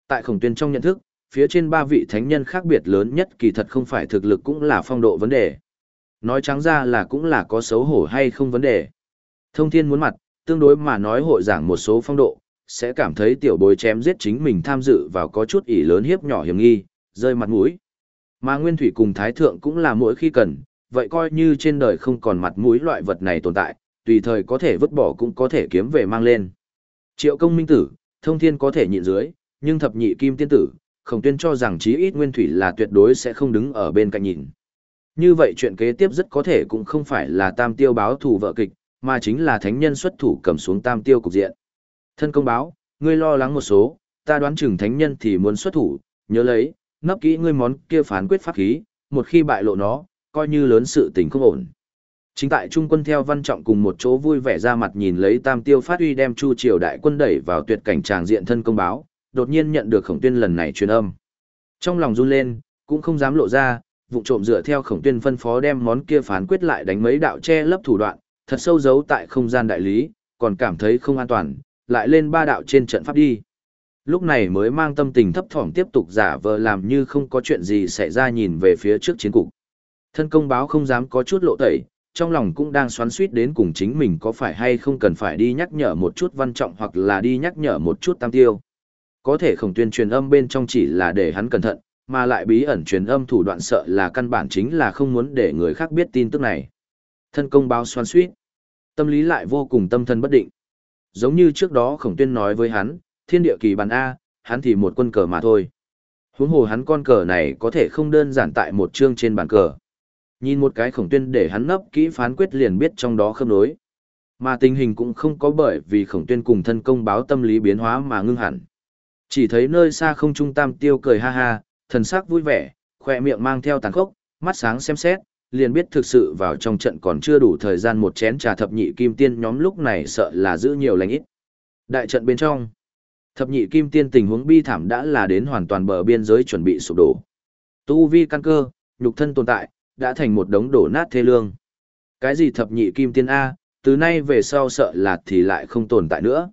Tại khổng tuyên trong nhận thức, phía trên ba vị thánh nhân khác biệt lớn nhất kỳ thật không phải thực lực cũng là phong độ vấn đề. Nói trắng ra là cũng là có xấu hổ hay không vấn đề. Thông thiên muốn mặt, tương đối mà nói hội giảng một số phong độ, sẽ cảm thấy tiểu bối chém giết chính mình tham dự vào có chút ỷ lớn hiếp nhỏ hiểm nghi, rơi mặt mũi. Mà Nguyên Thủy cùng Thái Thượng cũng là mỗi khi cần, vậy coi như trên đời không còn mặt mũi loại vật này tồn tại, tùy thời có thể vứt bỏ cũng có thể kiếm về mang lên. Triệu công minh tử, thông thiên có thể nhịn dưới, nhưng thập nhị kim tiên tử, khổng tuyên cho rằng chí ít Nguyên Thủy là tuyệt đối sẽ không đứng ở bên cạnh nhìn. Như vậy chuyện kế tiếp rất có thể cũng không phải là tam tiêu báo thủ vợ kịch, mà chính là thánh nhân xuất thủ cầm xuống tam tiêu cục diện. Thân công báo, ngươi lo lắng một số, ta đoán chừng thánh nhân thì muốn xuất thủ, nhớ lấy, nấp kỹ ngươi món kia phán quyết pháp khí, một khi bại lộ nó, coi như lớn sự tình không ổn. Chính tại trung quân theo văn trọng cùng một chỗ vui vẻ ra mặt nhìn lấy tam tiêu phát uy đem chu triều đại quân đẩy vào tuyệt cảnh tràng diện thân công báo, đột nhiên nhận được khổng tuyên lần này truyền âm. Trong lòng run lên, cũng không dám lộ ra, vụ trộm dựa theo khổng tuyên phân phó đem món kia phán quyết lại đánh mấy đạo che lấp thủ đoạn, thật sâu giấu tại không gian đại lý, còn cảm thấy không an toàn, lại lên ba đạo trên trận pháp đi. Lúc này mới mang tâm tình thấp thỏm tiếp tục giả vờ làm như không có chuyện gì xảy ra nhìn về phía trước chiến cục. Thân công báo không dám có chút lộ tẩy, trong lòng cũng đang xoắn suýt đến cùng chính mình có phải hay không cần phải đi nhắc nhở một chút văn trọng hoặc là đi nhắc nhở một chút tam tiêu. Có thể khổng tuyên truyền âm bên trong chỉ là để hắn cẩn thận, mà lại bí ẩn truyền âm thủ đoạn sợ là căn bản chính là không muốn để người khác biết tin tức này. Thân công báo xoan suýt, tâm lý lại vô cùng tâm thần bất định. Giống như trước đó khổng tuyên nói với hắn, thiên địa kỳ bàn A, hắn thì một quân cờ mà thôi. Huống hồ hắn con cờ này có thể không đơn giản tại một chương trên bàn cờ. Nhìn một cái khổng tuyên để hắn nấp kỹ phán quyết liền biết trong đó khớp nối. Mà tình hình cũng không có bởi vì khổng tuyên cùng thân công báo tâm lý biến hóa mà ngưng hẳn. Chỉ thấy nơi xa không trung tam tiêu cười ha ha, thần sắc vui vẻ, khoe miệng mang theo tàn khốc, mắt sáng xem xét, liền biết thực sự vào trong trận còn chưa đủ thời gian một chén trà thập nhị kim tiên nhóm lúc này sợ là giữ nhiều lành ít. Đại trận bên trong, thập nhị kim tiên tình huống bi thảm đã là đến hoàn toàn bờ biên giới chuẩn bị sụp đổ. Tu vi căn cơ, nhục thân tồn tại, đã thành một đống đổ nát thê lương. Cái gì thập nhị kim tiên A, từ nay về sau sợ là thì lại không tồn tại nữa.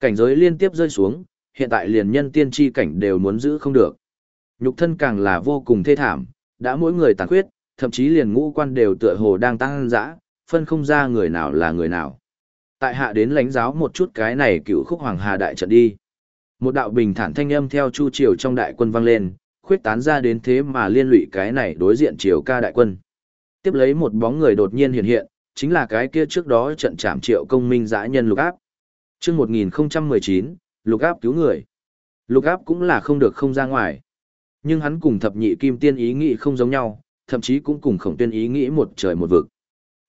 Cảnh giới liên tiếp rơi xuống, hiện tại liền nhân tiên tri cảnh đều muốn giữ không được. Nhục thân càng là vô cùng thê thảm, đã mỗi người tàn khuyết, thậm chí liền ngũ quan đều tựa hồ đang tăng dã, phân không ra người nào là người nào. Tại hạ đến lãnh giáo một chút cái này cựu khúc hoàng hà đại trận đi. Một đạo bình thản thanh âm theo chu triều trong đại quân vang lên, khuyết tán ra đến thế mà liên lụy cái này đối diện triều ca đại quân. Tiếp lấy một bóng người đột nhiên hiện hiện, chính là cái kia trước đó trận trảm triệu công minh dã nhân lục áp. Trước 1019, lục áp cứu người. Lục áp cũng là không được không ra ngoài. Nhưng hắn cùng thập nhị kim tiên ý nghĩ không giống nhau, thậm chí cũng cùng khổng tuyên ý nghĩ một trời một vực.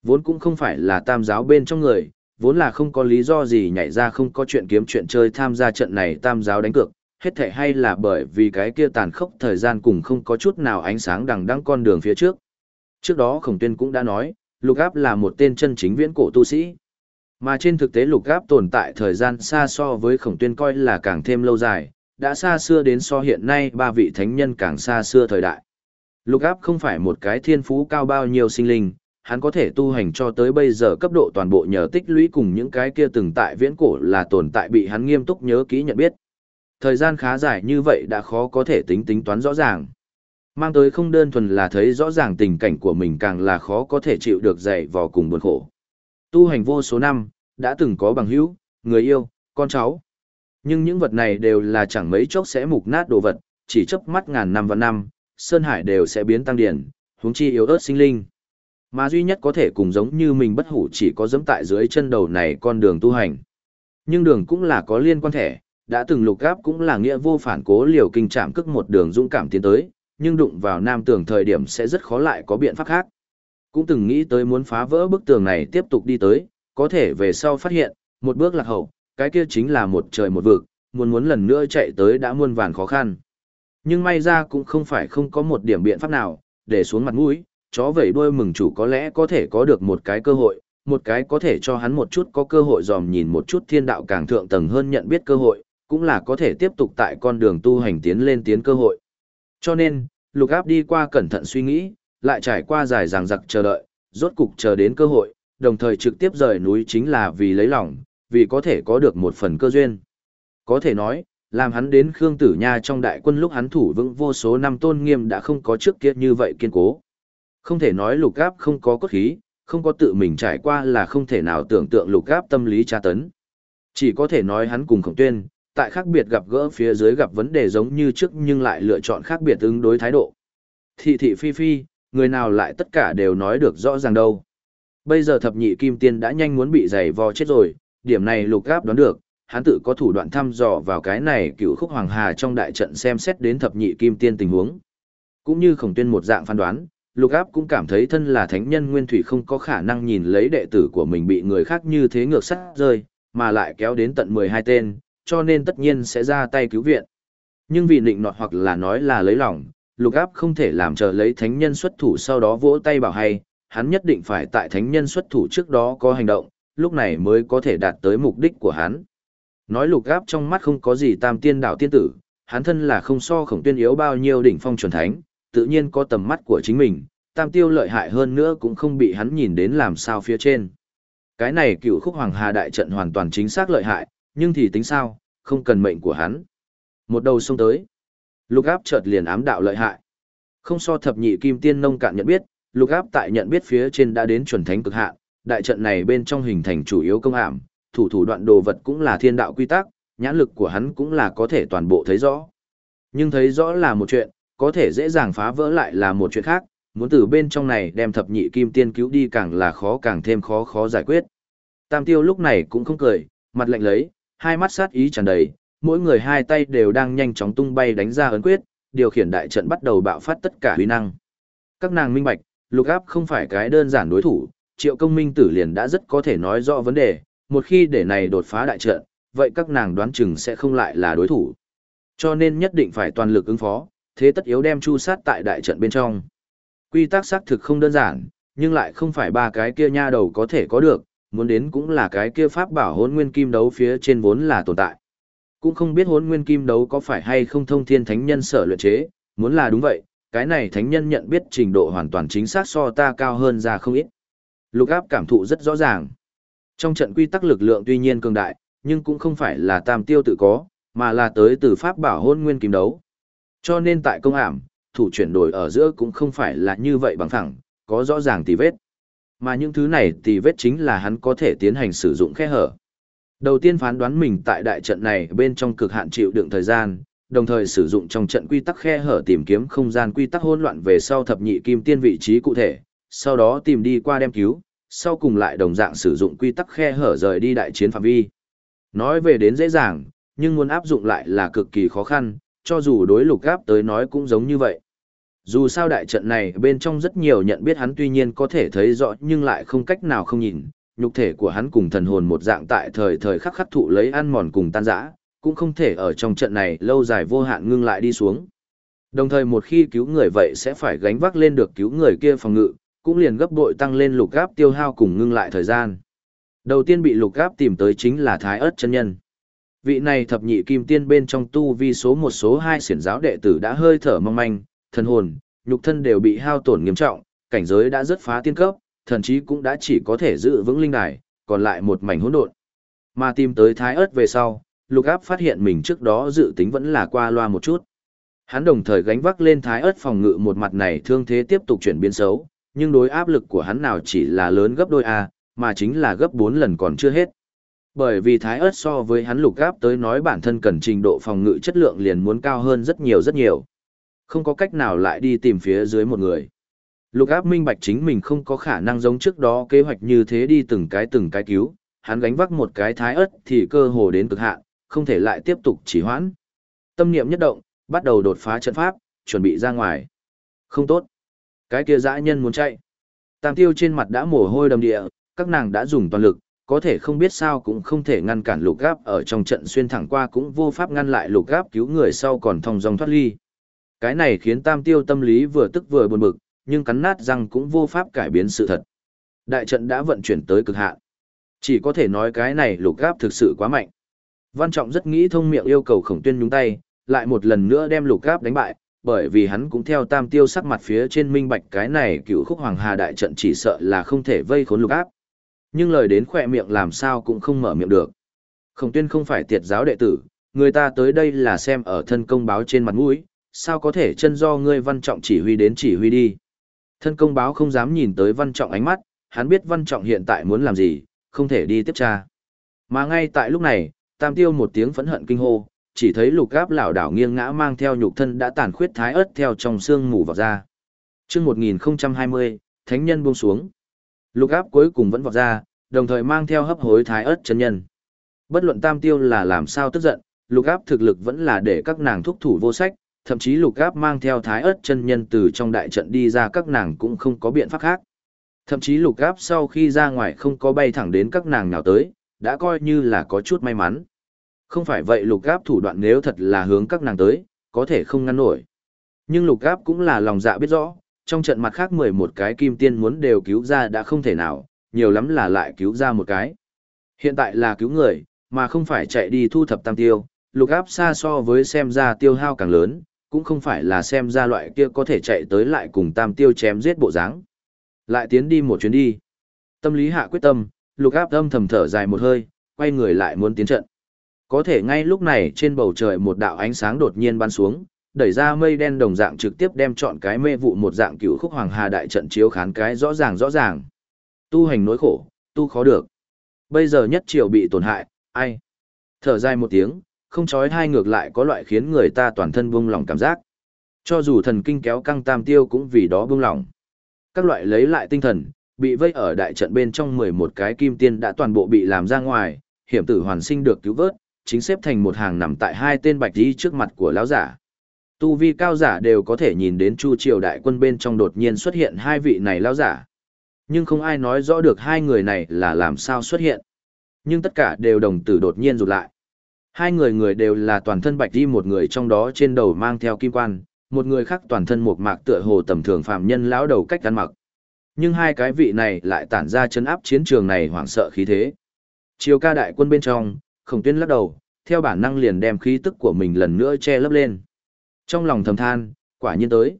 Vốn cũng không phải là tam giáo bên trong người, vốn là không có lý do gì nhảy ra không có chuyện kiếm chuyện chơi tham gia trận này tam giáo đánh cược, hết thể hay là bởi vì cái kia tàn khốc thời gian cùng không có chút nào ánh sáng đằng đăng con đường phía trước. Trước đó khổng tuyên cũng đã nói, lục áp là một tên chân chính viễn cổ tu sĩ. Mà trên thực tế lục áp tồn tại thời gian xa so với khổng tuyên coi là càng thêm lâu dài, đã xa xưa đến so hiện nay ba vị thánh nhân càng xa xưa thời đại. Lục áp không phải một cái thiên phú cao bao nhiêu sinh linh, hắn có thể tu hành cho tới bây giờ cấp độ toàn bộ nhờ tích lũy cùng những cái kia từng tại viễn cổ là tồn tại bị hắn nghiêm túc nhớ kỹ nhận biết. Thời gian khá dài như vậy đã khó có thể tính tính toán rõ ràng. Mang tới không đơn thuần là thấy rõ ràng tình cảnh của mình càng là khó có thể chịu được dày vò cùng buồn khổ. Tu hành vô số năm, đã từng có bằng hữu, người yêu, con cháu. Nhưng những vật này đều là chẳng mấy chốc sẽ mục nát đồ vật, chỉ chớp mắt ngàn năm và năm, Sơn Hải đều sẽ biến tăng điển, huống chi yếu ớt sinh linh. Mà duy nhất có thể cùng giống như mình bất hủ chỉ có dẫm tại dưới chân đầu này con đường tu hành. Nhưng đường cũng là có liên quan thể, đã từng lục gáp cũng là nghĩa vô phản cố liều kinh trạm cước một đường dũng cảm tiến tới, nhưng đụng vào nam tường thời điểm sẽ rất khó lại có biện pháp khác. Cũng từng nghĩ tới muốn phá vỡ bức tường này tiếp tục đi tới, có thể về sau phát hiện, một bước lạc hậu, cái kia chính là một trời một vực, muốn muốn lần nữa chạy tới đã muôn vàn khó khăn. Nhưng may ra cũng không phải không có một điểm biện pháp nào, để xuống mặt mũi, chó vẩy đuôi mừng chủ có lẽ có thể có được một cái cơ hội, một cái có thể cho hắn một chút có cơ hội dòm nhìn một chút thiên đạo càng thượng tầng hơn nhận biết cơ hội, cũng là có thể tiếp tục tại con đường tu hành tiến lên tiến cơ hội. Cho nên, lục áp đi qua cẩn thận suy nghĩ, lại trải qua dài dằng dặc chờ đợi, rốt cục chờ đến cơ hội, đồng thời trực tiếp rời núi chính là vì lấy lòng, vì có thể có được một phần cơ duyên. Có thể nói, làm hắn đến Khương Tử Nha trong đại quân lúc hắn thủ vững vô số năm tôn nghiêm đã không có trước kia như vậy kiên cố. Không thể nói lục gáp không có cốt khí, không có tự mình trải qua là không thể nào tưởng tượng lục gáp tâm lý tra tấn. Chỉ có thể nói hắn cùng khổng tuyên, tại khác biệt gặp gỡ phía dưới gặp vấn đề giống như trước nhưng lại lựa chọn khác biệt ứng đối thái độ. Thị thị phi phi, người nào lại tất cả đều nói được rõ ràng đâu. Bây giờ thập nhị kim tiên đã nhanh muốn bị giày vò chết rồi, điểm này lục gáp đoán được, hắn tự có thủ đoạn thăm dò vào cái này cựu khúc hoàng hà trong đại trận xem xét đến thập nhị kim tiên tình huống. Cũng như khổng tuyên một dạng phán đoán, lục áp cũng cảm thấy thân là thánh nhân nguyên thủy không có khả năng nhìn lấy đệ tử của mình bị người khác như thế ngược sắt rơi, mà lại kéo đến tận 12 tên, cho nên tất nhiên sẽ ra tay cứu viện. Nhưng vì định nọt hoặc là nói là lấy lòng, lục áp không thể làm chờ lấy thánh nhân xuất thủ sau đó vỗ tay bảo hay, hắn nhất định phải tại thánh nhân xuất thủ trước đó có hành động, lúc này mới có thể đạt tới mục đích của hắn. Nói lục áp trong mắt không có gì tam tiên đạo tiên tử, hắn thân là không so khổng tuyên yếu bao nhiêu đỉnh phong chuẩn thánh, tự nhiên có tầm mắt của chính mình, tam tiêu lợi hại hơn nữa cũng không bị hắn nhìn đến làm sao phía trên. Cái này cựu khúc hoàng hà đại trận hoàn toàn chính xác lợi hại, nhưng thì tính sao, không cần mệnh của hắn. Một đầu xông tới. Lục áp chợt liền ám đạo lợi hại. Không so thập nhị kim tiên nông cạn nhận biết, lục áp tại nhận biết phía trên đã đến chuẩn thánh cực hạn, đại trận này bên trong hình thành chủ yếu công ảm, thủ thủ đoạn đồ vật cũng là thiên đạo quy tắc, nhãn lực của hắn cũng là có thể toàn bộ thấy rõ. Nhưng thấy rõ là một chuyện, có thể dễ dàng phá vỡ lại là một chuyện khác, muốn từ bên trong này đem thập nhị kim tiên cứu đi càng là khó càng thêm khó khó giải quyết. Tam tiêu lúc này cũng không cười, mặt lạnh lấy, hai mắt sát ý tràn đầy, mỗi người hai tay đều đang nhanh chóng tung bay đánh ra ấn quyết, điều khiển đại trận bắt đầu bạo phát tất cả huy năng. Các nàng minh bạch, lục áp không phải cái đơn giản đối thủ, triệu công minh tử liền đã rất có thể nói rõ vấn đề, một khi để này đột phá đại trận, vậy các nàng đoán chừng sẽ không lại là đối thủ. Cho nên nhất định phải toàn lực ứng phó, thế tất yếu đem chu sát tại đại trận bên trong. Quy tắc xác thực không đơn giản, nhưng lại không phải ba cái kia nha đầu có thể có được, muốn đến cũng là cái kia pháp bảo hôn nguyên kim đấu phía trên vốn là tồn tại. Cũng không biết hôn nguyên kim đấu có phải hay không thông thiên thánh nhân sở luyện chế, muốn là đúng vậy, cái này thánh nhân nhận biết trình độ hoàn toàn chính xác so ta cao hơn ra không ít. Lục áp cảm thụ rất rõ ràng. Trong trận quy tắc lực lượng tuy nhiên cường đại, nhưng cũng không phải là tam tiêu tự có, mà là tới từ pháp bảo hôn nguyên kim đấu. Cho nên tại công ảm, thủ chuyển đổi ở giữa cũng không phải là như vậy bằng thẳng, có rõ ràng tì vết. Mà những thứ này tì vết chính là hắn có thể tiến hành sử dụng khe hở. Đầu tiên phán đoán mình tại đại trận này bên trong cực hạn chịu đựng thời gian, đồng thời sử dụng trong trận quy tắc khe hở tìm kiếm không gian quy tắc hỗn loạn về sau thập nhị kim tiên vị trí cụ thể, sau đó tìm đi qua đem cứu, sau cùng lại đồng dạng sử dụng quy tắc khe hở rời đi đại chiến phạm vi. Nói về đến dễ dàng, nhưng muốn áp dụng lại là cực kỳ khó khăn, cho dù đối lục gáp tới nói cũng giống như vậy. Dù sao đại trận này bên trong rất nhiều nhận biết hắn tuy nhiên có thể thấy rõ nhưng lại không cách nào không nhìn, nhục thể của hắn cùng thần hồn một dạng tại thời thời khắc khắc thụ lấy ăn mòn cùng tan rã, cũng không thể ở trong trận này lâu dài vô hạn ngưng lại đi xuống. Đồng thời một khi cứu người vậy sẽ phải gánh vác lên được cứu người kia phòng ngự, cũng liền gấp bội tăng lên lục gáp tiêu hao cùng ngưng lại thời gian. Đầu tiên bị lục gáp tìm tới chính là Thái ớt chân nhân. Vị này thập nhị kim tiên bên trong tu vi số một số hai xiển giáo đệ tử đã hơi thở mong manh, thần hồn, nhục thân đều bị hao tổn nghiêm trọng, cảnh giới đã rất phá tiên cấp, thần chí cũng đã chỉ có thể giữ vững linh đài, còn lại một mảnh hỗn độn. Mà tìm tới Thái ớt về sau, lục áp phát hiện mình trước đó dự tính vẫn là qua loa một chút. Hắn đồng thời gánh vác lên Thái ớt phòng ngự một mặt này thương thế tiếp tục chuyển biến xấu, nhưng đối áp lực của hắn nào chỉ là lớn gấp đôi A, mà chính là gấp 4 lần còn chưa hết. Bởi vì thái ớt so với hắn lục gáp tới nói bản thân cần trình độ phòng ngự chất lượng liền muốn cao hơn rất nhiều rất nhiều. Không có cách nào lại đi tìm phía dưới một người. Lục áp minh bạch chính mình không có khả năng giống trước đó kế hoạch như thế đi từng cái từng cái cứu, hắn gánh vác một cái thái ớt thì cơ hồ đến cực hạn, không thể lại tiếp tục chỉ hoãn. Tâm niệm nhất động, bắt đầu đột phá trận pháp, chuẩn bị ra ngoài. Không tốt. Cái kia dã nhân muốn chạy. Tam tiêu trên mặt đã mồ hôi đầm địa, các nàng đã dùng toàn lực, có thể không biết sao cũng không thể ngăn cản lục gáp ở trong trận xuyên thẳng qua cũng vô pháp ngăn lại lục gáp cứu người sau còn thong dong thoát ly. Cái này khiến tam tiêu tâm lý vừa tức vừa buồn bực, nhưng cắn nát răng cũng vô pháp cải biến sự thật. Đại trận đã vận chuyển tới cực hạn. Chỉ có thể nói cái này lục gáp thực sự quá mạnh. Văn Trọng rất nghĩ thông miệng yêu cầu khổng tuyên nhúng tay, lại một lần nữa đem lục gáp đánh bại, bởi vì hắn cũng theo tam tiêu sắc mặt phía trên minh bạch cái này cựu khúc hoàng hà đại trận chỉ sợ là không thể vây khốn lục áp. Nhưng lời đến khỏe miệng làm sao cũng không mở miệng được. Khổng tuyên không phải tiệt giáo đệ tử, người ta tới đây là xem ở thân công báo trên mặt mũi, sao có thể chân do ngươi văn trọng chỉ huy đến chỉ huy đi. Thân công báo không dám nhìn tới văn trọng ánh mắt, hắn biết văn trọng hiện tại muốn làm gì, không thể đi tiếp tra. Mà ngay tại lúc này, tam tiêu một tiếng phẫn hận kinh hô, chỉ thấy lục gáp lảo đảo nghiêng ngã mang theo nhục thân đã tàn khuyết thái ớt theo trong xương mù vào ra. Trước 1020, thánh nhân buông xuống. Lục áp cuối cùng vẫn vọt ra, đồng thời mang theo hấp hối thái ớt chân nhân. Bất luận tam tiêu là làm sao tức giận, lục áp thực lực vẫn là để các nàng thúc thủ vô sách, thậm chí lục áp mang theo thái ớt chân nhân từ trong đại trận đi ra các nàng cũng không có biện pháp khác. Thậm chí lục áp sau khi ra ngoài không có bay thẳng đến các nàng nào tới, đã coi như là có chút may mắn. Không phải vậy lục áp thủ đoạn nếu thật là hướng các nàng tới, có thể không ngăn nổi. Nhưng lục áp cũng là lòng dạ biết rõ, trong trận mặt khác 11 cái kim tiên muốn đều cứu ra đã không thể nào, nhiều lắm là lại cứu ra một cái. Hiện tại là cứu người, mà không phải chạy đi thu thập tam tiêu, lục áp xa so với xem ra tiêu hao càng lớn, cũng không phải là xem ra loại kia có thể chạy tới lại cùng tam tiêu chém giết bộ dáng. Lại tiến đi một chuyến đi. Tâm lý hạ quyết tâm, lục áp âm thầm thở dài một hơi, quay người lại muốn tiến trận. Có thể ngay lúc này trên bầu trời một đạo ánh sáng đột nhiên bắn xuống, đẩy ra mây đen đồng dạng trực tiếp đem chọn cái mê vụ một dạng cửu khúc hoàng hà đại trận chiếu khán cái rõ ràng rõ ràng. Tu hành nỗi khổ, tu khó được. Bây giờ nhất triều bị tổn hại, ai? Thở dài một tiếng, không chói hai ngược lại có loại khiến người ta toàn thân buông lỏng cảm giác. Cho dù thần kinh kéo căng tam tiêu cũng vì đó buông lỏng. Các loại lấy lại tinh thần, bị vây ở đại trận bên trong 11 cái kim tiên đã toàn bộ bị làm ra ngoài, hiểm tử hoàn sinh được cứu vớt, chính xếp thành một hàng nằm tại hai tên bạch đi trước mặt của lão giả. Tu vi cao giả đều có thể nhìn đến Chu Triều đại quân bên trong đột nhiên xuất hiện hai vị này lão giả. Nhưng không ai nói rõ được hai người này là làm sao xuất hiện. Nhưng tất cả đều đồng tử đột nhiên rụt lại. Hai người người đều là toàn thân bạch đi một người trong đó trên đầu mang theo kim quan, một người khác toàn thân một mạc tựa hồ tầm thường phàm nhân lão đầu cách ăn mặc. Nhưng hai cái vị này lại tản ra chấn áp chiến trường này hoảng sợ khí thế. Chiều ca đại quân bên trong, khổng tuyên lắc đầu, theo bản năng liền đem khí tức của mình lần nữa che lấp lên. Trong lòng thầm than, quả nhiên tới.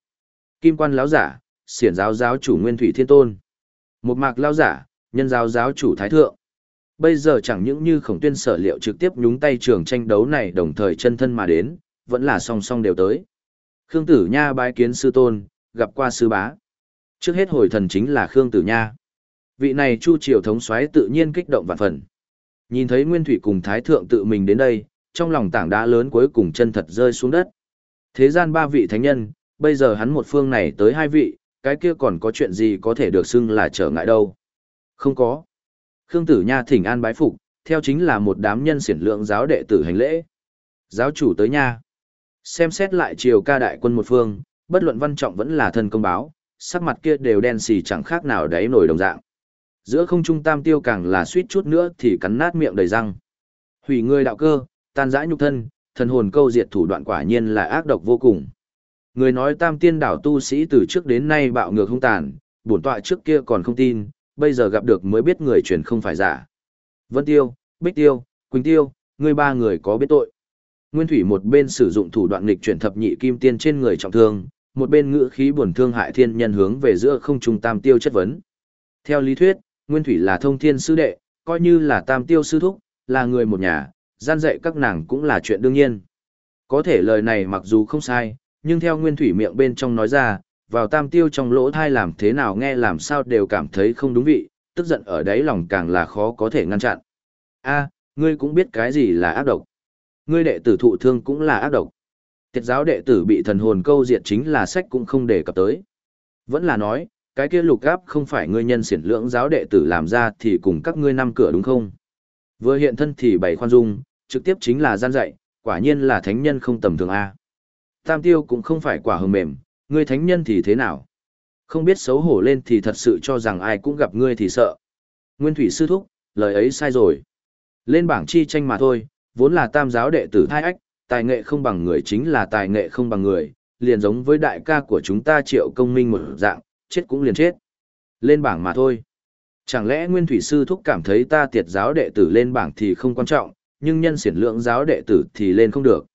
Kim quan lão giả, xiển giáo giáo chủ nguyên thủy thiên tôn. Một mạc lão giả, nhân giáo giáo chủ thái thượng. Bây giờ chẳng những như khổng tuyên sở liệu trực tiếp nhúng tay trường tranh đấu này đồng thời chân thân mà đến, vẫn là song song đều tới. Khương Tử Nha bái kiến sư tôn, gặp qua sư bá. Trước hết hồi thần chính là Khương Tử Nha. Vị này Chu Triều thống soái tự nhiên kích động vạn phần. Nhìn thấy Nguyên Thủy cùng Thái Thượng tự mình đến đây, trong lòng tảng đá lớn cuối cùng chân thật rơi xuống đất. Thế gian ba vị thánh nhân, bây giờ hắn một phương này tới hai vị, cái kia còn có chuyện gì có thể được xưng là trở ngại đâu. Không có. Khương Tử Nha thỉnh an bái phục, theo chính là một đám nhân xiển lượng giáo đệ tử hành lễ. Giáo chủ tới nha. Xem xét lại triều ca đại quân một phương, bất luận văn trọng vẫn là thân công báo, sắc mặt kia đều đen xì chẳng khác nào đáy nổi đồng dạng. Giữa không trung tam tiêu càng là suýt chút nữa thì cắn nát miệng đầy răng. Hủy người đạo cơ, tan rã nhục thân, thần hồn câu diệt thủ đoạn quả nhiên là ác độc vô cùng. Người nói tam tiên đảo tu sĩ từ trước đến nay bạo ngược hung tàn, bổn tọa trước kia còn không tin, bây giờ gặp được mới biết người truyền không phải giả. Vân Tiêu, Bích Tiêu, Quỳnh Tiêu, người ba người có biết tội. Nguyên Thủy một bên sử dụng thủ đoạn nghịch chuyển thập nhị kim tiên trên người trọng thương, một bên ngữ khí buồn thương hại thiên nhân hướng về giữa không trung tam tiêu chất vấn. Theo lý thuyết, Nguyên Thủy là thông thiên sư đệ, coi như là tam tiêu sư thúc, là người một nhà, gian dạy các nàng cũng là chuyện đương nhiên. Có thể lời này mặc dù không sai, nhưng theo Nguyên Thủy miệng bên trong nói ra, vào tam tiêu trong lỗ thai làm thế nào nghe làm sao đều cảm thấy không đúng vị, tức giận ở đáy lòng càng là khó có thể ngăn chặn. a ngươi cũng biết cái gì là ác độc. Ngươi đệ tử thụ thương cũng là ác độc. Tiệt giáo đệ tử bị thần hồn câu diệt chính là sách cũng không đề cập tới. Vẫn là nói, cái kia lục gáp không phải ngươi nhân xiển lưỡng giáo đệ tử làm ra thì cùng các ngươi năm cửa đúng không? Vừa hiện thân thì bày khoan dung, trực tiếp chính là gian dạy, quả nhiên là thánh nhân không tầm thường A. Tam tiêu cũng không phải quả hường mềm, ngươi thánh nhân thì thế nào? Không biết xấu hổ lên thì thật sự cho rằng ai cũng gặp ngươi thì sợ. Nguyên thủy sư thúc, lời ấy sai rồi. Lên bảng chi tranh mà thôi, vốn là tam giáo đệ tử thai ách, tài nghệ không bằng người chính là tài nghệ không bằng người, liền giống với đại ca của chúng ta triệu công minh một dạng, chết cũng liền chết. Lên bảng mà thôi. Chẳng lẽ nguyên thủy sư thúc cảm thấy ta tiệt giáo đệ tử lên bảng thì không quan trọng, nhưng nhân siển lượng giáo đệ tử thì lên không được.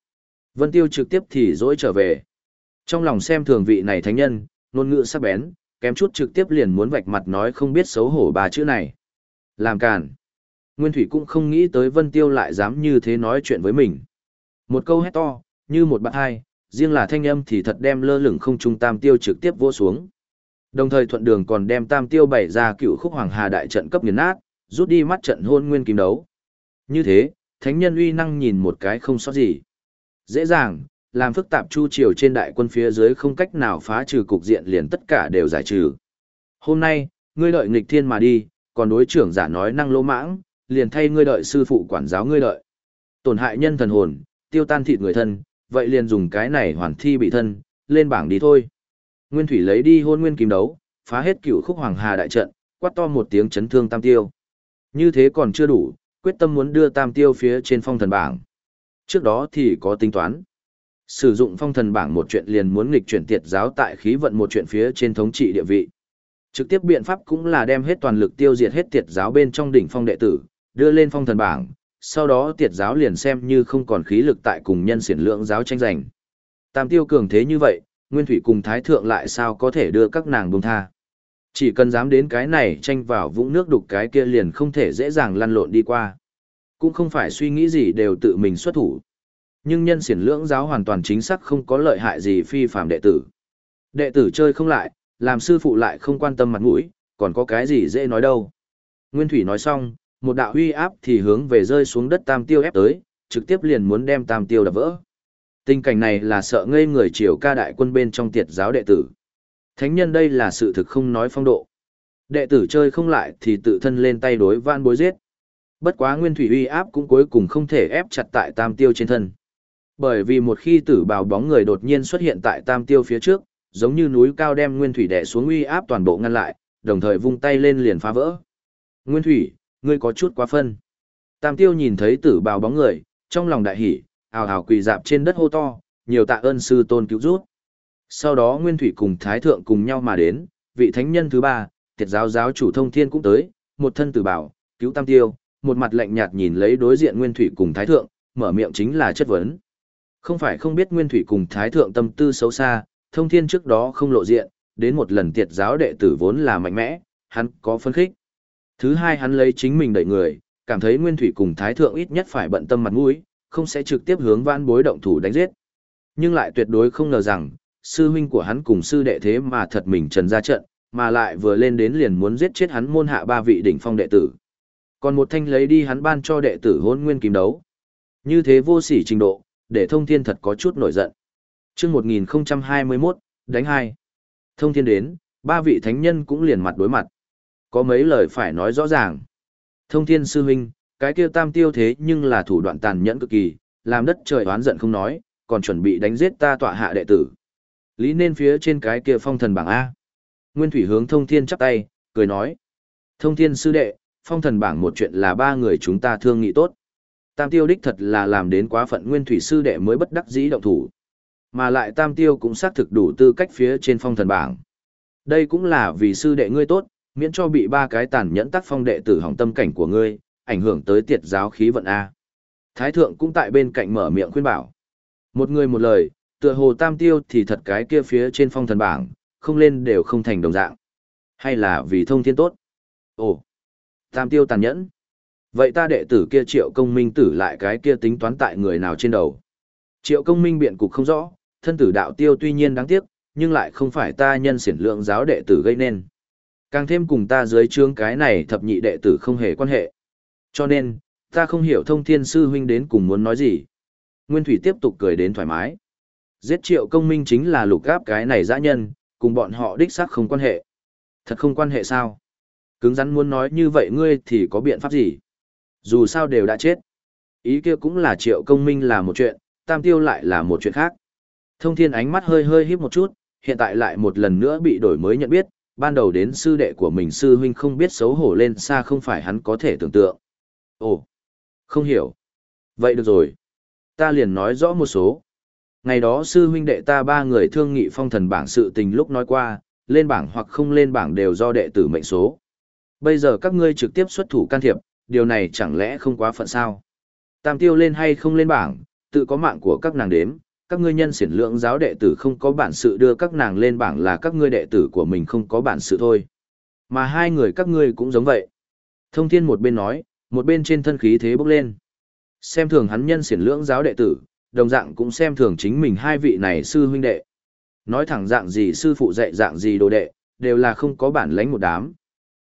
Vân Tiêu trực tiếp thì dỗi trở về. Trong lòng xem thường vị này thánh nhân, ngôn ngữ sắc bén, kém chút trực tiếp liền muốn vạch mặt nói không biết xấu hổ ba chữ này. Làm càn. Nguyên Thủy cũng không nghĩ tới Vân Tiêu lại dám như thế nói chuyện với mình. Một câu hét to, như một bạn hai, riêng là thanh âm thì thật đem lơ lửng không trung tam tiêu trực tiếp vô xuống. Đồng thời thuận đường còn đem tam tiêu bày ra cựu khúc hoàng hà đại trận cấp nghiền nát, rút đi mắt trận hôn nguyên kim đấu. Như thế, thánh nhân uy năng nhìn một cái không sót gì. Dễ dàng, làm phức tạp chu triều trên đại quân phía dưới không cách nào phá trừ cục diện liền tất cả đều giải trừ. Hôm nay, ngươi đợi nghịch thiên mà đi, còn đối trưởng giả nói năng lỗ mãng, liền thay ngươi đợi sư phụ quản giáo ngươi đợi. Tổn hại nhân thần hồn, tiêu tan thịt người thân, vậy liền dùng cái này hoàn thi bị thân, lên bảng đi thôi. Nguyên Thủy lấy đi hôn nguyên kim đấu, phá hết cựu khúc hoàng hà đại trận, quát to một tiếng chấn thương tam tiêu. Như thế còn chưa đủ, quyết tâm muốn đưa tam tiêu phía trên phong thần bảng. Trước đó thì có tính toán. Sử dụng phong thần bảng một chuyện liền muốn nghịch chuyển tiệt giáo tại khí vận một chuyện phía trên thống trị địa vị. Trực tiếp biện pháp cũng là đem hết toàn lực tiêu diệt hết tiệt giáo bên trong đỉnh phong đệ tử, đưa lên phong thần bảng, sau đó tiệt giáo liền xem như không còn khí lực tại cùng nhân xiển lượng giáo tranh giành. Tam tiêu cường thế như vậy, Nguyên Thủy cùng Thái Thượng lại sao có thể đưa các nàng buông tha. Chỉ cần dám đến cái này tranh vào vũng nước đục cái kia liền không thể dễ dàng lăn lộn đi qua. Cũng không phải suy nghĩ gì đều tự mình xuất thủ. Nhưng nhân siển lưỡng giáo hoàn toàn chính xác không có lợi hại gì phi phạm đệ tử. Đệ tử chơi không lại, làm sư phụ lại không quan tâm mặt mũi, còn có cái gì dễ nói đâu. Nguyên Thủy nói xong, một đạo huy áp thì hướng về rơi xuống đất tam tiêu ép tới, trực tiếp liền muốn đem tam tiêu đập vỡ. Tình cảnh này là sợ ngây người triều ca đại quân bên trong tiệt giáo đệ tử. Thánh nhân đây là sự thực không nói phong độ. Đệ tử chơi không lại thì tự thân lên tay đối van bối giết. Bất quá nguyên thủy uy áp cũng cuối cùng không thể ép chặt tại tam tiêu trên thân. Bởi vì một khi tử bào bóng người đột nhiên xuất hiện tại tam tiêu phía trước, giống như núi cao đem nguyên thủy đè xuống uy áp toàn bộ ngăn lại, đồng thời vung tay lên liền phá vỡ. Nguyên thủy, ngươi có chút quá phân. Tam tiêu nhìn thấy tử bào bóng người, trong lòng đại hỉ, ào ào quỳ dạp trên đất hô to, nhiều tạ ơn sư tôn cứu rút. Sau đó Nguyên Thủy cùng Thái Thượng cùng nhau mà đến, vị thánh nhân thứ ba, tiệt giáo giáo chủ thông thiên cũng tới, một thân tử bảo, cứu tam tiêu, một mặt lạnh nhạt nhìn lấy đối diện Nguyên Thủy cùng Thái Thượng, mở miệng chính là chất vấn. Không phải không biết Nguyên Thủy cùng Thái Thượng tâm tư xấu xa, thông thiên trước đó không lộ diện, đến một lần tiệt giáo đệ tử vốn là mạnh mẽ, hắn có phân khích. Thứ hai hắn lấy chính mình đẩy người, cảm thấy Nguyên Thủy cùng Thái Thượng ít nhất phải bận tâm mặt mũi, không sẽ trực tiếp hướng vãn bối động thủ đánh giết. Nhưng lại tuyệt đối không ngờ rằng, sư huynh của hắn cùng sư đệ thế mà thật mình trần ra trận, mà lại vừa lên đến liền muốn giết chết hắn môn hạ ba vị đỉnh phong đệ tử. Còn một thanh lấy đi hắn ban cho đệ tử hôn nguyên kim đấu. Như thế vô sỉ trình độ, để thông thiên thật có chút nổi giận. chương 1021, đánh hai. Thông thiên đến, ba vị thánh nhân cũng liền mặt đối mặt. Có mấy lời phải nói rõ ràng. Thông thiên sư huynh, cái kia tam tiêu thế nhưng là thủ đoạn tàn nhẫn cực kỳ, làm đất trời oán giận không nói, còn chuẩn bị đánh giết ta tọa hạ đệ tử. Lý nên phía trên cái kia phong thần bảng A. Nguyên thủy hướng thông thiên chắp tay, cười nói. Thông thiên sư đệ, phong thần bảng một chuyện là ba người chúng ta thương nghị tốt. Tam tiêu đích thật là làm đến quá phận nguyên thủy sư đệ mới bất đắc dĩ động thủ. Mà lại tam tiêu cũng xác thực đủ tư cách phía trên phong thần bảng. Đây cũng là vì sư đệ ngươi tốt, miễn cho bị ba cái tàn nhẫn tác phong đệ tử hỏng tâm cảnh của ngươi, ảnh hưởng tới tiệt giáo khí vận A. Thái thượng cũng tại bên cạnh mở miệng khuyên bảo. Một người một lời, tựa hồ tam tiêu thì thật cái kia phía trên phong thần bảng, không lên đều không thành đồng dạng. Hay là vì thông thiên tốt? Ồ, tam tiêu tàn nhẫn. Vậy ta đệ tử kia triệu công minh tử lại cái kia tính toán tại người nào trên đầu? Triệu công minh biện cục không rõ, thân tử đạo tiêu tuy nhiên đáng tiếc, nhưng lại không phải ta nhân siển lượng giáo đệ tử gây nên. Càng thêm cùng ta dưới trương cái này thập nhị đệ tử không hề quan hệ. Cho nên, ta không hiểu thông thiên sư huynh đến cùng muốn nói gì. Nguyên Thủy tiếp tục cười đến thoải mái. Giết triệu công minh chính là lục gáp cái này dã nhân, cùng bọn họ đích xác không quan hệ. Thật không quan hệ sao? Cứng rắn muốn nói như vậy ngươi thì có biện pháp gì? Dù sao đều đã chết. Ý kia cũng là triệu công minh là một chuyện, tam tiêu lại là một chuyện khác. Thông thiên ánh mắt hơi hơi híp một chút, hiện tại lại một lần nữa bị đổi mới nhận biết, ban đầu đến sư đệ của mình sư huynh không biết xấu hổ lên xa không phải hắn có thể tưởng tượng. Ồ, không hiểu. Vậy được rồi. Ta liền nói rõ một số. Ngày đó sư huynh đệ ta ba người thương nghị phong thần bảng sự tình lúc nói qua, lên bảng hoặc không lên bảng đều do đệ tử mệnh số. Bây giờ các ngươi trực tiếp xuất thủ can thiệp, điều này chẳng lẽ không quá phận sao? Tam tiêu lên hay không lên bảng, tự có mạng của các nàng đếm, các ngươi nhân xiển lượng giáo đệ tử không có bản sự đưa các nàng lên bảng là các ngươi đệ tử của mình không có bản sự thôi. Mà hai người các ngươi cũng giống vậy. Thông thiên một bên nói, một bên trên thân khí thế bốc lên. Xem thường hắn nhân xiển lưỡng giáo đệ tử, đồng dạng cũng xem thường chính mình hai vị này sư huynh đệ. Nói thẳng dạng gì sư phụ dạy dạng gì đồ đệ, đều là không có bản lãnh một đám.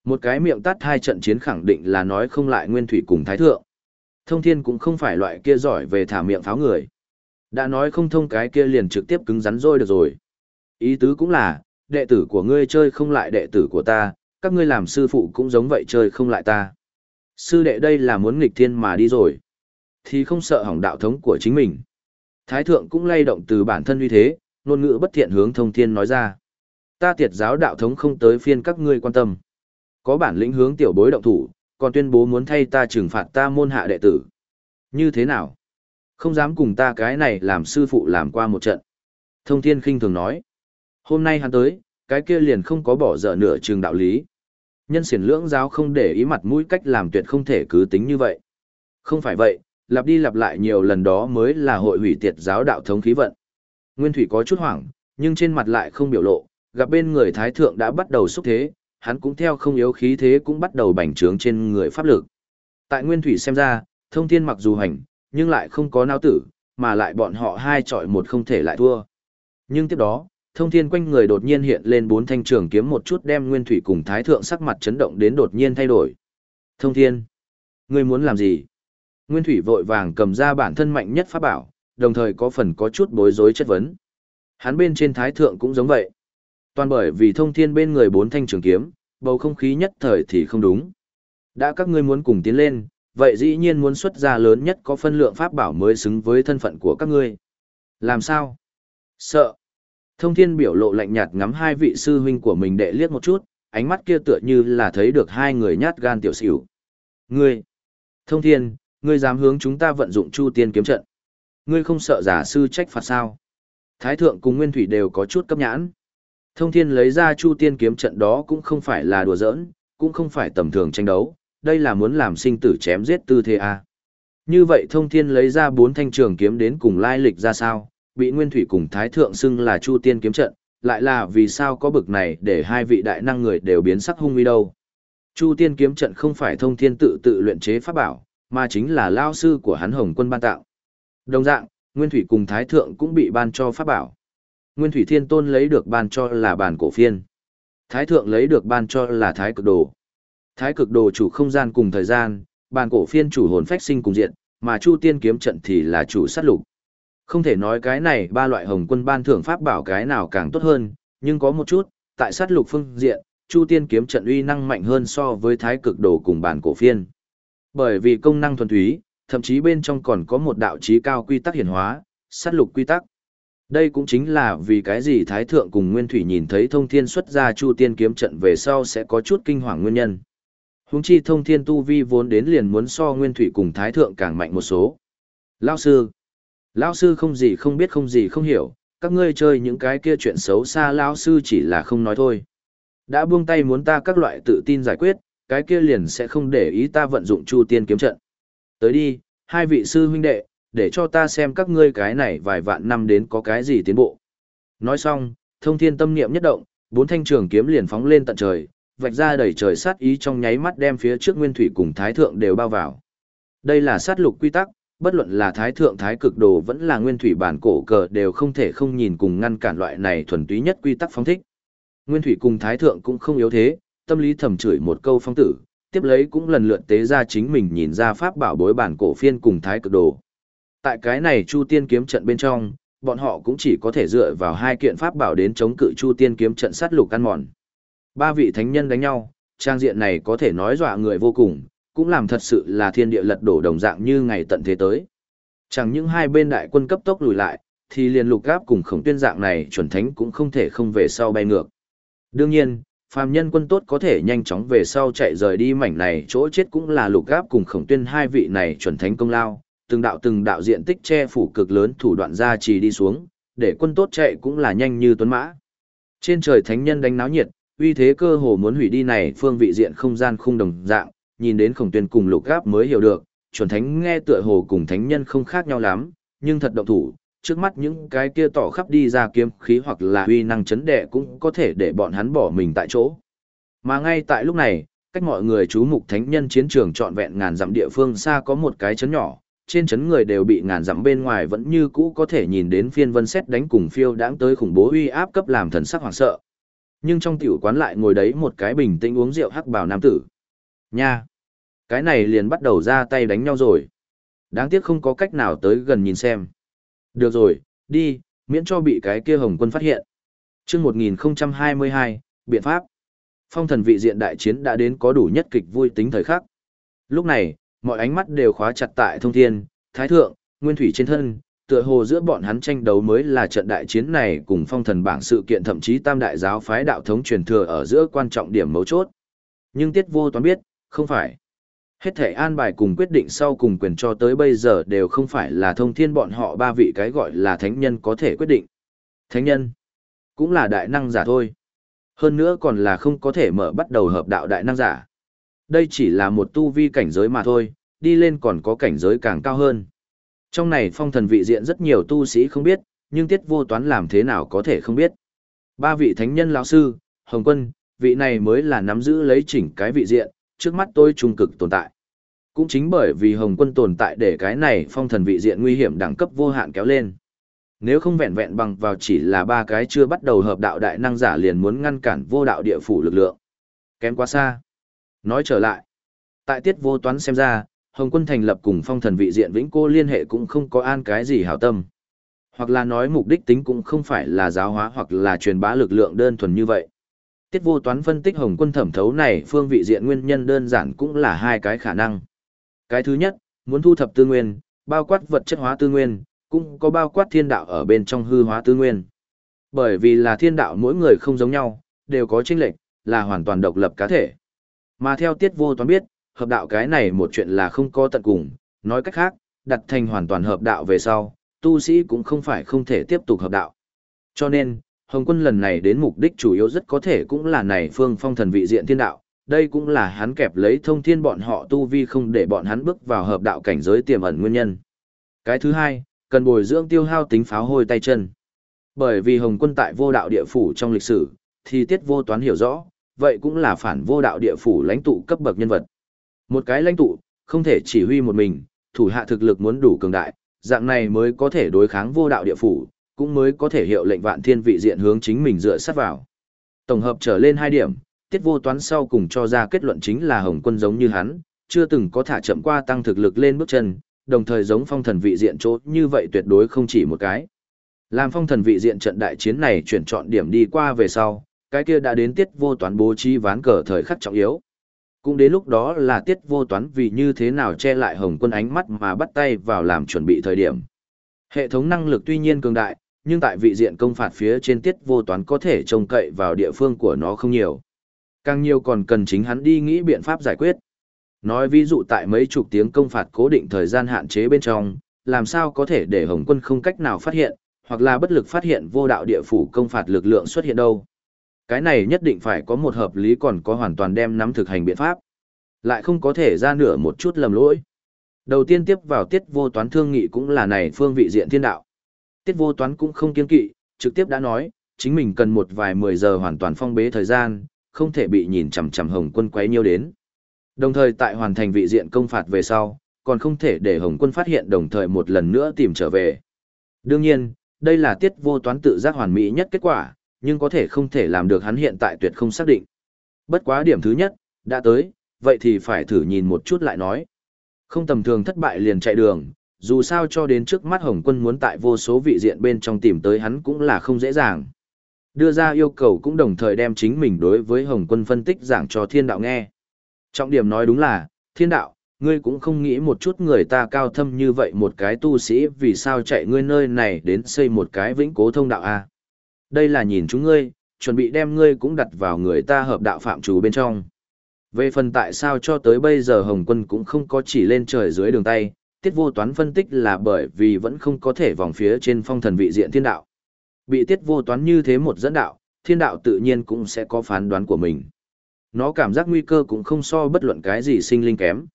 Một cái miệng tắt hai trận chiến khẳng định là nói không lại nguyên thủy cùng thái thượng. Thông thiên cũng không phải loại kia giỏi về thả miệng pháo người. Đã nói không thông cái kia liền trực tiếp cứng rắn rồi được rồi. Ý tứ cũng là, đệ tử của ngươi chơi không lại đệ tử của ta, các ngươi làm sư phụ cũng giống vậy chơi không lại ta. Sư đệ đây là muốn nghịch thiên mà đi rồi. Thì không sợ hỏng đạo thống của chính mình. Thái thượng cũng lay động từ bản thân uy thế, ngôn ngữ bất thiện hướng thông thiên nói ra. Ta tiệt giáo đạo thống không tới phiên các ngươi quan tâm. Có bản lĩnh hướng tiểu bối động thủ, còn tuyên bố muốn thay ta trừng phạt ta môn hạ đệ tử. Như thế nào? Không dám cùng ta cái này làm sư phụ làm qua một trận. Thông thiên khinh thường nói. Hôm nay hắn tới, cái kia liền không có bỏ dở nửa trường đạo lý. Nhân xiển lưỡng giáo không để ý mặt mũi cách làm tuyệt không thể cứ tính như vậy. Không phải vậy, lặp đi lặp lại nhiều lần đó mới là hội hủy tiệt giáo đạo thống khí vận. Nguyên Thủy có chút hoảng, nhưng trên mặt lại không biểu lộ, gặp bên người Thái Thượng đã bắt đầu xúc thế, hắn cũng theo không yếu khí thế cũng bắt đầu bành trướng trên người pháp lực. Tại Nguyên Thủy xem ra, thông thiên mặc dù hành, nhưng lại không có nao tử, mà lại bọn họ hai chọi một không thể lại thua. Nhưng tiếp đó, thông thiên quanh người đột nhiên hiện lên bốn thanh trường kiếm một chút đem Nguyên Thủy cùng Thái Thượng sắc mặt chấn động đến đột nhiên thay đổi. Thông thiên, ngươi muốn làm gì? Nguyên Thủy vội vàng cầm ra bản thân mạnh nhất pháp bảo, đồng thời có phần có chút bối rối chất vấn. Hắn bên trên Thái Thượng cũng giống vậy. Toàn bởi vì thông thiên bên người bốn thanh trường kiếm, bầu không khí nhất thời thì không đúng. Đã các ngươi muốn cùng tiến lên, vậy dĩ nhiên muốn xuất ra lớn nhất có phân lượng pháp bảo mới xứng với thân phận của các ngươi. Làm sao? Sợ. Thông thiên biểu lộ lạnh nhạt ngắm hai vị sư huynh của mình đệ liếc một chút, ánh mắt kia tựa như là thấy được hai người nhát gan tiểu xỉu. Ngươi! Thông thiên, ngươi dám hướng chúng ta vận dụng chu tiên kiếm trận. Ngươi không sợ giả sư trách phạt sao? Thái thượng cùng Nguyên Thủy đều có chút cấp nhãn. Thông thiên lấy ra chu tiên kiếm trận đó cũng không phải là đùa giỡn, cũng không phải tầm thường tranh đấu, đây là muốn làm sinh tử chém giết tư thế a. Như vậy thông thiên lấy ra bốn thanh trường kiếm đến cùng lai lịch ra sao, bị Nguyên Thủy cùng Thái Thượng xưng là Chu Tiên kiếm trận, lại là vì sao có bực này để hai vị đại năng người đều biến sắc hung uy đâu. Chu Tiên kiếm trận không phải thông thiên tự tự luyện chế pháp bảo, mà chính là lao sư của hắn Hồng Quân ban tạo. Đồng dạng, Nguyên Thủy cùng Thái Thượng cũng bị ban cho pháp bảo. Nguyên Thủy Thiên Tôn lấy được ban cho là bản cổ phiên. Thái Thượng lấy được ban cho là Thái Cực Đồ. Thái Cực Đồ chủ không gian cùng thời gian, bản cổ phiên chủ hồn phách sinh cùng diện, mà Chu Tiên kiếm trận thì là chủ sát lục. Không thể nói cái này ba loại hồng quân ban thưởng pháp bảo cái nào càng tốt hơn, nhưng có một chút, tại sát lục phương diện, Chu Tiên kiếm trận uy năng mạnh hơn so với Thái Cực Đồ cùng bản cổ phiên. Bởi vì công năng thuần túy, thậm chí bên trong còn có một đạo chí cao quy tắc hiển hóa, sát lục quy tắc. Đây cũng chính là vì cái gì Thái Thượng cùng Nguyên Thủy nhìn thấy thông thiên xuất ra Chu Tiên kiếm trận về sau sẽ có chút kinh hoàng nguyên nhân. Húng chi thông thiên tu vi vốn đến liền muốn so Nguyên Thủy cùng Thái Thượng càng mạnh một số. Lao sư, Lão sư không gì không biết không gì không hiểu, các ngươi chơi những cái kia chuyện xấu xa lão sư chỉ là không nói thôi. Đã buông tay muốn ta các loại tự tin giải quyết, cái kia liền sẽ không để ý ta vận dụng chu tiên kiếm trận. Tới đi, hai vị sư huynh đệ, để cho ta xem các ngươi cái này vài vạn năm đến có cái gì tiến bộ. Nói xong, thông thiên tâm niệm nhất động, bốn thanh trường kiếm liền phóng lên tận trời, vạch ra đầy trời sát ý trong nháy mắt đem phía trước nguyên thủy cùng thái thượng đều bao vào. Đây là sát lục quy tắc, bất luận là thái thượng thái cực đồ vẫn là nguyên thủy bản cổ cờ đều không thể không nhìn cùng ngăn cản loại này thuần túy nhất quy tắc phóng thích. Nguyên thủy cùng thái thượng cũng không yếu thế, tâm lý thầm chửi một câu phong tử, tiếp lấy cũng lần lượt tế ra chính mình nhìn ra pháp bảo bối bản cổ phiên cùng thái cực đồ. Tại cái này Chu Tiên kiếm trận bên trong, bọn họ cũng chỉ có thể dựa vào hai kiện pháp bảo đến chống cự Chu Tiên kiếm trận sát lục ăn mòn. Ba vị thánh nhân đánh nhau, trang diện này có thể nói dọa người vô cùng, cũng làm thật sự là thiên địa lật đổ đồng dạng như ngày tận thế tới. Chẳng những hai bên đại quân cấp tốc lùi lại, thì liền lục gáp cùng khổng tuyên dạng này chuẩn thánh cũng không thể không về sau bay ngược. Đương nhiên, phàm nhân quân tốt có thể nhanh chóng về sau chạy rời đi mảnh này chỗ chết cũng là lục gáp cùng khổng tuyên hai vị này chuẩn thánh công lao, từng đạo từng đạo diện tích che phủ cực lớn thủ đoạn ra trì đi xuống, để quân tốt chạy cũng là nhanh như tuấn mã. Trên trời thánh nhân đánh náo nhiệt, uy thế cơ hồ muốn hủy đi này phương vị diện không gian khung đồng dạng, nhìn đến khổng tuyên cùng lục gáp mới hiểu được, chuẩn thánh nghe tựa hồ cùng thánh nhân không khác nhau lắm, nhưng thật động thủ, trước mắt những cái kia tỏ khắp đi ra kiếm khí hoặc là uy năng chấn đệ cũng có thể để bọn hắn bỏ mình tại chỗ. Mà ngay tại lúc này, cách mọi người chú mục thánh nhân chiến trường trọn vẹn ngàn dặm địa phương xa có một cái chấn nhỏ, trên chấn người đều bị ngàn dặm bên ngoài vẫn như cũ có thể nhìn đến phiên vân xét đánh cùng phiêu đãng tới khủng bố uy áp cấp làm thần sắc hoảng sợ. Nhưng trong tiểu quán lại ngồi đấy một cái bình tĩnh uống rượu hắc bào nam tử. Nha! Cái này liền bắt đầu ra tay đánh nhau rồi. Đáng tiếc không có cách nào tới gần nhìn xem. Được rồi, đi, miễn cho bị cái kia hồng quân phát hiện. chương 1022, biện pháp. Phong thần vị diện đại chiến đã đến có đủ nhất kịch vui tính thời khắc. Lúc này, mọi ánh mắt đều khóa chặt tại thông thiên, thái thượng, nguyên thủy trên thân, tựa hồ giữa bọn hắn tranh đấu mới là trận đại chiến này cùng phong thần bảng sự kiện thậm chí tam đại giáo phái đạo thống truyền thừa ở giữa quan trọng điểm mấu chốt. Nhưng tiết vô toán biết, không phải. Hết thể an bài cùng quyết định sau cùng quyền cho tới bây giờ đều không phải là thông thiên bọn họ ba vị cái gọi là thánh nhân có thể quyết định. Thánh nhân, cũng là đại năng giả thôi. Hơn nữa còn là không có thể mở bắt đầu hợp đạo đại năng giả. Đây chỉ là một tu vi cảnh giới mà thôi, đi lên còn có cảnh giới càng cao hơn. Trong này phong thần vị diện rất nhiều tu sĩ không biết, nhưng tiết vô toán làm thế nào có thể không biết. Ba vị thánh nhân lão sư, Hồng Quân, vị này mới là nắm giữ lấy chỉnh cái vị diện, trước mắt tôi trung cực tồn tại. Cũng chính bởi vì Hồng Quân tồn tại để cái này phong thần vị diện nguy hiểm đẳng cấp vô hạn kéo lên. Nếu không vẹn vẹn bằng vào chỉ là ba cái chưa bắt đầu hợp đạo đại năng giả liền muốn ngăn cản vô đạo địa phủ lực lượng. Kém quá xa. Nói trở lại. Tại tiết vô toán xem ra, Hồng Quân thành lập cùng phong thần vị diện vĩnh cô liên hệ cũng không có an cái gì hảo tâm. Hoặc là nói mục đích tính cũng không phải là giáo hóa hoặc là truyền bá lực lượng đơn thuần như vậy. Tiết vô toán phân tích Hồng Quân thẩm thấu này phương vị diện nguyên nhân đơn giản cũng là hai cái khả năng. Cái thứ nhất, muốn thu thập tư nguyên, bao quát vật chất hóa tư nguyên, cũng có bao quát thiên đạo ở bên trong hư hóa tư nguyên. Bởi vì là thiên đạo mỗi người không giống nhau, đều có chênh lệch, là hoàn toàn độc lập cá thể. Mà theo tiết vô toán biết, hợp đạo cái này một chuyện là không có tận cùng, nói cách khác, đặt thành hoàn toàn hợp đạo về sau, tu sĩ cũng không phải không thể tiếp tục hợp đạo. Cho nên, Hồng quân lần này đến mục đích chủ yếu rất có thể cũng là này phương phong thần vị diện thiên đạo, đây cũng là hắn kẹp lấy thông thiên bọn họ tu vi không để bọn hắn bước vào hợp đạo cảnh giới tiềm ẩn nguyên nhân. Cái thứ hai, cần bồi dưỡng tiêu hao tính pháo hôi tay chân. Bởi vì Hồng quân tại vô đạo địa phủ trong lịch sử, thì tiết vô toán hiểu rõ, vậy cũng là phản vô đạo địa phủ lãnh tụ cấp bậc nhân vật. Một cái lãnh tụ, không thể chỉ huy một mình, thủ hạ thực lực muốn đủ cường đại, dạng này mới có thể đối kháng vô đạo địa phủ, cũng mới có thể hiệu lệnh vạn thiên vị diện hướng chính mình dựa sát vào. Tổng hợp trở lên hai điểm, tiết vô toán sau cùng cho ra kết luận chính là Hồng quân giống như hắn, chưa từng có thả chậm qua tăng thực lực lên bước chân, đồng thời giống phong thần vị diện chỗ như vậy tuyệt đối không chỉ một cái. Làm phong thần vị diện trận đại chiến này chuyển chọn điểm đi qua về sau, cái kia đã đến tiết vô toán bố trí ván cờ thời khắc trọng yếu. Cũng đến lúc đó là tiết vô toán vì như thế nào che lại hồng quân ánh mắt mà bắt tay vào làm chuẩn bị thời điểm. Hệ thống năng lực tuy nhiên cường đại, nhưng tại vị diện công phạt phía trên tiết vô toán có thể trông cậy vào địa phương của nó không nhiều. Càng nhiều còn cần chính hắn đi nghĩ biện pháp giải quyết. Nói ví dụ tại mấy chục tiếng công phạt cố định thời gian hạn chế bên trong, làm sao có thể để Hồng quân không cách nào phát hiện, hoặc là bất lực phát hiện vô đạo địa phủ công phạt lực lượng xuất hiện đâu. Cái này nhất định phải có một hợp lý còn có hoàn toàn đem nắm thực hành biện pháp. Lại không có thể ra nửa một chút lầm lỗi. Đầu tiên tiếp vào tiết vô toán thương nghị cũng là này phương vị diện thiên đạo. Tiết vô toán cũng không kiên kỵ, trực tiếp đã nói, chính mình cần một vài mười giờ hoàn toàn phong bế thời gian, không thể bị nhìn chằm chằm hồng quân quấy nhiêu đến. Đồng thời tại hoàn thành vị diện công phạt về sau, còn không thể để hồng quân phát hiện đồng thời một lần nữa tìm trở về. Đương nhiên, đây là tiết vô toán tự giác hoàn mỹ nhất kết quả, nhưng có thể không thể làm được hắn hiện tại tuyệt không xác định. Bất quá điểm thứ nhất, đã tới, vậy thì phải thử nhìn một chút lại nói. Không tầm thường thất bại liền chạy đường, dù sao cho đến trước mắt Hồng quân muốn tại vô số vị diện bên trong tìm tới hắn cũng là không dễ dàng. Đưa ra yêu cầu cũng đồng thời đem chính mình đối với Hồng quân phân tích giảng cho thiên đạo nghe. Trọng điểm nói đúng là, thiên đạo, ngươi cũng không nghĩ một chút người ta cao thâm như vậy một cái tu sĩ vì sao chạy ngươi nơi này đến xây một cái vĩnh cố thông đạo a đây là nhìn chúng ngươi chuẩn bị đem ngươi cũng đặt vào người ta hợp đạo phạm chủ bên trong về phần tại sao cho tới bây giờ hồng quân cũng không có chỉ lên trời dưới đường tay tiết vô toán phân tích là bởi vì vẫn không có thể vòng phía trên phong thần vị diện thiên đạo. Bị tiết vô toán như thế một dẫn đạo thiên đạo tự nhiên cũng sẽ có phán đoán của mình. Nó cảm giác nguy cơ cũng không so bất luận cái gì sinh linh kém.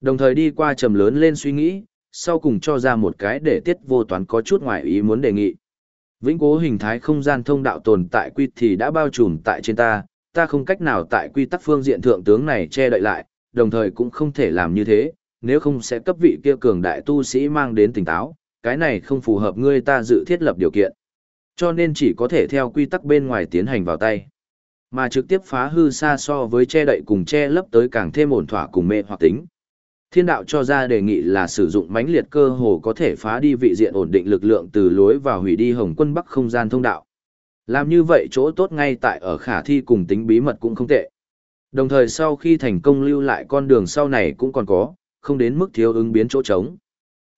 Đồng thời đi qua trầm lớn lên suy nghĩ, sau cùng cho ra một cái để tiết vô toán có chút ngoài ý muốn đề nghị. Vĩnh cố hình thái không gian thông đạo tồn tại quy thì đã bao trùm tại trên ta, ta không cách nào tại quy tắc phương diện thượng tướng này che đậy lại, đồng thời cũng không thể làm như thế, nếu không sẽ cấp vị kia cường đại tu sĩ mang đến tỉnh táo, cái này không phù hợp ngươi ta dự thiết lập điều kiện. Cho nên chỉ có thể theo quy tắc bên ngoài tiến hành vào tay. Mà trực tiếp phá hư xa so với che đậy cùng che lấp tới càng thêm ổn thỏa cùng mê hoặc tính. Thiên đạo cho ra đề nghị là sử dụng mãnh liệt cơ hồ có thể phá đi vị diện ổn định lực lượng từ lối và hủy đi Hồng Quân Bắc không gian thông đạo. Làm như vậy chỗ tốt ngay tại ở khả thi cùng tính bí mật cũng không tệ. Đồng thời sau khi thành công lưu lại con đường sau này cũng còn có, không đến mức thiếu ứng biến chỗ trống.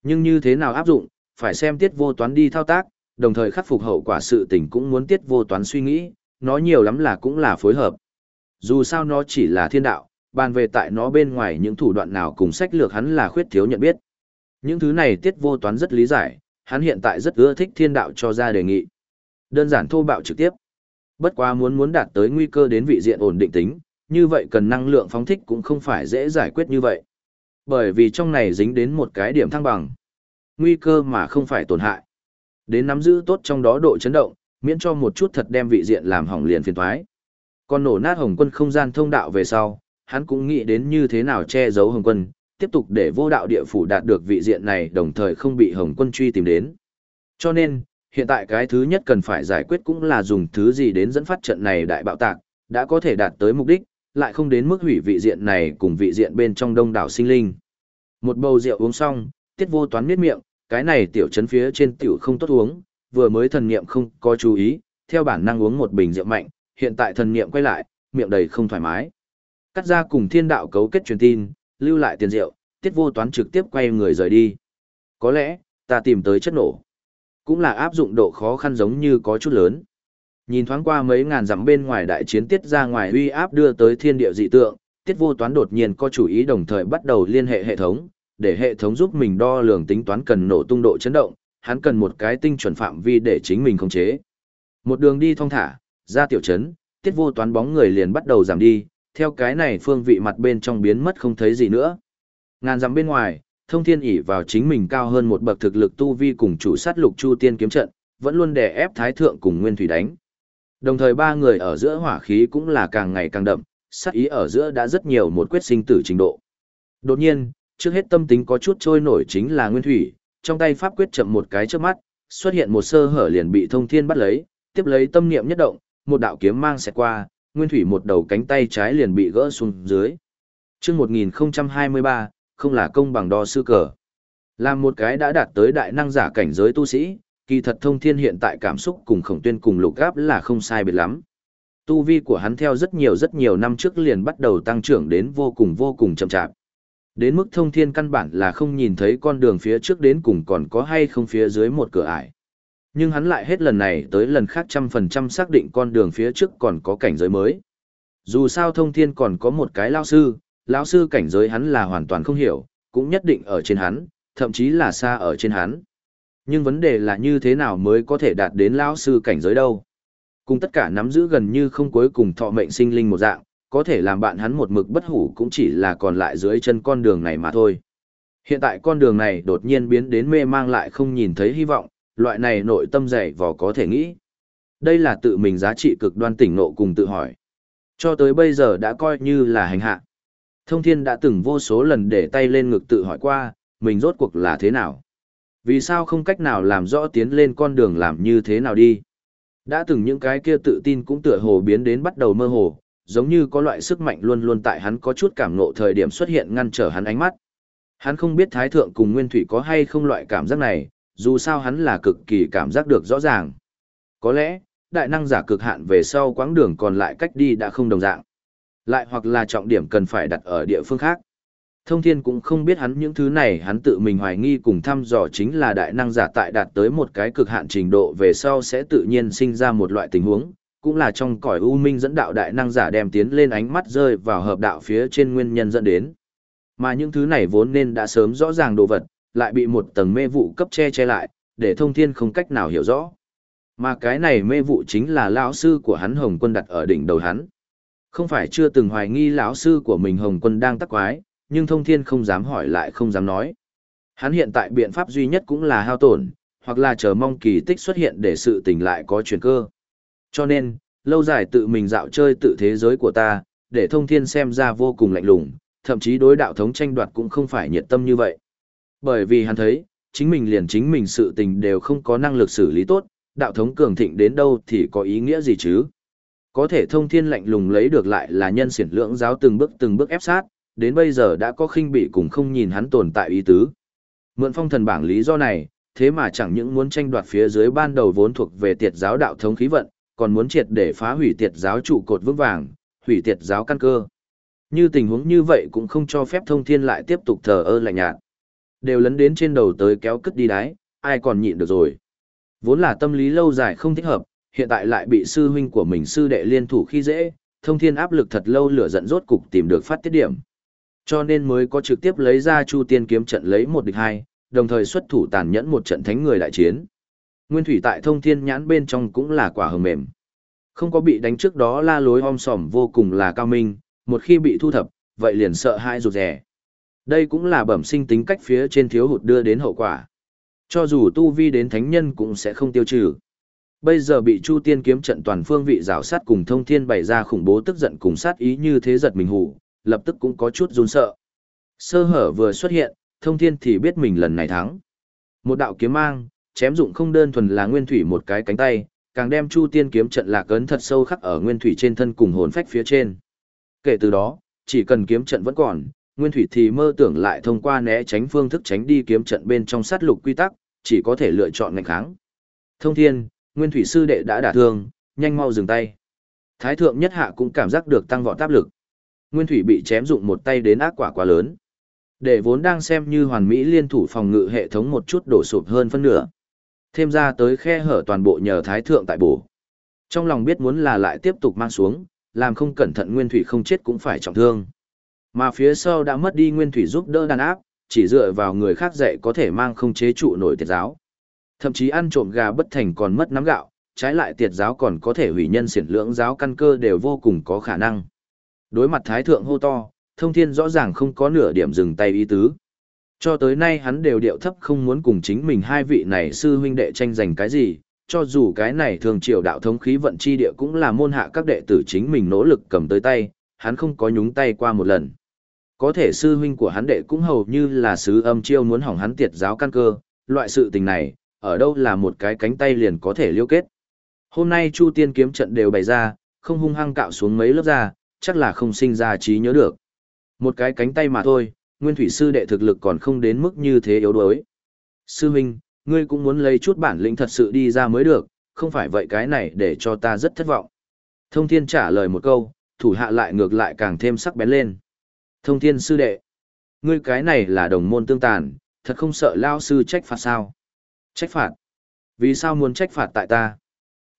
Nhưng như thế nào áp dụng, phải xem tiết vô toán đi thao tác, đồng thời khắc phục hậu quả sự tình cũng muốn tiết vô toán suy nghĩ, nó nhiều lắm là cũng là phối hợp. Dù sao nó chỉ là thiên đạo, bàn về tại nó bên ngoài những thủ đoạn nào cùng sách lược hắn là khuyết thiếu nhận biết. Những thứ này tiết vô toán rất lý giải, hắn hiện tại rất ưa thích thiên đạo cho ra đề nghị. Đơn giản thô bạo trực tiếp. Bất quá muốn muốn đạt tới nguy cơ đến vị diện ổn định tính, như vậy cần năng lượng phóng thích cũng không phải dễ giải quyết như vậy. Bởi vì trong này dính đến một cái điểm thăng bằng. Nguy cơ mà không phải tổn hại. Đến nắm giữ tốt trong đó độ chấn động, miễn cho một chút thật đem vị diện làm hỏng liền phiền thoái. Còn nổ nát Hồng Quân không gian thông đạo về sau, hắn cũng nghĩ đến như thế nào che giấu Hồng Quân, tiếp tục để vô đạo địa phủ đạt được vị diện này đồng thời không bị Hồng Quân truy tìm đến. Cho nên, hiện tại cái thứ nhất cần phải giải quyết cũng là dùng thứ gì đến dẫn phát trận này đại bạo tạc, đã có thể đạt tới mục đích, lại không đến mức hủy vị diện này cùng vị diện bên trong đông đảo sinh linh. Một bầu rượu uống xong, tiết vô toán miết miệng, cái này tiểu chấn phía trên tiểu không tốt uống, vừa mới thần niệm không có chú ý, theo bản năng uống một bình rượu mạnh, hiện tại thần niệm quay lại, miệng đầy không thoải mái. Cắt ra cùng thiên đạo cấu kết truyền tin, lưu lại tiền rượu, tiết vô toán trực tiếp quay người rời đi. Có lẽ, ta tìm tới chất nổ. Cũng là áp dụng độ khó khăn giống như có chút lớn. Nhìn thoáng qua mấy ngàn dặm bên ngoài đại chiến tiết ra ngoài uy áp đưa tới thiên địa dị tượng, tiết vô toán đột nhiên có chủ ý đồng thời bắt đầu liên hệ hệ thống, để hệ thống giúp mình đo lường tính toán cần nổ tung độ chấn động, hắn cần một cái tinh chuẩn phạm vi để chính mình khống chế. Một đường đi thong thả, ra tiểu trấn, tiết vô toán bóng người liền bắt đầu giảm đi, theo cái này phương vị mặt bên trong biến mất không thấy gì nữa. Ngàn dặm bên ngoài, thông thiên ỉ vào chính mình cao hơn một bậc thực lực tu vi cùng chủ sát lục chu tiên kiếm trận, vẫn luôn đè ép thái thượng cùng nguyên thủy đánh. Đồng thời ba người ở giữa hỏa khí cũng là càng ngày càng đậm, sát ý ở giữa đã rất nhiều một quyết sinh tử trình độ. Đột nhiên, trước hết tâm tính có chút trôi nổi chính là nguyên thủy, trong tay pháp quyết chậm một cái trước mắt, xuất hiện một sơ hở liền bị thông thiên bắt lấy, tiếp lấy tâm niệm nhất động, một đạo kiếm mang sẽ qua, nguyên thủy một đầu cánh tay trái liền bị gỡ xuống dưới. Trước 1023, không là công bằng đo sư cờ. Làm một cái đã đạt tới đại năng giả cảnh giới tu sĩ, kỳ thật thông thiên hiện tại cảm xúc cùng khổng tuyên cùng lục gáp là không sai biệt lắm. Tu vi của hắn theo rất nhiều rất nhiều năm trước liền bắt đầu tăng trưởng đến vô cùng vô cùng chậm chạp. Đến mức thông thiên căn bản là không nhìn thấy con đường phía trước đến cùng còn có hay không phía dưới một cửa ải. Nhưng hắn lại hết lần này tới lần khác trăm phần trăm xác định con đường phía trước còn có cảnh giới mới. Dù sao thông thiên còn có một cái lao sư, lão sư cảnh giới hắn là hoàn toàn không hiểu, cũng nhất định ở trên hắn, thậm chí là xa ở trên hắn. Nhưng vấn đề là như thế nào mới có thể đạt đến lão sư cảnh giới đâu. Cùng tất cả nắm giữ gần như không cuối cùng thọ mệnh sinh linh một dạng, có thể làm bạn hắn một mực bất hủ cũng chỉ là còn lại dưới chân con đường này mà thôi. Hiện tại con đường này đột nhiên biến đến mê mang lại không nhìn thấy hy vọng, loại này nội tâm dày vò có thể nghĩ. Đây là tự mình giá trị cực đoan tỉnh nộ cùng tự hỏi. Cho tới bây giờ đã coi như là hành hạ. Thông thiên đã từng vô số lần để tay lên ngực tự hỏi qua, mình rốt cuộc là thế nào? Vì sao không cách nào làm rõ tiến lên con đường làm như thế nào đi? Đã từng những cái kia tự tin cũng tựa hồ biến đến bắt đầu mơ hồ, giống như có loại sức mạnh luôn luôn tại hắn có chút cảm nộ thời điểm xuất hiện ngăn trở hắn ánh mắt. Hắn không biết Thái Thượng cùng Nguyên Thủy có hay không loại cảm giác này, dù sao hắn là cực kỳ cảm giác được rõ ràng. Có lẽ, đại năng giả cực hạn về sau quãng đường còn lại cách đi đã không đồng dạng. Lại hoặc là trọng điểm cần phải đặt ở địa phương khác. Thông thiên cũng không biết hắn những thứ này hắn tự mình hoài nghi cùng thăm dò chính là đại năng giả tại đạt tới một cái cực hạn trình độ về sau sẽ tự nhiên sinh ra một loại tình huống, cũng là trong cõi u minh dẫn đạo đại năng giả đem tiến lên ánh mắt rơi vào hợp đạo phía trên nguyên nhân dẫn đến. Mà những thứ này vốn nên đã sớm rõ ràng đồ vật, lại bị một tầng mê vụ cấp che che lại, để thông thiên không cách nào hiểu rõ. Mà cái này mê vụ chính là lão sư của hắn Hồng Quân đặt ở đỉnh đầu hắn. Không phải chưa từng hoài nghi lão sư của mình Hồng Quân đang tắc quái, nhưng thông thiên không dám hỏi lại không dám nói. Hắn hiện tại biện pháp duy nhất cũng là hao tổn, hoặc là chờ mong kỳ tích xuất hiện để sự tình lại có chuyển cơ. Cho nên, lâu dài tự mình dạo chơi tự thế giới của ta, để thông thiên xem ra vô cùng lạnh lùng, thậm chí đối đạo thống tranh đoạt cũng không phải nhiệt tâm như vậy. Bởi vì hắn thấy, chính mình liền chính mình sự tình đều không có năng lực xử lý tốt, đạo thống cường thịnh đến đâu thì có ý nghĩa gì chứ. Có thể thông thiên lạnh lùng lấy được lại là nhân siển lượng giáo từng bước từng bước ép sát, đến bây giờ đã có khinh bị cùng không nhìn hắn tồn tại ý tứ. Mượn phong thần bảng lý do này, thế mà chẳng những muốn tranh đoạt phía dưới ban đầu vốn thuộc về tiệt giáo đạo thống khí vận, còn muốn triệt để phá hủy tiệt giáo trụ cột vững vàng, hủy tiệt giáo căn cơ. Như tình huống như vậy cũng không cho phép thông thiên lại tiếp tục thờ ơ lạnh nhạt. Đều lấn đến trên đầu tới kéo cất đi đáy, ai còn nhịn được rồi. Vốn là tâm lý lâu dài không thích hợp, hiện tại lại bị sư huynh của mình sư đệ liên thủ khi dễ, thông thiên áp lực thật lâu lửa giận rốt cục tìm được phát tiết điểm. Cho nên mới có trực tiếp lấy ra Chu Tiên kiếm trận lấy một địch hai, đồng thời xuất thủ tàn nhẫn một trận thánh người đại chiến. Nguyên thủy tại thông thiên nhãn bên trong cũng là quả hờ mềm. Không có bị đánh trước đó la lối om sòm vô cùng là cao minh, một khi bị thu thập, vậy liền sợ hãi rụt rè. Đây cũng là bẩm sinh tính cách phía trên thiếu hụt đưa đến hậu quả. Cho dù tu vi đến thánh nhân cũng sẽ không tiêu trừ. Bây giờ bị Chu Tiên kiếm trận toàn phương vị rào sát cùng thông thiên bày ra khủng bố tức giận cùng sát ý như thế giật mình hủ, lập tức cũng có chút run sợ. Sơ hở vừa xuất hiện, thông thiên thì biết mình lần này thắng. Một đạo kiếm mang, chém dụng không đơn thuần là nguyên thủy một cái cánh tay, càng đem Chu Tiên kiếm trận lạc ấn thật sâu khắc ở nguyên thủy trên thân cùng hồn phách phía trên. Kể từ đó, chỉ cần kiếm trận vẫn còn, nguyên thủy thì mơ tưởng lại thông qua né tránh phương thức tránh đi kiếm trận bên trong sát lục quy tắc, chỉ có thể lựa chọn ngành kháng. Thông thiên, nguyên thủy sư đệ đã đả thương, nhanh mau dừng tay. Thái thượng nhất hạ cũng cảm giác được tăng vọt áp lực. Nguyên thủy bị chém dụng một tay đến ác quả quá lớn. Để vốn đang xem như hoàn mỹ liên thủ phòng ngự hệ thống một chút đổ sụp hơn phân nửa. Thêm ra tới khe hở toàn bộ nhờ thái thượng tại bổ. Trong lòng biết muốn là lại tiếp tục mang xuống, làm không cẩn thận nguyên thủy không chết cũng phải trọng thương. Mà phía sau đã mất đi nguyên thủy giúp đỡ đàn áp, chỉ dựa vào người khác dạy có thể mang không chế trụ nổi tiệt giáo. Thậm chí ăn trộm gà bất thành còn mất nắm gạo, trái lại tiệt giáo còn có thể hủy nhân xiển lưỡng giáo căn cơ đều vô cùng có khả năng. Đối mặt thái thượng hô to, thông thiên rõ ràng không có nửa điểm dừng tay ý tứ. Cho tới nay hắn đều điệu thấp không muốn cùng chính mình hai vị này sư huynh đệ tranh giành cái gì, cho dù cái này thường triều đạo thống khí vận chi địa cũng là môn hạ các đệ tử chính mình nỗ lực cầm tới tay, hắn không có nhúng tay qua một lần. Có thể sư huynh của hắn đệ cũng hầu như là sứ âm chiêu muốn hỏng hắn tiệt giáo căn cơ, loại sự tình này, ở đâu là một cái cánh tay liền có thể liêu kết. Hôm nay Chu Tiên kiếm trận đều bày ra, không hung hăng cạo xuống mấy lớp ra, chắc là không sinh ra trí nhớ được. Một cái cánh tay mà thôi, nguyên thủy sư đệ thực lực còn không đến mức như thế yếu đuối. Sư huynh, ngươi cũng muốn lấy chút bản lĩnh thật sự đi ra mới được, không phải vậy cái này để cho ta rất thất vọng. Thông thiên trả lời một câu, thủ hạ lại ngược lại càng thêm sắc bén lên. Thông thiên sư đệ, ngươi cái này là đồng môn tương tàn, thật không sợ lao sư trách phạt sao? Trách phạt? Vì sao muốn trách phạt tại ta?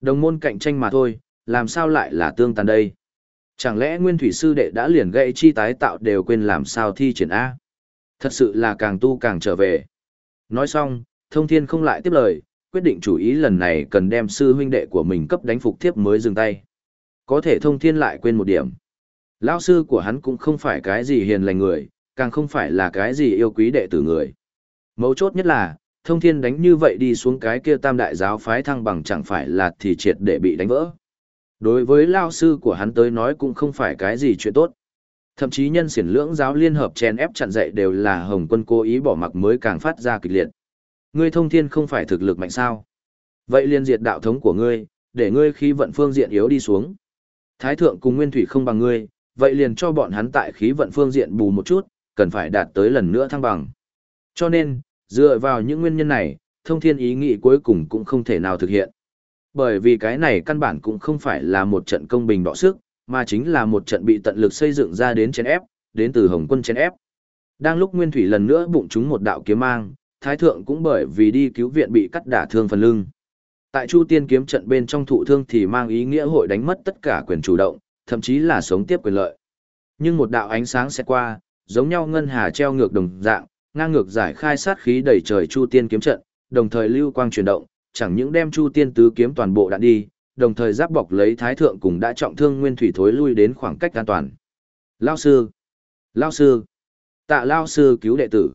Đồng môn cạnh tranh mà thôi, làm sao lại là tương tàn đây? Chẳng lẽ nguyên thủy sư đệ đã liền gãy chi tái tạo đều quên làm sao thi triển A? Thật sự là càng tu càng trở về. Nói xong, thông thiên không lại tiếp lời, quyết định chủ ý lần này cần đem sư huynh đệ của mình cấp đánh phục thiếp mới dừng tay. Có thể thông thiên lại quên một điểm. Lão sư của hắn cũng không phải cái gì hiền lành người, càng không phải là cái gì yêu quý đệ tử người. Mấu chốt nhất là, thông thiên đánh như vậy đi xuống cái kia tam đại giáo phái thăng bằng chẳng phải là thì triệt để bị đánh vỡ. Đối với lao sư của hắn tới nói cũng không phải cái gì chuyện tốt. Thậm chí nhân siển lưỡng giáo liên hợp chen ép chặn dạy đều là Hồng quân cố ý bỏ mặc mới càng phát ra kịch liệt. Ngươi thông thiên không phải thực lực mạnh sao. Vậy liên diệt đạo thống của ngươi, để ngươi khí vận phương diện yếu đi xuống. Thái thượng cùng nguyên thủy không bằng ngươi, vậy liền cho bọn hắn tại khí vận phương diện bù một chút, cần phải đạt tới lần nữa thăng bằng. Cho nên, dựa vào những nguyên nhân này, thông thiên ý nghĩ cuối cùng cũng không thể nào thực hiện. Bởi vì cái này căn bản cũng không phải là một trận công bình đọ sức, mà chính là một trận bị tận lực xây dựng ra đến chén ép, đến từ Hồng quân chén ép. Đang lúc Nguyên Thủy lần nữa bụng chúng một đạo kiếm mang, Thái Thượng cũng bởi vì đi cứu viện bị cắt đả thương phần lưng. Tại Chu Tiên kiếm trận bên trong thụ thương thì mang ý nghĩa hội đánh mất tất cả quyền chủ động, thậm chí là sống tiếp quyền lợi. Nhưng một đạo ánh sáng sẽ qua, giống nhau ngân hà treo ngược đồng dạng, ngang ngược giải khai sát khí đẩy trời Chu Tiên kiếm trận, đồng thời lưu quang chuyển động, chẳng những đem Chu Tiên tứ kiếm toàn bộ đạn đi, đồng thời giáp bọc lấy Thái thượng cùng đã trọng thương Nguyên Thủy thối lui đến khoảng cách an toàn. Lao sư, Lao sư, tạ Lao sư cứu đệ tử.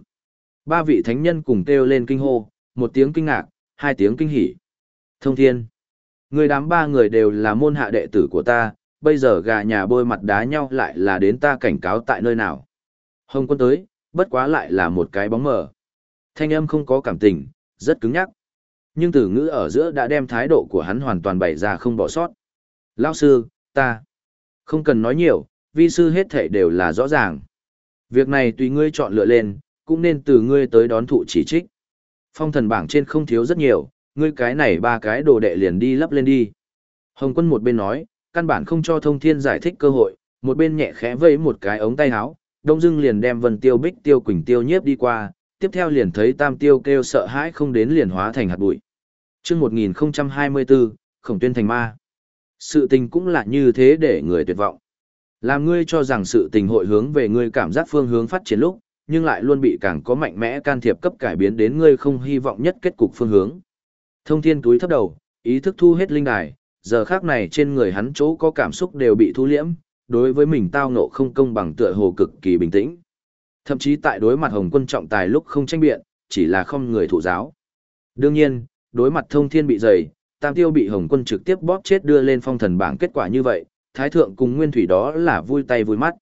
Ba vị thánh nhân cùng kêu lên kinh hô, một tiếng kinh ngạc, hai tiếng kinh hỉ. Thông thiên, người đám ba người đều là môn hạ đệ tử của ta, bây giờ gà nhà bôi mặt đá nhau lại là đến ta cảnh cáo tại nơi nào. Hồng quân tới, bất quá lại là một cái bóng mờ. Thanh âm không có cảm tình, rất cứng nhắc. Nhưng từ ngữ ở giữa đã đem thái độ của hắn hoàn toàn bày ra không bỏ sót. Lao sư, ta. Không cần nói nhiều, vi sư hết thể đều là rõ ràng. Việc này tùy ngươi chọn lựa lên, cũng nên từ ngươi tới đón thụ chỉ trích. Phong thần bảng trên không thiếu rất nhiều, ngươi cái này ba cái đồ đệ liền đi lấp lên đi. Hồng quân một bên nói, căn bản không cho thông thiên giải thích cơ hội, một bên nhẹ khẽ vẫy một cái ống tay áo, đông dưng liền đem vân tiêu bích tiêu quỳnh tiêu nhiếp đi qua, tiếp theo liền thấy tam tiêu kêu sợ hãi không đến liền hóa thành hạt bụi. Trước 1024, khổng tuyên thành ma. Sự tình cũng là như thế để người tuyệt vọng. Làm ngươi cho rằng sự tình hội hướng về ngươi cảm giác phương hướng phát triển lúc, nhưng lại luôn bị càng có mạnh mẽ can thiệp cấp cải biến đến ngươi không hy vọng nhất kết cục phương hướng. Thông thiên túi thấp đầu, ý thức thu hết linh đài, giờ khác này trên người hắn chỗ có cảm xúc đều bị thu liễm, đối với mình tao nộ không công bằng tựa hồ cực kỳ bình tĩnh. Thậm chí tại đối mặt Hồng Quân trọng tài lúc không tranh biện, chỉ là không người thụ giáo. Đương nhiên, đối mặt thông thiên bị dày, tam tiêu bị hồng quân trực tiếp bóp chết đưa lên phong thần bảng kết quả như vậy, thái thượng cùng nguyên thủy đó là vui tay vui mắt.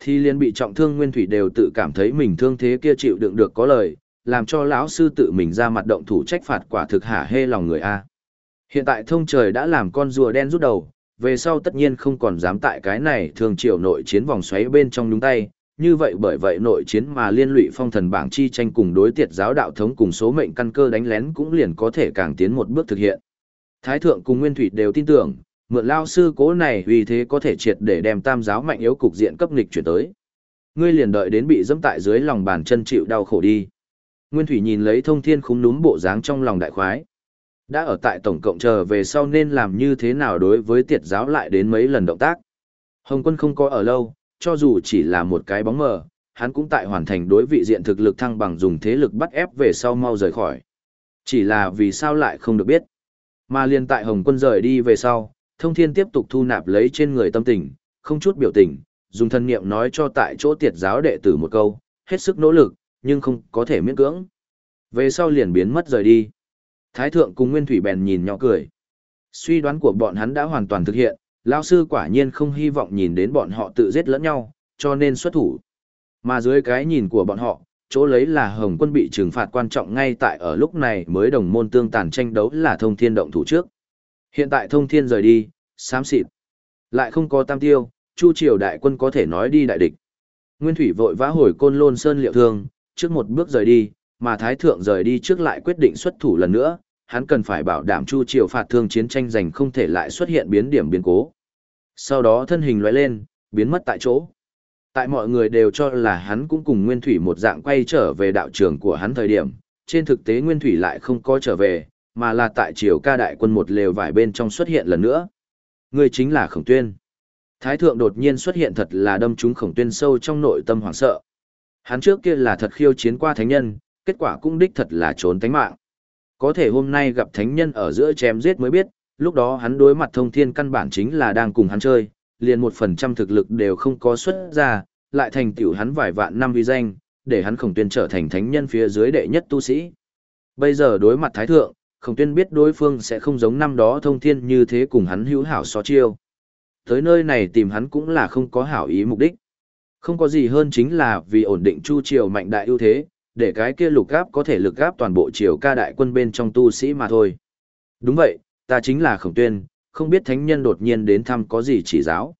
Thì Liên bị trọng thương nguyên thủy đều tự cảm thấy mình thương thế kia chịu đựng được có lời, làm cho lão sư tự mình ra mặt động thủ trách phạt quả thực hả hê lòng người a. Hiện tại thông trời đã làm con rùa đen rút đầu, về sau tất nhiên không còn dám tại cái này thường triều nội chiến vòng xoáy bên trong đúng tay, như vậy bởi vậy nội chiến mà liên lụy phong thần bảng chi tranh cùng đối tiệt giáo đạo thống cùng số mệnh căn cơ đánh lén cũng liền có thể càng tiến một bước thực hiện. Thái thượng cùng Nguyên Thủy đều tin tưởng, mượn lao sư cố này vì thế có thể triệt để đem tam giáo mạnh yếu cục diện cấp nghịch chuyển tới. Ngươi liền đợi đến bị dẫm tại dưới lòng bàn chân chịu đau khổ đi. Nguyên Thủy nhìn lấy thông thiên khung núm bộ dáng trong lòng đại khoái. Đã ở tại tổng cộng chờ về sau nên làm như thế nào đối với tiệt giáo lại đến mấy lần động tác. Hồng quân không có ở lâu, cho dù chỉ là một cái bóng mờ, hắn cũng tại hoàn thành đối vị diện thực lực thăng bằng dùng thế lực bắt ép về sau mau rời khỏi. Chỉ là vì sao lại không được biết. Mà liền tại Hồng quân rời đi về sau, thông thiên tiếp tục thu nạp lấy trên người tâm tình, không chút biểu tình, dùng thân niệm nói cho tại chỗ tiệt giáo đệ tử một câu, hết sức nỗ lực, nhưng không có thể miễn cưỡng. Về sau liền biến mất rời đi. Thái thượng cùng Nguyên Thủy bèn nhìn nhỏ cười. Suy đoán của bọn hắn đã hoàn toàn thực hiện, lão sư quả nhiên không hy vọng nhìn đến bọn họ tự giết lẫn nhau, cho nên xuất thủ. Mà dưới cái nhìn của bọn họ, chỗ lấy là Hồng quân bị trừng phạt quan trọng ngay tại ở lúc này mới đồng môn tương tàn tranh đấu là thông thiên động thủ trước. Hiện tại thông thiên rời đi, xám xịt. Lại không có tam tiêu, chu triều đại quân có thể nói đi đại địch. Nguyên thủy vội vã hồi côn lôn sơn liệu thương, trước một bước rời đi, mà thái thượng rời đi trước lại quyết định xuất thủ lần nữa, hắn cần phải bảo đảm chu triều phạt thương chiến tranh giành không thể lại xuất hiện biến điểm biến cố. Sau đó thân hình lóe lên, biến mất tại chỗ. Tại mọi người đều cho là hắn cũng cùng Nguyên Thủy một dạng quay trở về đạo trường của hắn thời điểm, trên thực tế Nguyên Thủy lại không có trở về, mà là tại triều ca đại quân một lều vải bên trong xuất hiện lần nữa. Người chính là Khổng Tuyên. Thái thượng đột nhiên xuất hiện thật là đâm trúng Khổng Tuyên sâu trong nội tâm hoảng sợ. Hắn trước kia là thật khiêu chiến qua thánh nhân, kết quả cũng đích thật là trốn tánh mạng. Có thể hôm nay gặp thánh nhân ở giữa chém giết mới biết, lúc đó hắn đối mặt thông thiên căn bản chính là đang cùng hắn chơi, liền một phần trăm thực lực đều không có xuất ra, lại thành tiểu hắn vài vạn năm uy danh, để hắn khổng tuyên trở thành thánh nhân phía dưới đệ nhất tu sĩ. Bây giờ đối mặt thái thượng, khổng tuyên biết đối phương sẽ không giống năm đó thông thiên như thế cùng hắn hữu hảo so chiêu. Tới nơi này tìm hắn cũng là không có hảo ý mục đích. Không có gì hơn chính là vì ổn định chu triều mạnh đại ưu thế, để cái kia lục gáp có thể lực gáp toàn bộ triều ca đại quân bên trong tu sĩ mà thôi. Đúng vậy, ta chính là khổng tuyên, không biết thánh nhân đột nhiên đến thăm có gì chỉ giáo.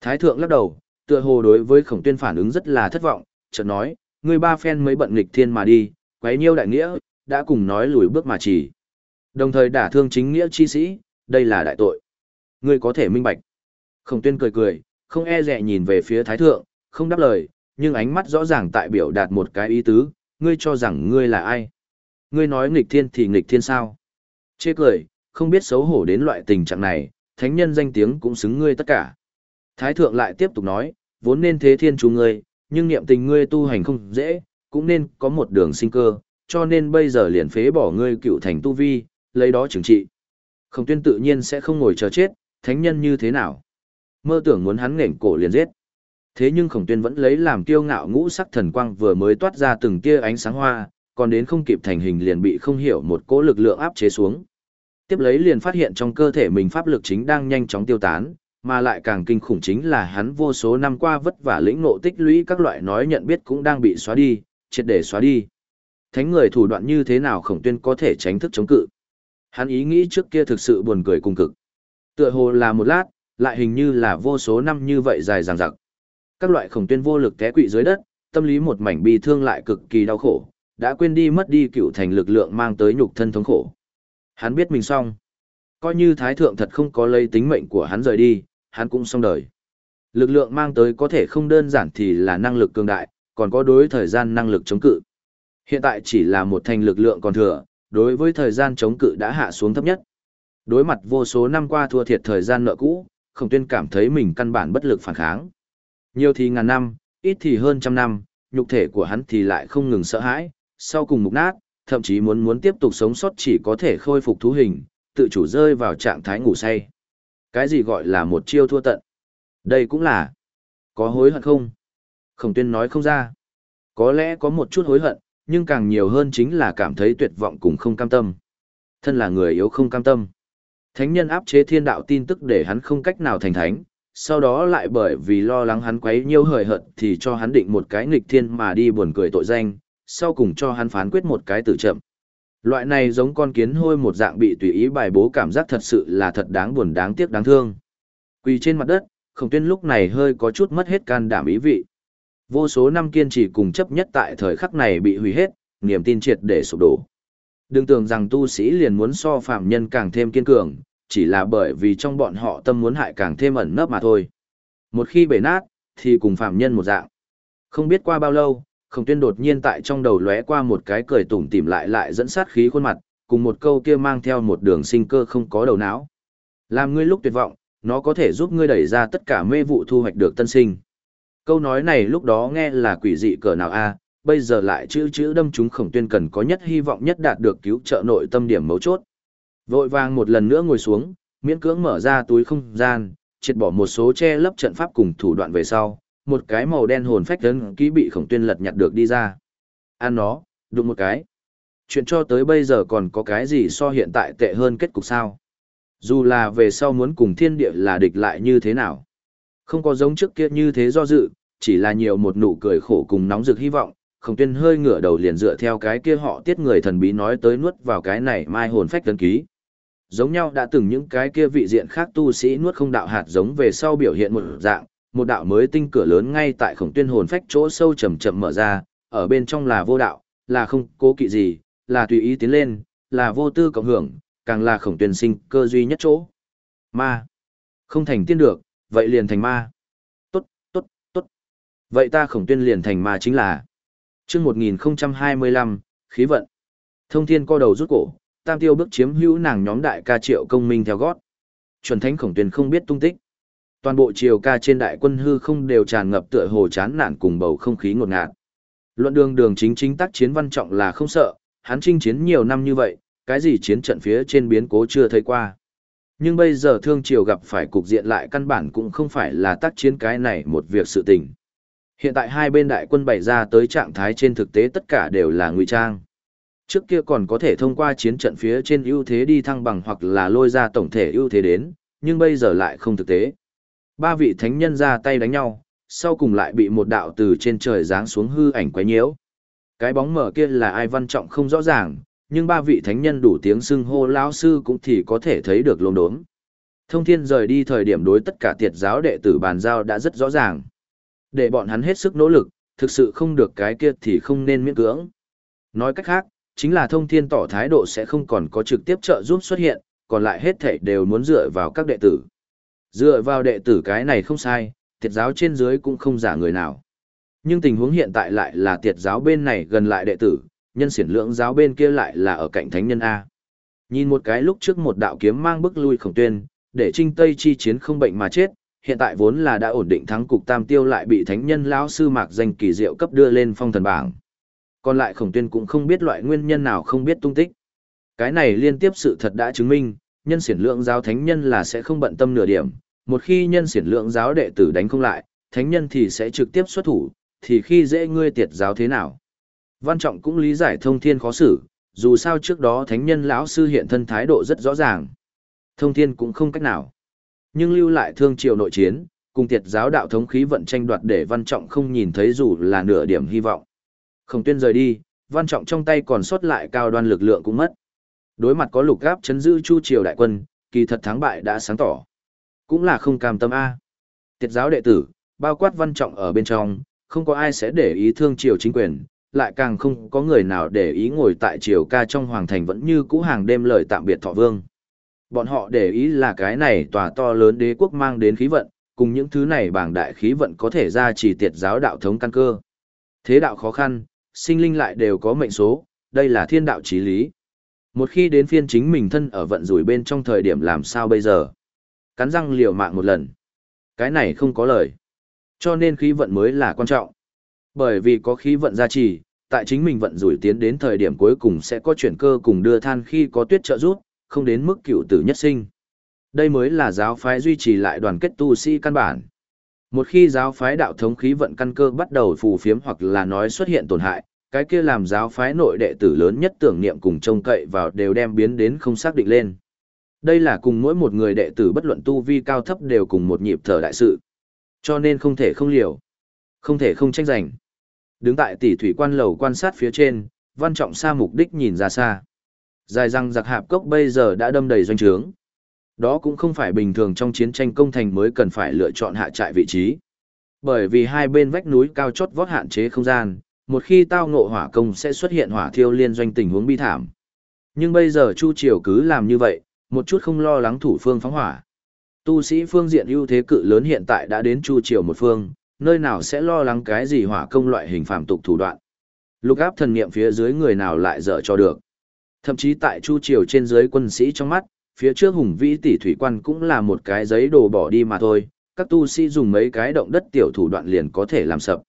Thái thượng lắc đầu, tựa hồ đối với khổng tuyên phản ứng rất là thất vọng, chợt nói, người ba phen mới bận nghịch thiên mà đi, quấy nhiêu đại nghĩa, đã cùng nói lùi bước mà chỉ. Đồng thời đả thương chính nghĩa chi sĩ, đây là đại tội. Ngươi có thể minh bạch. Khổng tuyên cười cười, không e dè nhìn về phía thái thượng, không đáp lời, nhưng ánh mắt rõ ràng tại biểu đạt một cái ý tứ, ngươi cho rằng ngươi là ai. Ngươi nói nghịch thiên thì nghịch thiên sao. Chê cười, không biết xấu hổ đến loại tình trạng này, thánh nhân danh tiếng cũng xứng ngươi tất cả. Thái thượng lại tiếp tục nói, vốn nên thế thiên chú ngươi, nhưng niệm tình ngươi tu hành không dễ, cũng nên có một đường sinh cơ, cho nên bây giờ liền phế bỏ ngươi cựu thành tu vi, lấy đó trừng trị. Không tuyên tự nhiên sẽ không ngồi chờ chết, thánh nhân như thế nào. Mơ tưởng muốn hắn nghển cổ liền giết. Thế nhưng khổng tuyên vẫn lấy làm kiêu ngạo ngũ sắc thần quang vừa mới toát ra từng tia ánh sáng hoa, còn đến không kịp thành hình liền bị không hiểu một cỗ lực lượng áp chế xuống tiếp lấy liền phát hiện trong cơ thể mình pháp lực chính đang nhanh chóng tiêu tán, mà lại càng kinh khủng chính là hắn vô số năm qua vất vả lĩnh ngộ tích lũy các loại nói nhận biết cũng đang bị xóa đi, triệt để xóa đi. Thánh người thủ đoạn như thế nào khổng tuyên có thể tránh thức chống cự. Hắn ý nghĩ trước kia thực sự buồn cười cùng cực. Tựa hồ là một lát, lại hình như là vô số năm như vậy dài dằng dặc. Các loại khổng tuyên vô lực té quỵ dưới đất, tâm lý một mảnh bi thương lại cực kỳ đau khổ, đã quên đi mất đi cựu thành lực lượng mang tới nhục thân thống khổ. Hắn biết mình xong. Coi như thái thượng thật không có lấy tính mệnh của hắn rời đi, hắn cũng xong đời. Lực lượng mang tới có thể không đơn giản thì là năng lực cường đại, còn có đối thời gian năng lực chống cự. Hiện tại chỉ là một thành lực lượng còn thừa, đối với thời gian chống cự đã hạ xuống thấp nhất. Đối mặt vô số năm qua thua thiệt thời gian nợ cũ, Khổng Tuyên cảm thấy mình căn bản bất lực phản kháng. Nhiều thì ngàn năm, ít thì hơn trăm năm, nhục thể của hắn thì lại không ngừng sợ hãi, sau cùng mục nát, thậm chí muốn muốn tiếp tục sống sót chỉ có thể khôi phục thú hình, tự chủ rơi vào trạng thái ngủ say. Cái gì gọi là một chiêu thua tận? Đây cũng là. Có hối hận không? Khổng tuyên nói không ra. Có lẽ có một chút hối hận, nhưng càng nhiều hơn chính là cảm thấy tuyệt vọng cùng không cam tâm. Thân là người yếu không cam tâm. Thánh nhân áp chế thiên đạo tin tức để hắn không cách nào thành thánh, sau đó lại bởi vì lo lắng hắn quấy nhiêu hời hợt thì cho hắn định một cái nghịch thiên mà đi buồn cười tội danh, sau cùng cho hắn phán quyết một cái tử chậm. Loại này giống con kiến hôi một dạng bị tùy ý bài bố cảm giác thật sự là thật đáng buồn đáng tiếc đáng thương. Quỳ trên mặt đất, khổng tuyên lúc này hơi có chút mất hết can đảm ý vị. Vô số năm kiên trì cùng chấp nhất tại thời khắc này bị hủy hết, niềm tin triệt để sụp đổ. Đừng tưởng rằng tu sĩ liền muốn so phạm nhân càng thêm kiên cường, chỉ là bởi vì trong bọn họ tâm muốn hại càng thêm ẩn nấp mà thôi. Một khi bể nát, thì cùng phạm nhân một dạng. Không biết qua bao lâu, khổng tuyên đột nhiên tại trong đầu lóe qua một cái cười tủm tỉm lại lại dẫn sát khí khuôn mặt, cùng một câu kia mang theo một đường sinh cơ không có đầu não. Làm ngươi lúc tuyệt vọng, nó có thể giúp ngươi đẩy ra tất cả mê vụ thu hoạch được tân sinh. Câu nói này lúc đó nghe là quỷ dị cỡ nào a, bây giờ lại chữ chữ đâm chúng khổng tuyên cần có nhất hy vọng nhất đạt được cứu trợ nội tâm điểm mấu chốt. Vội vàng một lần nữa ngồi xuống, miễn cưỡng mở ra túi không gian, triệt bỏ một số che lấp trận pháp cùng thủ đoạn về sau, một cái màu đen hồn phách tấn ký bị khổng tuyên lật nhặt được đi ra. Ăn nó, đụng một cái. Chuyện cho tới bây giờ còn có cái gì so hiện tại tệ hơn kết cục sao? Dù là về sau muốn cùng thiên địa là địch lại như thế nào. Không có giống trước kia như thế do dự, chỉ là nhiều một nụ cười khổ cùng nóng rực hy vọng, khổng tuyên hơi ngửa đầu liền dựa theo cái kia họ tiết người thần bí nói tới nuốt vào cái này mai hồn phách tấn ký. Giống nhau đã từng những cái kia vị diện khác tu sĩ nuốt không đạo hạt giống về sau biểu hiện một dạng, một đạo mới tinh cửa lớn ngay tại khổng tuyên hồn phách chỗ sâu chầm chậm mở ra, ở bên trong là vô đạo, là không cố kỵ gì, là tùy ý tiến lên, là vô tư cộng hưởng, càng là khổng tuyên sinh cơ duy nhất chỗ. Ma. Không thành tiên được, vậy liền thành ma. Tốt, tốt, tốt. Vậy ta khổng tuyên liền thành ma chính là. chương 1025, khí vận. Thông thiên co đầu rút cổ, tam tiêu bước chiếm hữu nàng nhóm đại ca triệu công minh theo gót. Chuẩn thánh khổng tuyên không biết tung tích. Toàn bộ triều ca trên đại quân hư không đều tràn ngập tựa hồ chán nản cùng bầu không khí ngột ngạt. Luận đường đường chính chính tác chiến văn trọng là không sợ, hắn chinh chiến nhiều năm như vậy, cái gì chiến trận phía trên biến cố chưa thấy qua. Nhưng bây giờ thương triều gặp phải cục diện lại căn bản cũng không phải là tác chiến cái này một việc sự tình. Hiện tại hai bên đại quân bày ra tới trạng thái trên thực tế tất cả đều là ngụy trang. Trước kia còn có thể thông qua chiến trận phía trên ưu thế đi thăng bằng hoặc là lôi ra tổng thể ưu thế đến, nhưng bây giờ lại không thực tế. Ba vị thánh nhân ra tay đánh nhau, sau cùng lại bị một đạo từ trên trời giáng xuống hư ảnh quấy nhiễu. Cái bóng mở kia là ai văn trọng không rõ ràng, nhưng ba vị thánh nhân đủ tiếng xưng hô lão sư cũng thì có thể thấy được lồn đốm. Thông thiên rời đi thời điểm đối tất cả tiệt giáo đệ tử bàn giao đã rất rõ ràng. Để bọn hắn hết sức nỗ lực, thực sự không được cái kia thì không nên miễn cưỡng. Nói cách khác, chính là thông thiên tỏ thái độ sẽ không còn có trực tiếp trợ giúp xuất hiện, còn lại hết thảy đều muốn dựa vào các đệ tử. Dựa vào đệ tử cái này không sai, tiệt giáo trên dưới cũng không giả người nào. Nhưng tình huống hiện tại lại là tiệt giáo bên này gần lại đệ tử, nhân siển lượng giáo bên kia lại là ở cạnh thánh nhân A. Nhìn một cái lúc trước một đạo kiếm mang bức lui khổng tuyên, để trinh tây chi chiến không bệnh mà chết, hiện tại vốn là đã ổn định thắng cục tam tiêu lại bị thánh nhân lão sư mạc danh kỳ diệu cấp đưa lên phong thần bảng. Còn lại khổng tuyên cũng không biết loại nguyên nhân nào không biết tung tích. Cái này liên tiếp sự thật đã chứng minh, nhân siển lượng giáo thánh nhân là sẽ không bận tâm nửa điểm, một khi nhân siển lượng giáo đệ tử đánh không lại, thánh nhân thì sẽ trực tiếp xuất thủ, thì khi dễ ngươi tiệt giáo thế nào. Văn Trọng cũng lý giải thông thiên khó xử, dù sao trước đó thánh nhân lão sư hiện thân thái độ rất rõ ràng. Thông thiên cũng không cách nào. Nhưng lưu lại thương triều nội chiến, cùng tiệt giáo đạo thống khí vận tranh đoạt để Văn Trọng không nhìn thấy dù là nửa điểm hy vọng. Không tuyên rời đi, Văn Trọng trong tay còn sót lại cao đoan lực lượng cũng mất. Đối mặt có lục gáp chấn giữ chu triều đại quân, kỳ thật thắng bại đã sáng tỏ. Cũng là không cam tâm A. Tiệt giáo đệ tử, bao quát Văn Trọng ở bên trong, không có ai sẽ để ý thương triều chính quyền, lại càng không có người nào để ý ngồi tại triều ca trong hoàng thành vẫn như cũ hàng đêm lời tạm biệt thọ vương. Bọn họ để ý là cái này tòa to lớn đế quốc mang đến khí vận, cùng những thứ này bảng đại khí vận có thể ra chỉ tiệt giáo đạo thống căn cơ. Thế đạo khó khăn, sinh linh lại đều có mệnh số, đây là thiên đạo chí lý. Một khi đến phiên chính mình thân ở vận rủi bên trong thời điểm làm sao bây giờ? Cắn răng liều mạng một lần. Cái này không có lời. Cho nên khí vận mới là quan trọng. Bởi vì có khí vận gia trì, tại chính mình vận rủi tiến đến thời điểm cuối cùng sẽ có chuyển cơ cùng đưa than khi có tuyết trợ rút, không đến mức cựu tử nhất sinh. Đây mới là giáo phái duy trì lại đoàn kết tu sĩ căn bản. Một khi giáo phái đạo thống khí vận căn cơ bắt đầu phù phiếm hoặc là nói xuất hiện tổn hại, cái kia làm giáo phái nội đệ tử lớn nhất tưởng niệm cùng trông cậy vào đều đem biến đến không xác định lên. Đây là cùng mỗi một người đệ tử bất luận tu vi cao thấp đều cùng một nhịp thở đại sự. Cho nên không thể không liều, không thể không tranh giành. Đứng tại tỷ thủy quan lầu quan sát phía trên, văn trọng xa mục đích nhìn ra xa. Dài răng giặc hạp cốc bây giờ đã đâm đầy doanh trướng. Đó cũng không phải bình thường trong chiến tranh công thành mới cần phải lựa chọn hạ trại vị trí. Bởi vì hai bên vách núi cao chót vót hạn chế không gian, một khi tao ngộ hỏa công sẽ xuất hiện hỏa thiêu liên doanh tình huống bi thảm. Nhưng bây giờ Chu Triều cứ làm như vậy, một chút không lo lắng thủ phương phóng hỏa. Tu sĩ phương diện ưu thế cự lớn hiện tại đã đến Chu Triều một phương, nơi nào sẽ lo lắng cái gì hỏa công loại hình phạm tục thủ đoạn. Lục áp thần niệm phía dưới người nào lại dở cho được. Thậm chí tại Chu Triều trên dưới quân sĩ trong mắt, phía trước hùng vĩ tỷ thủy quan cũng là một cái giấy đồ bỏ đi mà thôi, các tu sĩ dùng mấy cái động đất tiểu thủ đoạn liền có thể làm sập.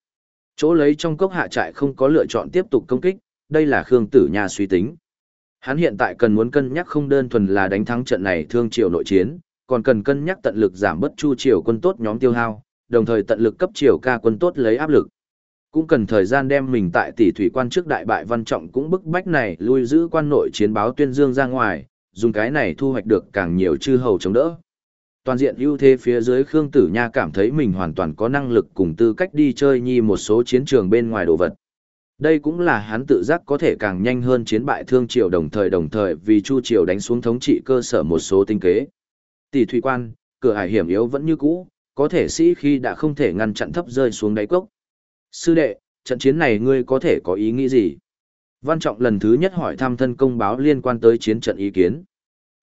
Chỗ lấy trong cốc hạ trại không có lựa chọn tiếp tục công kích, đây là Khương Tử Nha suy tính. Hắn hiện tại cần muốn cân nhắc không đơn thuần là đánh thắng trận này thương triều nội chiến, còn cần cân nhắc tận lực giảm bớt chu triều quân tốt nhóm tiêu hao, đồng thời tận lực cấp triều ca quân tốt lấy áp lực. Cũng cần thời gian đem mình tại tỷ thủy quan trước đại bại văn trọng cũng bức bách này lui giữ quan nội chiến báo tuyên dương ra ngoài, dùng cái này thu hoạch được càng nhiều chư hầu chống đỡ. Toàn diện ưu thế phía dưới Khương Tử Nha cảm thấy mình hoàn toàn có năng lực cùng tư cách đi chơi nhi một số chiến trường bên ngoài đồ vật. Đây cũng là hắn tự giác có thể càng nhanh hơn chiến bại thương triều đồng thời đồng thời vì Chu triều đánh xuống thống trị cơ sở một số tinh kế. Tỷ thủy quan, cửa hải hiểm yếu vẫn như cũ, có thể sĩ khi đã không thể ngăn chặn thấp rơi xuống đáy cốc. Sư đệ, trận chiến này ngươi có thể có ý nghĩ gì? Văn Trọng lần thứ nhất hỏi thăm thân công báo liên quan tới chiến trận ý kiến.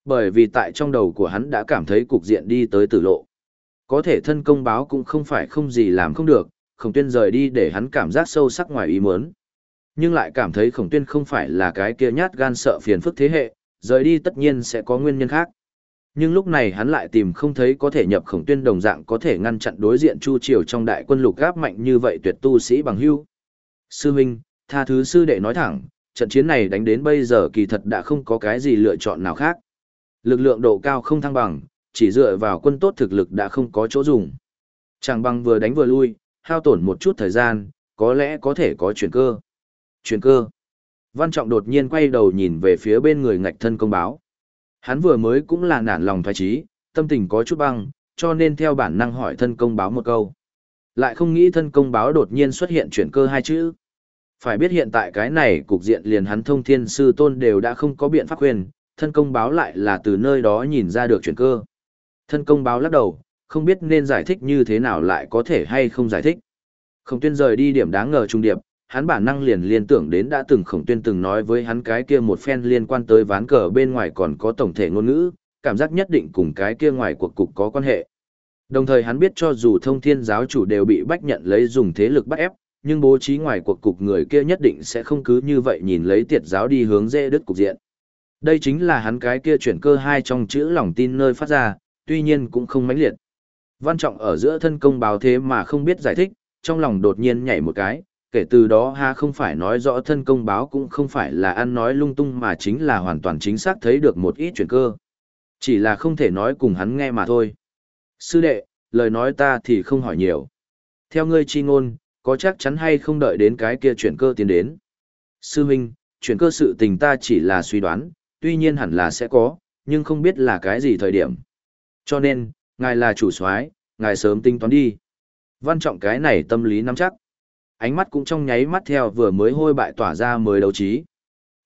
Bởi vì tại trong đầu của hắn đã cảm thấy cục diện đi tới tử lộ. Có thể thân công báo cũng không phải không gì làm không được, khổng tuyên rời đi để hắn cảm giác sâu sắc ngoài ý muốn. Nhưng lại cảm thấy khổng tuyên không phải là cái kia nhát gan sợ phiền phức thế hệ, rời đi tất nhiên sẽ có nguyên nhân khác. Nhưng lúc này hắn lại tìm không thấy có thể nhập khổng tuyên đồng dạng có thể ngăn chặn đối diện chu triều trong đại quân lục gáp mạnh như vậy tuyệt tu sĩ bằng hưu. Sư Minh, tha thứ sư đệ nói thẳng, trận chiến này đánh đến bây giờ kỳ thật đã không có cái gì lựa chọn nào khác. Lực lượng độ cao không thăng bằng, chỉ dựa vào quân tốt thực lực đã không có chỗ dùng. Chàng băng vừa đánh vừa lui, hao tổn một chút thời gian, có lẽ có thể có chuyển cơ. Chuyển cơ. Văn Trọng đột nhiên quay đầu nhìn về phía bên người ngạch thân công báo. Hắn vừa mới cũng là nản lòng thoái trí, tâm tình có chút băng, cho nên theo bản năng hỏi thân công báo một câu. Lại không nghĩ thân công báo đột nhiên xuất hiện chuyển cơ hai chữ. Phải biết hiện tại cái này cục diện liền hắn thông thiên sư tôn đều đã không có biện pháp quyền, thân công báo lại là từ nơi đó nhìn ra được chuyển cơ. Thân công báo lắc đầu, không biết nên giải thích như thế nào lại có thể hay không giải thích. Khổng tuyên rời đi điểm đáng ngờ trung điệp, hắn bản năng liền liên tưởng đến đã từng khổng tuyên từng nói với hắn cái kia một phen liên quan tới ván cờ bên ngoài còn có tổng thể ngôn ngữ, cảm giác nhất định cùng cái kia ngoài cuộc cục có quan hệ. Đồng thời hắn biết cho dù thông thiên giáo chủ đều bị bách nhận lấy dùng thế lực bắt ép, nhưng bố trí ngoài cuộc cục người kia nhất định sẽ không cứ như vậy nhìn lấy tiệt giáo đi hướng dễ đứt cục diện. Đây chính là hắn cái kia chuyển cơ hai trong chữ lòng tin nơi phát ra, tuy nhiên cũng không mãnh liệt. Văn trọng ở giữa thân công báo thế mà không biết giải thích, trong lòng đột nhiên nhảy một cái, kể từ đó ha không phải nói rõ thân công báo cũng không phải là ăn nói lung tung mà chính là hoàn toàn chính xác thấy được một ít chuyển cơ. Chỉ là không thể nói cùng hắn nghe mà thôi. Sư đệ, lời nói ta thì không hỏi nhiều. Theo ngươi chi ngôn, có chắc chắn hay không đợi đến cái kia chuyển cơ tiến đến. Sư huynh, chuyển cơ sự tình ta chỉ là suy đoán, tuy nhiên hẳn là sẽ có, nhưng không biết là cái gì thời điểm. Cho nên, ngài là chủ soái, ngài sớm tính toán đi. Văn trọng cái này tâm lý nắm chắc. Ánh mắt cũng trong nháy mắt theo vừa mới hôi bại tỏa ra mới đấu trí.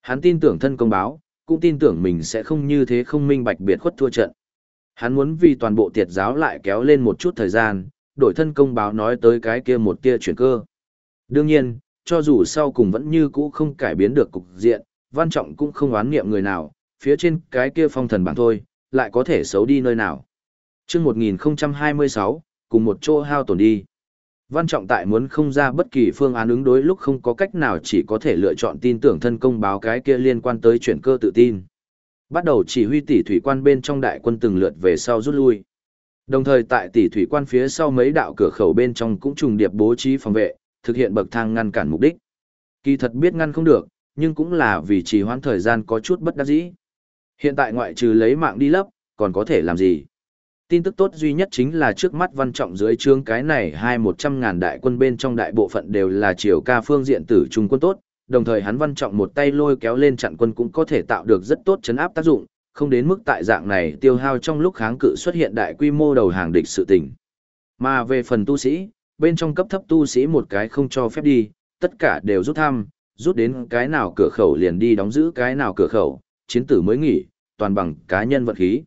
Hắn tin tưởng thân công báo, cũng tin tưởng mình sẽ không như thế không minh bạch biệt khuất thua trận. Hắn muốn vì toàn bộ tiệt giáo lại kéo lên một chút thời gian, đổi thân công báo nói tới cái kia một kia chuyển cơ. Đương nhiên, cho dù sau cùng vẫn như cũ không cải biến được cục diện, văn trọng cũng không oán nghiệm người nào, phía trên cái kia phong thần bảng thôi, lại có thể xấu đi nơi nào. chương 1026, cùng một chỗ hao tổn đi. Văn trọng tại muốn không ra bất kỳ phương án ứng đối lúc không có cách nào chỉ có thể lựa chọn tin tưởng thân công báo cái kia liên quan tới chuyển cơ tự tin. Bắt đầu chỉ huy tỷ thủy quan bên trong đại quân từng lượt về sau rút lui. Đồng thời tại tỷ thủy quan phía sau mấy đạo cửa khẩu bên trong cũng trùng điệp bố trí phòng vệ, thực hiện bậc thang ngăn cản mục đích. Kỳ thật biết ngăn không được, nhưng cũng là vì trì hoãn thời gian có chút bất đắc dĩ. Hiện tại ngoại trừ lấy mạng đi lấp, còn có thể làm gì? Tin tức tốt duy nhất chính là trước mắt văn trọng dưới trương cái này hai một trăm ngàn đại quân bên trong đại bộ phận đều là triều ca phương diện tử trung quân tốt, đồng thời hắn văn trọng một tay lôi kéo lên chặn quân cũng có thể tạo được rất tốt chấn áp tác dụng, không đến mức tại dạng này tiêu hao trong lúc kháng cự xuất hiện đại quy mô đầu hàng địch sự tình. Mà về phần tu sĩ, bên trong cấp thấp tu sĩ một cái không cho phép đi, tất cả đều rút thăm, rút đến cái nào cửa khẩu liền đi đóng giữ cái nào cửa khẩu, chiến tử mới nghỉ, toàn bằng cá nhân vận khí.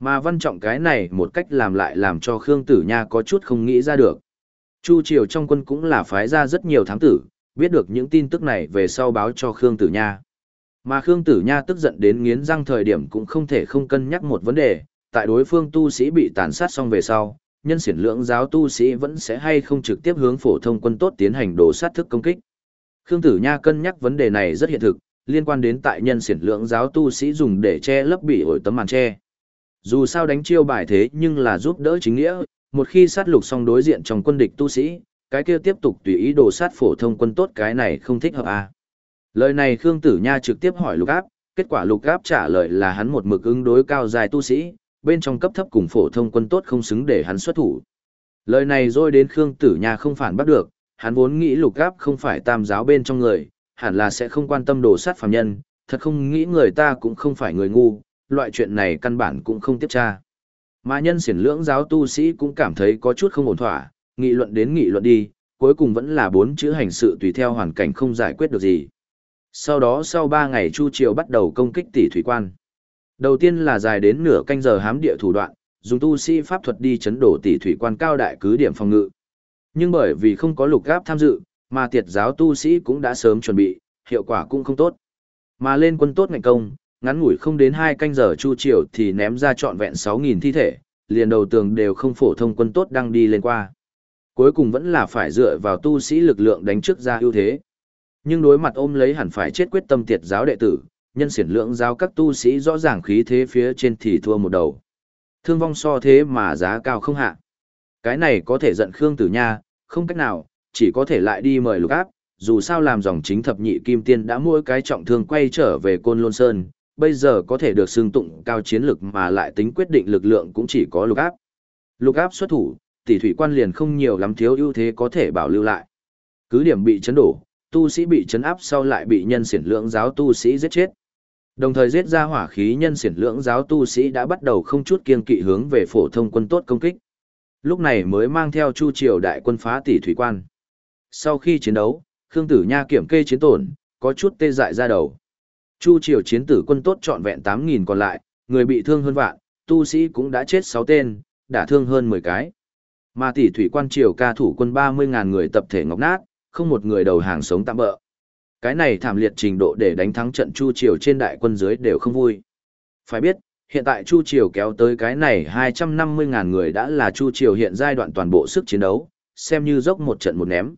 Mà văn trọng cái này một cách làm lại làm cho Khương Tử Nha có chút không nghĩ ra được. Chu Triều trong quân cũng là phái ra rất nhiều thám tử, biết được những tin tức này về sau báo cho Khương Tử Nha. Mà Khương Tử Nha tức giận đến nghiến răng thời điểm cũng không thể không cân nhắc một vấn đề, tại đối phương tu sĩ bị tàn sát xong về sau, nhân siển lượng giáo tu sĩ vẫn sẽ hay không trực tiếp hướng phổ thông quân tốt tiến hành đổ sát thức công kích. Khương Tử Nha cân nhắc vấn đề này rất hiện thực, liên quan đến tại nhân xiển lượng giáo tu sĩ dùng để che lấp bị ổi tấm màn che. Dù sao đánh chiêu bài thế nhưng là giúp đỡ chính nghĩa, một khi sát lục xong đối diện trong quân địch tu sĩ, cái kia tiếp tục tùy ý đồ sát phổ thông quân tốt cái này không thích hợp à. Lời này Khương Tử Nha trực tiếp hỏi lục áp, kết quả lục áp trả lời là hắn một mực ứng đối cao dài tu sĩ, bên trong cấp thấp cùng phổ thông quân tốt không xứng để hắn xuất thủ. Lời này rồi đến Khương Tử Nha không phản bắt được, hắn vốn nghĩ lục gáp không phải tam giáo bên trong người, hẳn là sẽ không quan tâm đồ sát phàm nhân, thật không nghĩ người ta cũng không phải người ngu, loại chuyện này căn bản cũng không tiếp tra. Mà nhân siển lưỡng giáo tu sĩ cũng cảm thấy có chút không ổn thỏa, nghị luận đến nghị luận đi, cuối cùng vẫn là bốn chữ hành sự tùy theo hoàn cảnh không giải quyết được gì. Sau đó sau ba ngày Chu Triều bắt đầu công kích tỷ thủy quan. Đầu tiên là dài đến nửa canh giờ hám địa thủ đoạn, dùng tu sĩ pháp thuật đi chấn đổ tỷ thủy quan cao đại cứ điểm phòng ngự. Nhưng bởi vì không có lục gáp tham dự, mà tiệt giáo tu sĩ cũng đã sớm chuẩn bị, hiệu quả cũng không tốt. Mà lên quân tốt ngành công, ngắn ngủi không đến hai canh giờ Chu Triều thì ném ra trọn vẹn 6.000 thi thể, liền đầu tường đều không phổ thông quân tốt đang đi lên qua. Cuối cùng vẫn là phải dựa vào tu sĩ lực lượng đánh trước ra ưu thế. Nhưng đối mặt ôm lấy hẳn phải chết quyết tâm tiệt giáo đệ tử, nhân siển lượng giáo các tu sĩ rõ ràng khí thế phía trên thì thua một đầu. Thương vong so thế mà giá cao không hạ. Cái này có thể giận Khương Tử Nha, không cách nào, chỉ có thể lại đi mời lục áp, dù sao làm dòng chính thập nhị kim tiên đã mua cái trọng thương quay trở về Côn Lôn Sơn, bây giờ có thể được xưng tụng cao chiến lực mà lại tính quyết định lực lượng cũng chỉ có lục áp. Lục áp xuất thủ, tỷ thủy quan liền không nhiều lắm thiếu ưu thế có thể bảo lưu lại. Cứ điểm bị chấn đổ, tu sĩ bị chấn áp sau lại bị nhân siển lượng giáo tu sĩ giết chết. Đồng thời giết ra hỏa khí nhân siển lượng giáo tu sĩ đã bắt đầu không chút kiên kỵ hướng về phổ thông quân tốt công kích. Lúc này mới mang theo chu triều đại quân phá tỷ thủy quan. Sau khi chiến đấu, Khương Tử Nha kiểm kê chiến tổn, có chút tê dại ra đầu. Chu triều chiến tử quân tốt trọn vẹn 8.000 còn lại, người bị thương hơn vạn, tu sĩ cũng đã chết 6 tên, đã thương hơn 10 cái. Mà tỷ thủy quan triều ca thủ quân 30.000 người tập thể ngọc nát, không một người đầu hàng sống tạm bỡ. Cái này thảm liệt trình độ để đánh thắng trận Chu Triều trên đại quân dưới đều không vui. Phải biết, hiện tại Chu Triều kéo tới cái này 250.000 người đã là Chu Triều hiện giai đoạn toàn bộ sức chiến đấu, xem như dốc một trận một ném.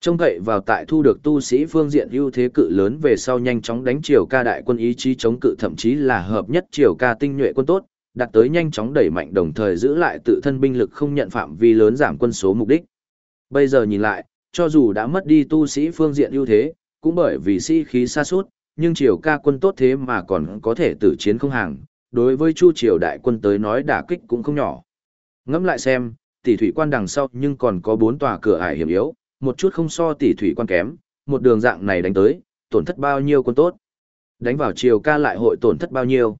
Trông cậy vào tại thu được tu sĩ phương diện ưu thế cự lớn về sau nhanh chóng đánh Triều ca đại quân ý chí chống cự thậm chí là hợp nhất Triều ca tinh nhuệ quân tốt, đạt tới nhanh chóng đẩy mạnh đồng thời giữ lại tự thân binh lực không nhận phạm vi lớn giảm quân số mục đích. Bây giờ nhìn lại, cho dù đã mất đi tu sĩ phương diện ưu thế, cũng bởi vì sĩ khí xa suốt, nhưng triều ca quân tốt thế mà còn có thể tử chiến không hàng, đối với chu triều đại quân tới nói đả kích cũng không nhỏ. Ngẫm lại xem, tỷ thủy quan đằng sau nhưng còn có bốn tòa cửa ải hiểm yếu, một chút không so tỷ thủy quan kém, một đường dạng này đánh tới, tổn thất bao nhiêu quân tốt. Đánh vào triều ca lại hội tổn thất bao nhiêu.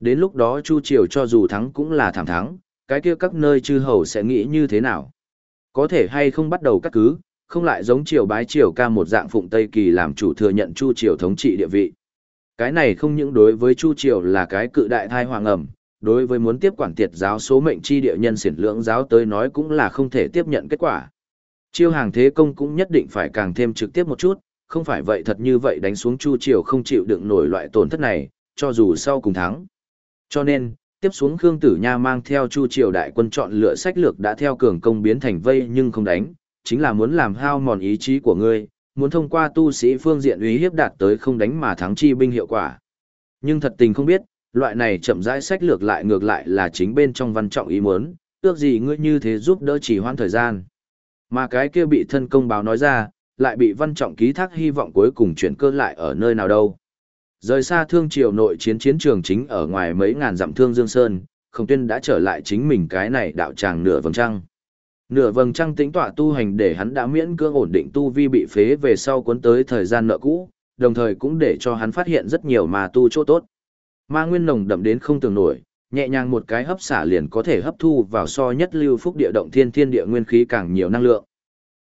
Đến lúc đó chu triều cho dù thắng cũng là thảm thắng, cái kia các nơi chư hầu sẽ nghĩ như thế nào. Có thể hay không bắt đầu cắt cứ, không lại giống triều bái triều ca một dạng phụng Tây Kỳ làm chủ thừa nhận Chu triều thống trị địa vị. Cái này không những đối với Chu triều là cái cự đại thai hoàng ẩm, đối với muốn tiếp quản tiệt giáo số mệnh chi địa nhân xiển lưỡng giáo tới nói cũng là không thể tiếp nhận kết quả. Chiêu hàng thế công cũng nhất định phải càng thêm trực tiếp một chút, không phải vậy thật như vậy đánh xuống Chu triều không chịu đựng nổi loại tổn thất này, cho dù sau cùng thắng. Cho nên, tiếp xuống Khương Tử Nha mang theo Chu triều đại quân chọn lựa sách lược đã theo cường công biến thành vây nhưng không đánh, chính là muốn làm hao mòn ý chí của ngươi, muốn thông qua tu sĩ phương diện uy hiếp đạt tới không đánh mà thắng chi binh hiệu quả. Nhưng thật tình không biết, loại này chậm rãi sách lược lại ngược lại là chính bên trong văn trọng ý muốn, ước gì ngươi như thế giúp đỡ chỉ hoãn thời gian. Mà cái kia bị thân công báo nói ra, lại bị văn trọng ký thác hy vọng cuối cùng chuyển cơ lại ở nơi nào đâu. Rời xa thương triều nội chiến chiến trường chính ở ngoài mấy ngàn dặm thương Dương Sơn, không tuyên đã trở lại chính mình cái này đạo tràng nửa vầng trăng. Nửa vầng trăng tĩnh tọa tu hành để hắn đã miễn cưỡng ổn định tu vi bị phế về sau cuốn tới thời gian nợ cũ, đồng thời cũng để cho hắn phát hiện rất nhiều ma tu chỗ tốt. Ma nguyên nồng đậm đến không tưởng nổi, nhẹ nhàng một cái hấp xả liền có thể hấp thu vào so nhất lưu phúc địa động thiên thiên địa nguyên khí càng nhiều năng lượng.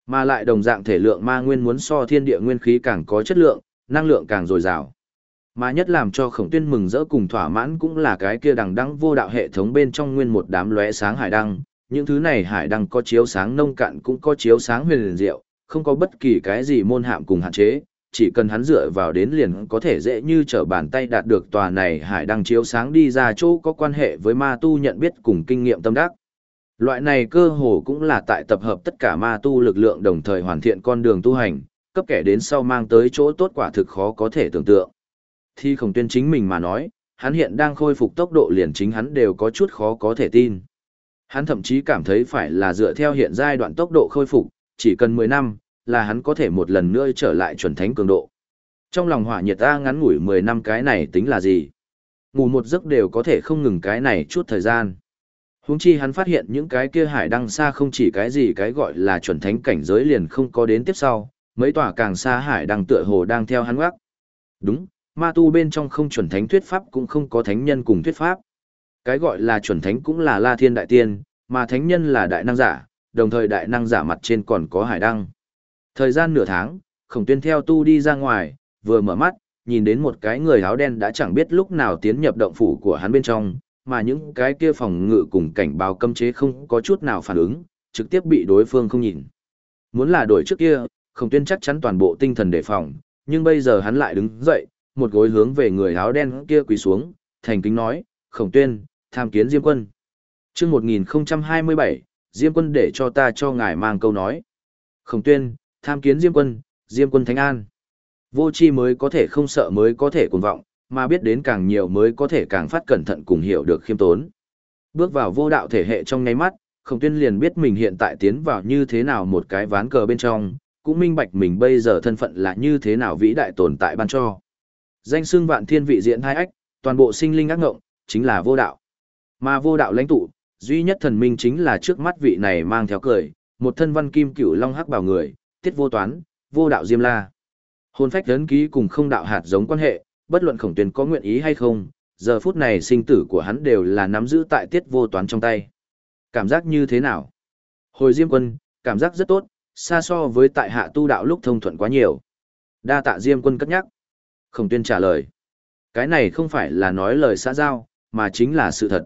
Mà lại đồng dạng thể lượng ma nguyên muốn so thiên địa nguyên khí càng có chất lượng, năng lượng càng dồi dào. Mà nhất làm cho khổng tuyên mừng rỡ cùng thỏa mãn cũng là cái kia đằng đăng vô đạo hệ thống bên trong nguyên một đám lóe sáng hải đăng. Những thứ này hải đăng có chiếu sáng nông cạn cũng có chiếu sáng huyền liền diệu, không có bất kỳ cái gì môn hạm cùng hạn chế, chỉ cần hắn dựa vào đến liền có thể dễ như trở bàn tay đạt được tòa này hải đăng chiếu sáng đi ra chỗ có quan hệ với ma tu nhận biết cùng kinh nghiệm tâm đắc. Loại này cơ hồ cũng là tại tập hợp tất cả ma tu lực lượng đồng thời hoàn thiện con đường tu hành, cấp kẻ đến sau mang tới chỗ tốt quả thực khó có thể tưởng tượng. Thi khổng tuyên chính mình mà nói, hắn hiện đang khôi phục tốc độ liền chính hắn đều có chút khó có thể tin. Hắn thậm chí cảm thấy phải là dựa theo hiện giai đoạn tốc độ khôi phục, chỉ cần 10 năm, là hắn có thể một lần nữa trở lại chuẩn thánh cường độ. Trong lòng hỏa nhiệt ta ngắn ngủi 10 năm cái này tính là gì? Ngủ một giấc đều có thể không ngừng cái này chút thời gian. Huống chi hắn phát hiện những cái kia hải đăng xa không chỉ cái gì cái gọi là chuẩn thánh cảnh giới liền không có đến tiếp sau, mấy tòa càng xa hải đăng tựa hồ đang theo hắn gác. Đúng, ma tu bên trong không chuẩn thánh thuyết pháp cũng không có thánh nhân cùng thuyết pháp. Cái gọi là chuẩn thánh cũng là La Thiên Đại Tiên, mà thánh nhân là đại năng giả, đồng thời đại năng giả mặt trên còn có hải đăng. Thời gian nửa tháng, khổng tuyên theo tu đi ra ngoài, vừa mở mắt, nhìn đến một cái người áo đen đã chẳng biết lúc nào tiến nhập động phủ của hắn bên trong, mà những cái kia phòng ngự cùng cảnh báo cấm chế không có chút nào phản ứng, trực tiếp bị đối phương không nhìn. Muốn là đổi trước kia, khổng tuyên chắc chắn toàn bộ tinh thần đề phòng, nhưng bây giờ hắn lại đứng dậy, một gối hướng về người áo đen kia quỳ xuống, thành kính nói, khổng tuyên, tham kiến Diêm quân. trước 1027, Diêm quân để cho ta cho ngài mang câu nói. Khổng tuyên, tham kiến Diêm quân, Diêm quân Thánh An. Vô chi mới có thể không sợ mới có thể cuồng vọng, mà biết đến càng nhiều mới có thể càng phát cẩn thận cùng hiểu được khiêm tốn. Bước vào vô đạo thể hệ trong ngay mắt, Khổng Tuyên liền biết mình hiện tại tiến vào như thế nào một cái ván cờ bên trong, cũng minh bạch mình bây giờ thân phận là như thế nào vĩ đại tồn tại ban cho. Danh xưng vạn thiên vị diện hai ách, toàn bộ sinh linh ác ngộng, chính là vô đạo. Mà vô đạo lãnh tụ, duy nhất thần minh chính là trước mắt vị này mang theo cười, một thân văn kim cửu long hắc bảo người, tiết vô toán, vô đạo diêm la. Hồn phách lớn ký cùng không đạo hạt giống quan hệ, bất luận khổng tuyền có nguyện ý hay không, giờ phút này sinh tử của hắn đều là nắm giữ tại tiết vô toán trong tay. Cảm giác như thế nào? Hồi Diêm quân, cảm giác rất tốt, xa so với tại hạ tu đạo lúc thông thuận quá nhiều. Đa tạ Diêm quân cất nhắc. Khổng tuyên trả lời. Cái này không phải là nói lời xã giao, mà chính là sự thật.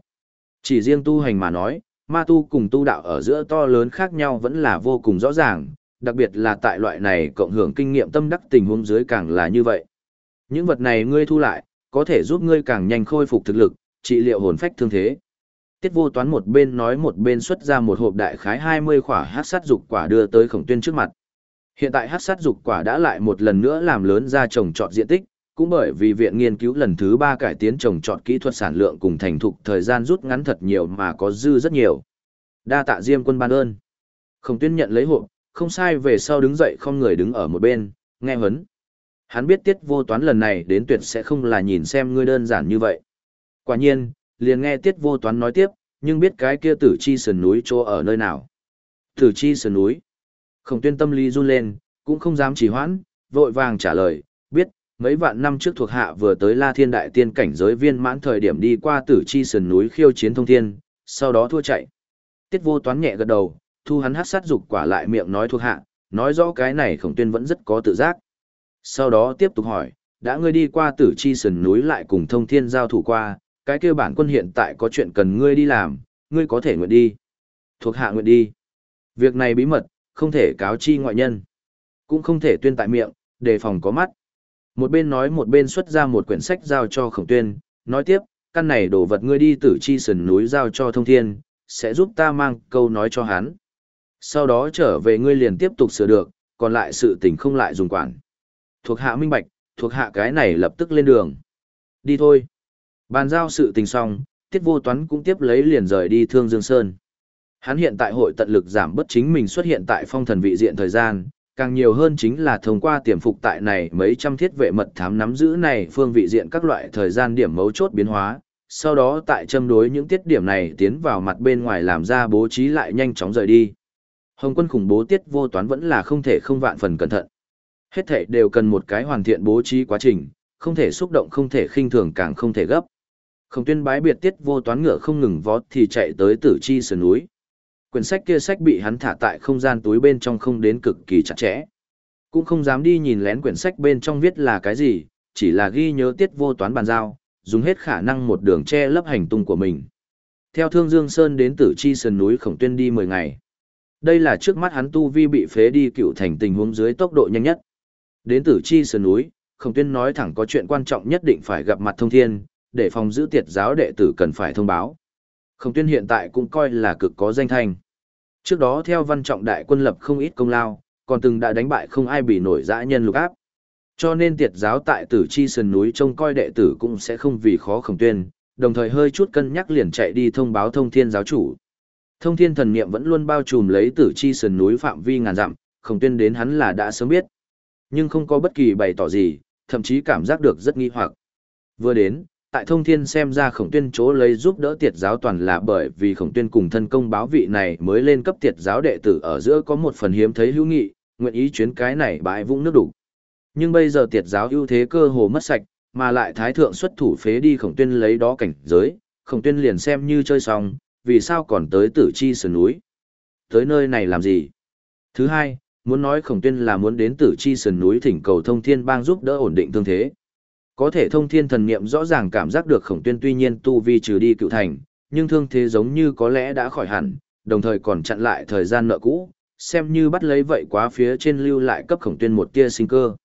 Chỉ riêng tu hành mà nói, ma tu cùng tu đạo ở giữa to lớn khác nhau vẫn là vô cùng rõ ràng, đặc biệt là tại loại này cộng hưởng kinh nghiệm tâm đắc tình huống dưới càng là như vậy. Những vật này ngươi thu lại, có thể giúp ngươi càng nhanh khôi phục thực lực, trị liệu hồn phách thương thế. Tiết vô toán một bên nói một bên xuất ra một hộp đại khái 20 khỏa hát sát dục quả đưa tới khổng tuyên trước mặt. Hiện tại hát sát dục quả đã lại một lần nữa làm lớn ra trồng trọt diện tích, cũng bởi vì viện nghiên cứu lần thứ ba cải tiến trồng trọt kỹ thuật sản lượng cùng thành thục thời gian rút ngắn thật nhiều mà có dư rất nhiều. Đa tạ Diêm quân ban ơn. Khổng tuyên nhận lấy hộp, không sai về sau đứng dậy không người đứng ở một bên, nghe hấn. Hắn biết tiết vô toán lần này đến tuyệt sẽ không là nhìn xem ngươi đơn giản như vậy. Quả nhiên, liền nghe tiết vô toán nói tiếp, nhưng biết cái kia tử chi sườn núi chỗ ở nơi nào. Tử chi sườn núi. Khổng tuyên tâm lý run lên, cũng không dám trì hoãn, vội vàng trả lời, mấy vạn năm trước thuộc hạ vừa tới La Thiên Đại Tiên cảnh giới viên mãn thời điểm đi qua tử chi sườn núi khiêu chiến thông thiên, sau đó thua chạy. Tiết vô toán nhẹ gật đầu, thu hắn hát sát dục quả lại miệng nói thuộc hạ, nói rõ cái này khổng tuyên vẫn rất có tự giác. Sau đó tiếp tục hỏi, đã ngươi đi qua tử chi sườn núi lại cùng thông thiên giao thủ qua, cái kia bản quân hiện tại có chuyện cần ngươi đi làm, ngươi có thể nguyện đi. Thuộc hạ nguyện đi. Việc này bí mật, không thể cáo chi ngoại nhân. Cũng không thể tuyên tại miệng, đề phòng có mắt. Một bên nói một bên xuất ra một quyển sách giao cho khổng tuyên, nói tiếp, căn này đồ vật ngươi đi tử chi sườn núi giao cho thông thiên, sẽ giúp ta mang câu nói cho hắn. Sau đó trở về ngươi liền tiếp tục sửa được, còn lại sự tình không lại dùng quản. Thuộc hạ minh bạch, thuộc hạ cái này lập tức lên đường. Đi thôi. Bàn giao sự tình xong, tiết vô toán cũng tiếp lấy liền rời đi thương Dương Sơn. Hắn hiện tại hội tận lực giảm bất chính mình xuất hiện tại phong thần vị diện thời gian, càng nhiều hơn chính là thông qua tiềm phục tại này mấy trăm thiết vệ mật thám nắm giữ này phương vị diện các loại thời gian điểm mấu chốt biến hóa, sau đó tại châm đối những tiết điểm này tiến vào mặt bên ngoài làm ra bố trí lại nhanh chóng rời đi. Hồng quân khủng bố tiết vô toán vẫn là không thể không vạn phần cẩn thận. Hết thể đều cần một cái hoàn thiện bố trí quá trình, không thể xúc động không thể khinh thường càng không thể gấp. không tuyên bái biệt tiết vô toán ngựa không ngừng vó thì chạy tới tử chi sườn núi. Quyển sách kia sách bị hắn thả tại không gian túi bên trong không đến cực kỳ chặt chẽ. Cũng không dám đi nhìn lén quyển sách bên trong viết là cái gì, chỉ là ghi nhớ tiết vô toán bàn giao, dùng hết khả năng một đường che lấp hành tung của mình. Theo Thương Dương Sơn đến Tử Chi Sơn núi Khổng Tuyên đi 10 ngày. Đây là trước mắt hắn tu vi bị phế đi cựu thành tình huống dưới tốc độ nhanh nhất. Đến Tử Chi Sơn núi, Khổng Tuyên nói thẳng có chuyện quan trọng nhất định phải gặp mặt thông thiên, để phòng giữ tiệt giáo đệ tử cần phải thông báo. Khổng Tuyên hiện tại cũng coi là cực có danh thanh. Trước đó theo văn trọng đại quân lập không ít công lao, còn từng đã đánh bại không ai bị nổi dã nhân lục áp. Cho nên tiệt giáo tại tử chi sườn núi trông coi đệ tử cũng sẽ không vì khó khổng tuyên, đồng thời hơi chút cân nhắc liền chạy đi thông báo thông thiên giáo chủ. Thông thiên thần niệm vẫn luôn bao trùm lấy tử chi sườn núi phạm vi ngàn dặm, khổng tuyên đến hắn là đã sớm biết. Nhưng không có bất kỳ bày tỏ gì, thậm chí cảm giác được rất nghi hoặc. Vừa đến, tại thông thiên xem ra khổng tuyên chỗ lấy giúp đỡ tiệt giáo toàn là bởi vì khổng tuyên cùng thân công báo vị này mới lên cấp tiệt giáo đệ tử ở giữa có một phần hiếm thấy hữu nghị, nguyện ý chuyến cái này bãi vũng nước đủ. Nhưng bây giờ tiệt giáo ưu thế cơ hồ mất sạch, mà lại thái thượng xuất thủ phế đi khổng tuyên lấy đó cảnh giới, khổng tuyên liền xem như chơi xong, vì sao còn tới tử chi sườn núi. Tới nơi này làm gì? Thứ hai, muốn nói khổng tuyên là muốn đến tử chi sườn núi thỉnh cầu thông thiên bang giúp đỡ ổn định thương thế. Có thể thông thiên thần niệm rõ ràng cảm giác được khổng tuyên tuy nhiên tu vi trừ đi cựu thành, nhưng thương thế giống như có lẽ đã khỏi hẳn, đồng thời còn chặn lại thời gian nợ cũ, xem như bắt lấy vậy quá phía trên lưu lại cấp khổng tuyên một tia sinh cơ.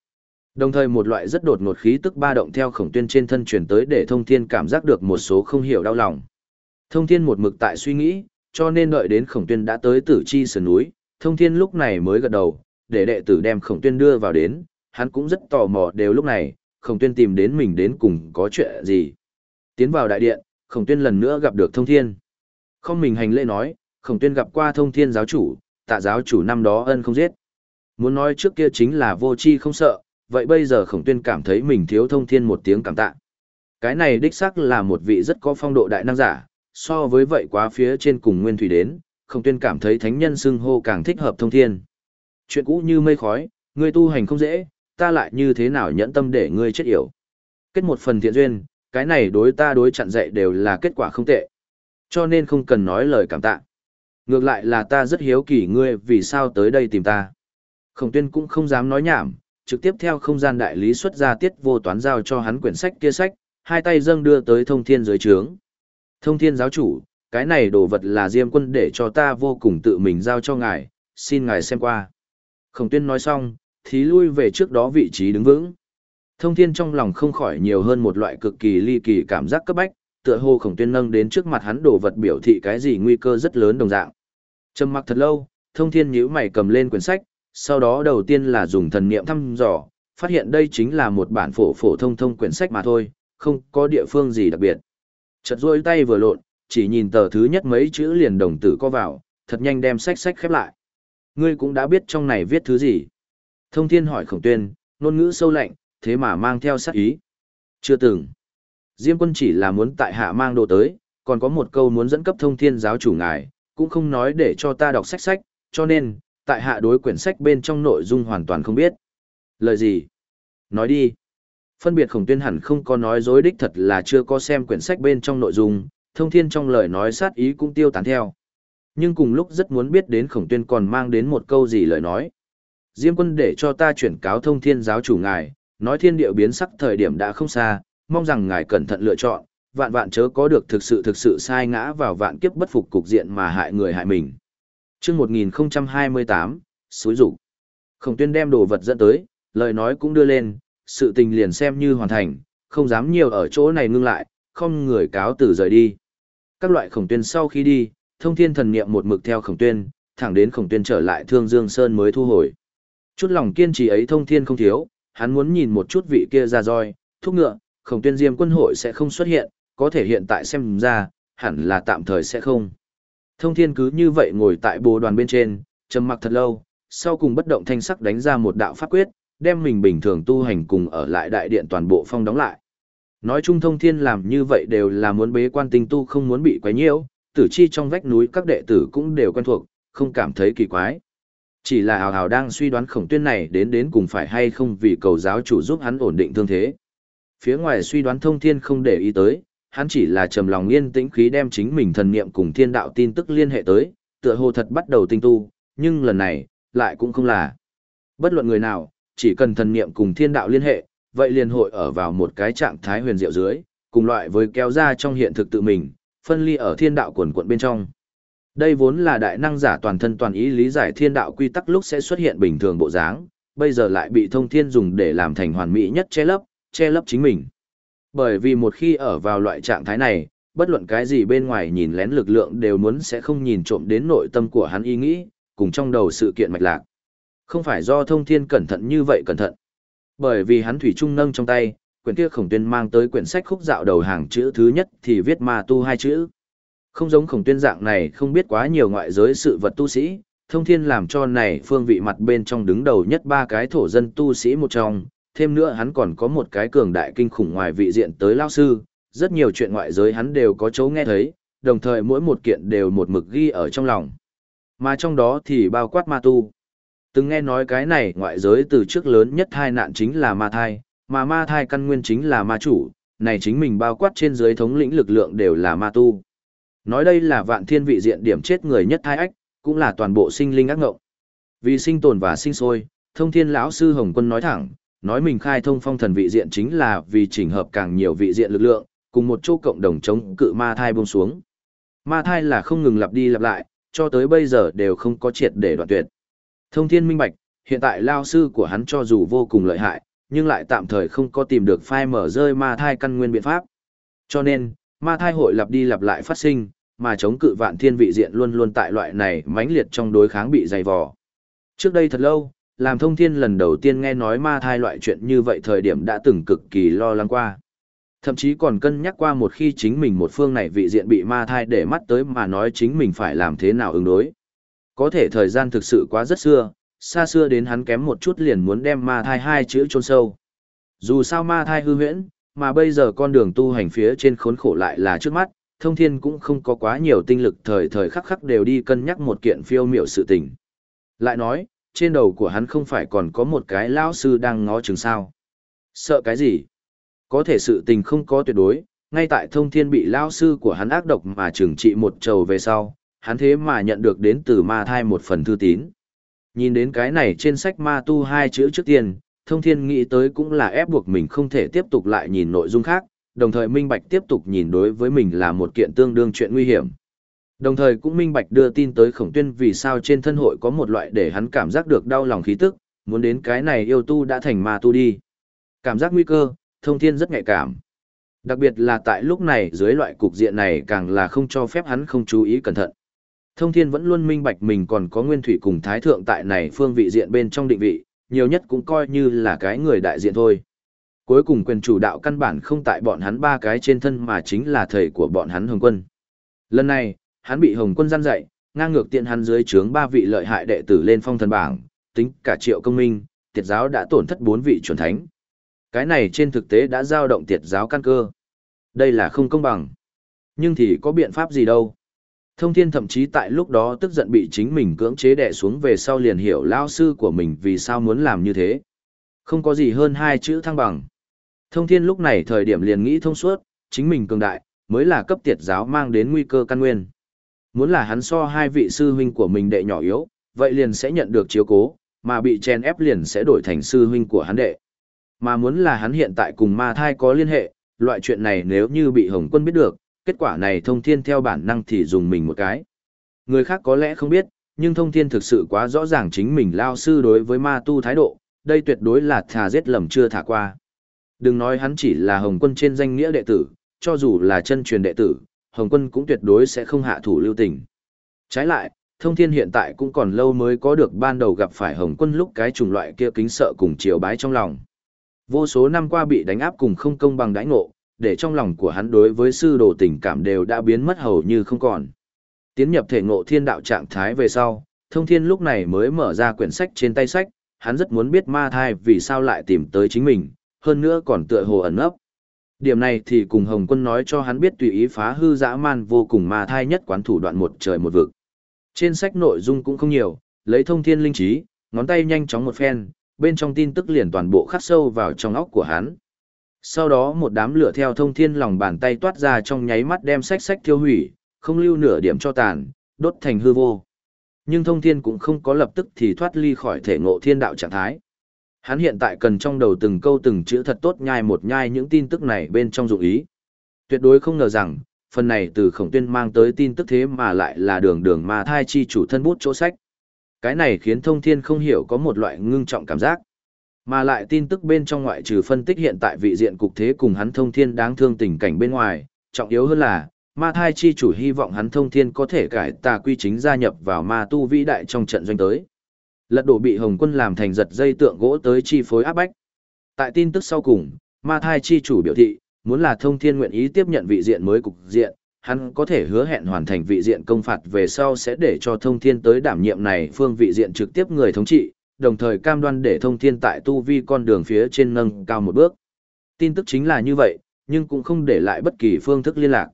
Đồng thời một loại rất đột ngột khí tức ba động theo khổng tuyên trên thân truyền tới để thông thiên cảm giác được một số không hiểu đau lòng. Thông thiên một mực tại suy nghĩ, cho nên đợi đến khổng tuyên đã tới tử chi sườn núi, thông thiên lúc này mới gật đầu, để đệ tử đem khổng tuyên đưa vào đến, hắn cũng rất tò mò đều lúc này, khổng tuyên tìm đến mình đến cùng có chuyện gì. Tiến vào đại điện, khổng tuyên lần nữa gặp được thông thiên. Không mình hành lễ nói, khổng tuyên gặp qua thông thiên giáo chủ, tạ giáo chủ năm đó ân không giết. Muốn nói trước kia chính là vô chi không sợ, vậy bây giờ khổng tuyên cảm thấy mình thiếu thông thiên một tiếng cảm tạ. Cái này đích xác là một vị rất có phong độ đại năng giả, so với vậy quá phía trên cùng nguyên thủy đến, khổng tuyên cảm thấy thánh nhân xưng hô càng thích hợp thông thiên. Chuyện cũ như mây khói, người tu hành không dễ, ta lại như thế nào nhẫn tâm để ngươi chết yểu. Kết một phần thiện duyên, cái này đối ta đối chặn dạy đều là kết quả không tệ. Cho nên không cần nói lời cảm tạ. Ngược lại là ta rất hiếu kỳ ngươi vì sao tới đây tìm ta. Khổng tuyên cũng không dám nói nhảm, trực tiếp theo không gian đại lý xuất ra tiết vô toán giao cho hắn quyển sách kia sách, hai tay dâng đưa tới thông thiên dưới trướng. Thông thiên giáo chủ, cái này đồ vật là diêm quân để cho ta vô cùng tự mình giao cho ngài, xin ngài xem qua. Khổng tuyên nói xong, thì lui về trước đó vị trí đứng vững. Thông thiên trong lòng không khỏi nhiều hơn một loại cực kỳ ly kỳ cảm giác cấp bách, tựa hồ khổng tuyên nâng đến trước mặt hắn đồ vật biểu thị cái gì nguy cơ rất lớn đồng dạng. Trầm mặc thật lâu, thông thiên nhíu mày cầm lên quyển sách, sau đó đầu tiên là dùng thần niệm thăm dò, phát hiện đây chính là một bản phổ phổ thông thông quyển sách mà thôi, không có địa phương gì đặc biệt. Chợt duỗi tay vừa lộn, chỉ nhìn tờ thứ nhất mấy chữ liền đồng tử co vào, thật nhanh đem sách sách khép lại. Ngươi cũng đã biết trong này viết thứ gì. Thông thiên hỏi khổng tuyên, ngôn ngữ sâu lạnh, thế mà mang theo sát ý. Chưa từng. Diêm quân chỉ là muốn tại hạ mang đồ tới, còn có một câu muốn dẫn cấp thông thiên giáo chủ ngài, cũng không nói để cho ta đọc sách sách, cho nên, tại hạ đối quyển sách bên trong nội dung hoàn toàn không biết. Lời gì? Nói đi. Phân biệt khổng tuyên hẳn không có nói dối đích thật là chưa có xem quyển sách bên trong nội dung, thông thiên trong lời nói sát ý cũng tiêu tán theo. Nhưng cùng lúc rất muốn biết đến khổng tuyên còn mang đến một câu gì lời nói. Diêm quân để cho ta chuyển cáo thông thiên giáo chủ ngài, nói thiên địa biến sắc thời điểm đã không xa, mong rằng ngài cẩn thận lựa chọn, vạn vạn chớ có được thực sự thực sự sai ngã vào vạn kiếp bất phục cục diện mà hại người hại mình. Trước 1028, suối rủ. Khổng tuyên đem đồ vật dẫn tới, lời nói cũng đưa lên, sự tình liền xem như hoàn thành, không dám nhiều ở chỗ này ngưng lại, không người cáo từ rời đi. Các loại khổng tuyên sau khi đi, thông thiên thần niệm một mực theo khổng tuyên, thẳng đến khổng tuyên trở lại thương dương sơn mới thu hồi. Chút lòng kiên trì ấy thông thiên không thiếu, hắn muốn nhìn một chút vị kia ra roi, thúc ngựa, khổng tuyên diêm quân hội sẽ không xuất hiện, có thể hiện tại xem ra, hẳn là tạm thời sẽ không. Thông thiên cứ như vậy ngồi tại bồ đoàn bên trên, trầm mặc thật lâu, sau cùng bất động thanh sắc đánh ra một đạo pháp quyết, đem mình bình thường tu hành cùng ở lại đại điện toàn bộ phong đóng lại. Nói chung thông thiên làm như vậy đều là muốn bế quan tinh tu không muốn bị quấy nhiễu, tử chi trong vách núi các đệ tử cũng đều quen thuộc, không cảm thấy kỳ quái. Chỉ là hào hào đang suy đoán khổng tuyên này đến đến cùng phải hay không vì cầu giáo chủ giúp hắn ổn định thương thế. Phía ngoài suy đoán thông thiên không để ý tới, hắn chỉ là trầm lòng yên tĩnh khí đem chính mình thần niệm cùng thiên đạo tin tức liên hệ tới, tựa hồ thật bắt đầu tinh tu, nhưng lần này, lại cũng không là. Bất luận người nào, chỉ cần thần niệm cùng thiên đạo liên hệ, vậy liền hội ở vào một cái trạng thái huyền diệu dưới, cùng loại với kéo ra trong hiện thực tự mình, phân ly ở thiên đạo quần quận bên trong. Đây vốn là đại năng giả toàn thân toàn ý lý giải thiên đạo quy tắc lúc sẽ xuất hiện bình thường bộ dáng, bây giờ lại bị thông thiên dùng để làm thành hoàn mỹ nhất che lấp, che lấp chính mình. Bởi vì một khi ở vào loại trạng thái này, bất luận cái gì bên ngoài nhìn lén lực lượng đều muốn sẽ không nhìn trộm đến nội tâm của hắn ý nghĩ, cùng trong đầu sự kiện mạch lạc. Không phải do thông thiên cẩn thận như vậy cẩn thận. Bởi vì hắn thủy trung nâng trong tay, quyển kia khổng tuyên mang tới quyển sách khúc dạo đầu hàng chữ thứ nhất thì viết ma tu hai chữ. Không giống khổng tuyên dạng này không biết quá nhiều ngoại giới sự vật tu sĩ, thông thiên làm cho này phương vị mặt bên trong đứng đầu nhất ba cái thổ dân tu sĩ một trong, thêm nữa hắn còn có một cái cường đại kinh khủng ngoài vị diện tới lao sư, rất nhiều chuyện ngoại giới hắn đều có chỗ nghe thấy, đồng thời mỗi một kiện đều một mực ghi ở trong lòng. Mà trong đó thì bao quát ma tu. Từng nghe nói cái này ngoại giới từ trước lớn nhất thai nạn chính là ma thai, mà ma thai căn nguyên chính là ma chủ, này chính mình bao quát trên dưới thống lĩnh lực lượng đều là ma tu. Nói đây là vạn thiên vị diện điểm chết người nhất thai ách, cũng là toàn bộ sinh linh ác ngộng. Vì sinh tồn và sinh sôi, thông thiên lão sư Hồng Quân nói thẳng, nói mình khai thông phong thần vị diện chính là vì chỉnh hợp càng nhiều vị diện lực lượng, cùng một chỗ cộng đồng chống cự ma thai buông xuống. Ma thai là không ngừng lặp đi lặp lại, cho tới bây giờ đều không có triệt để đoạn tuyệt. Thông thiên minh bạch, hiện tại lao sư của hắn cho dù vô cùng lợi hại, nhưng lại tạm thời không có tìm được phai mở rơi ma thai căn nguyên biện pháp. Cho nên, ma thai hội lặp đi lặp lại phát sinh, mà chống cự vạn thiên vị diện luôn luôn tại loại này mãnh liệt trong đối kháng bị dày vò. Trước đây thật lâu, làm thông thiên lần đầu tiên nghe nói ma thai loại chuyện như vậy thời điểm đã từng cực kỳ lo lắng qua. Thậm chí còn cân nhắc qua một khi chính mình một phương này vị diện bị ma thai để mắt tới mà nói chính mình phải làm thế nào ứng đối. Có thể thời gian thực sự quá rất xưa, xa xưa đến hắn kém một chút liền muốn đem ma thai hai chữ chôn sâu. Dù sao ma thai hư huyễn, mà bây giờ con đường tu hành phía trên khốn khổ lại là trước mắt, thông thiên cũng không có quá nhiều tinh lực thời thời khắc khắc đều đi cân nhắc một kiện phiêu miểu sự tình. Lại nói, trên đầu của hắn không phải còn có một cái lão sư đang ngó chừng sao. Sợ cái gì? Có thể sự tình không có tuyệt đối, ngay tại thông thiên bị lão sư của hắn ác độc mà trừng trị một trầu về sau, hắn thế mà nhận được đến từ ma thai một phần thư tín. Nhìn đến cái này trên sách ma tu hai chữ trước tiên, thông thiên nghĩ tới cũng là ép buộc mình không thể tiếp tục lại nhìn nội dung khác, đồng thời minh bạch tiếp tục nhìn đối với mình là một kiện tương đương chuyện nguy hiểm. Đồng thời cũng minh bạch đưa tin tới khổng tuyên vì sao trên thân hội có một loại để hắn cảm giác được đau lòng khí tức, muốn đến cái này yêu tu đã thành ma tu đi. Cảm giác nguy cơ, thông thiên rất nhạy cảm. Đặc biệt là tại lúc này dưới loại cục diện này càng là không cho phép hắn không chú ý cẩn thận. Thông thiên vẫn luôn minh bạch mình còn có nguyên thủy cùng thái thượng tại này phương vị diện bên trong định vị, nhiều nhất cũng coi như là cái người đại diện thôi. Cuối cùng quyền chủ đạo căn bản không tại bọn hắn ba cái trên thân mà chính là thầy của bọn hắn Hồng Quân. Lần này, hắn bị Hồng Quân gian dạy, ngang ngược tiện hắn dưới trướng ba vị lợi hại đệ tử lên phong thần bảng, tính cả triệu công minh, tiệt giáo đã tổn thất bốn vị chuẩn thánh. Cái này trên thực tế đã giao động tiệt giáo căn cơ. Đây là không công bằng. Nhưng thì có biện pháp gì đâu. Thông thiên thậm chí tại lúc đó tức giận bị chính mình cưỡng chế đè xuống về sau liền hiểu lao sư của mình vì sao muốn làm như thế. Không có gì hơn hai chữ thăng bằng. Thông thiên lúc này thời điểm liền nghĩ thông suốt, chính mình cường đại, mới là cấp tiệt giáo mang đến nguy cơ căn nguyên. Muốn là hắn so hai vị sư huynh của mình đệ nhỏ yếu, vậy liền sẽ nhận được chiếu cố, mà bị chen ép liền sẽ đổi thành sư huynh của hắn đệ. Mà muốn là hắn hiện tại cùng ma thai có liên hệ, loại chuyện này nếu như bị Hồng quân biết được, kết quả này thông thiên theo bản năng thì dùng mình một cái. Người khác có lẽ không biết, nhưng thông thiên thực sự quá rõ ràng chính mình lao sư đối với ma tu thái độ, đây tuyệt đối là thà giết lầm chưa thả qua. Đừng nói hắn chỉ là Hồng quân trên danh nghĩa đệ tử, cho dù là chân truyền đệ tử, Hồng quân cũng tuyệt đối sẽ không hạ thủ lưu tình. Trái lại, thông thiên hiện tại cũng còn lâu mới có được ban đầu gặp phải Hồng quân lúc cái chủng loại kia kính sợ cùng chiều bái trong lòng. Vô số năm qua bị đánh áp cùng không công bằng đãi ngộ, để trong lòng của hắn đối với sư đồ tình cảm đều đã biến mất hầu như không còn. Tiến nhập thể ngộ thiên đạo trạng thái về sau, thông thiên lúc này mới mở ra quyển sách trên tay sách, hắn rất muốn biết ma thai vì sao lại tìm tới chính mình, hơn nữa còn tựa hồ ẩn ấp. Điểm này thì cùng Hồng Quân nói cho hắn biết tùy ý phá hư dã man vô cùng ma thai nhất quán thủ đoạn một trời một vực. Trên sách nội dung cũng không nhiều, lấy thông thiên linh trí, ngón tay nhanh chóng một phen, bên trong tin tức liền toàn bộ khắc sâu vào trong óc của hắn. Sau đó một đám lửa theo thông thiên lòng bàn tay toát ra trong nháy mắt đem sách sách tiêu hủy, không lưu nửa điểm cho tàn, đốt thành hư vô. Nhưng thông thiên cũng không có lập tức thì thoát ly khỏi thể ngộ thiên đạo trạng thái. Hắn hiện tại cần trong đầu từng câu từng chữ thật tốt nhai một nhai những tin tức này bên trong dụng ý. Tuyệt đối không ngờ rằng, phần này từ khổng tuyên mang tới tin tức thế mà lại là đường đường mà thai chi chủ thân bút chỗ sách. Cái này khiến thông thiên không hiểu có một loại ngưng trọng cảm giác. Mà lại tin tức bên trong ngoại trừ phân tích hiện tại vị diện cục thế cùng hắn thông thiên đáng thương tình cảnh bên ngoài, trọng yếu hơn là, ma thai chi chủ hy vọng hắn thông thiên có thể cải tà quy chính gia nhập vào ma tu vĩ đại trong trận doanh tới. Lật đổ bị Hồng quân làm thành giật dây tượng gỗ tới chi phối áp bách. Tại tin tức sau cùng, ma thai chi chủ biểu thị, muốn là thông thiên nguyện ý tiếp nhận vị diện mới cục diện, hắn có thể hứa hẹn hoàn thành vị diện công phạt về sau sẽ để cho thông thiên tới đảm nhiệm này phương vị diện trực tiếp người thống trị, đồng thời cam đoan để thông thiên tại tu vi con đường phía trên nâng cao một bước. Tin tức chính là như vậy, nhưng cũng không để lại bất kỳ phương thức liên lạc.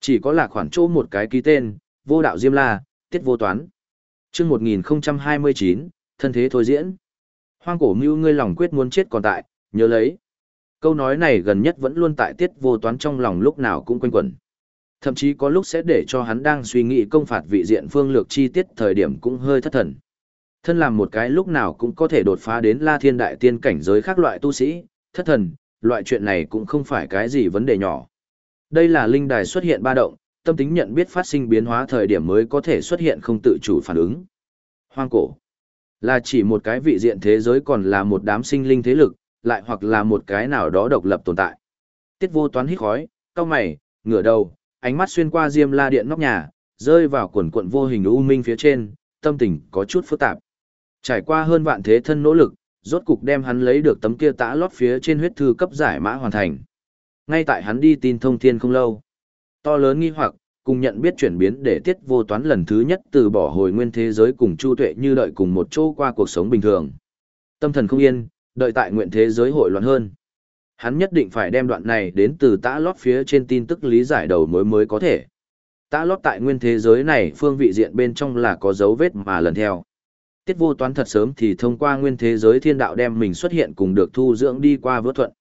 Chỉ có là khoản chỗ một cái ký tên, vô đạo Diêm La, tiết vô toán. chương 1029, thân thế thôi diễn. Hoang cổ mưu ngươi lòng quyết muốn chết còn tại, nhớ lấy. Câu nói này gần nhất vẫn luôn tại tiết vô toán trong lòng lúc nào cũng quanh quẩn. Thậm chí có lúc sẽ để cho hắn đang suy nghĩ công phạt vị diện phương lược chi tiết thời điểm cũng hơi thất thần. Thân làm một cái lúc nào cũng có thể đột phá đến la thiên đại tiên cảnh giới khác loại tu sĩ, thất thần, loại chuyện này cũng không phải cái gì vấn đề nhỏ. Đây là linh đài xuất hiện ba động, tâm tính nhận biết phát sinh biến hóa thời điểm mới có thể xuất hiện không tự chủ phản ứng. Hoang cổ là chỉ một cái vị diện thế giới còn là một đám sinh linh thế lực, lại hoặc là một cái nào đó độc lập tồn tại. Tiết vô toán hít khói, cao mày, ngửa đầu, ánh mắt xuyên qua diêm la điện nóc nhà, rơi vào quần quận vô hình u minh phía trên, tâm tình có chút phức tạp. Trải qua hơn vạn thế thân nỗ lực, rốt cục đem hắn lấy được tấm kia tã lót phía trên huyết thư cấp giải mã hoàn thành. Ngay tại hắn đi tin thông thiên không lâu, to lớn nghi hoặc, cùng nhận biết chuyển biến để tiết vô toán lần thứ nhất từ bỏ hồi nguyên thế giới cùng chu tuệ như đợi cùng một chỗ qua cuộc sống bình thường. Tâm thần không yên, đợi tại nguyện thế giới hội loạn hơn. Hắn nhất định phải đem đoạn này đến từ tã lót phía trên tin tức lý giải đầu mối mới có thể. Tã lót tại nguyên thế giới này phương vị diện bên trong là có dấu vết mà lần theo. Tiết vô toán thật sớm thì thông qua nguyên thế giới thiên đạo đem mình xuất hiện cùng được thu dưỡng đi qua vớt thuận.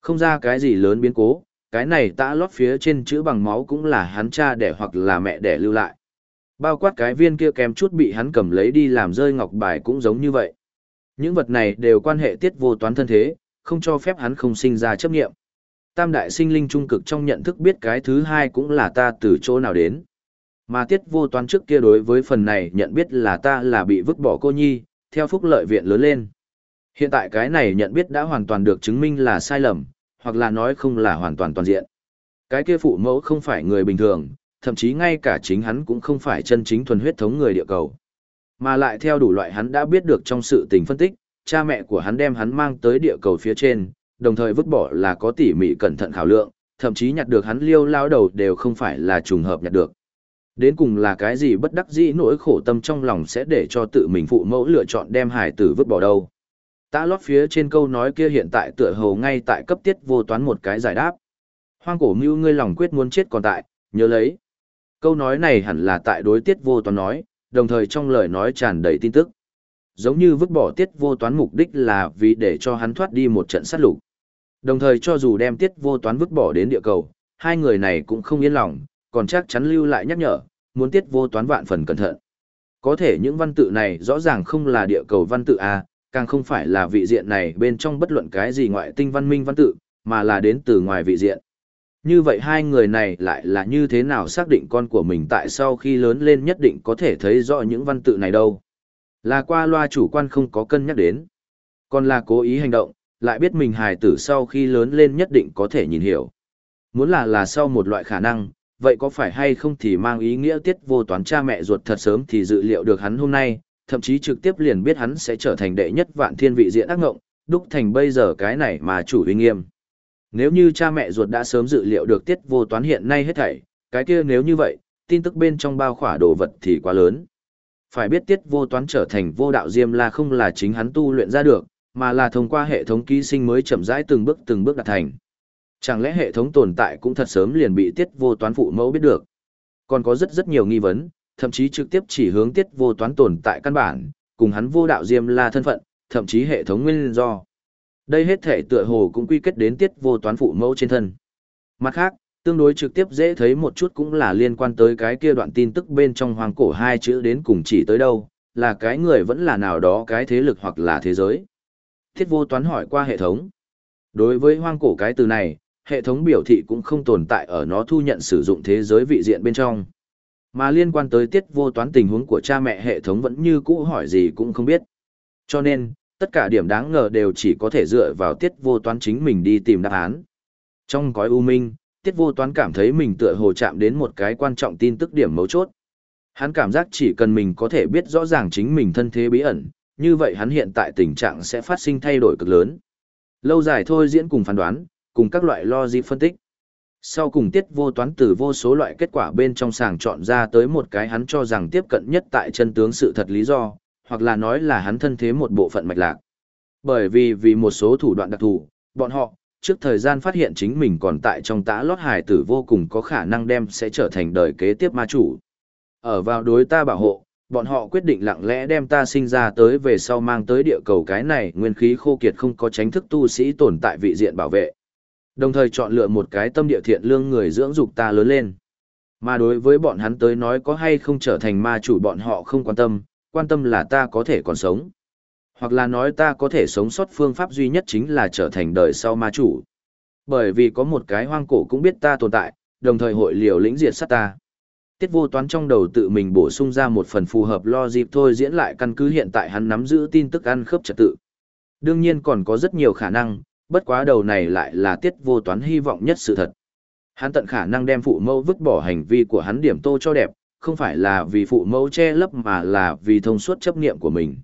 Không ra cái gì lớn biến cố, cái này tã lót phía trên chữ bằng máu cũng là hắn cha đẻ hoặc là mẹ đẻ lưu lại. Bao quát cái viên kia kém chút bị hắn cầm lấy đi làm rơi ngọc bài cũng giống như vậy. Những vật này đều quan hệ tiết vô toán thân thế, không cho phép hắn không sinh ra chấp nghiệm. Tam đại sinh linh trung cực trong nhận thức biết cái thứ hai cũng là ta từ chỗ nào đến. Mà tiết vô toán trước kia đối với phần này nhận biết là ta là bị vứt bỏ cô nhi, theo phúc lợi viện lớn lên. Hiện tại cái này nhận biết đã hoàn toàn được chứng minh là sai lầm, hoặc là nói không là hoàn toàn toàn diện. Cái kia phụ mẫu không phải người bình thường, thậm chí ngay cả chính hắn cũng không phải chân chính thuần huyết thống người địa cầu. Mà lại theo đủ loại hắn đã biết được trong sự tình phân tích, cha mẹ của hắn đem hắn mang tới địa cầu phía trên, đồng thời vứt bỏ là có tỉ mỉ cẩn thận khảo lượng, thậm chí nhặt được hắn liêu lao đầu đều không phải là trùng hợp nhặt được. Đến cùng là cái gì bất đắc dĩ nỗi khổ tâm trong lòng sẽ để cho tự mình phụ mẫu lựa chọn đem hải tử vứt bỏ đâu. Tã lót phía trên câu nói kia hiện tại tựa hồ ngay tại cấp tiết vô toán một cái giải đáp. Hoang cổ mưu ngươi lòng quyết muốn chết còn tại, nhớ lấy. Câu nói này hẳn là tại đối tiết vô toán nói, đồng thời trong lời nói tràn đầy tin tức. Giống như vứt bỏ tiết vô toán mục đích là vì để cho hắn thoát đi một trận sát lục. Đồng thời cho dù đem tiết vô toán vứt bỏ đến địa cầu, hai người này cũng không yên lòng, còn chắc chắn lưu lại nhắc nhở, muốn tiết vô toán vạn phần cẩn thận. Có thể những văn tự này rõ ràng không là địa cầu văn tự A, càng không phải là vị diện này bên trong bất luận cái gì ngoại tinh văn minh văn tự, mà là đến từ ngoài vị diện. Như vậy hai người này lại là như thế nào xác định con của mình tại sau khi lớn lên nhất định có thể thấy rõ những văn tự này đâu. Là qua loa chủ quan không có cân nhắc đến. Còn là cố ý hành động, lại biết mình hài tử sau khi lớn lên nhất định có thể nhìn hiểu. Muốn là là sau một loại khả năng, vậy có phải hay không thì mang ý nghĩa tiết vô toán cha mẹ ruột thật sớm thì dự liệu được hắn hôm nay, thậm chí trực tiếp liền biết hắn sẽ trở thành đệ nhất vạn thiên vị diện ác ngộng, đúc thành bây giờ cái này mà chủ uy nghiêm. Nếu như cha mẹ ruột đã sớm dự liệu được tiết vô toán hiện nay hết thảy, cái kia nếu như vậy, tin tức bên trong bao khỏa đồ vật thì quá lớn. Phải biết tiết vô toán trở thành vô đạo diêm là không là chính hắn tu luyện ra được, mà là thông qua hệ thống ký sinh mới chậm rãi từng bước từng bước đạt thành. Chẳng lẽ hệ thống tồn tại cũng thật sớm liền bị tiết vô toán phụ mẫu biết được? Còn có rất rất nhiều nghi vấn, thậm chí trực tiếp chỉ hướng tiết vô toán tồn tại căn bản, cùng hắn vô đạo diêm la thân phận, thậm chí hệ thống nguyên do. Đây hết thể tựa hồ cũng quy kết đến tiết vô toán phụ mẫu trên thân. Mặt khác, tương đối trực tiếp dễ thấy một chút cũng là liên quan tới cái kia đoạn tin tức bên trong hoàng cổ hai chữ đến cùng chỉ tới đâu, là cái người vẫn là nào đó cái thế lực hoặc là thế giới. Thiết vô toán hỏi qua hệ thống. Đối với hoang cổ cái từ này, hệ thống biểu thị cũng không tồn tại ở nó thu nhận sử dụng thế giới vị diện bên trong. Mà liên quan tới tiết vô toán tình huống của cha mẹ hệ thống vẫn như cũ hỏi gì cũng không biết. Cho nên, tất cả điểm đáng ngờ đều chỉ có thể dựa vào tiết vô toán chính mình đi tìm đáp án. Trong cõi u minh, tiết vô toán cảm thấy mình tựa hồ chạm đến một cái quan trọng tin tức điểm mấu chốt. Hắn cảm giác chỉ cần mình có thể biết rõ ràng chính mình thân thế bí ẩn, như vậy hắn hiện tại tình trạng sẽ phát sinh thay đổi cực lớn. Lâu dài thôi diễn cùng phán đoán, cùng các loại logic phân tích. Sau cùng tiết vô toán từ vô số loại kết quả bên trong sàng chọn ra tới một cái hắn cho rằng tiếp cận nhất tại chân tướng sự thật lý do, hoặc là nói là hắn thân thế một bộ phận mạch lạc. Bởi vì vì một số thủ đoạn đặc thù, bọn họ, trước thời gian phát hiện chính mình còn tại trong tã lót hài tử vô cùng có khả năng đem sẽ trở thành đời kế tiếp ma chủ. Ở vào đối ta bảo hộ, bọn họ quyết định lặng lẽ đem ta sinh ra tới về sau mang tới địa cầu cái này nguyên khí khô kiệt không có tránh thức tu sĩ tồn tại vị diện bảo vệ. Đồng thời chọn lựa một cái tâm địa thiện lương người dưỡng dục ta lớn lên. Mà đối với bọn hắn tới nói có hay không trở thành ma chủ bọn họ không quan tâm, quan tâm là ta có thể còn sống. Hoặc là nói ta có thể sống sót phương pháp duy nhất chính là trở thành đời sau ma chủ. Bởi vì có một cái hoang cổ cũng biết ta tồn tại, đồng thời hội liều lĩnh diệt sát ta. Tiết vô toán trong đầu tự mình bổ sung ra một phần phù hợp lo dịp thôi diễn lại căn cứ hiện tại hắn nắm giữ tin tức ăn khớp trật tự. Đương nhiên còn có rất nhiều khả năng, bất quá đầu này lại là tiết vô toán hy vọng nhất sự thật. Hắn tận khả năng đem phụ mẫu vứt bỏ hành vi của hắn điểm tô cho đẹp, không phải là vì phụ mẫu che lấp mà là vì thông suốt chấp niệm của mình.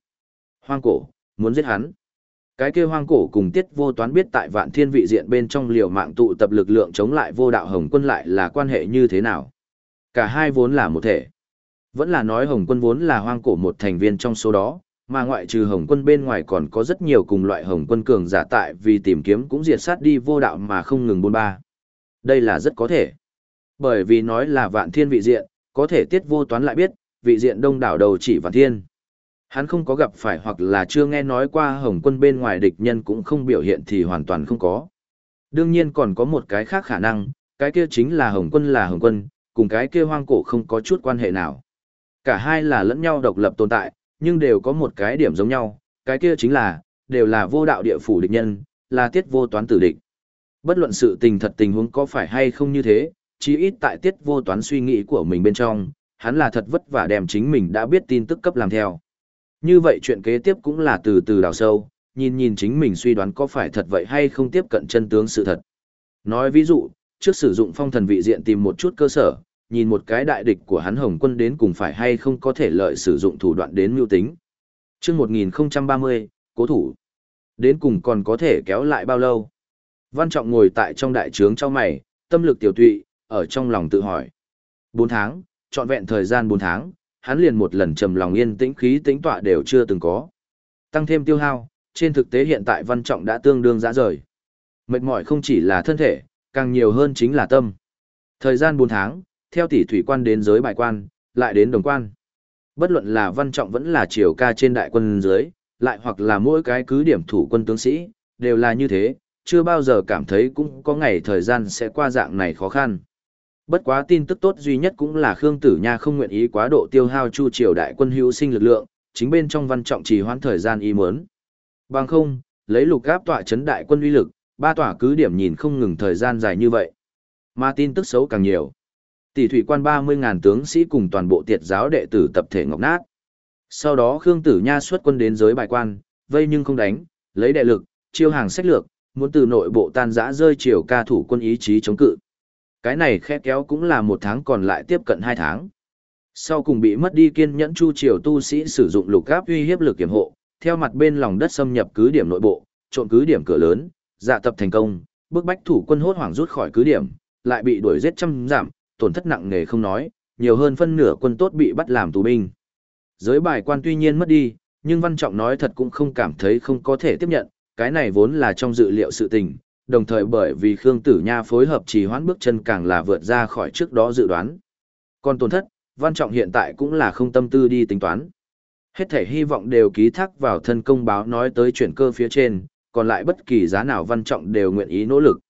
Hoang cổ, muốn giết hắn. Cái kia hoang cổ cùng tiết vô toán biết tại vạn thiên vị diện bên trong liều mạng tụ tập lực lượng chống lại vô đạo hồng quân lại là quan hệ như thế nào. Cả hai vốn là một thể. Vẫn là nói hồng quân vốn là hoang cổ một thành viên trong số đó, mà ngoại trừ hồng quân bên ngoài còn có rất nhiều cùng loại hồng quân cường giả tại vì tìm kiếm cũng diệt sát đi vô đạo mà không ngừng bôn ba. Đây là rất có thể. Bởi vì nói là vạn thiên vị diện, có thể tiết vô toán lại biết, vị diện đông đảo đầu chỉ vạn thiên. Hắn không có gặp phải hoặc là chưa nghe nói qua hồng quân bên ngoài địch nhân cũng không biểu hiện thì hoàn toàn không có. Đương nhiên còn có một cái khác khả năng, cái kia chính là hồng quân là hồng quân, cùng cái kia hoang cổ không có chút quan hệ nào. Cả hai là lẫn nhau độc lập tồn tại, nhưng đều có một cái điểm giống nhau, cái kia chính là, đều là vô đạo địa phủ địch nhân, là tiết vô toán tử địch. Bất luận sự tình thật tình huống có phải hay không như thế, chí ít tại tiết vô toán suy nghĩ của mình bên trong, hắn là thật vất vả đem chính mình đã biết tin tức cấp làm theo. Như vậy chuyện kế tiếp cũng là từ từ đào sâu, nhìn nhìn chính mình suy đoán có phải thật vậy hay không tiếp cận chân tướng sự thật. Nói ví dụ, trước sử dụng phong thần vị diện tìm một chút cơ sở, nhìn một cái đại địch của hắn Hồng quân đến cùng phải hay không có thể lợi sử dụng thủ đoạn đến mưu tính. Trước 1030, cố thủ. Đến cùng còn có thể kéo lại bao lâu? Văn Trọng ngồi tại trong đại trướng cho mày, tâm lực tiểu tụy, ở trong lòng tự hỏi. 4 tháng, trọn vẹn thời gian 4 tháng, hắn liền một lần trầm lòng yên tĩnh khí tĩnh tọa đều chưa từng có. Tăng thêm tiêu hao, trên thực tế hiện tại Văn Trọng đã tương đương dã rời. Mệt mỏi không chỉ là thân thể, càng nhiều hơn chính là tâm. Thời gian 4 tháng, theo tỷ thủy quan đến giới bài quan, lại đến đồng quan. Bất luận là văn trọng vẫn là triều ca trên đại quân dưới, lại hoặc là mỗi cái cứ điểm thủ quân tướng sĩ, đều là như thế, chưa bao giờ cảm thấy cũng có ngày thời gian sẽ qua dạng này khó khăn. Bất quá tin tức tốt duy nhất cũng là Khương Tử Nha không nguyện ý quá độ tiêu hao chu triều đại quân hữu sinh lực lượng, chính bên trong văn trọng trì hoãn thời gian y muốn. Bằng không, lấy lục gáp tọa chấn đại quân uy lực, ba tỏa cứ điểm nhìn không ngừng thời gian dài như vậy. Mà tin tức xấu càng nhiều. Tỷ thủy quan 30.000 tướng sĩ cùng toàn bộ tiệt giáo đệ tử tập thể ngọc nát. Sau đó Khương Tử Nha xuất quân đến giới bài quan, vây nhưng không đánh, lấy đệ lực, chiêu hàng sách lược, muốn từ nội bộ tan rã rơi chiều ca thủ quân ý chí chống cự. Cái này khẽ kéo cũng là một tháng còn lại tiếp cận hai tháng. Sau cùng bị mất đi kiên nhẫn chu triều tu sĩ sử dụng lục gáp uy hiếp lực kiểm hộ, theo mặt bên lòng đất xâm nhập cứ điểm nội bộ, trộn cứ điểm cửa lớn, dạ tập thành công, bước bách thủ quân hốt hoảng rút khỏi cứ điểm, lại bị đuổi giết trăm giảm, tổn thất nặng nề không nói, nhiều hơn phân nửa quân tốt bị bắt làm tù binh. Giới bài quan tuy nhiên mất đi, nhưng Văn Trọng nói thật cũng không cảm thấy không có thể tiếp nhận, cái này vốn là trong dự liệu sự tình, đồng thời bởi vì Khương Tử Nha phối hợp trì hoãn bước chân càng là vượt ra khỏi trước đó dự đoán. Còn tổn thất, Văn Trọng hiện tại cũng là không tâm tư đi tính toán. Hết thể hy vọng đều ký thác vào thân công báo nói tới chuyển cơ phía trên, còn lại bất kỳ giá nào Văn Trọng đều nguyện ý nỗ lực.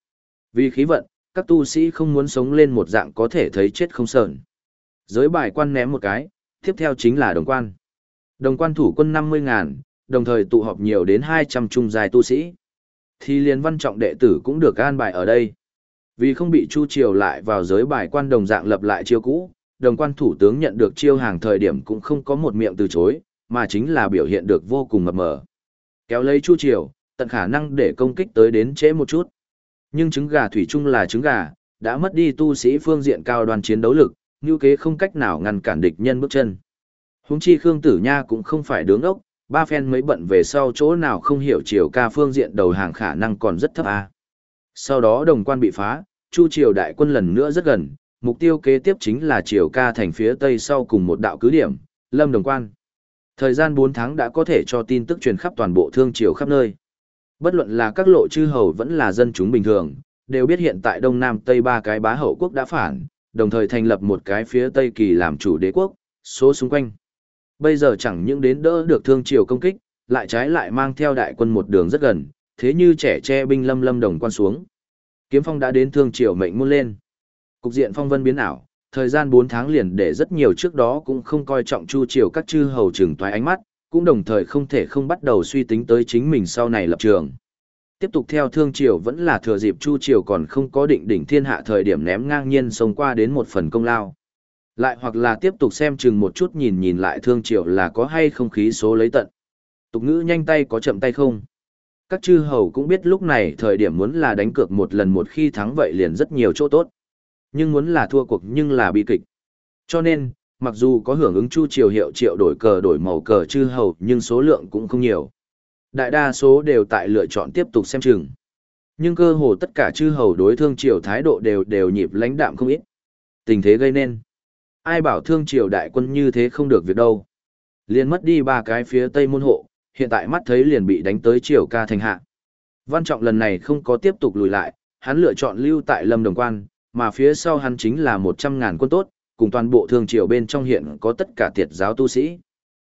Vì khí vận, các tu sĩ không muốn sống lên một dạng có thể thấy chết không sờn. Giới bài quan ném một cái, tiếp theo chính là đồng quan. Đồng quan thủ quân 50 ngàn, đồng thời tụ họp nhiều đến 200 trung dài tu sĩ. Thì liền văn trọng đệ tử cũng được an bài ở đây. Vì không bị chu triều lại vào giới bài quan đồng dạng lập lại chiêu cũ, đồng quan thủ tướng nhận được chiêu hàng thời điểm cũng không có một miệng từ chối, mà chính là biểu hiện được vô cùng mập mờ. Kéo lấy chu triều, tận khả năng để công kích tới đến trễ một chút. Nhưng trứng gà thủy chung là trứng gà, đã mất đi tu sĩ phương diện cao đoàn chiến đấu lực, như kế không cách nào ngăn cản địch nhân bước chân. Húng chi Khương Tử Nha cũng không phải đứng ốc, ba phen mới bận về sau chỗ nào không hiểu chiều ca phương diện đầu hàng khả năng còn rất thấp a. Sau đó đồng quan bị phá, Chu Triều đại quân lần nữa rất gần, mục tiêu kế tiếp chính là Triều ca thành phía tây sau cùng một đạo cứ điểm, Lâm Đồng Quan. Thời gian 4 tháng đã có thể cho tin tức truyền khắp toàn bộ thương triều khắp nơi. Bất luận là các lộ chư hầu vẫn là dân chúng bình thường, đều biết hiện tại Đông Nam Tây ba cái bá hậu quốc đã phản, đồng thời thành lập một cái phía Tây Kỳ làm chủ đế quốc, số xung quanh. Bây giờ chẳng những đến đỡ được thương triều công kích, lại trái lại mang theo đại quân một đường rất gần, thế như trẻ che binh lâm lâm đồng quan xuống. Kiếm phong đã đến thương triều mệnh muôn lên. Cục diện phong vân biến ảo, thời gian 4 tháng liền để rất nhiều trước đó cũng không coi trọng chu triều các chư hầu trừng toái ánh mắt, cũng đồng thời không thể không bắt đầu suy tính tới chính mình sau này lập trường. Tiếp tục theo thương triều vẫn là thừa dịp chu triều còn không có định đỉnh thiên hạ thời điểm ném ngang nhiên sống qua đến một phần công lao. Lại hoặc là tiếp tục xem chừng một chút nhìn nhìn lại thương triều là có hay không khí số lấy tận. Tục ngữ nhanh tay có chậm tay không. Các chư hầu cũng biết lúc này thời điểm muốn là đánh cược một lần một khi thắng vậy liền rất nhiều chỗ tốt. Nhưng muốn là thua cuộc nhưng là bi kịch. Cho nên, mặc dù có hưởng ứng chu triều hiệu triệu đổi cờ đổi màu cờ chư hầu nhưng số lượng cũng không nhiều. Đại đa số đều tại lựa chọn tiếp tục xem chừng. Nhưng cơ hồ tất cả chư hầu đối thương triều thái độ đều đều nhịp lãnh đạm không ít. Tình thế gây nên. Ai bảo thương triều đại quân như thế không được việc đâu. Liền mất đi ba cái phía tây môn hộ, hiện tại mắt thấy liền bị đánh tới triều ca thành hạ. Văn trọng lần này không có tiếp tục lùi lại, hắn lựa chọn lưu tại lâm đồng quan, mà phía sau hắn chính là một trăm ngàn quân tốt, cùng toàn bộ thương triều bên trong hiện có tất cả tiệt giáo tu sĩ.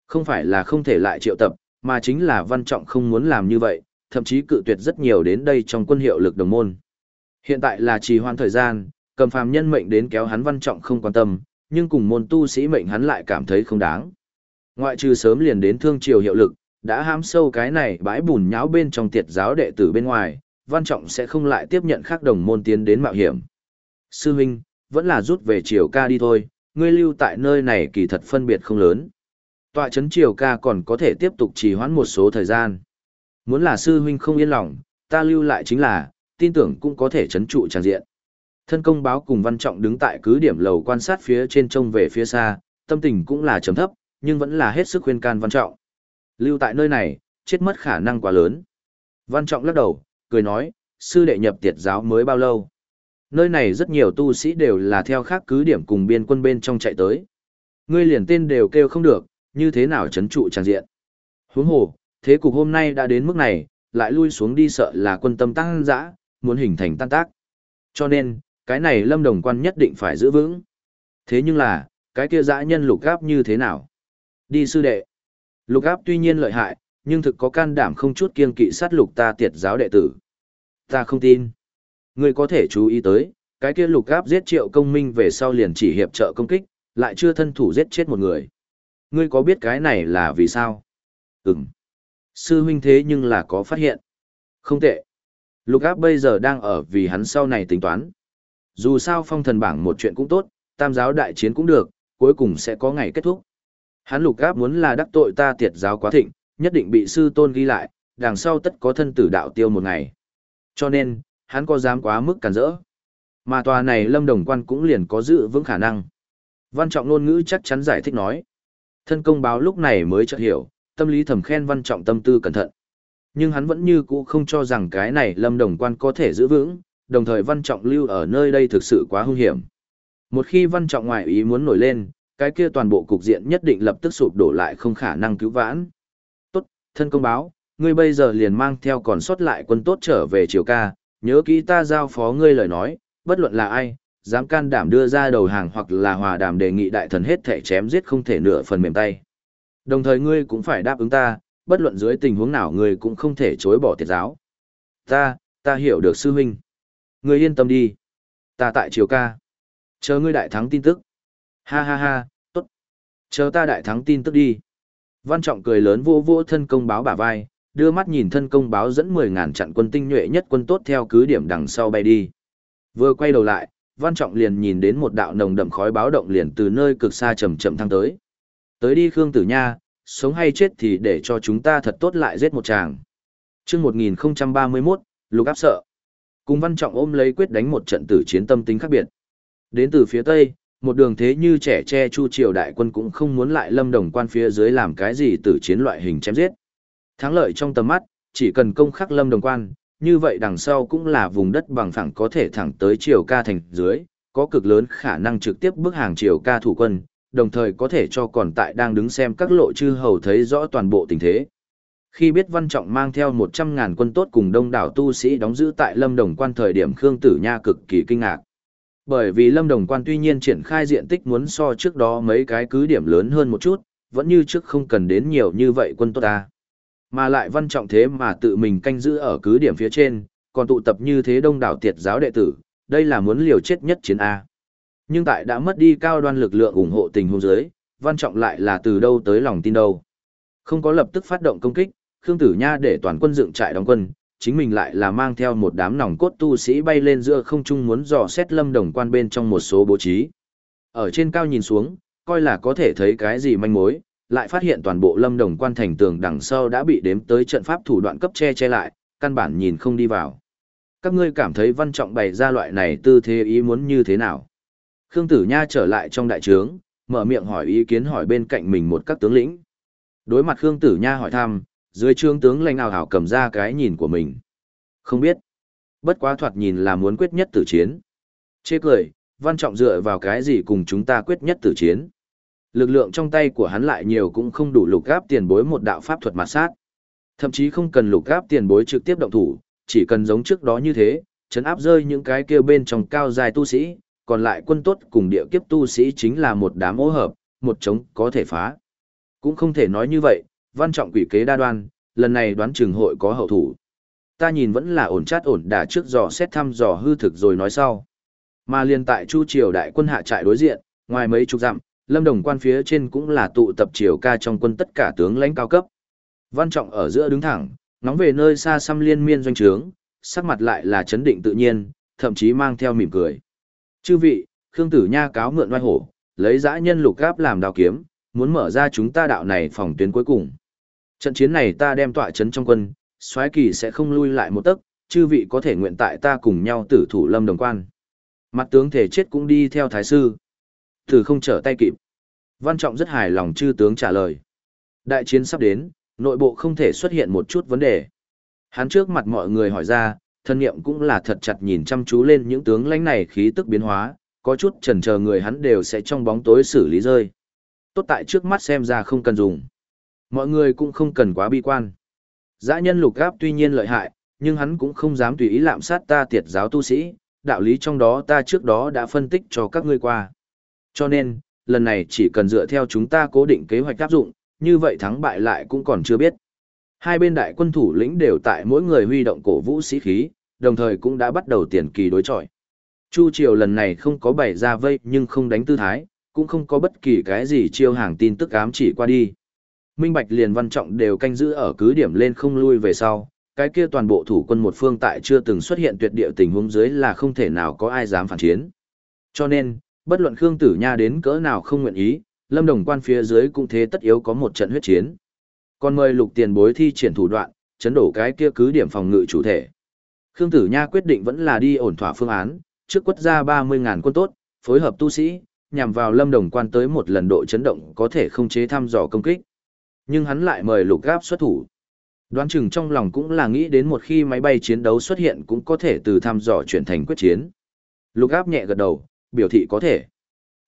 Không phải là không thể lại triệu tập, mà chính là văn trọng không muốn làm như vậy, thậm chí cự tuyệt rất nhiều đến đây trong quân hiệu lực đồng môn. Hiện tại là trì hoãn thời gian, cầm phàm nhân mệnh đến kéo hắn văn trọng không quan tâm, nhưng cùng môn tu sĩ mệnh hắn lại cảm thấy không đáng. Ngoại trừ sớm liền đến thương triều hiệu lực, đã hám sâu cái này bãi bùn nháo bên trong tiệt giáo đệ tử bên ngoài, văn trọng sẽ không lại tiếp nhận khác đồng môn tiến đến mạo hiểm. Sư huynh, vẫn là rút về triều ca đi thôi, ngươi lưu tại nơi này kỳ thật phân biệt không lớn. Tọa chấn triều ca còn có thể tiếp tục trì hoãn một số thời gian. Muốn là sư huynh không yên lòng, ta lưu lại chính là, tin tưởng cũng có thể chấn trụ tràn diện. Thân công báo cùng văn trọng đứng tại cứ điểm lầu quan sát phía trên trông về phía xa, tâm tình cũng là trầm thấp, nhưng vẫn là hết sức khuyên can văn trọng. Lưu tại nơi này, chết mất khả năng quá lớn. Văn trọng lắc đầu, cười nói, sư đệ nhập tiệt giáo mới bao lâu. Nơi này rất nhiều tu sĩ đều là theo khác cứ điểm cùng biên quân bên trong chạy tới. Ngươi liền tên đều kêu không được, như thế nào chấn trụ tràng diện. Huống hồ, thế cục hôm nay đã đến mức này, lại lui xuống đi sợ là quân tâm tăng dã, muốn hình thành tan tác. Cho nên, cái này lâm đồng quan nhất định phải giữ vững. Thế nhưng là, cái kia dã nhân lục gáp như thế nào? Đi sư đệ. Lục áp tuy nhiên lợi hại, nhưng thực có can đảm không chút kiên kỵ sát lục ta tiệt giáo đệ tử. Ta không tin. Ngươi có thể chú ý tới, cái kia lục áp giết triệu công minh về sau liền chỉ hiệp trợ công kích, lại chưa thân thủ giết chết một người. Ngươi có biết cái này là vì sao? Ừm. Sư huynh thế nhưng là có phát hiện. Không tệ. Lục áp bây giờ đang ở vì hắn sau này tính toán. Dù sao phong thần bảng một chuyện cũng tốt, tam giáo đại chiến cũng được, cuối cùng sẽ có ngày kết thúc. Hắn lục áp muốn là đắc tội ta tiệt giáo quá thịnh, nhất định bị sư tôn ghi lại, đằng sau tất có thân tử đạo tiêu một ngày. Cho nên, hắn có dám quá mức cản rỡ. Mà tòa này lâm đồng quan cũng liền có dự vững khả năng. Văn trọng ngôn ngữ chắc chắn giải thích nói. Thân công báo lúc này mới chợt hiểu, tâm lý thầm khen văn trọng tâm tư cẩn thận. Nhưng hắn vẫn như cũ không cho rằng cái này lâm đồng quan có thể giữ vững, đồng thời văn trọng lưu ở nơi đây thực sự quá hung hiểm. Một khi văn trọng ngoại ý muốn nổi lên, cái kia toàn bộ cục diện nhất định lập tức sụp đổ lại không khả năng cứu vãn. Tốt, thân công báo, ngươi bây giờ liền mang theo còn sót lại quân tốt trở về triều ca, nhớ kỹ ta giao phó ngươi lời nói, bất luận là ai, dám can đảm đưa ra đầu hàng hoặc là hòa đàm đề nghị đại thần hết thể chém giết không thể nửa phần mềm tay. Đồng thời ngươi cũng phải đáp ứng ta, bất luận dưới tình huống nào ngươi cũng không thể chối bỏ tiệt giáo. Ta, ta hiểu được sư huynh. Ngươi yên tâm đi. Ta tại triều ca. Chờ ngươi đại thắng tin tức. Ha ha ha, tốt. Chờ ta đại thắng tin tức đi. Văn Trọng cười lớn vô vô thân công báo bả vai, đưa mắt nhìn thân công báo dẫn 10.000 trận quân tinh nhuệ nhất quân tốt theo cứ điểm đằng sau bay đi. Vừa quay đầu lại, Văn Trọng liền nhìn đến một đạo nồng đậm khói báo động liền từ nơi cực xa chậm chậm thăng tới. Tới đi Khương Tử Nha, sống hay chết thì để cho chúng ta thật tốt lại giết một chàng. Chương 1031, lục áp sợ. Cùng Văn Trọng ôm lấy quyết đánh một trận tử chiến tâm tính khác biệt. Đến từ phía Tây, một đường thế như trẻ tre chu triều đại quân cũng không muốn lại lâm đồng quan phía dưới làm cái gì tử chiến loại hình chém giết. Thắng lợi trong tầm mắt, chỉ cần công khắc lâm đồng quan, như vậy đằng sau cũng là vùng đất bằng phẳng có thể thẳng tới triều ca thành dưới, có cực lớn khả năng trực tiếp bước hàng triều ca thủ quân, đồng thời có thể cho còn tại đang đứng xem các lộ chư hầu thấy rõ toàn bộ tình thế. Khi biết Văn Trọng mang theo 100.000 quân tốt cùng đông đảo tu sĩ đóng giữ tại Lâm Đồng Quan thời điểm Khương Tử Nha cực kỳ kinh ngạc. Bởi vì Lâm Đồng Quan tuy nhiên triển khai diện tích muốn so trước đó mấy cái cứ điểm lớn hơn một chút, vẫn như trước không cần đến nhiều như vậy quân tốt ta. Mà lại Văn Trọng thế mà tự mình canh giữ ở cứ điểm phía trên, còn tụ tập như thế đông đảo tiệt giáo đệ tử, đây là muốn liều chết nhất chiến A. Nhưng tại đã mất đi cao đoan lực lượng ủng hộ tình huống dưới, Văn Trọng lại là từ đâu tới lòng tin đâu. Không có lập tức phát động công kích, Khương Tử Nha để toàn quân dựng trại đóng quân, chính mình lại là mang theo một đám nòng cốt tu sĩ bay lên giữa không trung muốn dò xét lâm đồng quan bên trong một số bố trí. Ở trên cao nhìn xuống, coi là có thể thấy cái gì manh mối, lại phát hiện toàn bộ lâm đồng quan thành tường đằng sau đã bị đếm tới trận pháp thủ đoạn cấp che che lại, căn bản nhìn không đi vào. Các ngươi cảm thấy văn trọng bày ra loại này tư thế ý muốn như thế nào? Khương Tử Nha trở lại trong đại trướng, mở miệng hỏi ý kiến hỏi bên cạnh mình một các tướng lĩnh. Đối mặt Khương Tử Nha hỏi thăm, dưới trướng tướng lãnh ảo hảo cầm ra cái nhìn của mình. Không biết. Bất quá thoạt nhìn là muốn quyết nhất tử chiến. Chê cười, văn trọng dựa vào cái gì cùng chúng ta quyết nhất tử chiến. Lực lượng trong tay của hắn lại nhiều cũng không đủ lục gáp tiền bối một đạo pháp thuật mặt sát. Thậm chí không cần lục gáp tiền bối trực tiếp động thủ, chỉ cần giống trước đó như thế, chấn áp rơi những cái kia bên trong cao dài tu sĩ, còn lại quân tốt cùng địa kiếp tu sĩ chính là một đám ô hợp, một chống có thể phá. Cũng không thể nói như vậy, văn trọng quỷ kế đa đoan, lần này đoán trường hội có hậu thủ. Ta nhìn vẫn là ổn chát ổn đả trước dò xét thăm dò hư thực rồi nói sau. Mà liền tại Chu Triều đại quân hạ trại đối diện, ngoài mấy chục dặm, Lâm Đồng quan phía trên cũng là tụ tập triều ca trong quân tất cả tướng lãnh cao cấp. Văn Trọng ở giữa đứng thẳng, nóng về nơi xa xăm liên miên doanh trướng, sắc mặt lại là chấn định tự nhiên, thậm chí mang theo mỉm cười. Chư vị, Khương Tử Nha cáo mượn oai hổ, lấy dã nhân lục gáp làm đào kiếm, muốn mở ra chúng ta đạo này phòng tuyến cuối cùng. Trận chiến này ta đem tọa chấn trong quân, soái kỳ sẽ không lui lại một tấc, chư vị có thể nguyện tại ta cùng nhau tử thủ lâm đồng quan. Mặt tướng thể chết cũng đi theo thái sư. Thử không trở tay kịp. Văn Trọng rất hài lòng chư tướng trả lời. Đại chiến sắp đến, nội bộ không thể xuất hiện một chút vấn đề. Hắn trước mặt mọi người hỏi ra, thân nghiệm cũng là thật chặt nhìn chăm chú lên những tướng lãnh này khí tức biến hóa, có chút chần chờ người hắn đều sẽ trong bóng tối xử lý rơi. Tốt tại trước mắt xem ra không cần dùng. Mọi người cũng không cần quá bi quan. Dã nhân lục gáp tuy nhiên lợi hại, nhưng hắn cũng không dám tùy ý lạm sát ta tiệt giáo tu sĩ, đạo lý trong đó ta trước đó đã phân tích cho các ngươi qua. Cho nên, lần này chỉ cần dựa theo chúng ta cố định kế hoạch áp dụng, như vậy thắng bại lại cũng còn chưa biết. Hai bên đại quân thủ lĩnh đều tại mỗi người huy động cổ vũ sĩ khí, đồng thời cũng đã bắt đầu tiền kỳ đối chọi. Chu Triều lần này không có bày ra vây nhưng không đánh tư thái, cũng không có bất kỳ cái gì chiêu hàng tin tức ám chỉ qua đi. Minh Bạch liền văn trọng đều canh giữ ở cứ điểm lên không lui về sau, cái kia toàn bộ thủ quân một phương tại chưa từng xuất hiện tuyệt địa tình huống dưới là không thể nào có ai dám phản chiến. Cho nên, bất luận Khương Tử Nha đến cỡ nào không nguyện ý, Lâm Đồng quan phía dưới cũng thế tất yếu có một trận huyết chiến. Còn mời lục tiền bối thi triển thủ đoạn, chấn đổ cái kia cứ điểm phòng ngự chủ thể. Khương Tử Nha quyết định vẫn là đi ổn thỏa phương án, trước quất ra 30.000 quân tốt, phối hợp tu sĩ, nhằm vào Lâm Đồng quan tới một lần độ chấn động có thể không chế thăm dò công kích. Nhưng hắn lại mời lục gáp xuất thủ. Đoán chừng trong lòng cũng là nghĩ đến một khi máy bay chiến đấu xuất hiện cũng có thể từ thăm dò chuyển thành quyết chiến. Lục gáp nhẹ gật đầu, biểu thị có thể.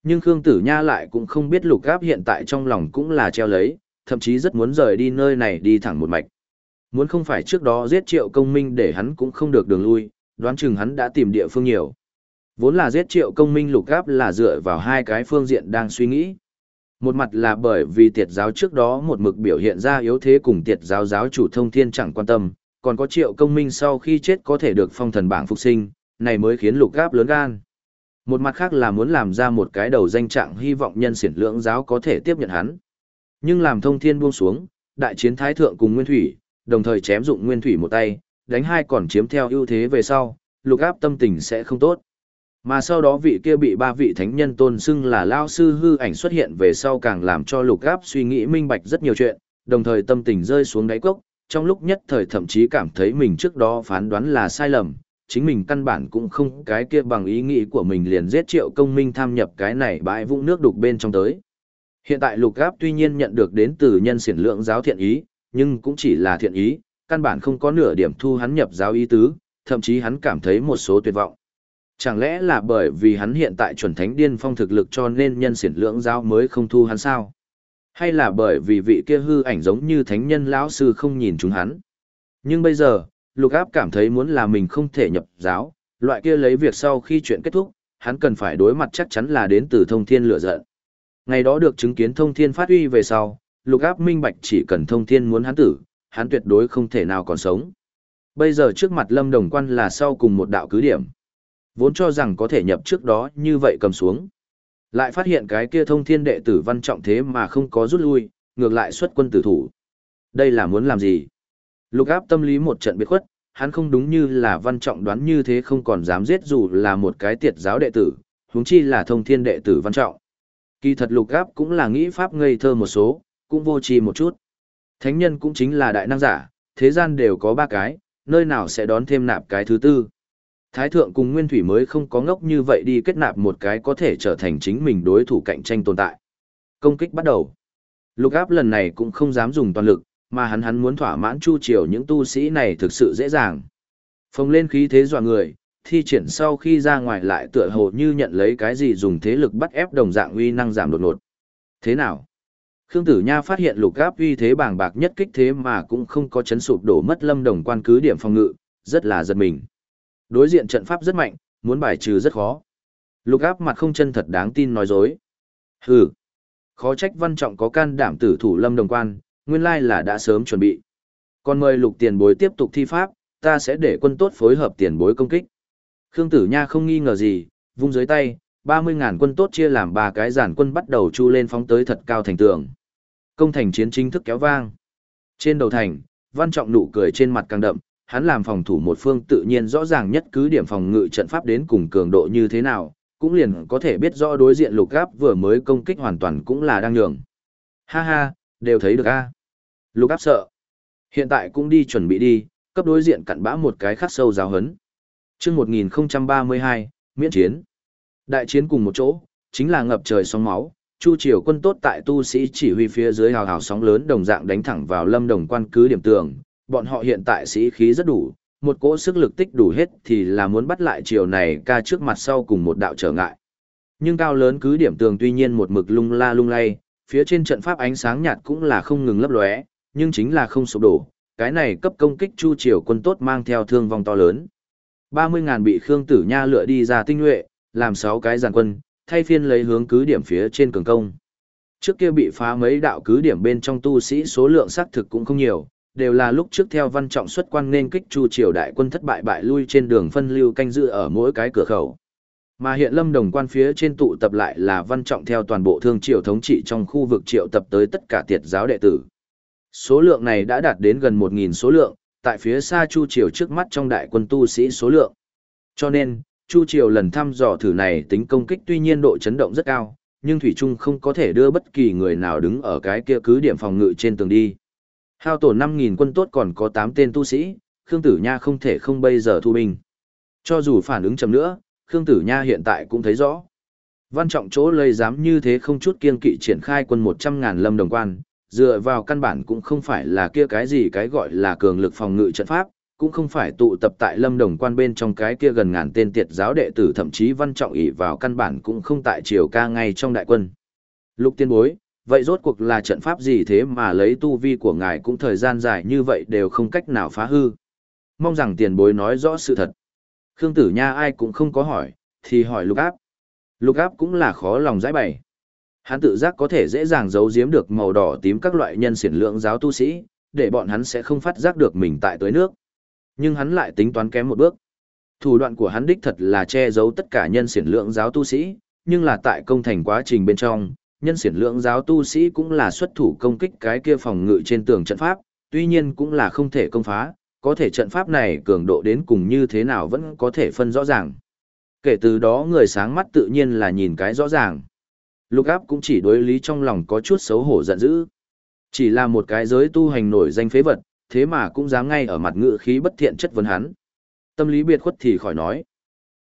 Nhưng Khương Tử Nha lại cũng không biết lục gáp hiện tại trong lòng cũng là treo lấy, thậm chí rất muốn rời đi nơi này đi thẳng một mạch. Muốn không phải trước đó giết triệu công minh để hắn cũng không được đường lui, đoán chừng hắn đã tìm địa phương nhiều. Vốn là giết triệu công minh lục gáp là dựa vào hai cái phương diện đang suy nghĩ. Một mặt là bởi vì tiệt giáo trước đó một mực biểu hiện ra yếu thế cùng tiệt giáo giáo chủ thông thiên chẳng quan tâm, còn có triệu công minh sau khi chết có thể được phong thần bảng phục sinh, này mới khiến lục gáp lớn gan. Một mặt khác là muốn làm ra một cái đầu danh trạng hy vọng nhân siển lưỡng giáo có thể tiếp nhận hắn. Nhưng làm thông thiên buông xuống, đại chiến thái thượng cùng nguyên thủy, đồng thời chém dụng nguyên thủy một tay, đánh hai còn chiếm theo ưu thế về sau, lục áp tâm tình sẽ không tốt. Mà sau đó vị kia bị ba vị thánh nhân tôn xưng là lao sư hư ảnh xuất hiện về sau càng làm cho lục áp suy nghĩ minh bạch rất nhiều chuyện, đồng thời tâm tình rơi xuống đáy cốc, trong lúc nhất thời thậm chí cảm thấy mình trước đó phán đoán là sai lầm, chính mình căn bản cũng không cái kia bằng ý nghĩ của mình liền giết triệu công minh tham nhập cái này bãi vũng nước đục bên trong tới. Hiện tại lục gáp tuy nhiên nhận được đến từ nhân siển lượng giáo thiện ý, nhưng cũng chỉ là thiện ý, căn bản không có nửa điểm thu hắn nhập giáo ý tứ, thậm chí hắn cảm thấy một số tuyệt vọng. Chẳng lẽ là bởi vì hắn hiện tại chuẩn thánh điên phong thực lực cho nên nhân siển lượng giáo mới không thu hắn sao? Hay là bởi vì vị kia hư ảnh giống như thánh nhân lão sư không nhìn chúng hắn? Nhưng bây giờ, lục áp cảm thấy muốn là mình không thể nhập giáo, loại kia lấy việc sau khi chuyện kết thúc, hắn cần phải đối mặt chắc chắn là đến từ thông thiên lửa giận. Ngày đó được chứng kiến thông thiên phát uy về sau, lục áp minh bạch chỉ cần thông thiên muốn hắn tử, hắn tuyệt đối không thể nào còn sống. Bây giờ trước mặt lâm đồng quan là sau cùng một đạo cứ điểm. Vốn cho rằng có thể nhập trước đó như vậy cầm xuống. Lại phát hiện cái kia thông thiên đệ tử văn trọng thế mà không có rút lui, ngược lại xuất quân tử thủ. Đây là muốn làm gì? Lục áp tâm lý một trận biệt khuất, hắn không đúng như là văn trọng đoán như thế không còn dám giết dù là một cái tiệt giáo đệ tử, huống chi là thông thiên đệ tử văn trọng. Kỳ thật lục áp cũng là nghĩ pháp ngây thơ một số, cũng vô tri một chút. Thánh nhân cũng chính là đại năng giả, thế gian đều có ba cái, nơi nào sẽ đón thêm nạp cái thứ tư. Thái thượng cùng Nguyên Thủy mới không có ngốc như vậy đi kết nạp một cái có thể trở thành chính mình đối thủ cạnh tranh tồn tại. Công kích bắt đầu. Lục áp lần này cũng không dám dùng toàn lực, mà hắn hắn muốn thỏa mãn chu triều những tu sĩ này thực sự dễ dàng. Phồng lên khí thế dọa người, thi triển sau khi ra ngoài lại tựa hồ như nhận lấy cái gì dùng thế lực bắt ép đồng dạng uy năng giảm đột ngột. Thế nào? Khương Tử Nha phát hiện lục gáp uy thế bàng bạc nhất kích thế mà cũng không có chấn sụp đổ mất lâm đồng quan cứ điểm phòng ngự, rất là giật mình. Đối diện trận pháp rất mạnh, muốn bài trừ rất khó. Lục áp mặt không chân thật đáng tin nói dối. Hừ. Khó trách văn trọng có can đảm tử thủ lâm đồng quan, nguyên lai là đã sớm chuẩn bị. Còn mời lục tiền bối tiếp tục thi pháp, ta sẽ để quân tốt phối hợp tiền bối công kích. Khương Tử Nha không nghi ngờ gì, vung dưới tay, 30.000 quân tốt chia làm ba cái giản quân bắt đầu chu lên phóng tới thật cao thành tường. Công thành chiến chính thức kéo vang. Trên đầu thành, văn trọng nụ cười trên mặt càng đậm, hắn làm phòng thủ một phương tự nhiên rõ ràng nhất cứ điểm phòng ngự trận pháp đến cùng cường độ như thế nào, cũng liền có thể biết rõ đối diện lục gáp vừa mới công kích hoàn toàn cũng là đang nhường. Ha ha, đều thấy được a. Lục áp sợ. Hiện tại cũng đi chuẩn bị đi, cấp đối diện cặn bã một cái khắc sâu giáo hấn. chương 1032, miễn chiến. Đại chiến cùng một chỗ, chính là ngập trời sóng máu, Chu Triều quân tốt tại tu sĩ chỉ huy phía dưới hào hào sóng lớn đồng dạng đánh thẳng vào lâm đồng quan cứ điểm tường. Bọn họ hiện tại sĩ khí rất đủ, một cỗ sức lực tích đủ hết thì là muốn bắt lại triều này ca trước mặt sau cùng một đạo trở ngại. Nhưng cao lớn cứ điểm tường tuy nhiên một mực lung la lung lay, phía trên trận pháp ánh sáng nhạt cũng là không ngừng lấp lóe, nhưng chính là không sụp đổ, cái này cấp công kích Chu Triều quân tốt mang theo thương vong to lớn. 30.000 bị Khương Tử Nha lựa đi ra tinh nhuệ, làm 6 cái giàn quân, thay phiên lấy hướng cứ điểm phía trên cường công. Trước kia bị phá mấy đạo cứ điểm bên trong tu sĩ số lượng xác thực cũng không nhiều, đều là lúc trước theo văn trọng xuất quan nên kích Chu Triều đại quân thất bại bại lui trên đường phân lưu canh giữ ở mỗi cái cửa khẩu. Mà hiện lâm đồng quan phía trên tụ tập lại là văn trọng theo toàn bộ thương triều thống trị trong khu vực triệu tập tới tất cả tiệt giáo đệ tử. Số lượng này đã đạt đến gần 1.000 số lượng, tại phía xa Chu Triều trước mắt trong đại quân tu sĩ số lượng. Cho nên, Chu Triều lần thăm dò thử này tính công kích tuy nhiên độ chấn động rất cao, nhưng Thủy Trung không có thể đưa bất kỳ người nào đứng ở cái kia cứ điểm phòng ngự trên tường đi. Hao tổn 5.000 quân tốt còn có 8 tên tu sĩ, Khương Tử Nha không thể không bây giờ thu binh. Cho dù phản ứng chậm nữa, Khương Tử Nha hiện tại cũng thấy rõ. Văn trọng chỗ lây dám như thế không chút kiên kỵ triển khai quân 100.000 lâm đồng quan, dựa vào căn bản cũng không phải là kia cái gì cái gọi là cường lực phòng ngự trận pháp, cũng không phải tụ tập tại lâm đồng quan bên trong cái kia gần ngàn tên tiệt giáo đệ tử thậm chí văn trọng ỷ vào căn bản cũng không tại triều ca ngay trong đại quân. Lục tiên bối, vậy rốt cuộc là trận pháp gì thế mà lấy tu vi của ngài cũng thời gian dài như vậy đều không cách nào phá hư. Mong rằng tiền bối nói rõ sự thật. Khương Tử Nha ai cũng không có hỏi, thì hỏi lục áp. Lục áp cũng là khó lòng giải bày. Hắn tự giác có thể dễ dàng giấu giếm được màu đỏ tím các loại nhân xiển lượng giáo tu sĩ, để bọn hắn sẽ không phát giác được mình tại tới nước. Nhưng hắn lại tính toán kém một bước. Thủ đoạn của hắn đích thật là che giấu tất cả nhân xiển lượng giáo tu sĩ, nhưng là tại công thành quá trình bên trong, nhân xiển lượng giáo tu sĩ cũng là xuất thủ công kích cái kia phòng ngự trên tường trận pháp, tuy nhiên cũng là không thể công phá, có thể trận pháp này cường độ đến cùng như thế nào vẫn có thể phân rõ ràng. Kể từ đó người sáng mắt tự nhiên là nhìn cái rõ ràng. Lục áp cũng chỉ đối lý trong lòng có chút xấu hổ giận dữ. Chỉ là một cái giới tu hành nổi danh phế vật, thế mà cũng dám ngay ở mặt ngự khí bất thiện chất vấn hắn. Tâm lý biệt khuất thì khỏi nói.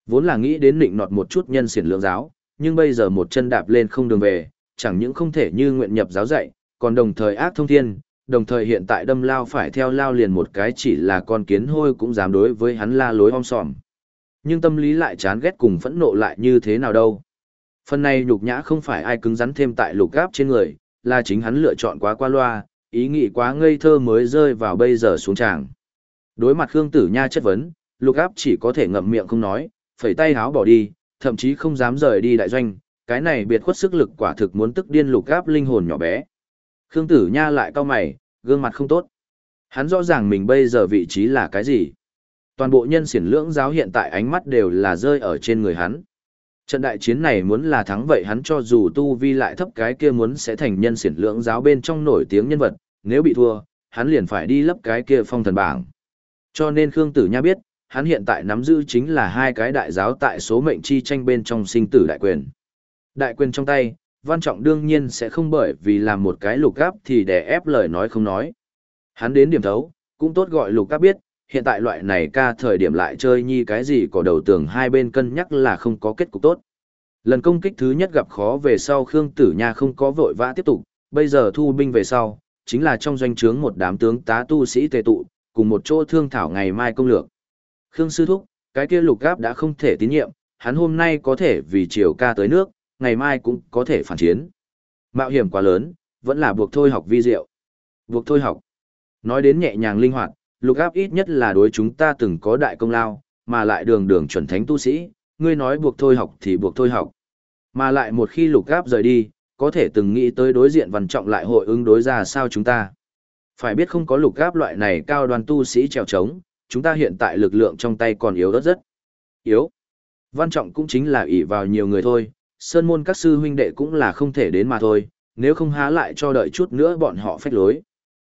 Vốn là nghĩ đến định nọt một chút nhân xiển lượng giáo, nhưng bây giờ một chân đạp lên không đường về, chẳng những không thể như nguyện nhập giáo dạy, còn đồng thời ác thông thiên, đồng thời hiện tại đâm lao phải theo lao liền một cái chỉ là con kiến hôi cũng dám đối với hắn la lối om sòm. Nhưng tâm lý lại chán ghét cùng phẫn nộ lại như thế nào đâu. Phần này nhục nhã không phải ai cứng rắn thêm tại lục gáp trên người, là chính hắn lựa chọn quá qua loa, ý nghĩ quá ngây thơ mới rơi vào bây giờ xuống tràng. Đối mặt Khương Tử Nha chất vấn, lục áp chỉ có thể ngậm miệng không nói, phẩy tay háo bỏ đi, thậm chí không dám rời đi đại doanh, cái này biệt khuất sức lực quả thực muốn tức điên lục áp linh hồn nhỏ bé. Khương Tử Nha lại cau mày, gương mặt không tốt. Hắn rõ ràng mình bây giờ vị trí là cái gì. Toàn bộ nhân siển lưỡng giáo hiện tại ánh mắt đều là rơi ở trên người hắn. Trận đại chiến này muốn là thắng vậy hắn cho dù tu vi lại thấp cái kia muốn sẽ thành nhân siển lượng giáo bên trong nổi tiếng nhân vật, nếu bị thua, hắn liền phải đi lấp cái kia phong thần bảng. Cho nên Khương Tử Nha biết, hắn hiện tại nắm giữ chính là hai cái đại giáo tại số mệnh chi tranh bên trong sinh tử đại quyền. Đại quyền trong tay, Văn Trọng đương nhiên sẽ không bởi vì làm một cái lục gáp thì để ép lời nói không nói. Hắn đến điểm thấu, cũng tốt gọi lục gáp biết, hiện tại loại này ca thời điểm lại chơi nhi cái gì có đầu tưởng hai bên cân nhắc là không có kết cục tốt. Lần công kích thứ nhất gặp khó về sau Khương Tử Nha không có vội vã tiếp tục, bây giờ thu binh về sau, chính là trong doanh trướng một đám tướng tá tu sĩ tề tụ, cùng một chỗ thương thảo ngày mai công lược. Khương Sư Thúc, cái kia lục gáp đã không thể tín nhiệm, hắn hôm nay có thể vì chiều ca tới nước, ngày mai cũng có thể phản chiến. Mạo hiểm quá lớn, vẫn là buộc thôi học vi diệu. Buộc thôi học. Nói đến nhẹ nhàng linh hoạt, lục áp ít nhất là đối chúng ta từng có đại công lao, mà lại đường đường chuẩn thánh tu sĩ, ngươi nói buộc thôi học thì buộc thôi học. Mà lại một khi lục áp rời đi, có thể từng nghĩ tới đối diện văn trọng lại hội ứng đối ra sao chúng ta. Phải biết không có lục áp loại này cao đoàn tu sĩ trèo trống, chúng ta hiện tại lực lượng trong tay còn yếu rất rất. Yếu. Văn trọng cũng chính là ỷ vào nhiều người thôi, sơn môn các sư huynh đệ cũng là không thể đến mà thôi, nếu không há lại cho đợi chút nữa bọn họ phách lối.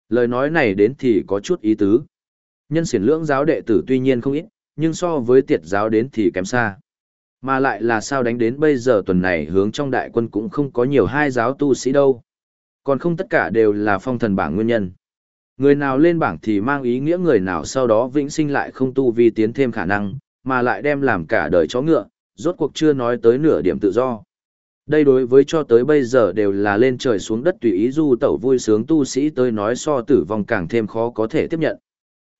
Lời nói này đến thì có chút ý tứ. Nhân xiển lưỡng giáo đệ tử tuy nhiên không ít, nhưng so với tiệt giáo đến thì kém xa. Mà lại là sao đánh đến bây giờ tuần này hướng trong đại quân cũng không có nhiều hai giáo tu sĩ đâu. Còn không tất cả đều là phong thần bảng nguyên nhân. Người nào lên bảng thì mang ý nghĩa người nào sau đó vĩnh sinh lại không tu vi tiến thêm khả năng, mà lại đem làm cả đời chó ngựa, rốt cuộc chưa nói tới nửa điểm tự do. Đây đối với cho tới bây giờ đều là lên trời xuống đất tùy ý du tẩu vui sướng tu sĩ tới nói so tử vong càng thêm khó có thể tiếp nhận.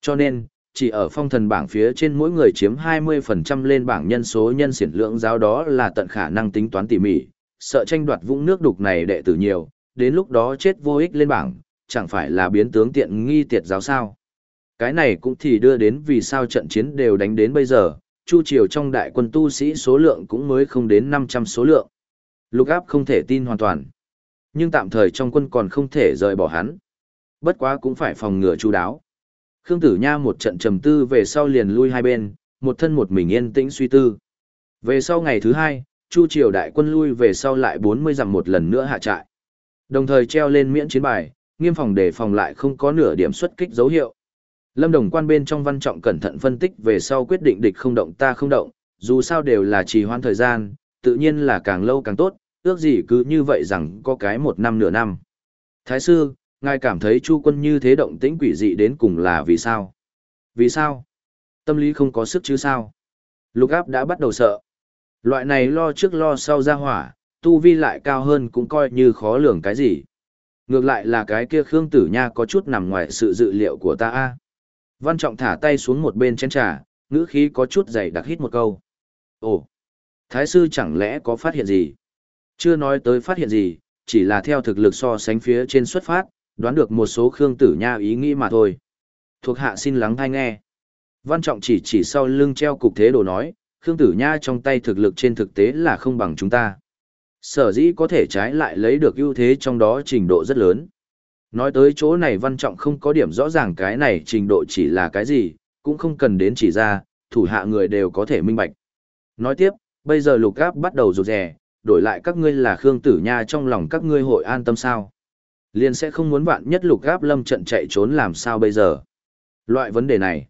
Cho nên, chỉ ở phong thần bảng phía trên mỗi người chiếm 20% lên bảng nhân số nhân siển lượng giáo đó là tận khả năng tính toán tỉ mỉ, sợ tranh đoạt vũng nước đục này đệ tử nhiều, đến lúc đó chết vô ích lên bảng, chẳng phải là biến tướng tiện nghi tiệt giáo sao. Cái này cũng thì đưa đến vì sao trận chiến đều đánh đến bây giờ, chu triều trong đại quân tu sĩ số lượng cũng mới không đến 500 số lượng. Lục áp không thể tin hoàn toàn. Nhưng tạm thời trong quân còn không thể rời bỏ hắn. Bất quá cũng phải phòng ngừa chu đáo. Khương Tử Nha một trận trầm tư về sau liền lui hai bên, một thân một mình yên tĩnh suy tư. Về sau ngày thứ hai, Chu Triều đại quân lui về sau lại 40 dặm một lần nữa hạ trại. Đồng thời treo lên miễn chiến bài, nghiêm phòng để phòng lại không có nửa điểm xuất kích dấu hiệu. Lâm Đồng quan bên trong văn trọng cẩn thận phân tích về sau quyết định địch không động ta không động, dù sao đều là trì hoãn thời gian, tự nhiên là càng lâu càng tốt, ước gì cứ như vậy rằng có cái một năm nửa năm. Thái sư, ngài cảm thấy chu quân như thế động tĩnh quỷ dị đến cùng là vì sao? Vì sao? Tâm lý không có sức chứ sao? Lục áp đã bắt đầu sợ. Loại này lo trước lo sau ra hỏa, tu vi lại cao hơn cũng coi như khó lường cái gì. Ngược lại là cái kia Khương Tử Nha có chút nằm ngoài sự dự liệu của ta a. Văn Trọng thả tay xuống một bên chén trà, ngữ khí có chút dày đặc hít một câu. Ồ, Thái sư chẳng lẽ có phát hiện gì? Chưa nói tới phát hiện gì, chỉ là theo thực lực so sánh phía trên xuất phát, đoán được một số Khương Tử Nha ý nghĩ mà thôi. Thuộc hạ xin lắng thai nghe. Văn Trọng chỉ chỉ sau lưng treo cục thế đồ nói, Khương Tử Nha trong tay thực lực trên thực tế là không bằng chúng ta. Sở dĩ có thể trái lại lấy được ưu thế trong đó trình độ rất lớn. Nói tới chỗ này văn trọng không có điểm rõ ràng cái này trình độ chỉ là cái gì, cũng không cần đến chỉ ra, thủ hạ người đều có thể minh bạch. Nói tiếp, bây giờ lục gáp bắt đầu rụt rè, đổi lại các ngươi là Khương Tử Nha trong lòng các ngươi hội an tâm sao. Liền sẽ không muốn bạn nhất lục gáp lâm trận chạy trốn làm sao bây giờ. Loại vấn đề này,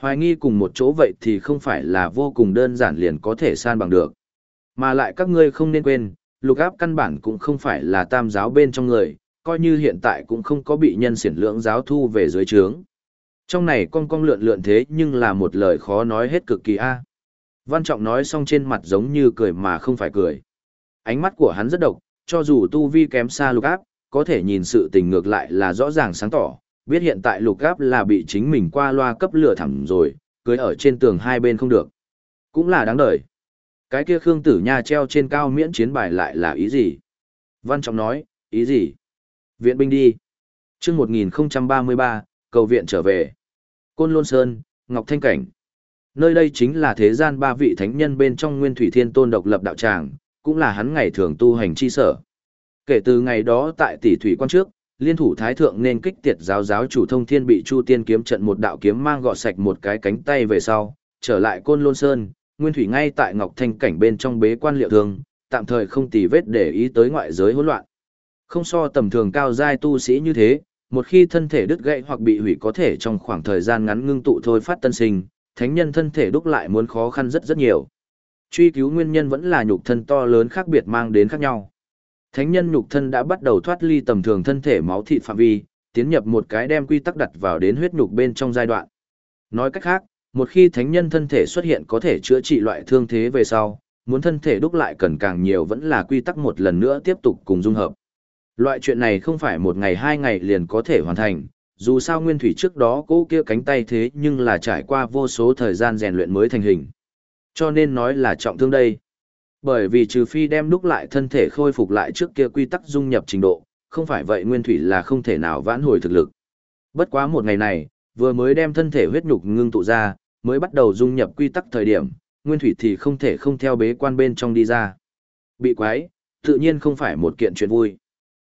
hoài nghi cùng một chỗ vậy thì không phải là vô cùng đơn giản liền có thể san bằng được. Mà lại các ngươi không nên quên, lục áp căn bản cũng không phải là tam giáo bên trong người, coi như hiện tại cũng không có bị nhân xiển lưỡng giáo thu về dưới trướng. Trong này con con lượn lượn thế nhưng là một lời khó nói hết cực kỳ a. Văn Trọng nói xong trên mặt giống như cười mà không phải cười. Ánh mắt của hắn rất độc, cho dù tu vi kém xa lục áp, có thể nhìn sự tình ngược lại là rõ ràng sáng tỏ, biết hiện tại lục áp là bị chính mình qua loa cấp lửa thẳng rồi, cưới ở trên tường hai bên không được. Cũng là đáng đời. Cái kia Khương Tử Nha treo trên cao miễn chiến bài lại là ý gì? Văn Trọng nói, ý gì? Viện binh đi. chương 1033, cầu viện trở về. Côn Lôn Sơn, Ngọc Thanh Cảnh. Nơi đây chính là thế gian ba vị thánh nhân bên trong Nguyên Thủy Thiên Tôn độc lập đạo tràng, cũng là hắn ngày thường tu hành chi sở. Kể từ ngày đó tại tỷ thủy quan trước, liên thủ thái thượng nên kích tiệt giáo giáo chủ thông thiên bị Chu Tiên kiếm trận một đạo kiếm mang gọt sạch một cái cánh tay về sau, trở lại Côn Lôn Sơn, Nguyên Thủy ngay tại Ngọc Thanh cảnh bên trong bế quan liệu thương, tạm thời không tì vết để ý tới ngoại giới hỗn loạn. Không so tầm thường cao giai tu sĩ như thế, một khi thân thể đứt gãy hoặc bị hủy có thể trong khoảng thời gian ngắn ngưng tụ thôi phát tân sinh, thánh nhân thân thể đúc lại muốn khó khăn rất rất nhiều. Truy cứu nguyên nhân vẫn là nhục thân to lớn khác biệt mang đến khác nhau. Thánh nhân nhục thân đã bắt đầu thoát ly tầm thường thân thể máu thịt phạm vi, tiến nhập một cái đem quy tắc đặt vào đến huyết nhục bên trong giai đoạn. Nói cách khác, một khi thánh nhân thân thể xuất hiện có thể chữa trị loại thương thế về sau, muốn thân thể đúc lại cần càng nhiều vẫn là quy tắc một lần nữa tiếp tục cùng dung hợp. Loại chuyện này không phải một ngày hai ngày liền có thể hoàn thành, dù sao nguyên thủy trước đó cố kia cánh tay thế nhưng là trải qua vô số thời gian rèn luyện mới thành hình. Cho nên nói là trọng thương đây. Bởi vì trừ phi đem đúc lại thân thể khôi phục lại trước kia quy tắc dung nhập trình độ, không phải vậy nguyên thủy là không thể nào vãn hồi thực lực. Bất quá một ngày này, vừa mới đem thân thể huyết nhục ngưng tụ ra, mới bắt đầu dung nhập quy tắc thời điểm, nguyên thủy thì không thể không theo bế quan bên trong đi ra. Bị quái, tự nhiên không phải một kiện chuyện vui.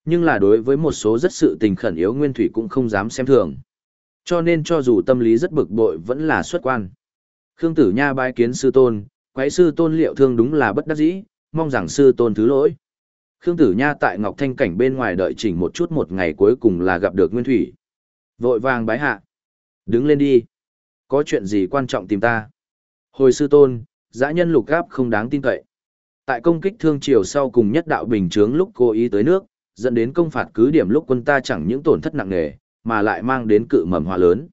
Nhưng là đối với một số rất sự tình khẩn yếu nguyên thủy cũng không dám xem thường. Cho nên cho dù tâm lý rất bực bội vẫn là xuất quan. Khương Tử Nha bái kiến sư tôn, quái sư tôn liệu thương đúng là bất đắc dĩ, mong rằng sư tôn thứ lỗi. Khương Tử Nha tại Ngọc Thanh cảnh bên ngoài đợi chỉnh một chút một ngày cuối cùng là gặp được Nguyên Thủy. Vội vàng bái hạ. Đứng lên đi. Có chuyện gì quan trọng tìm ta? Hồi sư tôn, dã nhân lục gáp không đáng tin cậy. Tại công kích thương triều sau cùng nhất đạo bình chướng lúc cố ý tới nước, dẫn đến công phạt cứ điểm lúc quân ta chẳng những tổn thất nặng nề, mà lại mang đến cự mầm hòa lớn.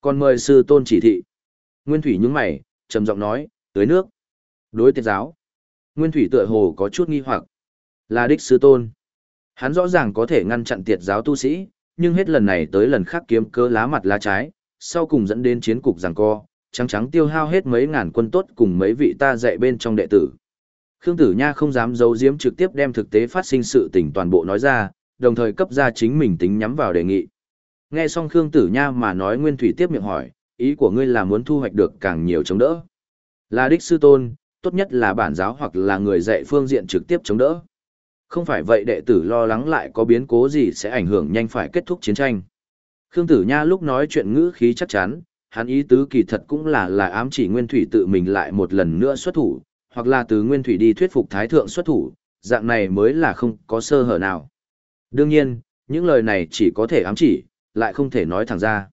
Còn mời sư tôn chỉ thị. Nguyên Thủy nhướng mày, trầm giọng nói, tới nước. Đối tiết giáo. Nguyên Thủy tựa hồ có chút nghi hoặc. Là đích sư tôn. Hắn rõ ràng có thể ngăn chặn tiệt giáo tu sĩ, nhưng hết lần này tới lần khác kiếm cơ lá mặt lá trái, sau cùng dẫn đến chiến cục giằng co, trắng trắng tiêu hao hết mấy ngàn quân tốt cùng mấy vị ta dạy bên trong đệ tử. Khương Tử Nha không dám giấu giếm trực tiếp đem thực tế phát sinh sự tình toàn bộ nói ra, đồng thời cấp ra chính mình tính nhắm vào đề nghị. Nghe xong Khương Tử Nha mà nói Nguyên Thủy tiếp miệng hỏi, ý của ngươi là muốn thu hoạch được càng nhiều chống đỡ. Là đích sư tôn, tốt nhất là bản giáo hoặc là người dạy phương diện trực tiếp chống đỡ. Không phải vậy đệ tử lo lắng lại có biến cố gì sẽ ảnh hưởng nhanh phải kết thúc chiến tranh. Khương Tử Nha lúc nói chuyện ngữ khí chắc chắn, hắn ý tứ kỳ thật cũng là là ám chỉ Nguyên Thủy tự mình lại một lần nữa xuất thủ, hoặc là từ Nguyên Thủy đi thuyết phục Thái Thượng xuất thủ, dạng này mới là không có sơ hở nào. Đương nhiên, những lời này chỉ có thể ám chỉ, lại không thể nói thẳng ra.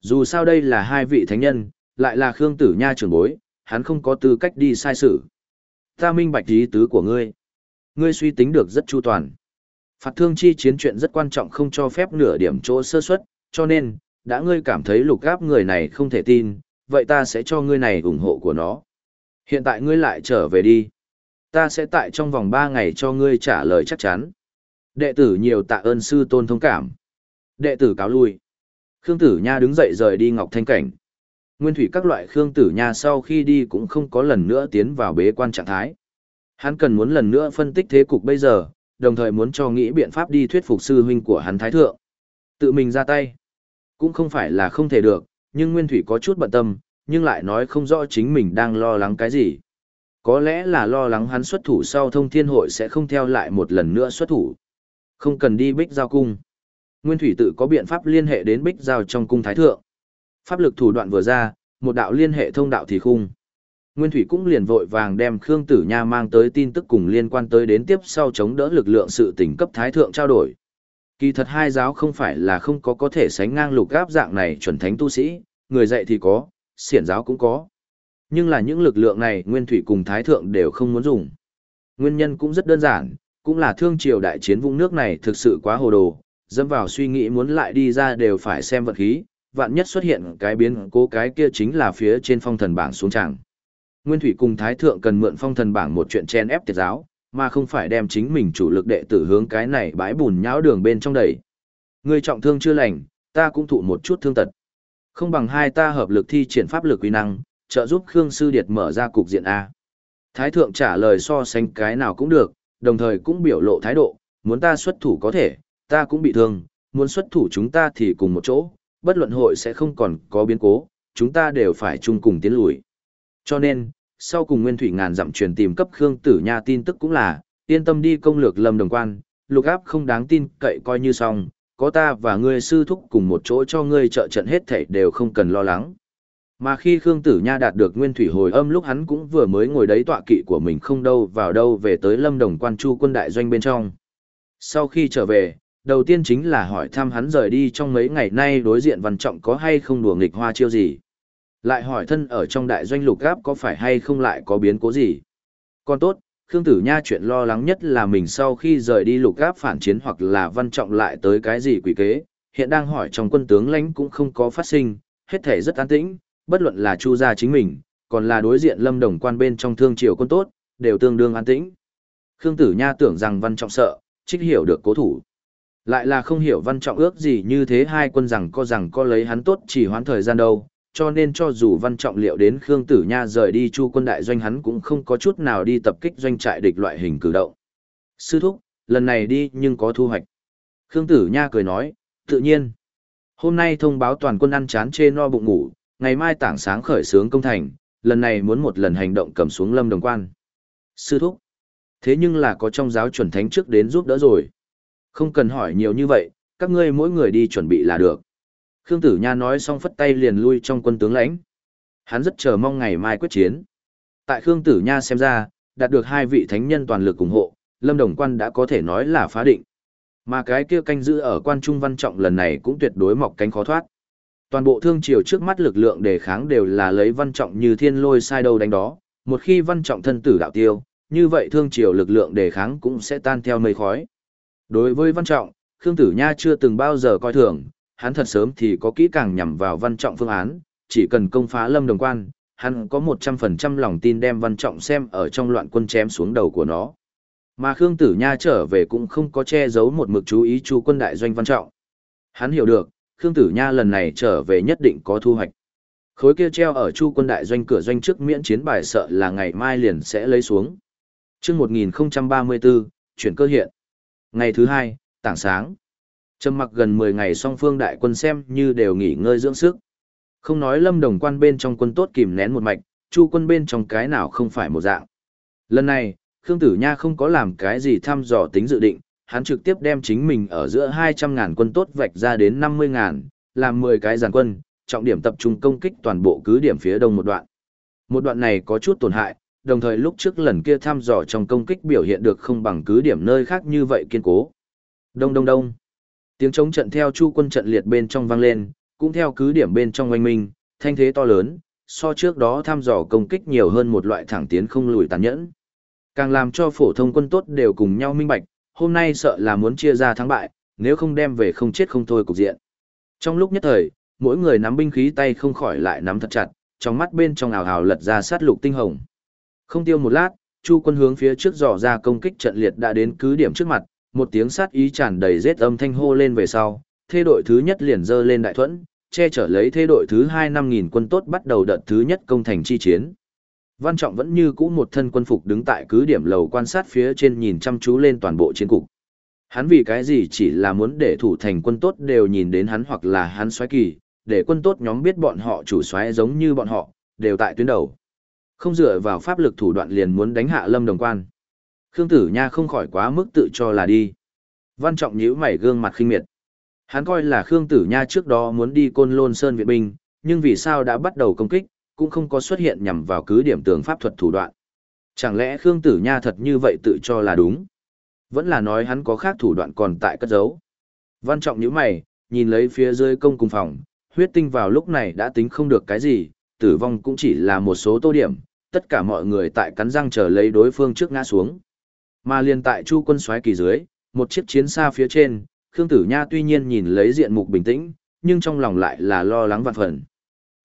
Dù sao đây là hai vị thánh nhân, lại là Khương Tử Nha trưởng bối, hắn không có tư cách đi sai sự. Ta minh bạch ý tứ của ngươi. Ngươi suy tính được rất chu toàn. Phạt thương chi chiến chuyện rất quan trọng không cho phép nửa điểm chỗ sơ suất, cho nên, đã ngươi cảm thấy lục gáp người này không thể tin, vậy ta sẽ cho ngươi này ủng hộ của nó. Hiện tại ngươi lại trở về đi. Ta sẽ tại trong vòng 3 ngày cho ngươi trả lời chắc chắn. Đệ tử nhiều tạ ơn sư tôn thông cảm. Đệ tử cáo lui. Khương Tử Nha đứng dậy rời đi Ngọc Thanh Cảnh. Nguyên thủy các loại Khương Tử Nha sau khi đi cũng không có lần nữa tiến vào bế quan trạng thái. Hắn cần muốn lần nữa phân tích thế cục bây giờ, đồng thời muốn cho nghĩ biện pháp đi thuyết phục sư huynh của hắn Thái Thượng. Tự mình ra tay. Cũng không phải là không thể được, nhưng Nguyên Thủy có chút bận tâm, nhưng lại nói không rõ chính mình đang lo lắng cái gì. Có lẽ là lo lắng hắn xuất thủ sau thông thiên hội sẽ không theo lại một lần nữa xuất thủ. Không cần đi bích giao cung. Nguyên thủy tự có biện pháp liên hệ đến bích giao trong cung thái thượng. Pháp lực thủ đoạn vừa ra, một đạo liên hệ thông đạo thì khung. Nguyên Thủy cũng liền vội vàng đem Khương Tử Nha mang tới tin tức cùng liên quan tới đến tiếp sau chống đỡ lực lượng sự tỉnh cấp thái thượng trao đổi. Kỳ thật hai giáo không phải là không có có thể sánh ngang lục gáp dạng này chuẩn thánh tu sĩ, người dạy thì có, xiển giáo cũng có. Nhưng là những lực lượng này Nguyên Thủy cùng Thái Thượng đều không muốn dùng. Nguyên nhân cũng rất đơn giản, cũng là thương triều đại chiến vung nước này thực sự quá hồ đồ, dâm vào suy nghĩ muốn lại đi ra đều phải xem vật khí, vạn nhất xuất hiện cái biến cố cái kia chính là phía trên phong thần bảng xuống tràng. Nguyên Thủy cùng Thái Thượng cần mượn phong thần bảng một chuyện chen ép tiệt giáo, mà không phải đem chính mình chủ lực đệ tử hướng cái này bãi bùn nhão đường bên trong đẩy. Người trọng thương chưa lành, ta cũng thụ một chút thương tật. Không bằng hai ta hợp lực thi triển pháp lực uy năng, trợ giúp Khương Sư Điệt mở ra cục diện A. Thái Thượng trả lời so sánh cái nào cũng được, đồng thời cũng biểu lộ thái độ, muốn ta xuất thủ có thể, ta cũng bị thương, muốn xuất thủ chúng ta thì cùng một chỗ, bất luận hội sẽ không còn có biến cố, chúng ta đều phải chung cùng tiến lùi. Cho nên, sau cùng Nguyên Thủy ngàn dặm truyền tìm cấp Khương Tử Nha tin tức cũng là, yên tâm đi công lược Lâm Đồng Quan, lục áp không đáng tin cậy coi như xong, có ta và ngươi sư thúc cùng một chỗ cho ngươi trợ trận hết thảy đều không cần lo lắng. Mà khi Khương Tử Nha đạt được Nguyên Thủy hồi âm lúc hắn cũng vừa mới ngồi đấy tọa kỵ của mình không đâu vào đâu về tới Lâm Đồng Quan Chu quân đại doanh bên trong. Sau khi trở về, đầu tiên chính là hỏi thăm hắn rời đi trong mấy ngày nay đối diện văn trọng có hay không đùa nghịch hoa chiêu gì. Lại hỏi thân ở trong đại doanh lục gáp có phải hay không lại có biến cố gì. Còn tốt, Khương Tử Nha chuyện lo lắng nhất là mình sau khi rời đi lục gáp phản chiến hoặc là văn trọng lại tới cái gì quỷ kế, hiện đang hỏi trong quân tướng lãnh cũng không có phát sinh, hết thể rất an tĩnh, bất luận là chu gia chính mình, còn là đối diện lâm đồng quan bên trong thương triều quân tốt, đều tương đương an tĩnh. Khương Tử Nha tưởng rằng văn trọng sợ, trích hiểu được cố thủ. Lại là không hiểu văn trọng ước gì như thế hai quân rằng có rằng có lấy hắn tốt chỉ hoãn thời gian đâu, cho nên cho dù văn trọng liệu đến Khương Tử Nha rời đi chu quân đại doanh hắn cũng không có chút nào đi tập kích doanh trại địch loại hình cử động. Sư thúc, lần này đi nhưng có thu hoạch. Khương Tử Nha cười nói, tự nhiên. Hôm nay thông báo toàn quân ăn chán chê no bụng ngủ, ngày mai tảng sáng khởi sướng công thành, lần này muốn một lần hành động cầm xuống lâm đồng quan. Sư thúc, thế nhưng là có trong giáo chuẩn thánh trước đến giúp đỡ rồi. Không cần hỏi nhiều như vậy, các ngươi mỗi người đi chuẩn bị là được. Khương Tử Nha nói xong phất tay liền lui trong quân tướng lãnh. Hắn rất chờ mong ngày mai quyết chiến. Tại Khương Tử Nha xem ra, đạt được hai vị thánh nhân toàn lực ủng hộ, Lâm Đồng Quan đã có thể nói là phá định. Mà cái kia canh giữ ở quan trung văn trọng lần này cũng tuyệt đối mọc cánh khó thoát. Toàn bộ thương triều trước mắt lực lượng đề kháng đều là lấy văn trọng như thiên lôi sai đầu đánh đó, một khi văn trọng thân tử đạo tiêu, như vậy thương triều lực lượng đề kháng cũng sẽ tan theo mây khói. Đối với văn trọng, Khương Tử Nha chưa từng bao giờ coi thường, hắn thật sớm thì có kỹ càng nhằm vào văn trọng phương án, chỉ cần công phá lâm đồng quan, hắn có 100% lòng tin đem văn trọng xem ở trong loạn quân chém xuống đầu của nó. Mà Khương Tử Nha trở về cũng không có che giấu một mực chú ý chu quân đại doanh văn trọng. Hắn hiểu được, Khương Tử Nha lần này trở về nhất định có thu hoạch. Khối kia treo ở chu quân đại doanh cửa doanh trước miễn chiến bài sợ là ngày mai liền sẽ lấy xuống. Trước 1034, chuyển cơ hiện. Ngày thứ hai, tảng sáng. Trầm mặc gần 10 ngày song phương đại quân xem như đều nghỉ ngơi dưỡng sức. Không nói lâm đồng quan bên trong quân tốt kìm nén một mạch, chu quân bên trong cái nào không phải một dạng. Lần này, Khương Tử Nha không có làm cái gì thăm dò tính dự định, hắn trực tiếp đem chính mình ở giữa 200.000 quân tốt vạch ra đến 50.000, làm 10 cái giàn quân, trọng điểm tập trung công kích toàn bộ cứ điểm phía đông một đoạn. Một đoạn này có chút tổn hại, đồng thời lúc trước lần kia thăm dò trong công kích biểu hiện được không bằng cứ điểm nơi khác như vậy kiên cố. Đông đông đông. Tiếng chống trận theo chu quân trận liệt bên trong vang lên, cũng theo cứ điểm bên trong oanh minh, thanh thế to lớn, so trước đó thăm dò công kích nhiều hơn một loại thẳng tiến không lùi tàn nhẫn. Càng làm cho phổ thông quân tốt đều cùng nhau minh bạch, hôm nay sợ là muốn chia ra thắng bại, nếu không đem về không chết không thôi cục diện. Trong lúc nhất thời, mỗi người nắm binh khí tay không khỏi lại nắm thật chặt, trong mắt bên trong ảo ảo lật ra sát lục tinh hồng. Không tiêu một lát, Chu quân hướng phía trước dò ra công kích trận liệt đã đến cứ điểm trước mặt, một tiếng sát ý tràn đầy rết âm thanh hô lên về sau, Thế đội thứ nhất liền dơ lên đại thuẫn, che chở lấy thế đội thứ hai năm nghìn quân tốt bắt đầu đợt thứ nhất công thành chi chiến. Văn Trọng vẫn như cũ một thân quân phục đứng tại cứ điểm lầu quan sát phía trên nhìn chăm chú lên toàn bộ chiến cục. Hắn vì cái gì chỉ là muốn để thủ thành quân tốt đều nhìn đến hắn hoặc là hắn xoáy kỳ, để quân tốt nhóm biết bọn họ chủ xoáy giống như bọn họ, đều tại tuyến đầu. Không dựa vào pháp lực thủ đoạn liền muốn đánh hạ lâm đồng quan. Khương Tử Nha không khỏi quá mức tự cho là đi. Văn Trọng nhíu mày gương mặt khinh miệt. Hắn coi là Khương Tử Nha trước đó muốn đi Côn Lôn Sơn viện binh, nhưng vì sao đã bắt đầu công kích, cũng không có xuất hiện nhằm vào cứ điểm tường pháp thuật thủ đoạn. Chẳng lẽ Khương Tử Nha thật như vậy tự cho là đúng? Vẫn là nói hắn có khác thủ đoạn còn tại cất giấu. Văn Trọng nhíu mày, nhìn lấy phía dưới công cùng phòng, huyết tinh vào lúc này đã tính không được cái gì, tử vong cũng chỉ là một số tô điểm, tất cả mọi người tại cắn răng chờ lấy đối phương trước ngã xuống. Mà liền tại Chu quân xoáy kỳ dưới, một chiếc chiến xa phía trên, Khương Tử Nha tuy nhiên nhìn lấy diện mục bình tĩnh, nhưng trong lòng lại là lo lắng vạn phần.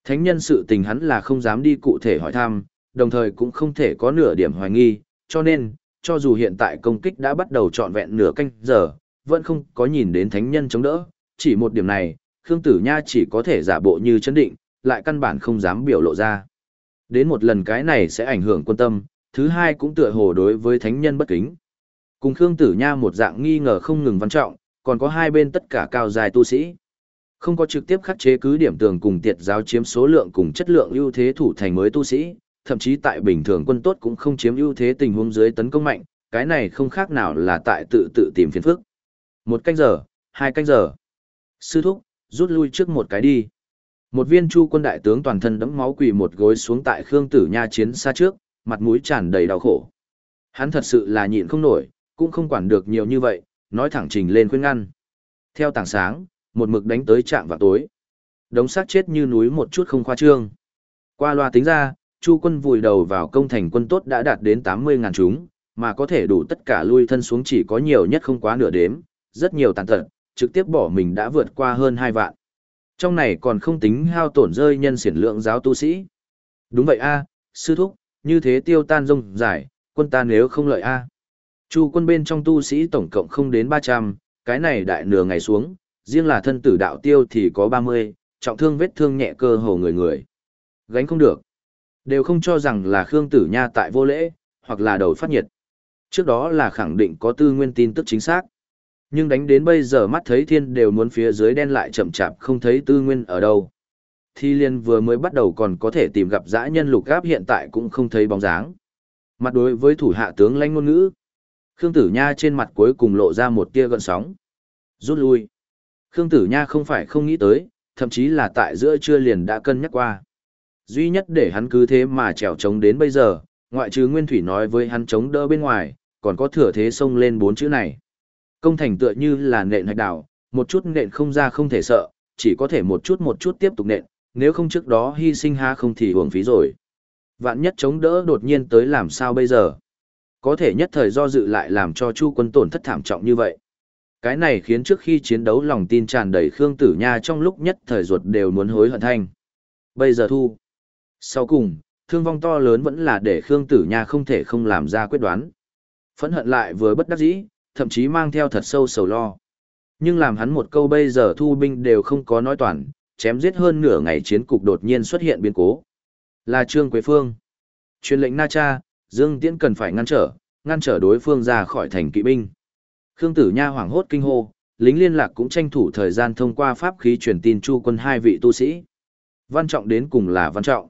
Thánh nhân sự tình hắn là không dám đi cụ thể hỏi thăm, đồng thời cũng không thể có nửa điểm hoài nghi, cho nên, cho dù hiện tại công kích đã bắt đầu trọn vẹn nửa canh giờ, vẫn không có nhìn đến thánh nhân chống đỡ, chỉ một điểm này, Khương Tử Nha chỉ có thể giả bộ như chấn định, lại căn bản không dám biểu lộ ra. Đến một lần cái này sẽ ảnh hưởng quân tâm, thứ hai cũng tựa hồ đối với thánh nhân bất kính. Cùng Khương Tử Nha một dạng nghi ngờ không ngừng văn trọng, còn có hai bên tất cả cao dài tu sĩ. Không có trực tiếp khắc chế cứ điểm tường cùng tiệt giáo chiếm số lượng cùng chất lượng ưu thế thủ thành mới tu sĩ, thậm chí tại bình thường quân tốt cũng không chiếm ưu thế tình huống dưới tấn công mạnh, cái này không khác nào là tại tự tự tìm phiền phức. Một canh giờ, hai canh giờ. Sư thúc, rút lui trước một cái đi. Một viên chu quân đại tướng toàn thân đẫm máu quỳ một gối xuống tại Khương Tử Nha chiến xa trước, mặt mũi tràn đầy đau khổ. Hắn thật sự là nhịn không nổi, cũng không quản được nhiều như vậy, nói thẳng trình lên khuyên ngăn. Theo tảng sáng, một mực đánh tới trạm vào tối. Đống xác chết như núi một chút không khoa trương. Qua loa tính ra, Chu quân vùi đầu vào công thành quân tốt đã đạt đến 80.000 chúng, mà có thể đủ tất cả lui thân xuống chỉ có nhiều nhất không quá nửa đếm, rất nhiều tàn tật, trực tiếp bỏ mình đã vượt qua hơn 2 vạn. Trong này còn không tính hao tổn rơi nhân xiển lượng giáo tu sĩ. Đúng vậy a, sư thúc, như thế tiêu tan rông giải, quân ta nếu không lợi a. Chu quân bên trong tu sĩ tổng cộng không đến 300, cái này đại nửa ngày xuống, riêng là thân tử đạo tiêu thì có 30, trọng thương vết thương nhẹ cơ hồ người người. Gánh không được. Đều không cho rằng là Khương Tử Nha tại vô lễ, hoặc là đầu phát nhiệt. Trước đó là khẳng định có tư nguyên tin tức chính xác. Nhưng đánh đến bây giờ mắt thấy thiên đều muốn phía dưới đen lại chậm chạp không thấy tư nguyên ở đâu. Thi liên vừa mới bắt đầu còn có thể tìm gặp dã nhân lục gáp hiện tại cũng không thấy bóng dáng. Mặt đối với thủ hạ tướng lãnh ngôn ngữ. Khương Tử Nha trên mặt cuối cùng lộ ra một tia gợn sóng. Rút lui. Khương Tử Nha không phải không nghĩ tới, thậm chí là tại giữa trưa liền đã cân nhắc qua. Duy nhất để hắn cứ thế mà trèo trống đến bây giờ, ngoại trừ Nguyên Thủy nói với hắn chống đỡ bên ngoài, còn có thừa thế xông lên bốn chữ này. Công thành tựa như là nện hạch đảo, một chút nện không ra không thể sợ, chỉ có thể một chút một chút tiếp tục nện, nếu không trước đó hy sinh ha không thì uổng phí rồi. Vạn nhất chống đỡ đột nhiên tới làm sao bây giờ? Có thể nhất thời do dự lại làm cho Chu quân tổn thất thảm trọng như vậy. Cái này khiến trước khi chiến đấu lòng tin tràn đầy Khương Tử Nha trong lúc nhất thời ruột đều muốn hối hận thanh. Bây giờ thu. Sau cùng, thương vong to lớn vẫn là để Khương Tử Nha không thể không làm ra quyết đoán. Phẫn hận lại vừa bất đắc dĩ, thậm chí mang theo thật sâu sầu lo. Nhưng làm hắn một câu bây giờ thu binh đều không có nói toàn, chém giết hơn nửa ngày chiến cục đột nhiên xuất hiện biến cố. Là Trương Quế Phương. Truyền lệnh Na Cha, Dương Tiễn cần phải ngăn trở, ngăn trở đối phương ra khỏi thành kỵ binh. Khương Tử Nha hoảng hốt kinh hô, lính liên lạc cũng tranh thủ thời gian thông qua pháp khí truyền tin chu quân hai vị tu sĩ. Văn trọng đến cùng là văn trọng.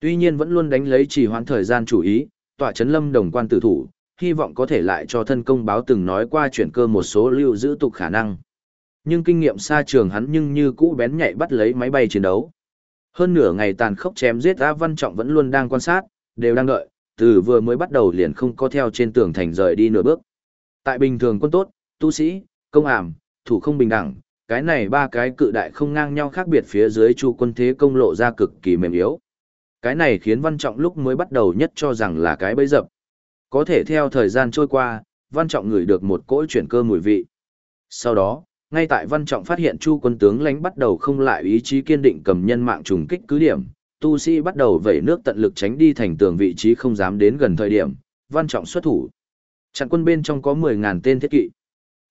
Tuy nhiên vẫn luôn đánh lấy trì hoãn thời gian chủ ý, tọa chấn lâm đồng quan tử thủ, hy vọng có thể lại cho thân công báo từng nói qua chuyển cơ một số lưu giữ tục khả năng. Nhưng kinh nghiệm xa trường hắn nhưng như cũ bén nhạy bắt lấy máy bay chiến đấu. Hơn nửa ngày tàn khốc chém giết A Văn Trọng vẫn luôn đang quan sát, đều đang đợi, từ vừa mới bắt đầu liền không có theo trên tường thành rời đi nửa bước. Tại bình thường quân tốt, tu sĩ, công ảm, thủ không bình đẳng, cái này ba cái cự đại không ngang nhau khác biệt phía dưới chu quân thế công lộ ra cực kỳ mềm yếu. Cái này khiến Văn Trọng lúc mới bắt đầu nhất cho rằng là cái bẫy dập. Có thể theo thời gian trôi qua, Văn Trọng ngửi được một cỗ chuyển cơ mùi vị. Sau đó, ngay tại Văn Trọng phát hiện Chu quân tướng lãnh bắt đầu không lại ý chí kiên định cầm nhân mạng trùng kích cứ điểm, tu sĩ bắt đầu vẩy nước tận lực tránh đi thành tường vị trí không dám đến gần thời điểm, Văn Trọng xuất thủ. Chặn quân bên trong có 10.000 tên thiết kỵ.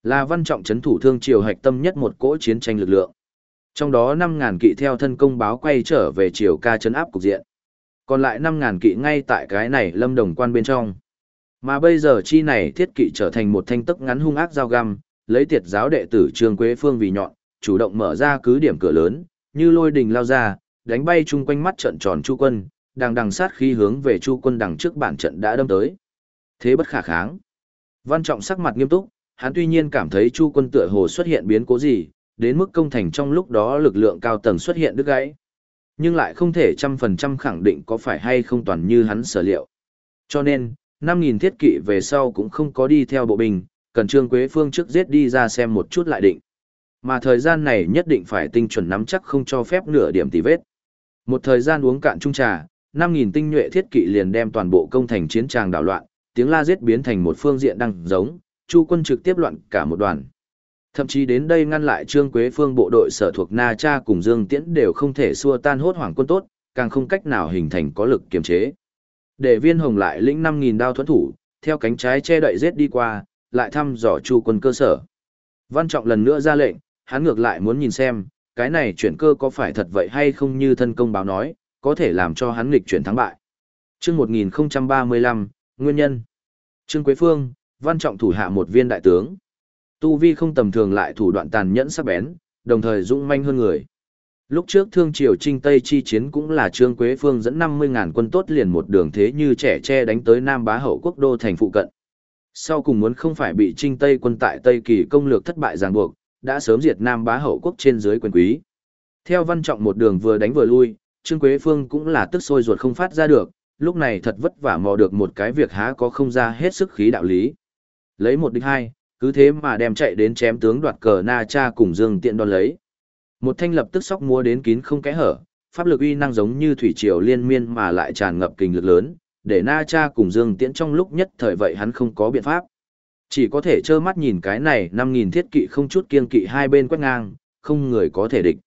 Là Văn Trọng chấn thủ thương triều hạch tâm nhất một cỗ chiến tranh lực lượng. Trong đó 5.000 kỵ theo thân công báo quay trở về triều ca chấn áp cục diện. Còn lại 5.000 kỵ ngay tại cái này lâm đồng quan bên trong. Mà bây giờ chi này thiết kỵ trở thành một thanh tức ngắn hung ác dao găm, lấy tiệt giáo đệ tử Trương Quế Phương vì nhọn, chủ động mở ra cứ điểm cửa lớn, như lôi đình lao ra, đánh bay chung quanh mắt trận tròn chu quân, đang đằng sát khí hướng về Chu quân đằng trước bản trận đã đâm tới. Thế bất khả kháng. Văn Trọng sắc mặt nghiêm túc, hắn tuy nhiên cảm thấy Chu quân tựa hồ xuất hiện biến cố gì, đến mức công thành trong lúc đó lực lượng cao tầng xuất hiện đứt gãy. Nhưng lại không thể trăm phần trăm khẳng định có phải hay không toàn như hắn sở liệu. Cho nên, 5.000 thiết kỵ về sau cũng không có đi theo bộ binh, cần Trương Quế Phương trước giết đi ra xem một chút lại định. Mà thời gian này nhất định phải tinh chuẩn nắm chắc không cho phép nửa điểm tì vết. Một thời gian uống cạn chung trà, 5.000 tinh nhuệ thiết kỵ liền đem toàn bộ công thành chiến tràng đảo loạn, tiếng la giết biến thành một phương diện đang giống, Chu quân trực tiếp loạn cả một đoàn. Thậm chí đến đây ngăn lại Trương Quế Phương bộ đội sở thuộc Na Cha cùng Dương Tiễn đều không thể xua tan hốt hoảng quân tốt, càng không cách nào hình thành có lực kiềm chế. Để viên hồng lại lĩnh 5.000 đao thuẫn thủ, theo cánh trái che đậy giết đi qua, lại thăm dò Chu quân cơ sở. Văn Trọng lần nữa ra lệnh, hắn ngược lại muốn nhìn xem, cái này chuyển cơ có phải thật vậy hay không như thân công báo nói, có thể làm cho hắn nghịch chuyển thắng bại. Chương 1035, Nguyên nhân. Trương Quế Phương, Văn Trọng thủ hạ một viên đại tướng. Tu vi không tầm thường lại thủ đoạn tàn nhẫn sắc bén, đồng thời dũng manh hơn người. Lúc trước thương triều trinh Tây chi chiến cũng là Trương Quế Phương dẫn 50.000 quân tốt liền một đường thế như trẻ tre đánh tới Nam Bá Hậu quốc đô thành phụ cận. Sau cùng muốn không phải bị trinh Tây quân tại Tây Kỳ công lược thất bại ràng buộc, đã sớm diệt Nam Bá Hậu quốc trên dưới quyền quý. Theo văn trọng một đường vừa đánh vừa lui, Trương Quế Phương cũng là tức sôi ruột không phát ra được, lúc này thật vất vả mò được một cái việc há có không ra hết sức khí đạo lý. Lấy một địch hai, cứ thế mà đem chạy đến chém tướng đoạt cờ Na Cha cùng Dương Tiện đón lấy. Một thanh lập tức sóc múa đến kín không kẽ hở, pháp lực uy năng giống như thủy triều liên miên mà lại tràn ngập kinh lực lớn, để Na Cha cùng Dương Tiễn trong lúc nhất thời vậy hắn không có biện pháp. Chỉ có thể trơ mắt nhìn cái này 5.000 thiết kỵ không chút kiên kỵ hai bên quét ngang, không người có thể địch.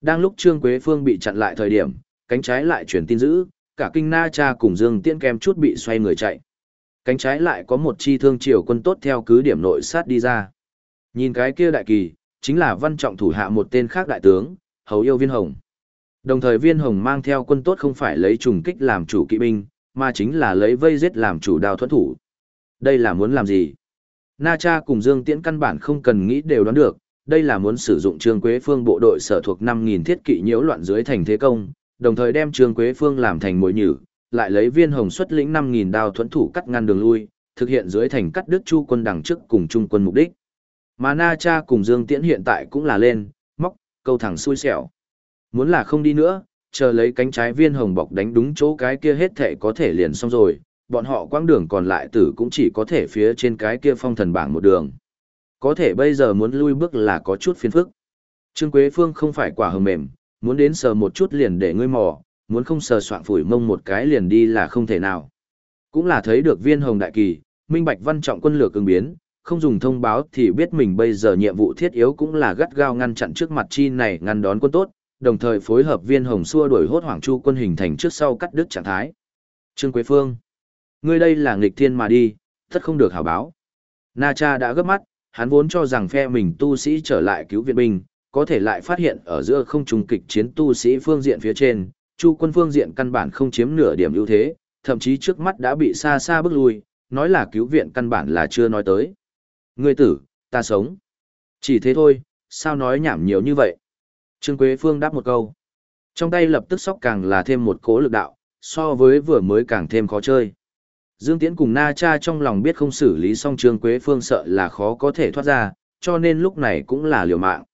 Đang lúc Trương Quế Phương bị chặn lại thời điểm, cánh trái lại chuyển tin dữ, cả kinh Na Cha cùng Dương Tiễn kem chút bị xoay người chạy. Cánh trái lại có một chi thương triều quân tốt theo cứ điểm nội sát đi ra. Nhìn cái kia đại kỳ, chính là văn trọng thủ hạ một tên khác đại tướng, hầu yêu viên hồng. Đồng thời viên hồng mang theo quân tốt không phải lấy trùng kích làm chủ kỵ binh, mà chính là lấy vây giết làm chủ đào thuẫn thủ. Đây là muốn làm gì? Na Cha cùng Dương Tiễn căn bản không cần nghĩ đều đoán được, đây là muốn sử dụng Trương Quế Phương bộ đội sở thuộc 5.000 thiết kỵ nhiễu loạn dưới thành thế công, đồng thời đem Trương Quế Phương làm thành mối nhử, lại lấy viên hồng xuất lĩnh 5.000 đao thuẫn thủ cắt ngăn đường lui, thực hiện dưới thành cắt đứt chu quân đằng trước cùng trung quân mục đích. Mà Na Cha cùng Dương Tiễn hiện tại cũng là lên, móc, câu thẳng xui xẻo. Muốn là không đi nữa, chờ lấy cánh trái viên hồng bọc đánh đúng chỗ cái kia hết thể có thể liền xong rồi, bọn họ quãng đường còn lại tử cũng chỉ có thể phía trên cái kia phong thần bảng một đường. Có thể bây giờ muốn lui bước là có chút phiền phức. Trương Quế Phương không phải quả hờ mềm, muốn đến sờ một chút liền để ngươi mò, muốn không sờ soạn phủi mông một cái liền đi là không thể nào. Cũng là thấy được viên hồng đại kỳ, minh bạch văn trọng quân lược ứng biến, không dùng thông báo thì biết mình bây giờ nhiệm vụ thiết yếu cũng là gắt gao ngăn chặn trước mặt chi này ngăn đón quân tốt, đồng thời phối hợp viên hồng xua đuổi hốt hoảng chu quân hình thành trước sau cắt đứt trạng thái. Trương Quế Phương, ngươi đây là nghịch thiên mà đi, tất không được hảo báo. Na Cha đã gấp mắt, hắn vốn cho rằng phe mình tu sĩ trở lại cứu viện binh, có thể lại phát hiện ở giữa không trùng kịch chiến tu sĩ phương diện phía trên, chu quân phương diện căn bản không chiếm nửa điểm ưu thế, thậm chí trước mắt đã bị xa xa bước lui, nói là cứu viện căn bản là chưa nói tới. Ngươi tử, ta sống. Chỉ thế thôi, sao nói nhảm nhiều như vậy? Trương Quế Phương đáp một câu. Trong tay lập tức sóc càng là thêm một cố lực đạo, so với vừa mới càng thêm khó chơi. Dương Tiễn cùng Na Cha trong lòng biết không xử lý xong Trương Quế Phương sợ là khó có thể thoát ra, cho nên lúc này cũng là liều mạng.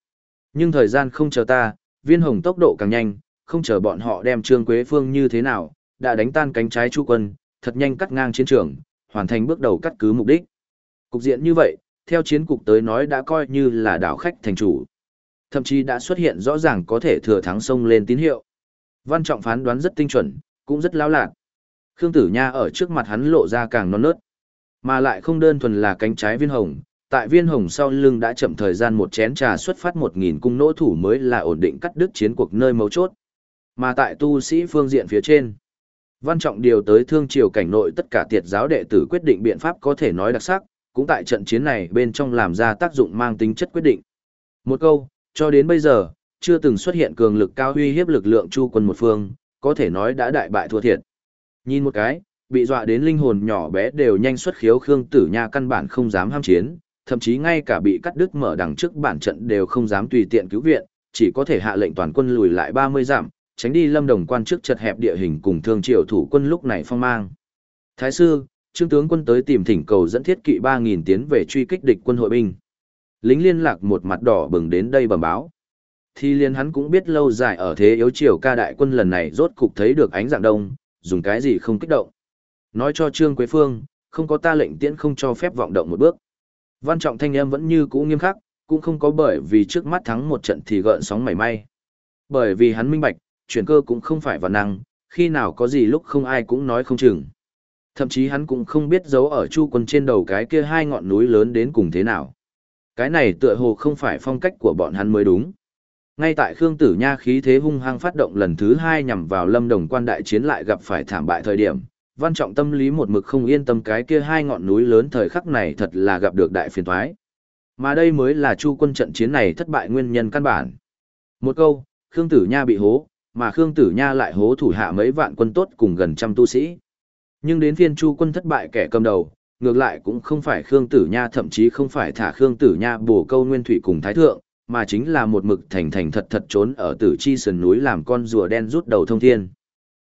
Nhưng thời gian không chờ ta, viên hồng tốc độ càng nhanh, không chờ bọn họ đem Trương Quế Phương như thế nào, đã đánh tan cánh trái chu quân, thật nhanh cắt ngang chiến trường, hoàn thành bước đầu cắt cứ mục đích. Cục diện như vậy, theo chiến cục tới nói đã coi như là đảo khách thành chủ. Thậm chí đã xuất hiện rõ ràng có thể thừa thắng sông lên tín hiệu. Văn Trọng phán đoán rất tinh chuẩn, cũng rất lão lạc. Khương Tử Nha ở trước mặt hắn lộ ra càng non nớt, mà lại không đơn thuần là cánh trái viên hồng, tại viên hồng sau lưng đã chậm thời gian một chén trà xuất phát một nghìn cung nỗ thủ mới là ổn định cắt đứt chiến cuộc nơi mấu chốt. Mà tại tu sĩ phương diện phía trên, văn trọng điều tới thương triều cảnh nội tất cả tiệt giáo đệ tử quyết định biện pháp có thể nói đặc sắc, cũng tại trận chiến này bên trong làm ra tác dụng mang tính chất quyết định. Một câu, cho đến bây giờ, chưa từng xuất hiện cường lực cao huy hiếp lực lượng chu quân một phương, có thể nói đã đại bại thua thiệt. Nhìn một cái, bị dọa đến linh hồn nhỏ bé đều nhanh xuất khiếu Khương Tử Nha căn bản không dám ham chiến, thậm chí ngay cả bị cắt đứt mở đằng trước bản trận đều không dám tùy tiện cứu viện, chỉ có thể hạ lệnh toàn quân lùi lại 30 dặm, tránh đi lâm đồng quan trước chật hẹp địa hình cùng thương triều thủ quân lúc này phong mang. Thái sư, trương tướng quân tới tìm thỉnh cầu dẫn thiết kỵ 3.000 tiến về truy kích địch quân hội binh. Lính liên lạc một mặt đỏ bừng đến đây bẩm báo. Thì liên hắn cũng biết lâu dài ở thế yếu triều ca đại quân lần này rốt cục thấy được ánh dạng đông, dùng cái gì không kích động. Nói cho Trương Quế Phương, không có ta lệnh tiễn không cho phép vọng động một bước. Văn trọng thanh em vẫn như cũ nghiêm khắc, cũng không có bởi vì trước mắt thắng một trận thì gợn sóng mảy may. Bởi vì hắn minh bạch, chuyển cơ cũng không phải vào năng, khi nào có gì lúc không ai cũng nói không chừng. Thậm chí hắn cũng không biết giấu ở chu quân trên đầu cái kia hai ngọn núi lớn đến cùng thế nào. Cái này tựa hồ không phải phong cách của bọn hắn mới đúng. Ngay tại Khương Tử Nha khí thế hung hăng phát động lần thứ hai nhằm vào Lâm Đồng quan đại chiến lại gặp phải thảm bại thời điểm, văn trọng tâm lý một mực không yên tâm cái kia hai ngọn núi lớn thời khắc này thật là gặp được đại phiền thoái. Mà đây mới là chu quân trận chiến này thất bại nguyên nhân căn bản. Một câu, Khương Tử Nha bị hố, mà Khương Tử Nha lại hố thủ hạ mấy vạn quân tốt cùng gần trăm tu sĩ. Nhưng đến phiên chu quân thất bại kẻ cầm đầu, ngược lại cũng không phải Khương Tử Nha thậm chí không phải thả Khương Tử Nha bổ câu nguyên thủy cùng Thái Thượng, mà chính là một mực thành thành thật thật trốn ở tử chi sườn núi làm con rùa đen rút đầu thông thiên.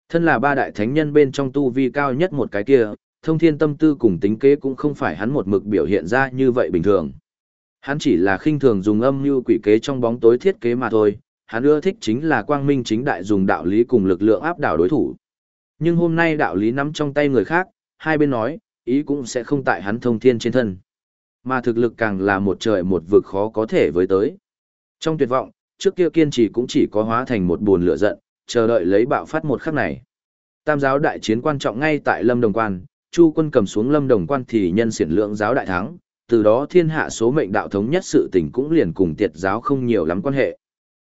Thân là ba đại thánh nhân bên trong tu vi cao nhất một cái kia, thông thiên tâm tư cùng tính kế cũng không phải hắn một mực biểu hiện ra như vậy bình thường. Hắn chỉ là khinh thường dùng âm mưu quỷ kế trong bóng tối thiết kế mà thôi, hắn ưa thích chính là quang minh chính đại dùng đạo lý cùng lực lượng áp đảo đối thủ. Nhưng hôm nay đạo lý nắm trong tay người khác, hai bên nói, ý cũng sẽ không tại hắn thông thiên trên thân. Mà thực lực càng là một trời một vực khó có thể với tới. Trong tuyệt vọng, trước kia kiên trì cũng chỉ có hóa thành một buồn lửa giận, chờ đợi lấy bạo phát một khắc này. Tam giáo đại chiến quan trọng ngay tại Lâm Đồng Quan, Chu quân cầm xuống Lâm Đồng Quan thì nhân siển lượng giáo đại thắng, từ đó thiên hạ số mệnh đạo thống nhất sự tình cũng liền cùng tiệt giáo không nhiều lắm quan hệ.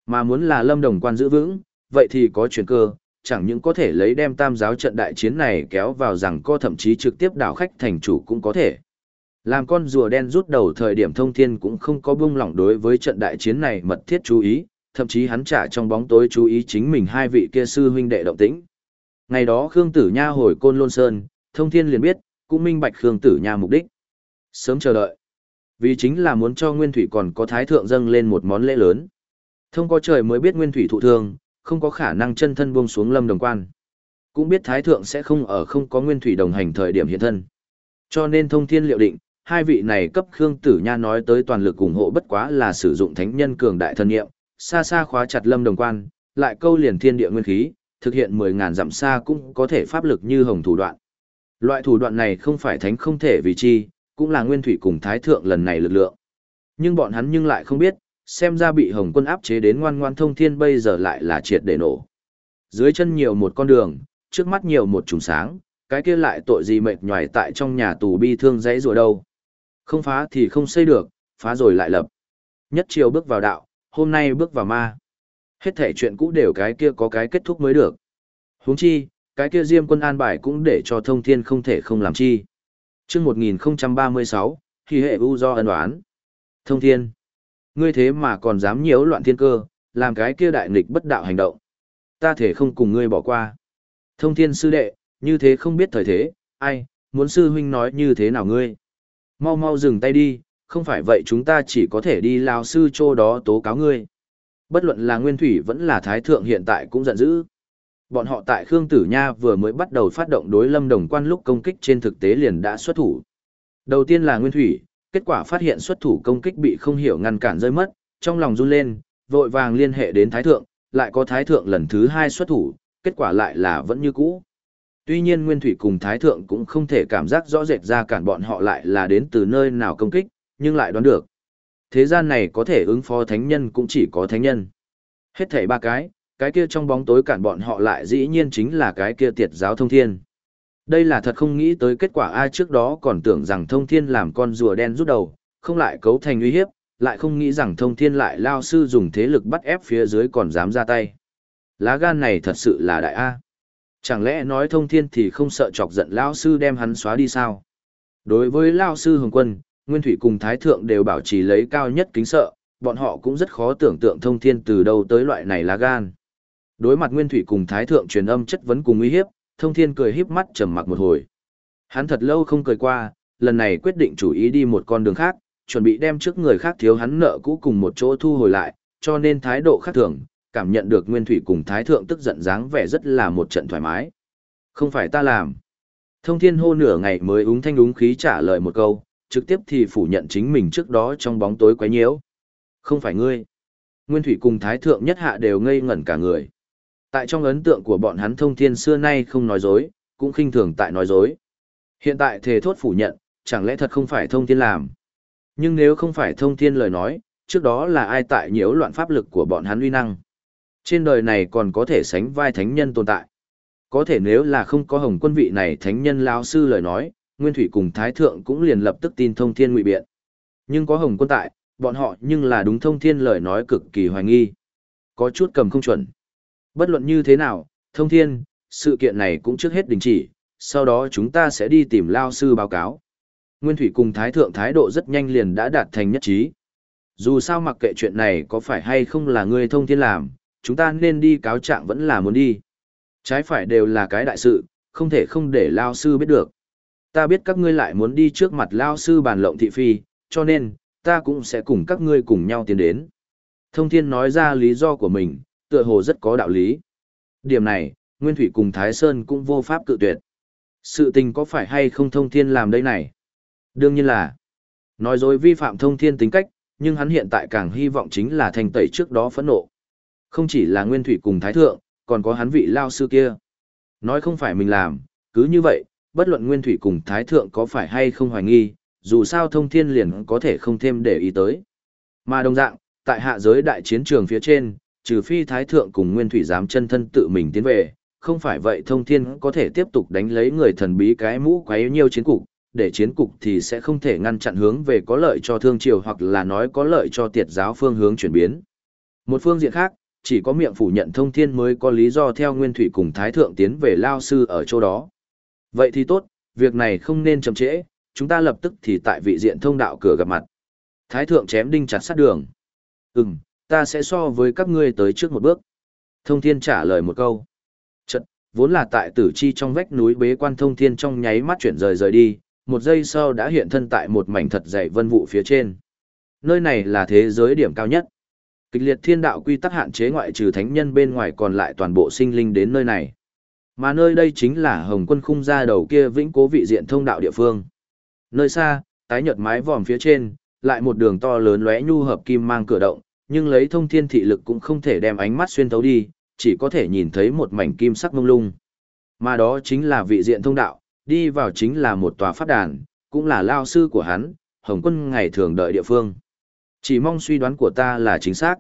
Mà muốn là Lâm Đồng Quan giữ vững, vậy thì có chuyển cơ, chẳng những có thể lấy đem tam giáo trận đại chiến này kéo vào rằng co thậm chí trực tiếp đảo khách thành chủ cũng có thể. Làm con rùa đen rút đầu thời điểm thông thiên cũng không có buông lỏng đối với trận đại chiến này mật thiết chú ý, thậm chí hắn trả trong bóng tối chú ý chính mình hai vị kia sư huynh đệ động tĩnh. Ngày đó Khương Tử Nha hồi Côn Lôn Sơn, thông thiên liền biết, cũng minh bạch Khương Tử Nha mục đích. Sớm chờ đợi. Vì chính là muốn cho Nguyên Thủy còn có thái thượng dâng lên một món lễ lớn. Thông có trời mới biết Nguyên Thủy thụ thương, không có khả năng chân thân buông xuống lâm đồng quan. Cũng biết thái thượng sẽ không ở không có Nguyên Thủy đồng hành thời điểm hiện thân. Cho nên thông thiên liệu định, hai vị này cấp Khương Tử Nha nói tới toàn lực ủng hộ bất quá là sử dụng thánh nhân cường đại thân nghiệm, xa xa khóa chặt lâm đồng quan, lại câu liền thiên địa nguyên khí, thực hiện 10.000 dặm xa cũng có thể pháp lực như hồng thủ đoạn. Loại thủ đoạn này không phải thánh không thể vì chi, cũng là nguyên thủy cùng thái thượng lần này lực lượng. Nhưng bọn hắn nhưng lại không biết, xem ra bị hồng quân áp chế đến ngoan ngoan thông thiên bây giờ lại là triệt để nổ. Dưới chân nhiều một con đường, trước mắt nhiều một trùng sáng, cái kia lại tội gì mệt nhòi tại trong nhà tù bi thương dãy rùa đâu. Không phá thì không xây được, phá rồi lại lập. Nhất chiều bước vào đạo, hôm nay bước vào ma. Hết thể chuyện cũ đều cái kia có cái kết thúc mới được. huống chi, cái kia diêm quân an bài cũng để cho thông thiên không thể không làm chi. trước 1036, thì hệ u do ân đoán. Thông thiên. Ngươi thế mà còn dám nhiễu loạn thiên cơ, làm cái kia đại nghịch bất đạo hành động. Ta thể không cùng ngươi bỏ qua. Thông thiên sư đệ, như thế không biết thời thế, ai, muốn sư huynh nói như thế nào ngươi. Mau mau dừng tay đi, không phải vậy chúng ta chỉ có thể đi lao sư chỗ đó tố cáo ngươi. Bất luận là Nguyên Thủy vẫn là Thái Thượng hiện tại cũng giận dữ. Bọn họ tại Khương Tử Nha vừa mới bắt đầu phát động đối lâm đồng quan lúc công kích trên thực tế liền đã xuất thủ. Đầu tiên là Nguyên Thủy, kết quả phát hiện xuất thủ công kích bị không hiểu ngăn cản rơi mất, trong lòng run lên, vội vàng liên hệ đến Thái Thượng, lại có Thái Thượng lần thứ hai xuất thủ, kết quả lại là vẫn như cũ. Tuy nhiên Nguyên Thủy cùng Thái Thượng cũng không thể cảm giác rõ rệt ra cản bọn họ lại là đến từ nơi nào công kích, nhưng lại đoán được. Thế gian này có thể ứng phó thánh nhân cũng chỉ có thánh nhân. Hết thảy ba cái, cái kia trong bóng tối cản bọn họ lại dĩ nhiên chính là cái kia tiệt giáo thông thiên. Đây là thật không nghĩ tới kết quả ai trước đó còn tưởng rằng thông thiên làm con rùa đen rút đầu, không lại cấu thành uy hiếp, lại không nghĩ rằng thông thiên lại lao sư dùng thế lực bắt ép phía dưới còn dám ra tay. Lá gan này thật sự là đại A. Chẳng lẽ nói thông thiên thì không sợ chọc giận lao sư đem hắn xóa đi sao? Đối với lao sư hồng quân, Nguyên Thủy cùng Thái Thượng đều bảo trì lấy cao nhất kính sợ, bọn họ cũng rất khó tưởng tượng thông thiên từ đâu tới loại này lá gan. Đối mặt Nguyên Thủy cùng Thái Thượng truyền âm chất vấn cùng uy hiếp, thông thiên cười híp mắt trầm mặc một hồi. Hắn thật lâu không cười qua, lần này quyết định chủ ý đi một con đường khác, chuẩn bị đem trước người khác thiếu hắn nợ cũ cùng một chỗ thu hồi lại, cho nên thái độ khác thường, cảm nhận được Nguyên Thủy cùng Thái Thượng tức giận dáng vẻ rất là một trận thoải mái. Không phải ta làm. Thông thiên hô nửa ngày mới úng thanh úng khí trả lời một câu, trực tiếp thì phủ nhận chính mình trước đó trong bóng tối quấy nhiễu. Không phải ngươi. Nguyên Thủy cùng Thái Thượng nhất hạ đều ngây ngẩn cả người. Tại trong ấn tượng của bọn hắn thông thiên xưa nay không nói dối, cũng khinh thường tại nói dối. Hiện tại thề thốt phủ nhận, chẳng lẽ thật không phải thông thiên làm. Nhưng nếu không phải thông thiên lời nói, trước đó là ai tại nhiễu loạn pháp lực của bọn hắn uy năng. Trên đời này còn có thể sánh vai thánh nhân tồn tại. Có thể nếu là không có hồng quân vị này thánh nhân lao sư lời nói, Nguyên Thủy cùng Thái Thượng cũng liền lập tức tin thông thiên ngụy biện. Nhưng có hồng quân tại, bọn họ nhưng là đúng thông thiên lời nói cực kỳ hoài nghi. Có chút cầm không chuẩn. Bất luận như thế nào, thông thiên, sự kiện này cũng trước hết đình chỉ, sau đó chúng ta sẽ đi tìm lao sư báo cáo. Nguyên Thủy cùng Thái Thượng thái độ rất nhanh liền đã đạt thành nhất trí. Dù sao mặc kệ chuyện này có phải hay không là ngươi thông thiên làm, chúng ta nên đi cáo trạng vẫn là muốn đi. Trái phải đều là cái đại sự, không thể không để lao sư biết được. Ta biết các ngươi lại muốn đi trước mặt lao sư bàn lộng thị phi, cho nên, ta cũng sẽ cùng các ngươi cùng nhau tiến đến. Thông thiên nói ra lý do của mình, tựa hồ rất có đạo lý. Điểm này, Nguyên Thủy cùng Thái Sơn cũng vô pháp cự tuyệt. Sự tình có phải hay không thông thiên làm đây này? Đương nhiên là, nói dối vi phạm thông thiên tính cách, nhưng hắn hiện tại càng hy vọng chính là thành tẩy trước đó phẫn nộ. Không chỉ là Nguyên Thủy cùng Thái Thượng, còn có hắn vị lao sư kia. Nói không phải mình làm, cứ như vậy, bất luận Nguyên Thủy cùng Thái Thượng có phải hay không hoài nghi, dù sao thông thiên liền có thể không thêm để ý tới. Mà đồng dạng, tại hạ giới đại chiến trường phía trên, trừ phi Thái Thượng cùng Nguyên Thủy dám chân thân tự mình tiến về, không phải vậy thông thiên có thể tiếp tục đánh lấy người thần bí cái mũ quấy nhiêu chiến cục, để chiến cục thì sẽ không thể ngăn chặn hướng về có lợi cho thương triều hoặc là nói có lợi cho tiệt giáo phương hướng chuyển biến. Một phương diện khác, chỉ có miệng phủ nhận thông thiên mới có lý do theo nguyên thủy cùng thái thượng tiến về lao sư ở chỗ đó. Vậy thì tốt, việc này không nên chậm trễ, chúng ta lập tức thì tại vị diện thông đạo cửa gặp mặt. Thái thượng chém đinh chặt sát đường. Ừm, ta sẽ so với các ngươi tới trước một bước. Thông thiên trả lời một câu. Chật, vốn là tại tử chi trong vách núi bế quan thông thiên trong nháy mắt chuyển rời rời đi, một giây sau đã hiện thân tại một mảnh thật dày vân vụ phía trên. Nơi này là thế giới điểm cao nhất. Kịch liệt thiên đạo quy tắc hạn chế ngoại trừ thánh nhân bên ngoài còn lại toàn bộ sinh linh đến nơi này. Mà nơi đây chính là Hồng Quân khung ra đầu kia vĩnh cố vị diện thông đạo địa phương. Nơi xa, tái nhợt mái vòm phía trên, lại một đường to lớn lóe nhu hợp kim mang cửa động, nhưng lấy thông thiên thị lực cũng không thể đem ánh mắt xuyên thấu đi, chỉ có thể nhìn thấy một mảnh kim sắc mông lung. Mà đó chính là vị diện thông đạo, đi vào chính là một tòa pháp đàn, cũng là lao sư của hắn, Hồng Quân ngày thường đợi địa phương. Chỉ mong suy đoán của ta là chính xác.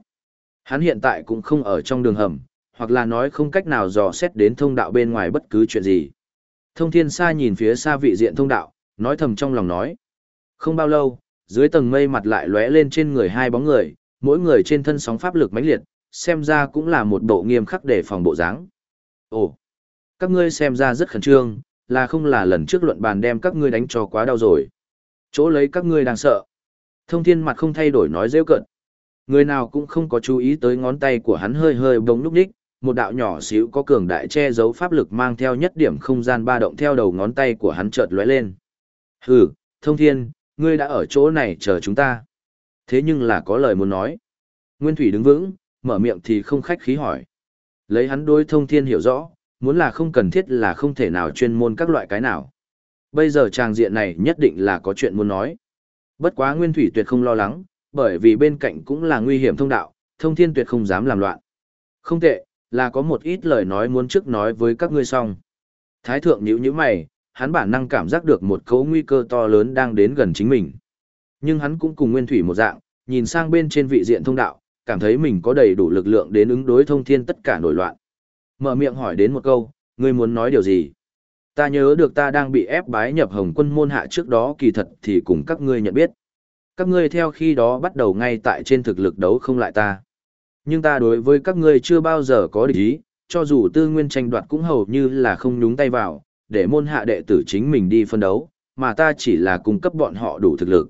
Hắn hiện tại cũng không ở trong đường hầm, hoặc là nói không cách nào dò xét đến thông đạo bên ngoài bất cứ chuyện gì. Thông thiên xa nhìn phía xa vị diện thông đạo, nói thầm trong lòng nói. Không bao lâu, dưới tầng mây mặt lại lóe lên trên người hai bóng người, mỗi người trên thân sóng pháp lực mãnh liệt, xem ra cũng là một bộ nghiêm khắc để phòng bộ dáng. Ồ, các ngươi xem ra rất khẩn trương, là không là lần trước luận bàn đem các ngươi đánh cho quá đau rồi. Chỗ lấy các ngươi đang sợ. Thông thiên mặt không thay đổi nói rêu cận. Người nào cũng không có chú ý tới ngón tay của hắn hơi hơi bỗng lúc đích, một đạo nhỏ xíu có cường đại che giấu pháp lực mang theo nhất điểm không gian ba động theo đầu ngón tay của hắn chợt lóe lên. Hừ, thông thiên, ngươi đã ở chỗ này chờ chúng ta. Thế nhưng là có lời muốn nói. Nguyên Thủy đứng vững, mở miệng thì không khách khí hỏi. Lấy hắn đối thông thiên hiểu rõ, muốn là không cần thiết là không thể nào chuyên môn các loại cái nào. Bây giờ tràng diện này nhất định là có chuyện muốn nói. Bất quá Nguyên Thủy tuyệt không lo lắng, bởi vì bên cạnh cũng là nguy hiểm thông đạo, thông thiên tuyệt không dám làm loạn. Không tệ, là có một ít lời nói muốn trước nói với các ngươi xong. Thái thượng nhíu nhíu mày, hắn bản năng cảm giác được một cấu nguy cơ to lớn đang đến gần chính mình. Nhưng hắn cũng cùng Nguyên Thủy một dạng, nhìn sang bên trên vị diện thông đạo, cảm thấy mình có đầy đủ lực lượng đến ứng đối thông thiên tất cả nổi loạn. Mở miệng hỏi đến một câu, ngươi muốn nói điều gì? Ta nhớ được ta đang bị ép bái nhập hồng quân môn hạ trước đó kỳ thật thì cùng các ngươi nhận biết. Các ngươi theo khi đó bắt đầu ngay tại trên thực lực đấu không lại ta. Nhưng ta đối với các ngươi chưa bao giờ có địch ý, cho dù tư nguyên tranh đoạt cũng hầu như là không nhúng tay vào, để môn hạ đệ tử chính mình đi phân đấu, mà ta chỉ là cung cấp bọn họ đủ thực lực.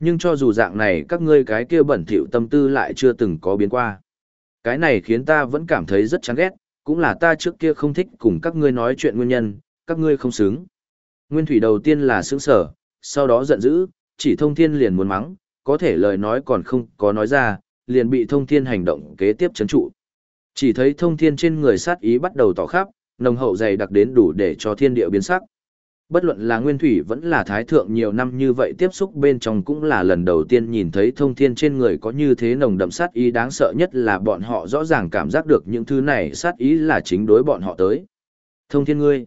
Nhưng cho dù dạng này các ngươi cái kia bẩn thỉu tâm tư lại chưa từng có biến qua. Cái này khiến ta vẫn cảm thấy rất chán ghét, cũng là ta trước kia không thích cùng các ngươi nói chuyện nguyên nhân, các ngươi không xứng. Nguyên thủy đầu tiên là sướng sở, sau đó giận dữ, chỉ thông thiên liền muốn mắng, có thể lời nói còn không có nói ra, liền bị thông thiên hành động kế tiếp chấn trụ. Chỉ thấy thông thiên trên người sát ý bắt đầu tỏ khắp, nồng hậu dày đặc đến đủ để cho thiên địa biến sắc. Bất luận là nguyên thủy vẫn là thái thượng nhiều năm như vậy tiếp xúc bên trong cũng là lần đầu tiên nhìn thấy thông thiên trên người có như thế nồng đậm sát ý đáng sợ nhất là bọn họ rõ ràng cảm giác được những thứ này sát ý là chính đối bọn họ tới. Thông thiên ngươi,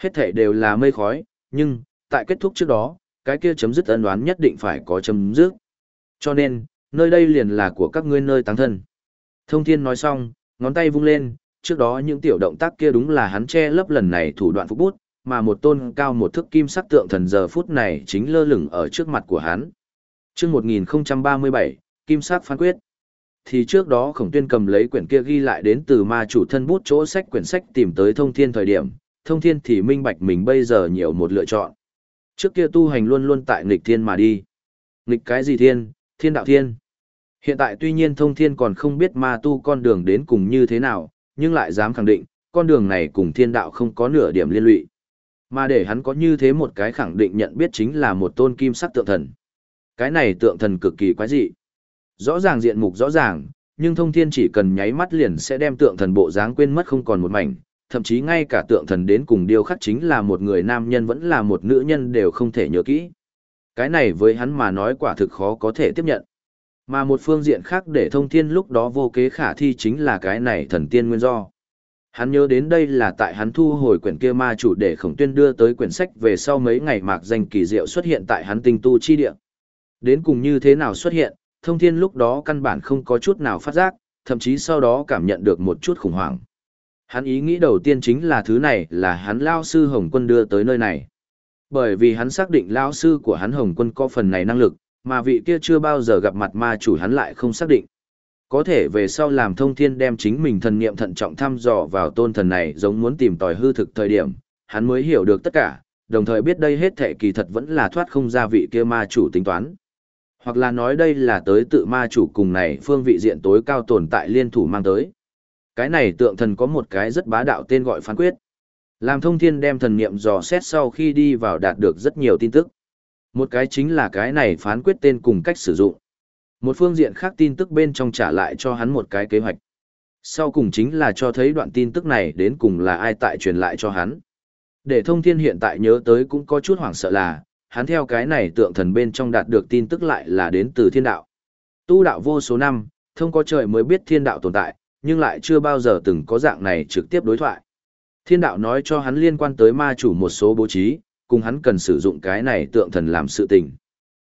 hết thể đều là mây khói, nhưng, tại kết thúc trước đó, cái kia chấm dứt ân đoán nhất định phải có chấm dứt. Cho nên, nơi đây liền là của các ngươi nơi táng thân. Thông thiên nói xong, ngón tay vung lên, trước đó những tiểu động tác kia đúng là hắn che lấp lần này thủ đoạn phục bút, mà một tôn cao một thước kim sắc tượng thần giờ phút này chính lơ lửng ở trước mặt của hắn. Trước 1037, kim sắc phán quyết. Thì trước đó khổng tuyên cầm lấy quyển kia ghi lại đến từ ma chủ thân bút chỗ sách quyển sách tìm tới thông thiên thời điểm, thông thiên thì minh bạch mình bây giờ nhiều một lựa chọn. Trước kia tu hành luôn luôn tại nghịch thiên mà đi. Nghịch cái gì thiên, thiên đạo thiên. Hiện tại tuy nhiên thông thiên còn không biết ma tu con đường đến cùng như thế nào, nhưng lại dám khẳng định, con đường này cùng thiên đạo không có nửa điểm liên lụy. Mà để hắn có như thế một cái khẳng định nhận biết chính là một tôn kim sắc tượng thần. Cái này tượng thần cực kỳ quái dị. Rõ ràng diện mục rõ ràng, nhưng thông thiên chỉ cần nháy mắt liền sẽ đem tượng thần bộ dáng quên mất không còn một mảnh, thậm chí ngay cả tượng thần đến cùng điêu khắc chính là một người nam nhân vẫn là một nữ nhân đều không thể nhớ kỹ. Cái này với hắn mà nói quả thực khó có thể tiếp nhận. Mà một phương diện khác để thông thiên lúc đó vô kế khả thi chính là cái này thần tiên nguyên do. Hắn nhớ đến đây là tại hắn thu hồi quyển kia ma chủ để khổng tuyên đưa tới quyển sách về sau mấy ngày mạc danh kỳ diệu xuất hiện tại hắn tinh tu chi địa. Đến cùng như thế nào xuất hiện, thông thiên lúc đó căn bản không có chút nào phát giác, thậm chí sau đó cảm nhận được một chút khủng hoảng. Hắn ý nghĩ đầu tiên chính là thứ này là hắn lao sư Hồng Quân đưa tới nơi này. Bởi vì hắn xác định lao sư của hắn Hồng Quân có phần này năng lực, mà vị kia chưa bao giờ gặp mặt ma chủ hắn lại không xác định. Có thể về sau làm thông thiên đem chính mình thần niệm thận trọng thăm dò vào tôn thần này giống muốn tìm tòi hư thực thời điểm, hắn mới hiểu được tất cả, đồng thời biết đây hết thệ kỳ thật vẫn là thoát không ra vị kia ma chủ tính toán. Hoặc là nói đây là tới tự ma chủ cùng này phương vị diện tối cao tồn tại liên thủ mang tới. Cái này tượng thần có một cái rất bá đạo tên gọi phán quyết. Làm thông thiên đem thần niệm dò xét sau khi đi vào đạt được rất nhiều tin tức. Một cái chính là cái này phán quyết tên cùng cách sử dụng. Một phương diện khác tin tức bên trong trả lại cho hắn một cái kế hoạch. Sau cùng chính là cho thấy đoạn tin tức này đến cùng là ai tại truyền lại cho hắn. Để thông thiên hiện tại nhớ tới cũng có chút hoảng sợ là, hắn theo cái này tượng thần bên trong đạt được tin tức lại là đến từ thiên đạo. Tu đạo vô số năm, thông có trời mới biết thiên đạo tồn tại, nhưng lại chưa bao giờ từng có dạng này trực tiếp đối thoại. Thiên đạo nói cho hắn liên quan tới ma chủ một số bố trí, cùng hắn cần sử dụng cái này tượng thần làm sự tình.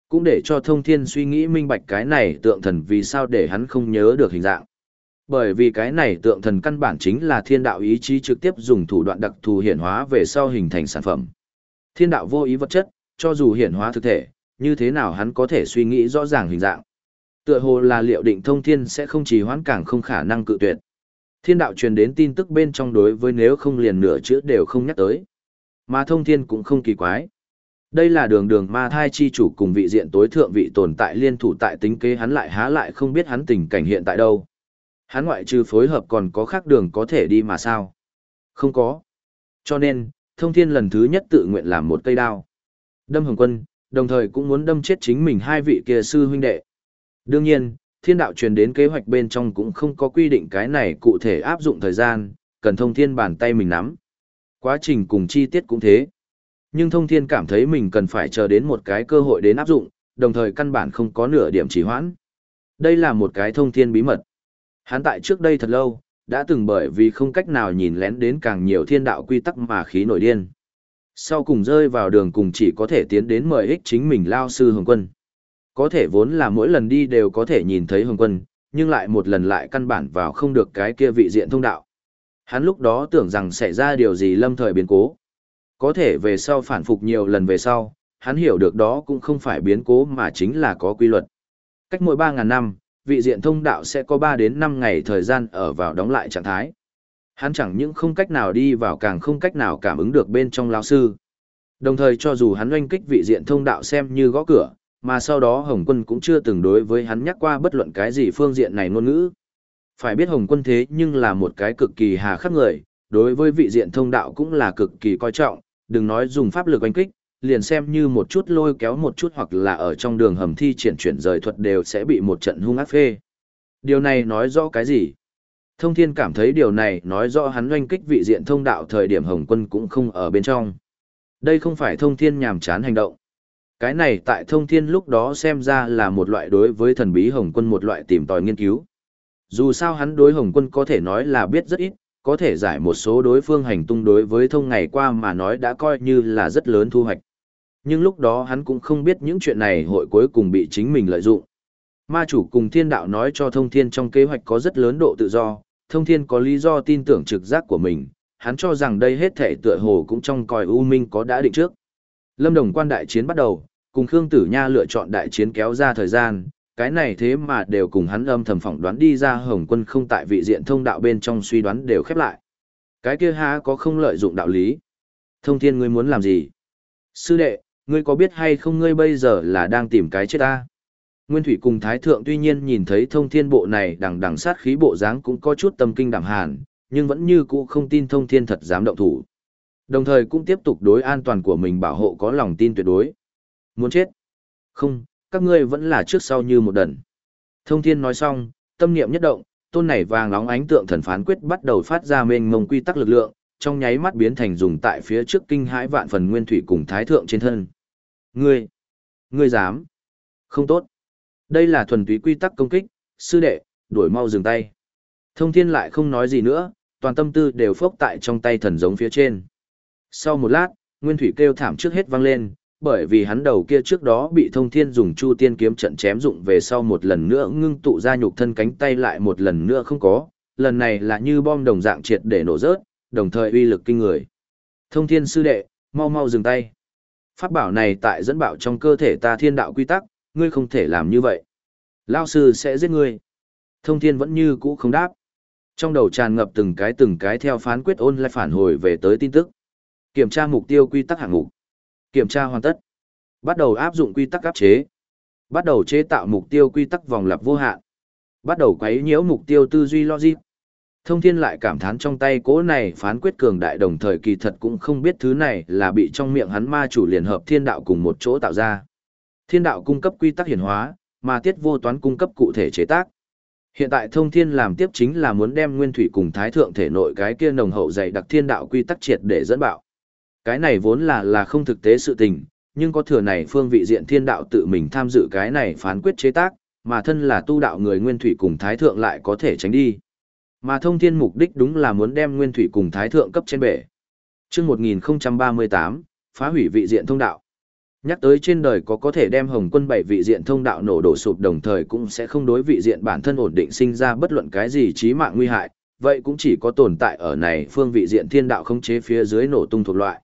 Cũng để cho thông thiên suy nghĩ minh bạch cái này tượng thần vì sao để hắn không nhớ được hình dạng. Bởi vì cái này tượng thần căn bản chính là thiên đạo ý chí trực tiếp dùng thủ đoạn đặc thù hiển hóa về sau hình thành sản phẩm. Thiên đạo vô ý vật chất, cho dù hiển hóa thực thể, như thế nào hắn có thể suy nghĩ rõ ràng hình dạng. Tựa hồ là liệu định thông thiên sẽ không chỉ hoãn càng không khả năng cự tuyệt. Thiên đạo truyền đến tin tức bên trong đối với nếu không liền nửa chữ đều không nhắc tới. Mà thông thiên cũng không kỳ quái. Đây là đường đường ma thai chi chủ cùng vị diện tối thượng vị tồn tại liên thủ tại tính kế hắn lại há lại không biết hắn tình cảnh hiện tại đâu. Hắn ngoại trừ phối hợp còn có khác đường có thể đi mà sao? Không có. Cho nên, thông thiên lần thứ nhất tự nguyện làm một cây đao. Đâm hồng quân, đồng thời cũng muốn đâm chết chính mình hai vị kia sư huynh đệ. Đương nhiên, thiên đạo truyền đến kế hoạch bên trong cũng không có quy định cái này cụ thể áp dụng thời gian, cần thông thiên bàn tay mình nắm. Quá trình cùng chi tiết cũng thế. Nhưng thông thiên cảm thấy mình cần phải chờ đến một cái cơ hội đến áp dụng, đồng thời căn bản không có nửa điểm trì hoãn. Đây là một cái thông thiên bí mật. Hắn tại trước đây thật lâu, đã từng bởi vì không cách nào nhìn lén đến càng nhiều thiên đạo quy tắc mà khí nổi điên. Sau cùng rơi vào đường cùng chỉ có thể tiến đến mời ích chính mình lao sư hồng quân. Có thể vốn là mỗi lần đi đều có thể nhìn thấy hồng quân, nhưng lại một lần lại căn bản vào không được cái kia vị diện thông đạo. Hắn lúc đó tưởng rằng xảy ra điều gì lâm thời biến cố, có thể về sau phản phục nhiều lần về sau, hắn hiểu được đó cũng không phải biến cố mà chính là có quy luật. Cách mỗi 3.000 năm, vị diện thông đạo sẽ có 3 đến 5 ngày thời gian ở vào đóng lại trạng thái. Hắn chẳng những không cách nào đi vào càng không cách nào cảm ứng được bên trong lao sư. Đồng thời cho dù hắn oanh kích vị diện thông đạo xem như gõ cửa, mà sau đó Hồng Quân cũng chưa từng đối với hắn nhắc qua bất luận cái gì phương diện này ngôn ngữ. Phải biết Hồng Quân thế nhưng là một cái cực kỳ hà khắc người, đối với vị diện thông đạo cũng là cực kỳ coi trọng, đừng nói dùng pháp lực oanh kích, liền xem như một chút lôi kéo một chút hoặc là ở trong đường hầm thi triển chuyển rời thuật đều sẽ bị một trận hung ác phê. Điều này nói rõ cái gì? Thông thiên cảm thấy điều này nói rõ hắn oanh kích vị diện thông đạo thời điểm Hồng quân cũng không ở bên trong. Đây không phải thông thiên nhàm chán hành động. Cái này tại thông thiên lúc đó xem ra là một loại đối với thần bí Hồng quân một loại tìm tòi nghiên cứu. Dù sao hắn đối Hồng quân có thể nói là biết rất ít, có thể giải một số đối phương hành tung đối với thông ngày qua mà nói đã coi như là rất lớn thu hoạch. Nhưng lúc đó hắn cũng không biết những chuyện này hội cuối cùng bị chính mình lợi dụng. Ma chủ cùng thiên đạo nói cho thông thiên trong kế hoạch có rất lớn độ tự do, thông thiên có lý do tin tưởng trực giác của mình, hắn cho rằng đây hết thể tựa hồ cũng trong còi u minh có đã định trước. Lâm Đồng quan đại chiến bắt đầu, cùng Khương Tử Nha lựa chọn đại chiến kéo ra thời gian, cái này thế mà đều cùng hắn âm thầm phỏng đoán đi ra Hồng Quân không tại vị diện thông đạo bên trong suy đoán đều khép lại. Cái kia há có không lợi dụng đạo lý. Thông thiên ngươi muốn làm gì? Sư đệ, ngươi có biết hay không ngươi bây giờ là đang tìm cái chết ta? Nguyên Thủy cùng Thái Thượng tuy nhiên nhìn thấy thông thiên bộ này đằng đằng sát khí bộ dáng cũng có chút tâm kinh đảm hàn, nhưng vẫn như cũ không tin thông thiên thật dám động thủ. Đồng thời cũng tiếp tục đối an toàn của mình bảo hộ có lòng tin tuyệt đối. Muốn chết? Không, các ngươi vẫn là trước sau như một đần. Thông thiên nói xong, tâm niệm nhất động, tôn này vàng nóng ánh tượng thần phán quyết bắt đầu phát ra mênh mông quy tắc lực lượng, trong nháy mắt biến thành dùng tại phía trước kinh hãi vạn phần nguyên thủy cùng thái thượng trên thân. Ngươi, ngươi dám? Không tốt. Đây là thuần túy quy tắc công kích, sư đệ, đuổi mau dừng tay. Thông thiên lại không nói gì nữa, toàn tâm tư đều phốc tại trong tay thần giống phía trên. Sau một lát, nguyên thủy kêu thảm trước hết vang lên, bởi vì hắn đầu kia trước đó bị thông thiên dùng chu tiên kiếm trận chém dụng về sau một lần nữa ngưng tụ ra nhục thân cánh tay lại một lần nữa không có, lần này là như bom đồng dạng triệt để nổ rớt, đồng thời uy lực kinh người. Thông thiên sư đệ, mau mau dừng tay. Pháp bảo này tại dẫn bảo trong cơ thể ta thiên đạo quy tắc, ngươi không thể làm như vậy. Lao sư sẽ giết ngươi. Thông thiên vẫn như cũ không đáp. Trong đầu tràn ngập từng cái từng cái theo phán quyết ôn lại phản hồi về tới tin tức. Kiểm tra mục tiêu quy tắc hạng mục. Kiểm tra hoàn tất. Bắt đầu áp dụng quy tắc áp chế. Bắt đầu chế tạo mục tiêu quy tắc vòng lặp vô hạn. Bắt đầu quấy nhiễu mục tiêu tư duy logic. Thông thiên lại cảm thán trong tay cố này phán quyết cường đại đồng thời kỳ thật cũng không biết thứ này là bị trong miệng hắn ma chủ liên hợp thiên đạo cùng một chỗ tạo ra. Thiên đạo cung cấp quy tắc hiển hóa, mà tiết vô toán cung cấp cụ thể chế tác. Hiện tại thông thiên làm tiếp chính là muốn đem nguyên thủy cùng thái thượng thể nội cái kia nồng hậu dày đặc thiên đạo quy tắc triệt để dẫn bạo. Cái này vốn là là không thực tế sự tình, nhưng có thừa này phương vị diện thiên đạo tự mình tham dự cái này phán quyết chế tác, mà thân là tu đạo người nguyên thủy cùng thái thượng lại có thể tránh đi. Mà thông thiên mục đích đúng là muốn đem nguyên thủy cùng thái thượng cấp trên bể. Chương 1038, phá hủy vị diện thông đạo. Nhắc tới trên đời có có thể đem Hồng Quân bảy vị diện thông đạo nổ đổ sụp đồng thời cũng sẽ không đối vị diện bản thân ổn định sinh ra bất luận cái gì chí mạng nguy hại, vậy cũng chỉ có tồn tại ở này phương vị diện thiên đạo không chế phía dưới nổ tung thuộc loại.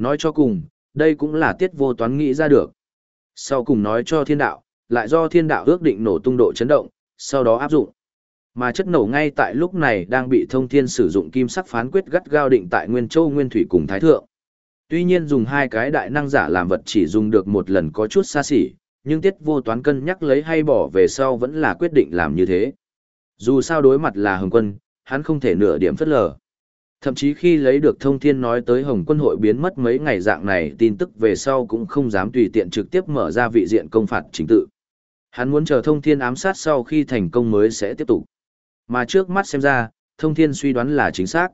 Nói cho cùng, đây cũng là tiết vô toán nghĩ ra được. Sau cùng nói cho thiên đạo, lại do thiên đạo ước định nổ tung độ chấn động, sau đó áp dụng. Mà chất nổ ngay tại lúc này đang bị thông thiên sử dụng kim sắc phán quyết gắt gao định tại Nguyên Châu Nguyên Thủy cùng Thái Thượng. Tuy nhiên dùng hai cái đại năng giả làm vật chỉ dùng được một lần có chút xa xỉ, nhưng tiết vô toán cân nhắc lấy hay bỏ về sau vẫn là quyết định làm như thế. Dù sao đối mặt là Hồng Quân, hắn không thể nửa điểm phất lờ. Thậm chí khi lấy được thông thiên nói tới Hồng Quân hội biến mất mấy ngày dạng này tin tức về sau cũng không dám tùy tiện trực tiếp mở ra vị diện công phạt chính tự. Hắn muốn chờ thông thiên ám sát sau khi thành công mới sẽ tiếp tục. Mà trước mắt xem ra, thông thiên suy đoán là chính xác.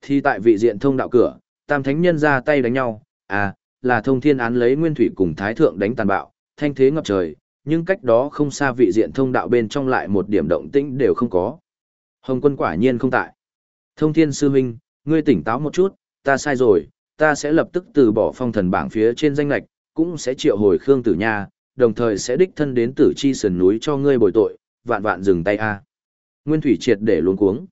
Thì tại vị diện thông đạo cửa, tam thánh nhân ra tay đánh nhau, à, là thông thiên án lấy nguyên thủy cùng thái thượng đánh tàn bạo, thanh thế ngập trời, nhưng cách đó không xa vị diện thông đạo bên trong lại một điểm động tĩnh đều không có. Hồng quân quả nhiên không tại. Thông thiên sư huynh, ngươi tỉnh táo một chút, ta sai rồi, ta sẽ lập tức từ bỏ phong thần bảng phía trên danh lạch, cũng sẽ triệu hồi Khương Tử Nha, đồng thời sẽ đích thân đến tử chi sườn núi cho ngươi bồi tội, vạn vạn dừng tay a. Nguyên Thủy triệt để luống cuống.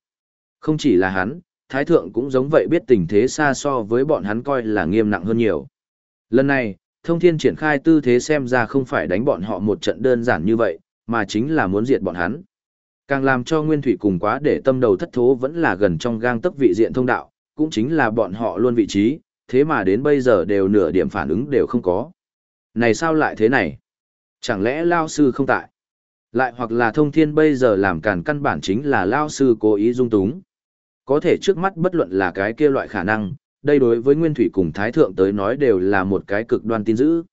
Không chỉ là hắn, Thái Thượng cũng giống vậy biết tình thế xa so với bọn hắn coi là nghiêm nặng hơn nhiều. Lần này, thông thiên triển khai tư thế xem ra không phải đánh bọn họ một trận đơn giản như vậy, mà chính là muốn diệt bọn hắn. Càng làm cho Nguyên Thủy cùng quá để tâm đầu thất thố vẫn là gần trong gang tấc vị diện thông đạo, cũng chính là bọn họ luôn vị trí, thế mà đến bây giờ đều nửa điểm phản ứng đều không có. Này sao lại thế này? Chẳng lẽ Lao Sư không tại? Lại hoặc là thông thiên bây giờ làm càn căn bản chính là Lao Sư cố ý dung túng. Có thể trước mắt bất luận là cái kia loại khả năng, đây đối với Nguyên Thủy cùng Thái Thượng tới nói đều là một cái cực đoan tin dữ.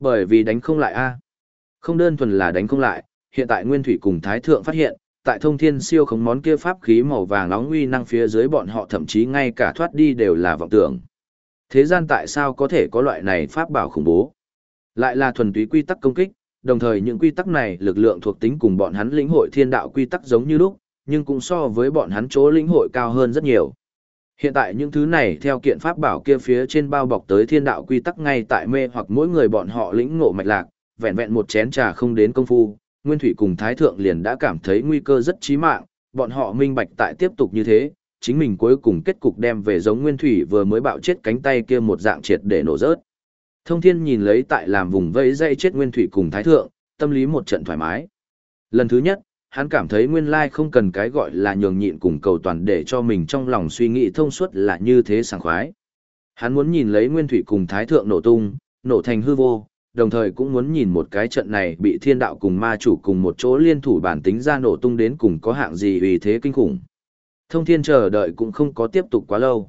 Bởi vì đánh không lại a Không đơn thuần là đánh không lại, hiện tại Nguyên Thủy cùng Thái Thượng phát hiện, tại thông thiên siêu khống món kia pháp khí màu vàng nóng uy năng phía dưới bọn họ thậm chí ngay cả thoát đi đều là vọng tưởng. Thế gian tại sao có thể có loại này pháp bảo khủng bố? Lại là thuần túy quy tắc công kích, đồng thời những quy tắc này lực lượng thuộc tính cùng bọn hắn lĩnh hội thiên đạo quy tắc giống như lúc, nhưng cũng so với bọn hắn chỗ lĩnh hội cao hơn rất nhiều. Hiện tại những thứ này theo kiện pháp bảo kia phía trên bao bọc tới thiên đạo quy tắc ngay tại mê hoặc mỗi người bọn họ lĩnh ngộ mạch lạc, vẹn vẹn một chén trà không đến công phu, Nguyên Thủy cùng Thái Thượng liền đã cảm thấy nguy cơ rất chí mạng, bọn họ minh bạch tại tiếp tục như thế, chính mình cuối cùng kết cục đem về giống Nguyên Thủy vừa mới bạo chết cánh tay kia một dạng triệt để nổ rớt. Thông Thiên nhìn lấy tại làm vùng vây dây chết Nguyên Thủy cùng Thái Thượng, tâm lý một trận thoải mái. Lần thứ nhất, hắn cảm thấy nguyên lai không cần cái gọi là nhường nhịn cùng cầu toàn để cho mình trong lòng suy nghĩ thông suốt là như thế sảng khoái. Hắn muốn nhìn lấy Nguyên Thủy cùng Thái Thượng nổ tung, nổ thành hư vô, đồng thời cũng muốn nhìn một cái trận này bị thiên đạo cùng ma chủ cùng một chỗ liên thủ bản tính ra nổ tung đến cùng có hạng gì vì thế kinh khủng. Thông thiên chờ đợi cũng không có tiếp tục quá lâu.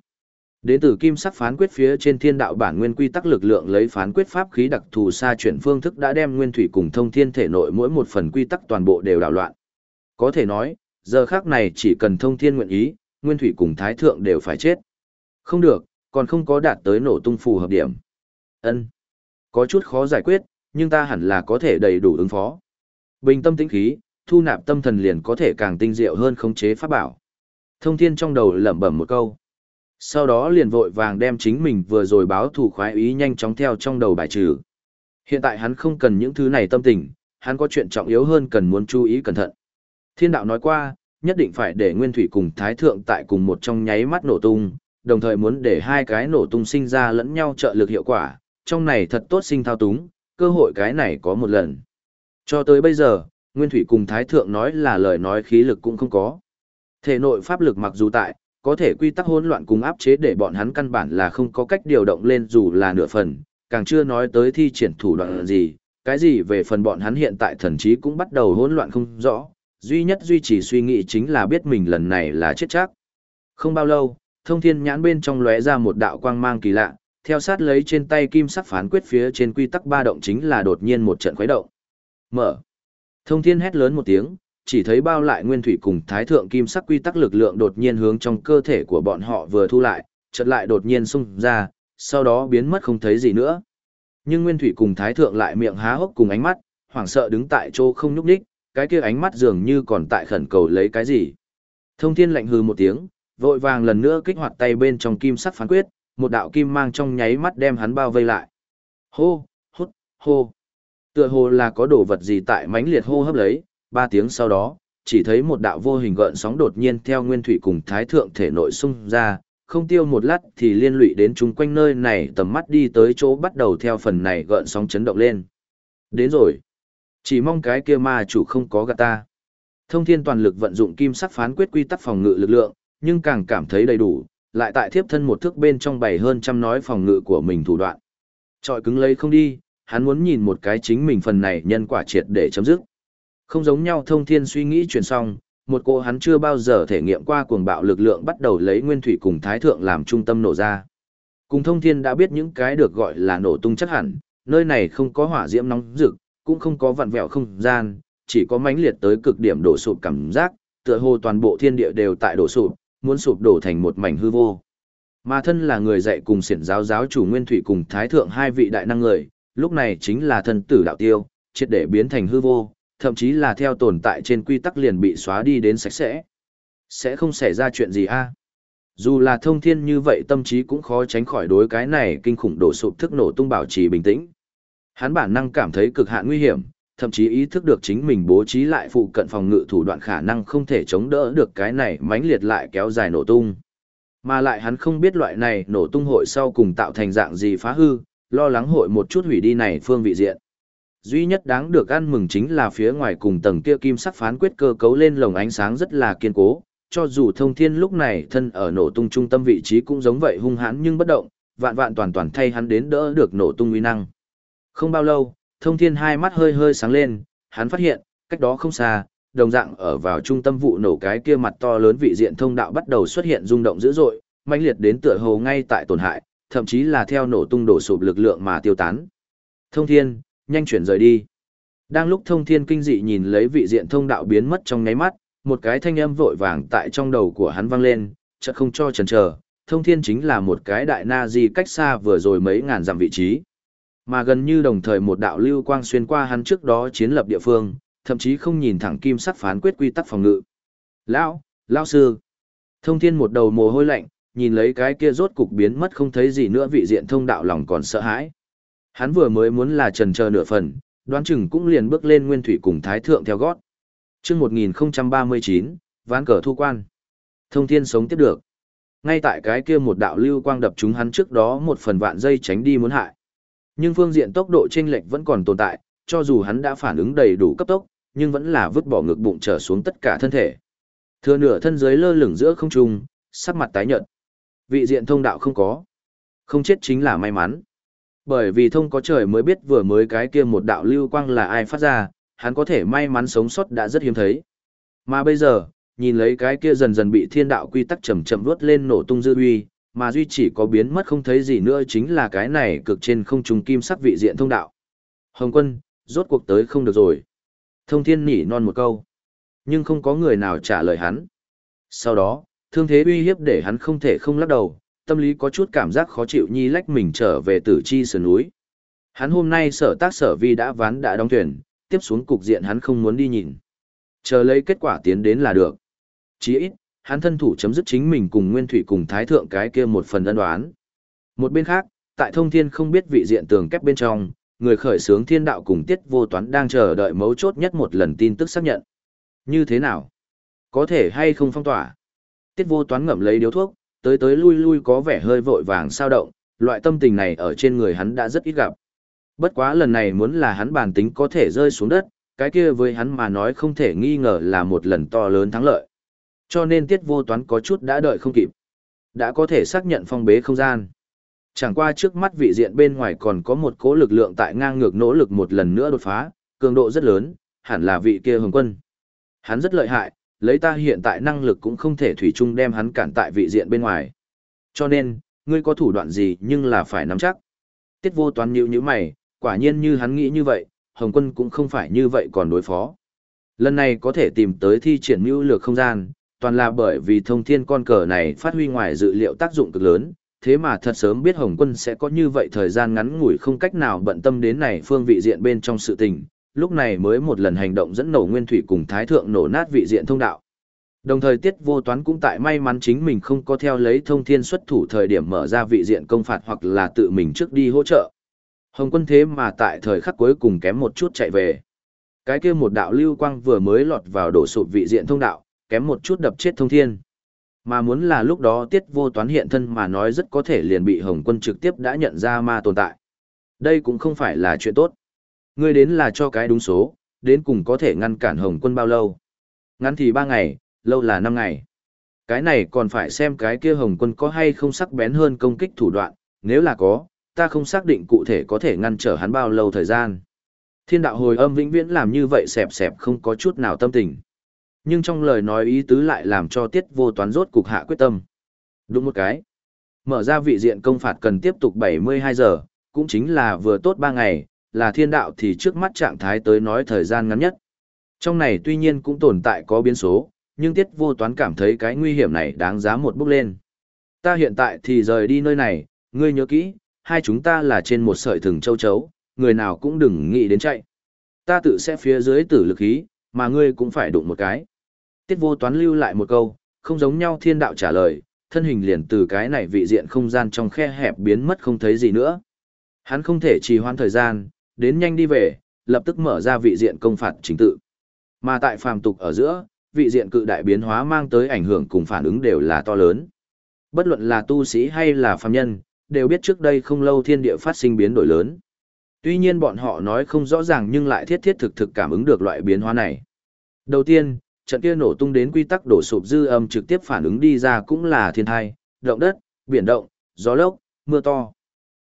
Đến từ kim sắc phán quyết phía trên thiên đạo bản nguyên quy tắc lực lượng lấy phán quyết pháp khí đặc thù xa chuyển phương thức đã đem nguyên thủy cùng thông thiên thể nội mỗi một phần quy tắc toàn bộ đều đảo loạn. Có thể nói, giờ khác này chỉ cần thông thiên nguyện ý, nguyên thủy cùng thái thượng đều phải chết. Không được, còn không có đạt tới nổ tung phù hợp điểm. Ân, có chút khó giải quyết, nhưng ta hẳn là có thể đầy đủ ứng phó. Bình tâm tĩnh khí, thu nạp tâm thần liền có thể càng tinh diệu hơn khống chế pháp bảo. Thông thiên trong đầu lẩm bẩm một câu. Sau đó liền vội vàng đem chính mình vừa rồi báo thủ khoái ý nhanh chóng theo trong đầu bài trừ. Hiện tại hắn không cần những thứ này tâm tình, hắn có chuyện trọng yếu hơn cần muốn chú ý cẩn thận. Thiên đạo nói qua, nhất định phải để Nguyên Thủy cùng Thái Thượng tại cùng một trong nháy mắt nổ tung, đồng thời muốn để hai cái nổ tung sinh ra lẫn nhau trợ lực hiệu quả, trong này thật tốt sinh thao túng, cơ hội cái này có một lần. Cho tới bây giờ, Nguyên Thủy cùng Thái Thượng nói là lời nói khí lực cũng không có. Thể nội pháp lực mặc dù tại, có thể quy tắc hỗn loạn cùng áp chế để bọn hắn căn bản là không có cách điều động lên dù là nửa phần, càng chưa nói tới thi triển thủ đoạn gì, cái gì về phần bọn hắn hiện tại thần trí cũng bắt đầu hỗn loạn không rõ, duy nhất duy trì suy nghĩ chính là biết mình lần này là chết chắc. Không bao lâu, thông thiên nhãn bên trong lóe ra một đạo quang mang kỳ lạ, theo sát lấy trên tay kim sắc phán quyết phía trên quy tắc ba động chính là đột nhiên một trận khuấy động. Mở. Thông thiên hét lớn một tiếng, chỉ thấy bao lại nguyên thủy cùng thái thượng kim sắc quy tắc lực lượng đột nhiên hướng trong cơ thể của bọn họ vừa thu lại, chợt lại đột nhiên xung ra, sau đó biến mất không thấy gì nữa. Nhưng nguyên thủy cùng thái thượng lại miệng há hốc cùng ánh mắt, hoảng sợ đứng tại chỗ không nhúc nhích, cái kia ánh mắt dường như còn tại khẩn cầu lấy cái gì. Thông thiên lạnh hừ một tiếng, vội vàng lần nữa kích hoạt tay bên trong kim sắc phán quyết, một đạo kim mang trong nháy mắt đem hắn bao vây lại. Hô, hút, hô. Tựa hồ là có đồ vật gì tại mãnh liệt hô hấp lấy, ba tiếng sau đó, chỉ thấy một đạo vô hình gợn sóng đột nhiên theo nguyên thủy cùng thái thượng thể nội xung ra, không tiêu một lát thì liên lụy đến chúng quanh nơi này tầm mắt đi tới chỗ bắt đầu theo phần này gợn sóng chấn động lên. Đến rồi. Chỉ mong cái kia ma chủ không có gạt ta. Thông thiên toàn lực vận dụng kim sắc phán quyết quy tắc phòng ngự lực lượng, nhưng càng cảm thấy đầy đủ, lại tại thiếp thân một thước bên trong bảy hơn trăm nói phòng ngự của mình thủ đoạn. Trọi cứng lấy không đi, hắn muốn nhìn một cái chính mình phần này nhân quả triệt để chấm dứt. Không giống nhau thông thiên suy nghĩ chuyển xong, một cô hắn chưa bao giờ thể nghiệm qua cuồng bạo lực lượng bắt đầu lấy nguyên thủy cùng thái thượng làm trung tâm nổ ra. Cùng thông thiên đã biết những cái được gọi là nổ tung chắc hẳn, nơi này không có hỏa diễm nóng rực, cũng không có vặn vẹo không gian, chỉ có mãnh liệt tới cực điểm đổ sụp cảm giác, tựa hồ toàn bộ thiên địa đều tại đổ sụp, muốn sụp đổ thành một mảnh hư vô. Mà thân là người dạy cùng siển giáo giáo chủ Nguyên Thủy cùng Thái Thượng hai vị đại năng người, lúc này chính là thân tử đạo tiêu, triệt để biến thành hư vô, thậm chí là theo tồn tại trên quy tắc liền bị xóa đi đến sạch sẽ. Sẽ không xảy ra chuyện gì a Dù là thông thiên như vậy tâm trí cũng khó tránh khỏi đối cái này kinh khủng đổ sụp thức nổ tung bảo trì bình tĩnh. Hắn bản năng cảm thấy cực hạn nguy hiểm, thậm chí ý thức được chính mình bố trí lại phụ cận phòng ngự thủ đoạn khả năng không thể chống đỡ được cái này mãnh liệt lại kéo dài nổ tung. Mà lại hắn không biết loại này nổ tung hội sau cùng tạo thành dạng gì phá hư, lo lắng hội một chút hủy đi này phương vị diện. Duy nhất đáng được ăn mừng chính là phía ngoài cùng tầng kia kim sắc phán quyết cơ cấu lên lồng ánh sáng rất là kiên cố, cho dù thông thiên lúc này thân ở nổ tung trung tâm vị trí cũng giống vậy hung hãn nhưng bất động, vạn vạn toàn toàn thay hắn đến đỡ được nổ tung uy năng. Không bao lâu, thông thiên hai mắt hơi hơi sáng lên, hắn phát hiện, cách đó không xa, đồng dạng ở vào trung tâm vụ nổ cái kia mặt to lớn vị diện thông đạo bắt đầu xuất hiện rung động dữ dội, mãnh liệt đến tựa hồ ngay tại tổn hại, thậm chí là theo nổ tung đổ sụp lực lượng mà tiêu tán. Thông thiên, nhanh chuyển rời đi. Đang lúc thông thiên kinh dị nhìn lấy vị diện thông đạo biến mất trong nháy mắt, một cái thanh âm vội vàng tại trong đầu của hắn vang lên, chợt không cho chần chờ, thông thiên chính là một cái đại na di cách xa vừa rồi mấy ngàn dặm vị trí. Mà gần như đồng thời một đạo lưu quang xuyên qua hắn trước đó chiến lập địa phương, thậm chí không nhìn thẳng kim sắc phán quyết quy tắc phòng ngự. Lão, lão sư. Thông thiên một đầu mồ hôi lạnh, nhìn lấy cái kia rốt cục biến mất không thấy gì nữa vị diện thông đạo lòng còn sợ hãi. Hắn vừa mới muốn là trần chờ nửa phần, đoán chừng cũng liền bước lên nguyên thủy cùng thái thượng theo gót. Trước 1039, ván cờ thu quan. Thông thiên sống tiếp được. Ngay tại cái kia một đạo lưu quang đập chúng hắn trước đó một phần vạn dây tránh đi muốn hại. Nhưng phương diện tốc độ chênh lệch vẫn còn tồn tại, cho dù hắn đã phản ứng đầy đủ cấp tốc, nhưng vẫn là vứt bỏ ngực bụng trở xuống tất cả thân thể. Thừa nửa thân dưới lơ lửng giữa không trung, sắc mặt tái nhợt. Vị diện thông đạo không có. Không chết chính là may mắn. Bởi vì thông có trời mới biết vừa mới cái kia một đạo lưu quang là ai phát ra, hắn có thể may mắn sống sót đã rất hiếm thấy. Mà bây giờ, nhìn lấy cái kia dần dần bị thiên đạo quy tắc chậm chậm vuốt lên nổ tung dư uy, mà duy chỉ có biến mất không thấy gì nữa chính là cái này cực trên không trùng kim sắc vị diện thông đạo. Hồng quân, rốt cuộc tới không được rồi. Thông thiên nỉ non một câu. Nhưng không có người nào trả lời hắn. Sau đó, thương thế uy hiếp để hắn không thể không lắc đầu, tâm lý có chút cảm giác khó chịu nhi lách mình trở về tử chi sườn núi. Hắn hôm nay sở tác sở vi đã ván đã đóng thuyền, tiếp xuống cục diện hắn không muốn đi nhìn. Chờ lấy kết quả tiến đến là được. Chỉ ít, hắn thân thủ chấm dứt chính mình cùng Nguyên Thủy cùng Thái Thượng cái kia một phần ân đoán. Một bên khác, tại thông thiên không biết vị diện tường kép bên trong, người khởi sướng thiên đạo cùng tiết vô toán đang chờ đợi mấu chốt nhất một lần tin tức xác nhận. Như thế nào? Có thể hay không phong tỏa? Tiết vô toán ngậm lấy điếu thuốc, tới tới lui lui có vẻ hơi vội vàng sao động, loại tâm tình này ở trên người hắn đã rất ít gặp. Bất quá lần này muốn là hắn bản tính có thể rơi xuống đất, cái kia với hắn mà nói không thể nghi ngờ là một lần to lớn thắng lợi. Cho nên tiết vô toán có chút đã đợi không kịp. Đã có thể xác nhận phong bế không gian. Chẳng qua trước mắt vị diện bên ngoài còn có một cố lực lượng tại ngang ngược nỗ lực một lần nữa đột phá, cường độ rất lớn, hẳn là vị kia hồng quân. Hắn rất lợi hại, lấy ta hiện tại năng lực cũng không thể thủy chung đem hắn cản tại vị diện bên ngoài. Cho nên, ngươi có thủ đoạn gì nhưng là phải nắm chắc. Tiết vô toán nhíu nhíu mày, quả nhiên như hắn nghĩ như vậy, Hồng quân cũng không phải như vậy còn đối phó. Lần này có thể tìm tới thi triển mưu lược không gian, toàn là bởi vì thông thiên con cờ này phát huy ngoài dự liệu tác dụng cực lớn, thế mà thật sớm biết Hồng quân sẽ có như vậy thời gian ngắn ngủi không cách nào bận tâm đến này phương vị diện bên trong sự tình, lúc này mới một lần hành động dẫn nổ nguyên thủy cùng thái thượng nổ nát vị diện thông đạo. Đồng thời tiết vô toán cũng tại may mắn chính mình không có theo lấy thông thiên xuất thủ thời điểm mở ra vị diện công phạt hoặc là tự mình trước đi hỗ trợ. Hồng quân thế mà tại thời khắc cuối cùng kém một chút chạy về. Cái kia một đạo lưu quang vừa mới lọt vào đổ sụp vị diện thông đạo, kém một chút đập chết thông thiên. Mà muốn là lúc đó tiết vô toán hiện thân mà nói rất có thể liền bị Hồng quân trực tiếp đã nhận ra ma tồn tại. Đây cũng không phải là chuyện tốt. Ngươi đến là cho cái đúng số, đến cùng có thể ngăn cản Hồng quân bao lâu. Ngắn thì ba ngày, lâu là năm ngày. Cái này còn phải xem cái kia Hồng quân có hay không sắc bén hơn công kích thủ đoạn, nếu là có, ta không xác định cụ thể có thể ngăn trở hắn bao lâu thời gian. Thiên đạo hồi âm vĩnh viễn làm như vậy xẹp xẹp không có chút nào tâm tình. Nhưng trong lời nói ý tứ lại làm cho tiết vô toán rốt cục hạ quyết tâm. Đúng một cái. Mở ra vị diện công phạt cần tiếp tục 72 giờ, cũng chính là vừa tốt 3 ngày, là thiên đạo thì trước mắt trạng thái tới nói thời gian ngắn nhất. Trong này tuy nhiên cũng tồn tại có biến số, nhưng tiết vô toán cảm thấy cái nguy hiểm này đáng giá một bước lên. Ta hiện tại thì rời đi nơi này, ngươi nhớ kỹ, hai chúng ta là trên một sợi thừng châu chấu, người nào cũng đừng nghĩ đến chạy. Ta tự sẽ phía dưới tử lực khí, mà ngươi cũng phải đụng một cái. Tiết vô toán lưu lại một câu, không giống nhau thiên đạo trả lời, thân hình liền từ cái này vị diện không gian trong khe hẹp biến mất không thấy gì nữa. Hắn không thể trì hoãn thời gian, đến nhanh đi về, lập tức mở ra vị diện công phạt chính tự. Mà tại phàm tục ở giữa, vị diện cự đại biến hóa mang tới ảnh hưởng cùng phản ứng đều là to lớn. Bất luận là tu sĩ hay là phàm nhân, đều biết trước đây không lâu thiên địa phát sinh biến đổi lớn. Tuy nhiên bọn họ nói không rõ ràng nhưng lại thiết thiết thực thực cảm ứng được loại biến hóa này. Đầu tiên, trận kia nổ tung đến quy tắc đổ sụp dư âm trực tiếp phản ứng đi ra cũng là thiên thai, động đất, biển động, gió lốc, mưa to.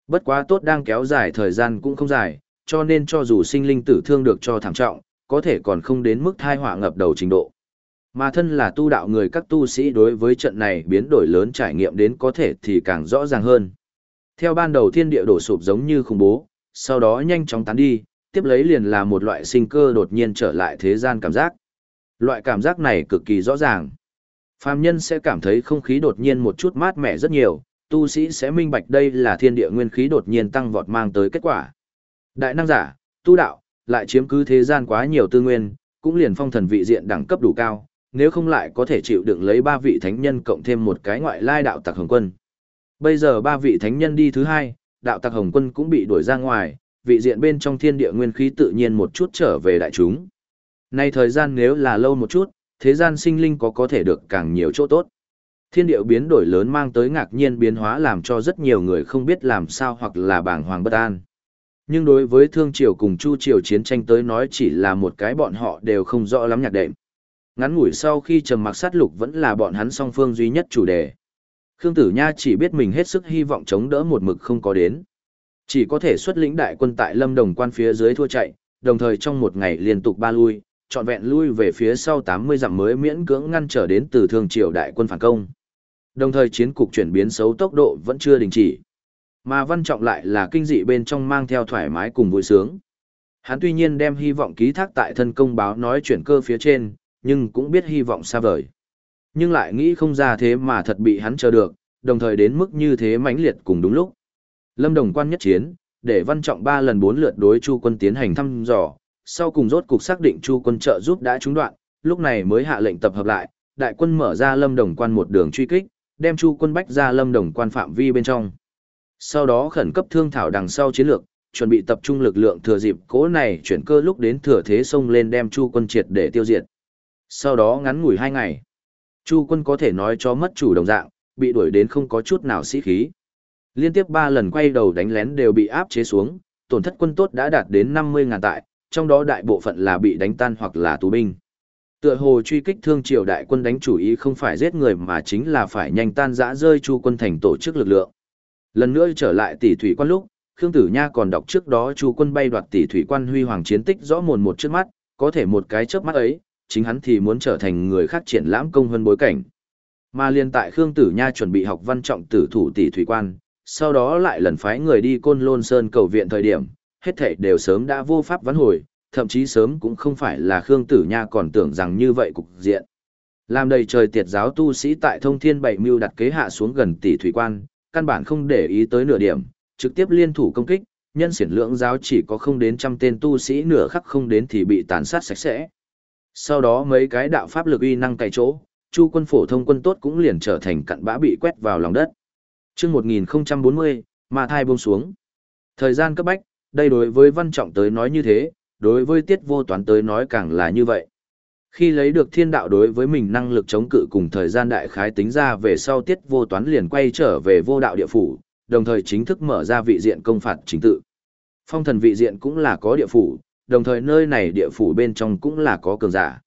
Bất quá tốt đang kéo dài thời gian cũng không dài, cho nên cho dù sinh linh tử thương được cho thảm trọng, có thể còn không đến mức thai họa ngập đầu trình độ. Mà thân là tu đạo người các tu sĩ đối với trận này biến đổi lớn trải nghiệm đến có thể thì càng rõ ràng hơn. Theo ban đầu thiên địa đổ sụp giống như khủng bố, sau đó nhanh chóng tán đi, tiếp lấy liền là một loại sinh cơ đột nhiên trở lại thế gian cảm giác. Loại cảm giác này cực kỳ rõ ràng. Phàm nhân sẽ cảm thấy không khí đột nhiên một chút mát mẻ rất nhiều, tu sĩ sẽ minh bạch đây là thiên địa nguyên khí đột nhiên tăng vọt mang tới kết quả. Đại năng giả, tu đạo, lại chiếm cứ thế gian quá nhiều tư nguyên, cũng liền phong thần vị diện đẳng cấp đủ cao, nếu không lại có thể chịu đựng lấy ba vị thánh nhân cộng thêm một cái ngoại lai đạo tặc hồng quân. Bây giờ ba vị thánh nhân đi thứ hai, đạo tặc hồng quân cũng bị đuổi ra ngoài, vị diện bên trong thiên địa nguyên khí tự nhiên một chút trở về đại chúng. Nay thời gian nếu là lâu một chút, thế gian sinh linh có có thể được càng nhiều chỗ tốt. Thiên địa biến đổi lớn mang tới ngạc nhiên biến hóa làm cho rất nhiều người không biết làm sao hoặc là bàng hoàng bất an. Nhưng đối với Thương Triều cùng Chu Triều chiến tranh tới nói chỉ là một cái bọn họ đều không rõ lắm nhạc đệm. Ngắn ngủi sau khi trầm mặc sát lục vẫn là bọn hắn song phương duy nhất chủ đề. Khương Tử Nha chỉ biết mình hết sức hy vọng chống đỡ một mực không có đến. Chỉ có thể xuất lĩnh đại quân tại Lâm Đồng quan phía dưới thua chạy, đồng thời trong một ngày liên tục ba lui, trọn vẹn lui về phía sau 80 dặm mới miễn cưỡng ngăn trở đến từ thương triều đại quân phản công. Đồng thời chiến cục chuyển biến xấu tốc độ vẫn chưa đình chỉ. Mà văn trọng lại là kinh dị bên trong mang theo thoải mái cùng vui sướng. Hắn tuy nhiên đem hy vọng ký thác tại thân công báo nói chuyển cơ phía trên, nhưng cũng biết hy vọng xa vời. Nhưng lại nghĩ không ra thế mà thật bị hắn chờ được, đồng thời đến mức như thế mãnh liệt cùng đúng lúc. Lâm Đồng quan nhất chiến, để văn trọng ba lần bốn lượt đối Chu quân tiến hành thăm dò, sau cùng rốt cục xác định Chu quân trợ giúp đã trúng đoạn, lúc này mới hạ lệnh tập hợp lại, đại quân mở ra Lâm Đồng quan một đường truy kích, đem Chu quân bách ra Lâm Đồng quan phạm vi bên trong. Sau đó khẩn cấp thương thảo đằng sau chiến lược, chuẩn bị tập trung lực lượng thừa dịp cố này chuyển cơ lúc đến thừa thế sông lên đem Chu quân triệt để tiêu diệt. Sau đó ngắn ngủi hai ngày, Chu quân có thể nói cho mất chủ đồng dạng, bị đuổi đến không có chút nào sĩ khí. Liên tiếp ba lần quay đầu đánh lén đều bị áp chế xuống, tổn thất quân tốt đã đạt đến 50 ngàn tại, trong đó đại bộ phận là bị đánh tan hoặc là tù binh. Tựa hồ truy kích thương triều đại quân đánh chủ ý không phải giết người mà chính là phải nhanh tan rã rơi chu quân thành tổ chức lực lượng. Lần nữa trở lại tỷ thủy quan lúc, Khương Tử Nha còn đọc trước đó chu quân bay đoạt tỷ thủy quan huy hoàng chiến tích rõ mồn một trước mắt, có thể một cái chớp mắt ấy, chính hắn thì muốn trở thành người khác triển lãm công hơn bối cảnh. Mà liên tại Khương Tử Nha chuẩn bị học văn trọng tử thủ tỷ thủy quan, sau đó lại lần phái người đi côn lôn sơn cầu viện thời điểm, hết thảy đều sớm đã vô pháp vãn hồi, thậm chí sớm cũng không phải là Khương Tử Nha còn tưởng rằng như vậy cục diện. Làm đầy trời tiệt giáo tu sĩ tại thông thiên bảy mưu đặt kế hạ xuống gần tỷ thủy quan, căn bản không để ý tới nửa điểm, trực tiếp liên thủ công kích, nhân xiển lượng giáo chỉ có không đến trăm tên tu sĩ nửa khắc không đến thì bị tàn sát sạch sẽ. Sau đó mấy cái đạo pháp lực uy năng tại chỗ, chu quân phổ thông quân tốt cũng liền trở thành cặn bã bị quét vào lòng đất. Trước 1040, ma thai buông xuống. Thời gian cấp bách, đây đối với văn trọng tới nói như thế, đối với tiết vô toán tới nói càng là như vậy. Khi lấy được thiên đạo đối với mình năng lực chống cự cùng thời gian đại khái tính ra về sau tiết vô toán liền quay trở về vô đạo địa phủ, đồng thời chính thức mở ra vị diện công phạt chính tự. Phong thần vị diện cũng là có địa phủ, đồng thời nơi này địa phủ bên trong cũng là có cường giả.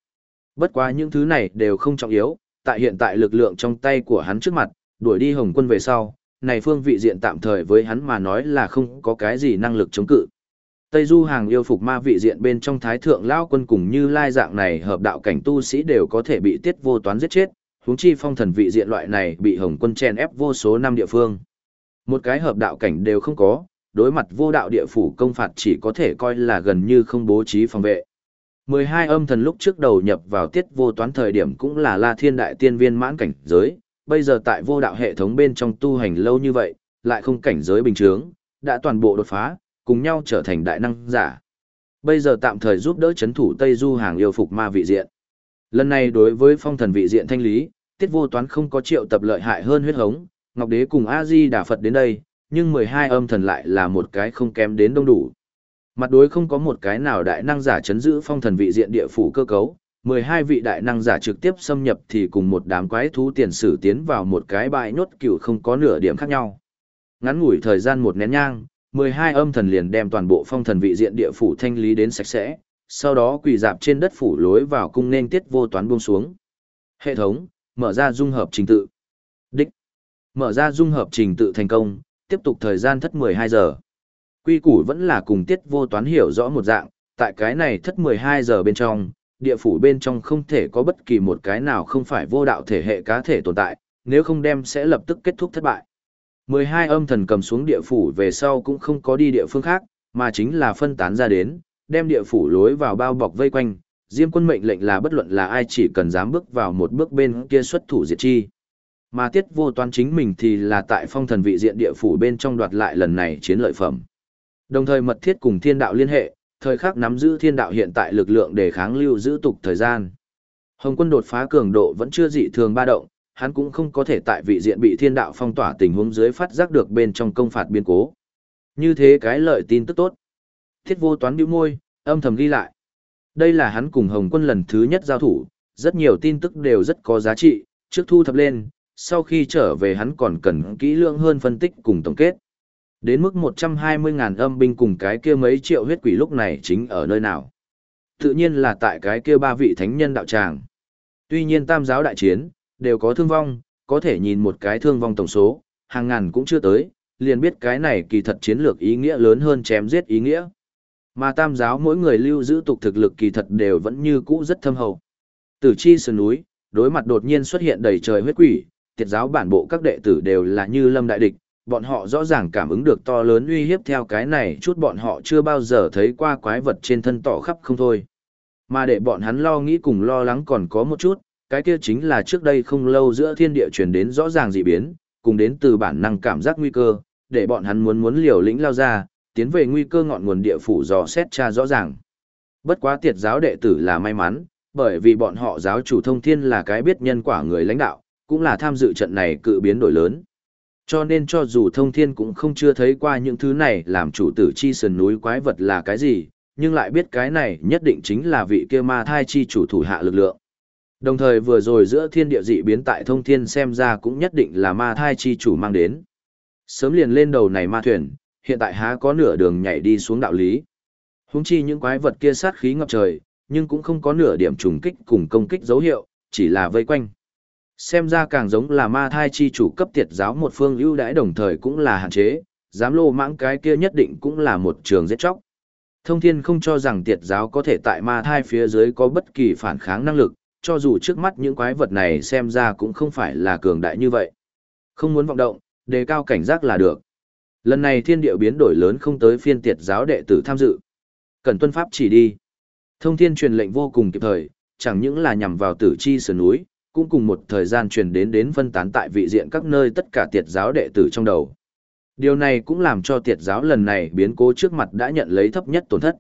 Bất quá những thứ này đều không trọng yếu, tại hiện tại lực lượng trong tay của hắn trước mặt, đuổi đi hồng quân về sau, này phương vị diện tạm thời với hắn mà nói là không có cái gì năng lực chống cự. Tây Du hàng yêu phục ma vị diện bên trong thái thượng lao quân cùng như lai dạng này hợp đạo cảnh tu sĩ đều có thể bị tiết vô toán giết chết, huống chi phong thần vị diện loại này bị hồng quân chen ép vô số năm địa phương. Một cái hợp đạo cảnh đều không có, đối mặt vô đạo địa phủ công phạt chỉ có thể coi là gần như không bố trí phòng vệ. 12 âm thần lúc trước đầu nhập vào tiết vô toán thời điểm cũng là la thiên đại tiên viên mãn cảnh giới, bây giờ tại vô đạo hệ thống bên trong tu hành lâu như vậy, lại không cảnh giới bình thường, đã toàn bộ đột phá, cùng nhau trở thành đại năng giả. Bây giờ tạm thời giúp đỡ chấn thủ Tây Du hàng yêu phục ma vị diện. Lần này đối với phong thần vị diện thanh lý, tiết vô toán không có triệu tập lợi hại hơn huyết hống, Ngọc Đế cùng A-di Đà Phật đến đây, nhưng 12 âm thần lại là một cái không kém đến đông đủ. Mặt đối không có một cái nào đại năng giả chấn giữ phong thần vị diện địa phủ cơ cấu, 12 vị đại năng giả trực tiếp xâm nhập thì cùng một đám quái thú tiền sử tiến vào một cái bãi nhốt cửu không có nửa điểm khác nhau. Ngắn ngủi thời gian một nén nhang, 12 âm thần liền đem toàn bộ phong thần vị diện địa phủ thanh lý đến sạch sẽ, sau đó quỳ dạp trên đất phủ lối vào cung nên tiết vô toán buông xuống. Hệ thống, mở ra dung hợp trình tự. Đích. Mở ra dung hợp trình tự thành công, tiếp tục thời gian thất 12 giờ. Quy củ vẫn là cùng tiết vô toán hiểu rõ một dạng, tại cái này thất 12 giờ bên trong, địa phủ bên trong không thể có bất kỳ một cái nào không phải vô đạo thể hệ cá thể tồn tại, nếu không đem sẽ lập tức kết thúc thất bại. 12 âm thần cầm xuống địa phủ về sau cũng không có đi địa phương khác, mà chính là phân tán ra đến, đem địa phủ lối vào bao bọc vây quanh, Diêm quân mệnh lệnh là bất luận là ai chỉ cần dám bước vào một bước bên kia xuất thủ diệt chi. Mà tiết vô toán chính mình thì là tại phong thần vị diện địa phủ bên trong đoạt lại lần này chiến lợi phẩm. Đồng thời mật thiết cùng thiên đạo liên hệ, thời khắc nắm giữ thiên đạo hiện tại lực lượng để kháng lưu giữ tục thời gian. Hồng quân đột phá cường độ vẫn chưa dị thường ba động, hắn cũng không có thể tại vị diện bị thiên đạo phong tỏa tình huống dưới phát giác được bên trong công phạt biên cố. Như thế cái lợi tin tức tốt. Thiết vô toán bĩu môi, âm thầm ghi lại. Đây là hắn cùng Hồng quân lần thứ nhất giao thủ, rất nhiều tin tức đều rất có giá trị, trước thu thập lên, sau khi trở về hắn còn cần kỹ lưỡng hơn phân tích cùng tổng kết. Đến mức 120.000 âm binh cùng cái kia mấy triệu huyết quỷ lúc này chính ở nơi nào? Tự nhiên là tại cái kia ba vị thánh nhân đạo tràng. Tuy nhiên tam giáo đại chiến, đều có thương vong, có thể nhìn một cái thương vong tổng số, hàng ngàn cũng chưa tới, liền biết cái này kỳ thật chiến lược ý nghĩa lớn hơn chém giết ý nghĩa. Mà tam giáo mỗi người lưu giữ tục thực lực kỳ thật đều vẫn như cũ rất thâm hậu. Tử chi sơn núi, đối mặt đột nhiên xuất hiện đầy trời huyết quỷ, tiệt giáo bản bộ các đệ tử đều là như lâm đại địch, bọn họ rõ ràng cảm ứng được to lớn uy hiếp theo cái này chút bọn họ chưa bao giờ thấy qua quái vật trên thân tỏ khắp không thôi. Mà để bọn hắn lo nghĩ cùng lo lắng còn có một chút, cái kia chính là trước đây không lâu giữa thiên địa truyền đến rõ ràng dị biến, cùng đến từ bản năng cảm giác nguy cơ, để bọn hắn muốn muốn liều lĩnh lao ra, tiến về nguy cơ ngọn nguồn địa phủ dò xét tra rõ ràng. Bất quá tiệt giáo đệ tử là may mắn, bởi vì bọn họ giáo chủ thông thiên là cái biết nhân quả người lãnh đạo, cũng là tham dự trận này cự biến đổi lớn. Cho nên cho dù thông thiên cũng không chưa thấy qua những thứ này làm chủ tử chi sườn núi quái vật là cái gì, nhưng lại biết cái này nhất định chính là vị kia ma thai chi chủ thủ hạ lực lượng. Đồng thời vừa rồi giữa thiên địa dị biến tại thông thiên xem ra cũng nhất định là ma thai chi chủ mang đến. Sớm liền lên đầu này ma thuyền, hiện tại há có nửa đường nhảy đi xuống đạo lý. Húng chi những quái vật kia sát khí ngập trời, nhưng cũng không có nửa điểm trùng kích cùng công kích dấu hiệu, chỉ là vây quanh. Xem ra càng giống là ma thai chi chủ cấp tiệt giáo một phương ưu đãi đồng thời cũng là hạn chế, dám lô mãng cái kia nhất định cũng là một trường giết chóc. Thông thiên không cho rằng tiệt giáo có thể tại ma thai phía dưới có bất kỳ phản kháng năng lực, cho dù trước mắt những quái vật này xem ra cũng không phải là cường đại như vậy. Không muốn vọng động, đề cao cảnh giác là được. Lần này thiên điệu biến đổi lớn không tới phiên tiệt giáo đệ tử tham dự. Cần tuân pháp chỉ đi. Thông thiên truyền lệnh vô cùng kịp thời, chẳng những là nhằm vào tử chi sườn núi, cũng cùng một thời gian truyền đến đến phân tán tại vị diện các nơi tất cả tiệt giáo đệ tử trong đầu. Điều này cũng làm cho tiệt giáo lần này biến cố trước mặt đã nhận lấy thấp nhất tổn thất.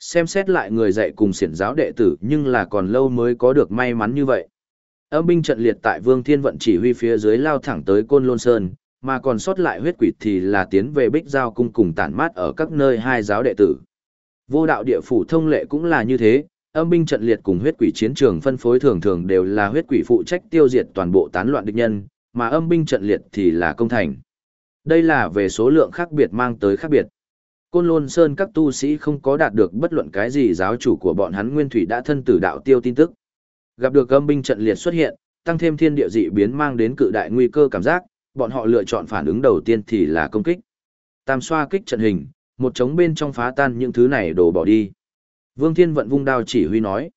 Xem xét lại người dạy cùng siển giáo đệ tử nhưng là còn lâu mới có được may mắn như vậy. Âm binh trận liệt tại Vương Thiên Vận chỉ huy phía dưới lao thẳng tới Côn Lôn Sơn, mà còn sót lại huyết quỷ thì là tiến về Bích Giao cung cùng tản mát ở các nơi hai giáo đệ tử. Vô đạo địa phủ thông lệ cũng là như thế, âm binh trận liệt cùng huyết quỷ chiến trường phân phối thường thường đều là huyết quỷ phụ trách tiêu diệt toàn bộ tán loạn địch nhân, mà âm binh trận liệt thì là công thành. Đây là về số lượng khác biệt mang tới khác biệt. Côn Lôn Sơn các tu sĩ không có đạt được bất luận cái gì giáo chủ của bọn hắn Nguyên Thủy đã thân tử đạo tiêu tin tức. Gặp được âm binh trận liệt xuất hiện, tăng thêm thiên địa dị biến mang đến cự đại nguy cơ cảm giác, bọn họ lựa chọn phản ứng đầu tiên thì là công kích. Tam xoa kích trận hình, một trống bên trong phá tan những thứ này đổ bỏ đi. Vương Thiên vận vung đao chỉ huy nói.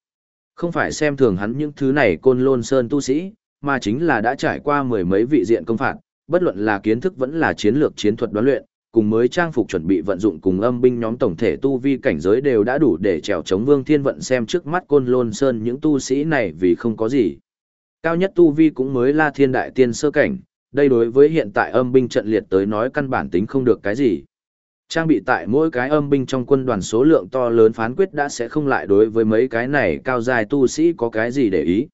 Không phải xem thường hắn những thứ này côn lôn sơn tu sĩ, mà chính là đã trải qua mười mấy vị diện công phạt, bất luận là kiến thức vẫn là chiến lược chiến thuật đoán luyện, cùng mới trang phục chuẩn bị vận dụng cùng âm binh nhóm tổng thể tu vi cảnh giới đều đã đủ để trèo chống Vương Thiên vận xem trước mắt côn lôn sơn những tu sĩ này vì không có gì. Cao nhất tu vi cũng mới là thiên đại tiên sơ cảnh, đây đối với hiện tại âm binh trận liệt tới nói căn bản tính không được cái gì. Trang bị tại mỗi cái âm binh trong quân đoàn số lượng to lớn phán quyết đã sẽ không lại đối với mấy cái này cao dài tu sĩ có cái gì để ý.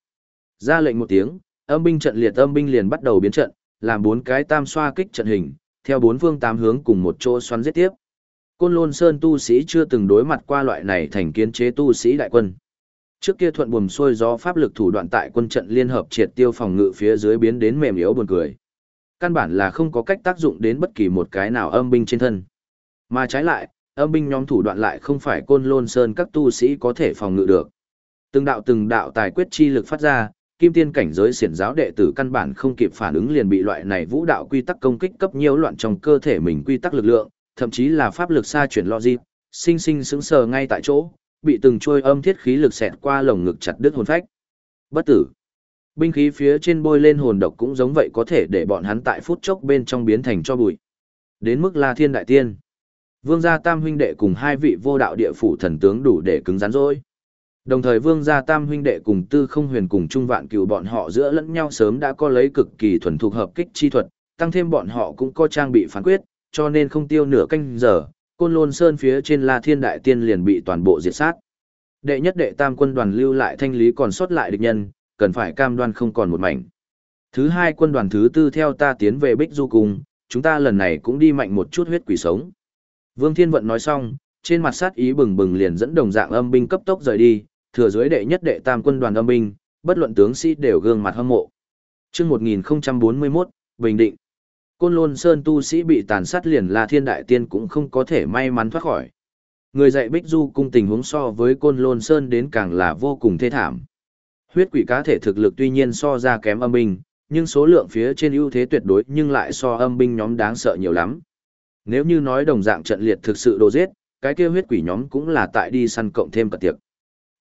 Ra lệnh một tiếng, âm binh trận liệt âm binh liền bắt đầu biến trận, làm bốn cái tam xoa kích trận hình, theo bốn phương tám hướng cùng một chỗ xoắn giết tiếp. Côn Lôn Sơn tu sĩ chưa từng đối mặt qua loại này thành kiến chế tu sĩ đại quân. Trước kia thuận buồm xuôi gió pháp lực thủ đoạn tại quân trận liên hợp triệt tiêu phòng ngự phía dưới biến đến mềm yếu buồn cười. Căn bản là không có cách tác dụng đến bất kỳ một cái nào âm binh trên thân. Mà trái lại, âm binh nhóm thủ đoạn lại không phải côn lôn sơn các tu sĩ có thể phòng ngự được. Từng đạo từng đạo tài quyết chi lực phát ra, kim tiên cảnh giới xiển giáo đệ tử căn bản không kịp phản ứng liền bị loại này vũ đạo quy tắc công kích cấp nhiều loạn trong cơ thể mình quy tắc lực lượng, thậm chí là pháp lực xa chuyển logic, sinh sinh sững sờ ngay tại chỗ, bị từng trôi âm thiết khí lực xẹt qua lồng ngực chặt đứt hồn phách. Bất tử. Binh khí phía trên bôi lên hồn độc cũng giống vậy có thể để bọn hắn tại phút chốc bên trong biến thành cho bụi. Đến mức La Thiên Đại Tiên. Vương gia tam huynh đệ cùng hai vị vô đạo địa phủ thần tướng đủ để cứng rắn rồi. Đồng thời vương gia tam huynh đệ cùng tư không huyền cùng trung vạn cựu bọn họ giữa lẫn nhau sớm đã có lấy cực kỳ thuần thục hợp kích chi thuật, tăng thêm bọn họ cũng có trang bị phán quyết, cho nên không tiêu nửa canh giờ, côn lôn sơn phía trên la thiên đại tiên liền bị toàn bộ diệt sát. Đệ nhất đệ tam quân đoàn lưu lại thanh lý còn sót lại địch nhân, cần phải cam đoan không còn một mảnh. Thứ hai quân đoàn thứ tư theo ta tiến về Bích Du Cung, chúng ta lần này cũng đi mạnh một chút huyết quỷ sống. Vương Thiên Vận nói xong, trên mặt sát ý bừng bừng liền dẫn đồng dạng âm binh cấp tốc rời đi, thừa dưới đệ nhất đệ tam quân đoàn âm binh, bất luận tướng sĩ đều gương mặt hâm mộ. Chương 1041, Bình Định. Côn Lôn Sơn tu sĩ bị tàn sát liền La Thiên Đại Tiên cũng không có thể may mắn thoát khỏi. Người dạy Bích Du cung tình huống so với Côn Lôn Sơn đến càng là vô cùng thê thảm. Huyết quỷ cá thể thực lực tuy nhiên so ra kém âm binh, nhưng số lượng phía trên ưu thế tuyệt đối nhưng lại so âm binh nhóm đáng sợ nhiều lắm. Nếu như nói đồng dạng trận liệt thực sự đồ giết, cái kia huyết quỷ nhóm cũng là tại đi săn cộng thêm cả tiệc.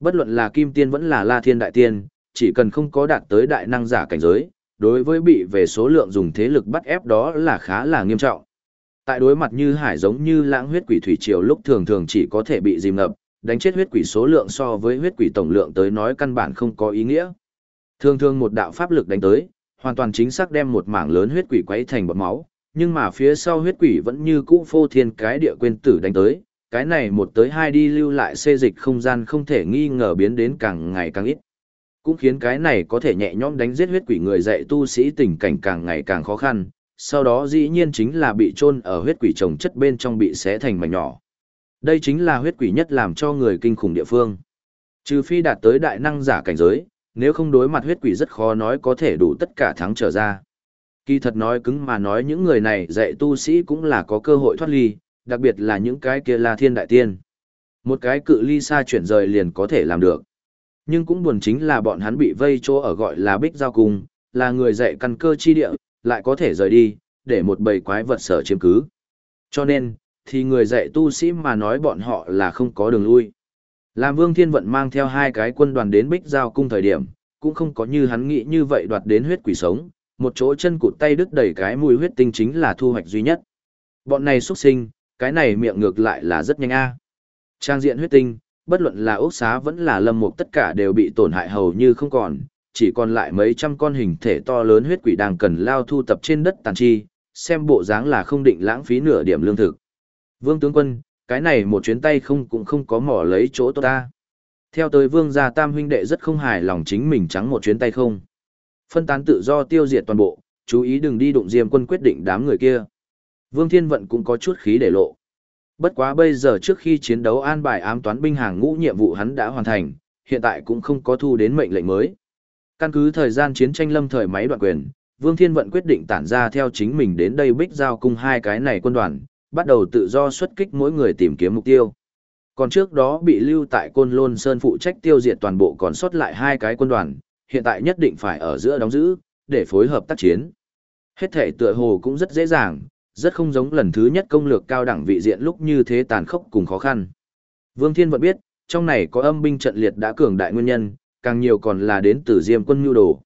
Bất luận là Kim Tiên vẫn là La Thiên Đại Tiên, chỉ cần không có đạt tới đại năng giả cảnh giới, đối với bị về số lượng dùng thế lực bắt ép đó là khá là nghiêm trọng. Tại đối mặt như hải giống như lãng huyết quỷ thủy triều lúc thường thường chỉ có thể bị dìm ngập, đánh chết huyết quỷ số lượng so với huyết quỷ tổng lượng tới nói căn bản không có ý nghĩa. Thường thường một đạo pháp lực đánh tới, hoàn toàn chính xác đem một mảng lớn huyết quỷ quấy thành bọt máu, nhưng mà phía sau huyết quỷ vẫn như cũ phô thiên cái địa quên tử đánh tới, cái này một tới hai đi lưu lại xê dịch không gian không thể nghi ngờ biến đến càng ngày càng ít. Cũng khiến cái này có thể nhẹ nhõm đánh giết huyết quỷ người dạy tu sĩ tình cảnh càng ngày càng khó khăn, sau đó dĩ nhiên chính là bị chôn ở huyết quỷ trồng chất bên trong bị xé thành mảnh nhỏ. Đây chính là huyết quỷ nhất làm cho người kinh khủng địa phương. Trừ phi đạt tới đại năng giả cảnh giới, nếu không đối mặt huyết quỷ rất khó nói có thể đủ tất cả thắng trở ra. Kỳ thật nói cứng mà nói những người này dạy tu sĩ cũng là có cơ hội thoát ly, đặc biệt là những cái kia là thiên đại tiên. Một cái cự ly xa chuyển rời liền có thể làm được. Nhưng cũng buồn chính là bọn hắn bị vây chỗ ở gọi là bích giao cung, là người dạy căn cơ chi địa, lại có thể rời đi, để một bầy quái vật sở chiếm cứ. Cho nên, thì người dạy tu sĩ mà nói bọn họ là không có đường lui. Làm Vương Thiên Vận mang theo hai cái quân đoàn đến Bích Giao cung thời điểm, cũng không có như hắn nghĩ như vậy đoạt đến huyết quỷ sống, một chỗ chân cụt tay đứt đầy cái mùi huyết tinh chính là thu hoạch duy nhất. Bọn này xuất sinh, cái này miệng ngược lại là rất nhanh a. Trang diện huyết tinh, bất luận là ốc xá vẫn là lâm mục tất cả đều bị tổn hại hầu như không còn, chỉ còn lại mấy trăm con hình thể to lớn huyết quỷ đang cần lao thu tập trên đất tàn chi, xem bộ dáng là không định lãng phí nửa điểm lương thực. Vương tướng quân, cái này một chuyến tay không cũng không có mỏ lấy chỗ tốt ta. Theo tới vương gia tam huynh đệ rất không hài lòng chính mình trắng một chuyến tay không. Phân tán tự do tiêu diệt toàn bộ, chú ý đừng đi đụng diêm quân quyết định đám người kia. Vương Thiên Vận cũng có chút khí để lộ. Bất quá bây giờ trước khi chiến đấu an bài ám toán binh hàng ngũ nhiệm vụ hắn đã hoàn thành, hiện tại cũng không có thu đến mệnh lệnh mới. Căn cứ thời gian chiến tranh lâm thời máy đoạn quyền, Vương Thiên Vận quyết định tản ra theo chính mình đến đây bích giao cung hai cái này quân đoàn, bắt đầu tự do xuất kích mỗi người tìm kiếm mục tiêu. Còn trước đó bị lưu tại Côn Lôn Sơn phụ trách tiêu diệt toàn bộ còn sót lại hai cái quân đoàn, hiện tại nhất định phải ở giữa đóng giữ, để phối hợp tác chiến. Hết thể tựa hồ cũng rất dễ dàng, rất không giống lần thứ nhất công lược cao đẳng vị diện lúc như thế tàn khốc cùng khó khăn. Vương Thiên vẫn biết, trong này có âm binh trận liệt đã cường đại nguyên nhân, càng nhiều còn là đến từ diêm quân nhu đồ.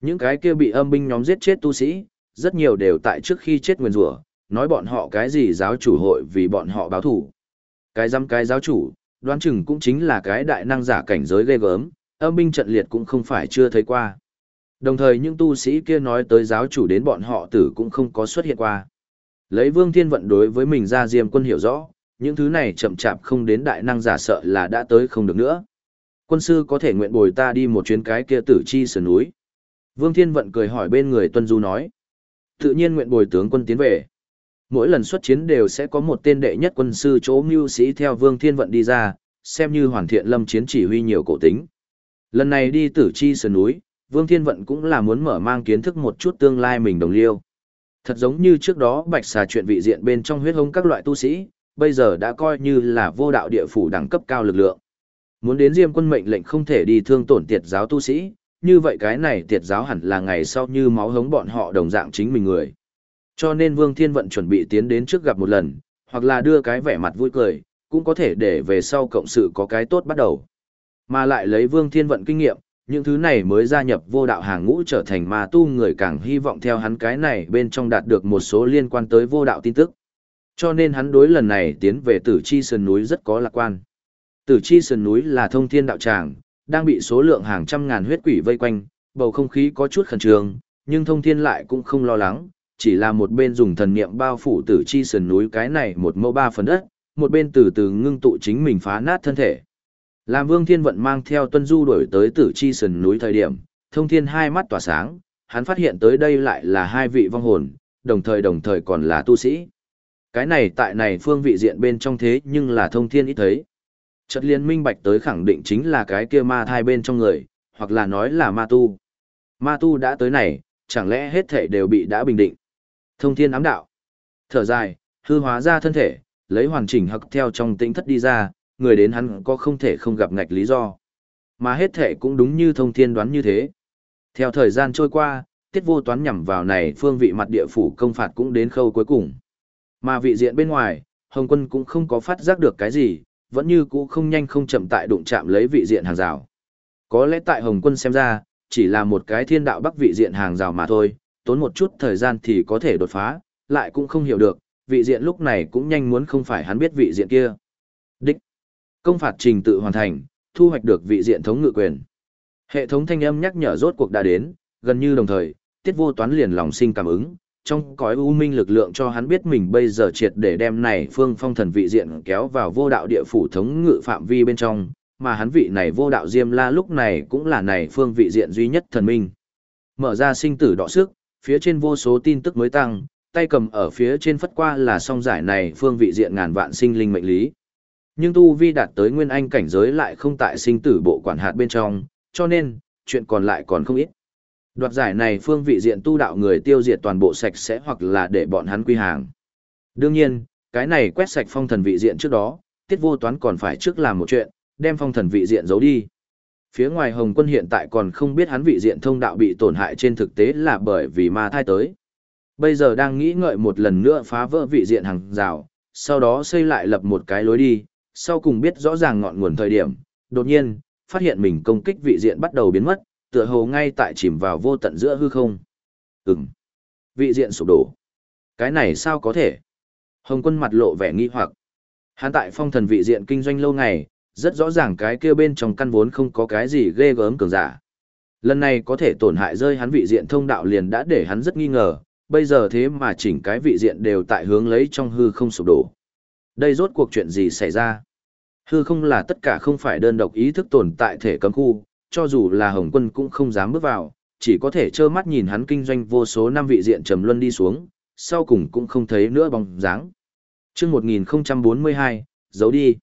Những cái kia bị âm binh nhóm giết chết tu sĩ, rất nhiều đều tại trước khi chết nguyên rủa, nói bọn họ cái gì giáo chủ hội vì bọn họ báo thủ. Cái dăm cái giáo chủ, đoán chừng cũng chính là cái đại năng giả cảnh giới ghê gớm, âm binh trận liệt cũng không phải chưa thấy qua. Đồng thời những tu sĩ kia nói tới giáo chủ đến bọn họ tử cũng không có xuất hiện qua. Lấy Vương Thiên Vận đối với mình ra Diêm quân hiểu rõ, những thứ này chậm chạp không đến đại năng giả sợ là đã tới không được nữa. Quân sư có thể nguyện bồi ta đi một chuyến cái kia tử chi sườn núi. Vương Thiên Vận cười hỏi bên người Tuân Du nói. Tự nhiên nguyện bồi tướng quân tiến về. Mỗi lần xuất chiến đều sẽ có một tên đệ nhất quân sư chỗ mưu sĩ theo Vương Thiên Vận đi ra, xem như hoàn thiện lâm chiến chỉ huy nhiều cổ tính. Lần này đi tử chi sườn núi, Vương Thiên Vận cũng là muốn mở mang kiến thức một chút tương lai mình đồng liêu. Thật giống như trước đó bạch xà chuyện vị diện bên trong huyết hống các loại tu sĩ, bây giờ đã coi như là vô đạo địa phủ đẳng cấp cao lực lượng. Muốn đến diêm quân mệnh lệnh không thể đi thương tổn tiệt giáo tu sĩ, như vậy cái này tiệt giáo hẳn là ngày sau như máu hống bọn họ đồng dạng chính mình người. Cho nên Vương Thiên Vận chuẩn bị tiến đến trước gặp một lần, hoặc là đưa cái vẻ mặt vui cười, cũng có thể để về sau cộng sự có cái tốt bắt đầu. Mà lại lấy Vương Thiên Vận kinh nghiệm, những thứ này mới gia nhập vô đạo hàng ngũ trở thành ma tu người càng hy vọng theo hắn cái này bên trong đạt được một số liên quan tới vô đạo tin tức. Cho nên hắn đối lần này tiến về tử chi sơn núi rất có lạc quan. Tử chi sườn núi là thông thiên đạo tràng, đang bị số lượng hàng trăm ngàn huyết quỷ vây quanh, bầu không khí có chút khẩn trương, nhưng thông thiên lại cũng không lo lắng, chỉ là một bên dùng thần niệm bao phủ tử chi sườn núi cái này một mẫu ba phần đất, một bên từ từ ngưng tụ chính mình phá nát thân thể. Làm Vương Thiên Vận mang theo Tuân Du đổi tới tử chi sườn núi thời điểm, thông thiên hai mắt tỏa sáng, hắn phát hiện tới đây lại là hai vị vong hồn, đồng thời đồng thời còn là tu sĩ. Cái này tại này phương vị diện bên trong thế nhưng là thông thiên ít thấy. Chợt liên minh bạch tới khẳng định chính là cái kia ma thai bên trong người, hoặc là nói là ma tu. Ma tu đã tới này, chẳng lẽ hết thể đều bị đã bình định. Thông thiên ám đạo. Thở dài, hư hóa ra thân thể, lấy hoàn chỉnh hắc theo trong tĩnh thất đi ra, người đến hắn có không thể không gặp ngạch lý do. Mà hết thể cũng đúng như thông thiên đoán như thế. Theo thời gian trôi qua, tiết vô toán nhằm vào này phương vị mặt địa phủ công phạt cũng đến khâu cuối cùng. Mà vị diện bên ngoài, Hồng quân cũng không có phát giác được cái gì, vẫn như cũ không nhanh không chậm tại đụng chạm lấy vị diện hàng rào. Có lẽ tại Hồng quân xem ra, chỉ là một cái thiên đạo bắc vị diện hàng rào mà thôi, tốn một chút thời gian thì có thể đột phá, lại cũng không hiểu được, vị diện lúc này cũng nhanh muốn không phải hắn biết vị diện kia. Công phạt trình tự hoàn thành, thu hoạch được vị diện thống ngự quyền. Hệ thống thanh âm nhắc nhở rốt cuộc đã đến, gần như đồng thời, tiết vô toán liền lòng sinh cảm ứng, trong cõi u minh lực lượng cho hắn biết mình bây giờ triệt để đem này phương phong thần vị diện kéo vào vô đạo địa phủ thống ngự phạm vi bên trong, mà hắn vị này vô đạo diêm la lúc này cũng là này phương vị diện duy nhất thần minh. Mở ra sinh tử đọ sức, phía trên vô số tin tức mới tăng, tay cầm ở phía trên phất qua là song giải này phương vị diện ngàn vạn sinh linh mệnh lý. Nhưng tu vi đạt tới nguyên anh cảnh giới lại không tại sinh tử bộ quản hạt bên trong, cho nên, chuyện còn lại còn không ít. Đoạt giải này phương vị diện tu đạo người tiêu diệt toàn bộ sạch sẽ hoặc là để bọn hắn quy hàng. Đương nhiên, cái này quét sạch phong thần vị diện trước đó, tiết vô toán còn phải trước làm một chuyện, đem phong thần vị diện giấu đi. Phía ngoài Hồng quân hiện tại còn không biết hắn vị diện thông đạo bị tổn hại trên thực tế là bởi vì ma thai tới. Bây giờ đang nghĩ ngợi một lần nữa phá vỡ vị diện hàng rào, sau đó xây lại lập một cái lối đi, sau cùng biết rõ ràng ngọn nguồn thời điểm, đột nhiên, phát hiện mình công kích vị diện bắt đầu biến mất, tựa hồ ngay tại chìm vào vô tận giữa hư không. Ừm. Vị diện sụp đổ. Cái này sao có thể? Hồng quân mặt lộ vẻ nghi hoặc. Hắn tại phong thần vị diện kinh doanh lâu ngày, rất rõ ràng cái kia bên trong căn vốn không có cái gì ghê gớm cường giả. Lần này có thể tổn hại rơi hắn vị diện thông đạo liền đã để hắn rất nghi ngờ, bây giờ thế mà chỉnh cái vị diện đều tại hướng lấy trong hư không sụp đổ. Đây rốt cuộc chuyện gì xảy ra? Hư không là tất cả không phải đơn độc ý thức tồn tại thể cấm khu, cho dù là Hồng Quân cũng không dám bước vào, chỉ có thể trơ mắt nhìn hắn kinh doanh vô số năm vị diện trầm luân đi xuống, sau cùng cũng không thấy nữa bóng dáng. Chương 1042, giấu đi.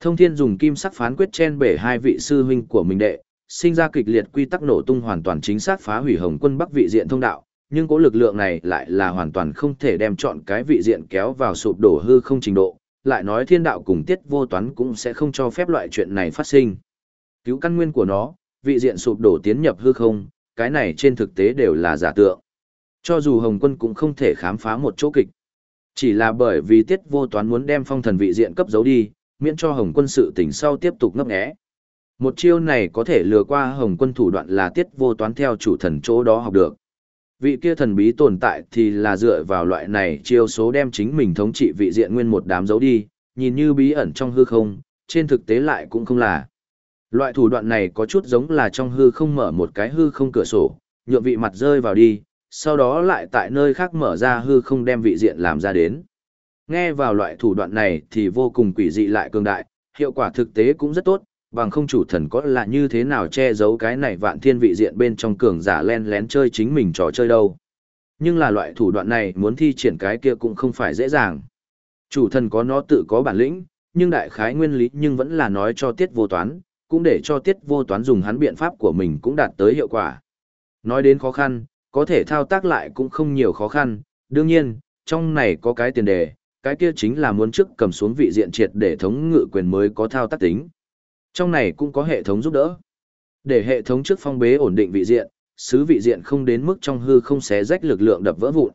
Thông Thiên dùng kim sắc phán quyết chen bể hai vị sư huynh của mình đệ, sinh ra kịch liệt quy tắc nổ tung hoàn toàn chính xác phá hủy Hồng Quân Bắc vị diện thông đạo, nhưng cố lực lượng này lại là hoàn toàn không thể đem chọn cái vị diện kéo vào sụp đổ hư không trình độ, lại nói thiên đạo cùng tiết vô toán cũng sẽ không cho phép loại chuyện này phát sinh. Cứu căn nguyên của nó, vị diện sụp đổ tiến nhập hư không, cái này trên thực tế đều là giả tượng. Cho dù Hồng Quân cũng không thể khám phá một chỗ kịch. Chỉ là bởi vì tiết vô toán muốn đem phong thần vị diện cấp giấu đi, miễn cho Hồng Quân sự tỉnh sau tiếp tục ngấp nghé. Một chiêu này có thể lừa qua Hồng Quân thủ đoạn là tiết vô toán theo chủ thần chỗ đó học được. Vị kia thần bí tồn tại thì là dựa vào loại này chiêu số đem chính mình thống trị vị diện nguyên một đám giấu đi, nhìn như bí ẩn trong hư không, trên thực tế lại cũng không là. Loại thủ đoạn này có chút giống là trong hư không mở một cái hư không cửa sổ, nhượng vị mặt rơi vào đi, sau đó lại tại nơi khác mở ra hư không đem vị diện làm ra đến. Nghe vào loại thủ đoạn này thì vô cùng quỷ dị lại cường đại, hiệu quả thực tế cũng rất tốt, bằng không chủ thần có là như thế nào che giấu cái này vạn thiên vị diện bên trong cường giả len lén chơi chính mình trò chơi đâu. Nhưng là loại thủ đoạn này muốn thi triển cái kia cũng không phải dễ dàng. Chủ thần có nó tự có bản lĩnh, nhưng đại khái nguyên lý nhưng vẫn là nói cho tiết vô toán, cũng để cho tiết vô toán dùng hắn biện pháp của mình cũng đạt tới hiệu quả. Nói đến khó khăn, có thể thao tác lại cũng không nhiều khó khăn, đương nhiên, trong này có cái tiền đề, cái kia chính là muốn trước cầm xuống vị diện triệt để thống ngự quyền mới có thao tác tính. Trong này cũng có hệ thống giúp đỡ. Để hệ thống trước phong bế ổn định vị diện, sứ vị diện không đến mức trong hư không xé rách lực lượng đập vỡ vụn.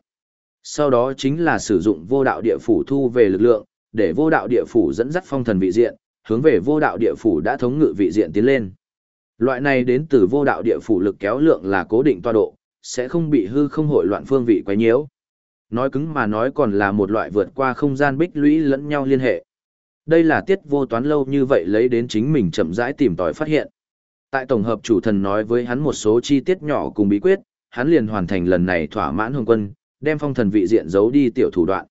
Sau đó chính là sử dụng vô đạo địa phủ thu về lực lượng, để vô đạo địa phủ dẫn dắt phong thần vị diện, hướng về vô đạo địa phủ đã thống ngự vị diện tiến lên. Loại này đến từ vô đạo địa phủ lực kéo lượng là cố định toa độ, sẽ không bị hư không hội loạn phương vị quấy nhiễu. Nói cứng mà nói còn là một loại vượt qua không gian bích lũy lẫn nhau liên hệ. Đây là tiết vô toán lâu như vậy lấy đến chính mình chậm rãi tìm tòi phát hiện. Tại tổng hợp chủ thần nói với hắn một số chi tiết nhỏ cùng bí quyết, hắn liền hoàn thành lần này thỏa mãn hương quân, đem phong thần vị diện giấu đi tiểu thủ đoạn.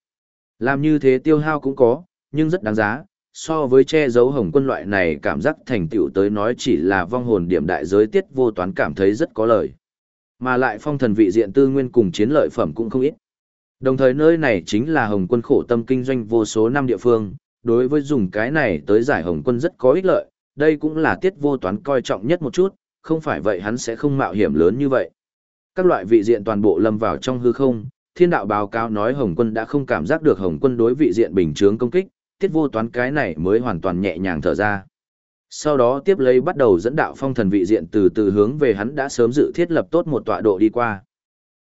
Làm như thế tiêu hao cũng có, nhưng rất đáng giá, so với che giấu hồng quân loại này cảm giác thành tựu tới nói chỉ là vong hồn điểm đại giới tiết vô toán cảm thấy rất có lời. Mà lại phong thần vị diện tư nguyên cùng chiến lợi phẩm cũng không ít. Đồng thời nơi này chính là hồng quân khổ tâm kinh doanh vô số năm địa phương, đối với dùng cái này tới giải hồng quân rất có ích lợi, đây cũng là tiết vô toán coi trọng nhất một chút, không phải vậy hắn sẽ không mạo hiểm lớn như vậy. Các loại vị diện toàn bộ lâm vào trong hư không, thiên đạo báo cáo nói Hồng quân đã không cảm giác được Hồng quân đối vị diện bình chướng công kích, tiết vô toán cái này mới hoàn toàn nhẹ nhàng thở ra. Sau đó tiếp lấy bắt đầu dẫn đạo phong thần vị diện từ từ hướng về hắn đã sớm dự thiết lập tốt một tọa độ đi qua.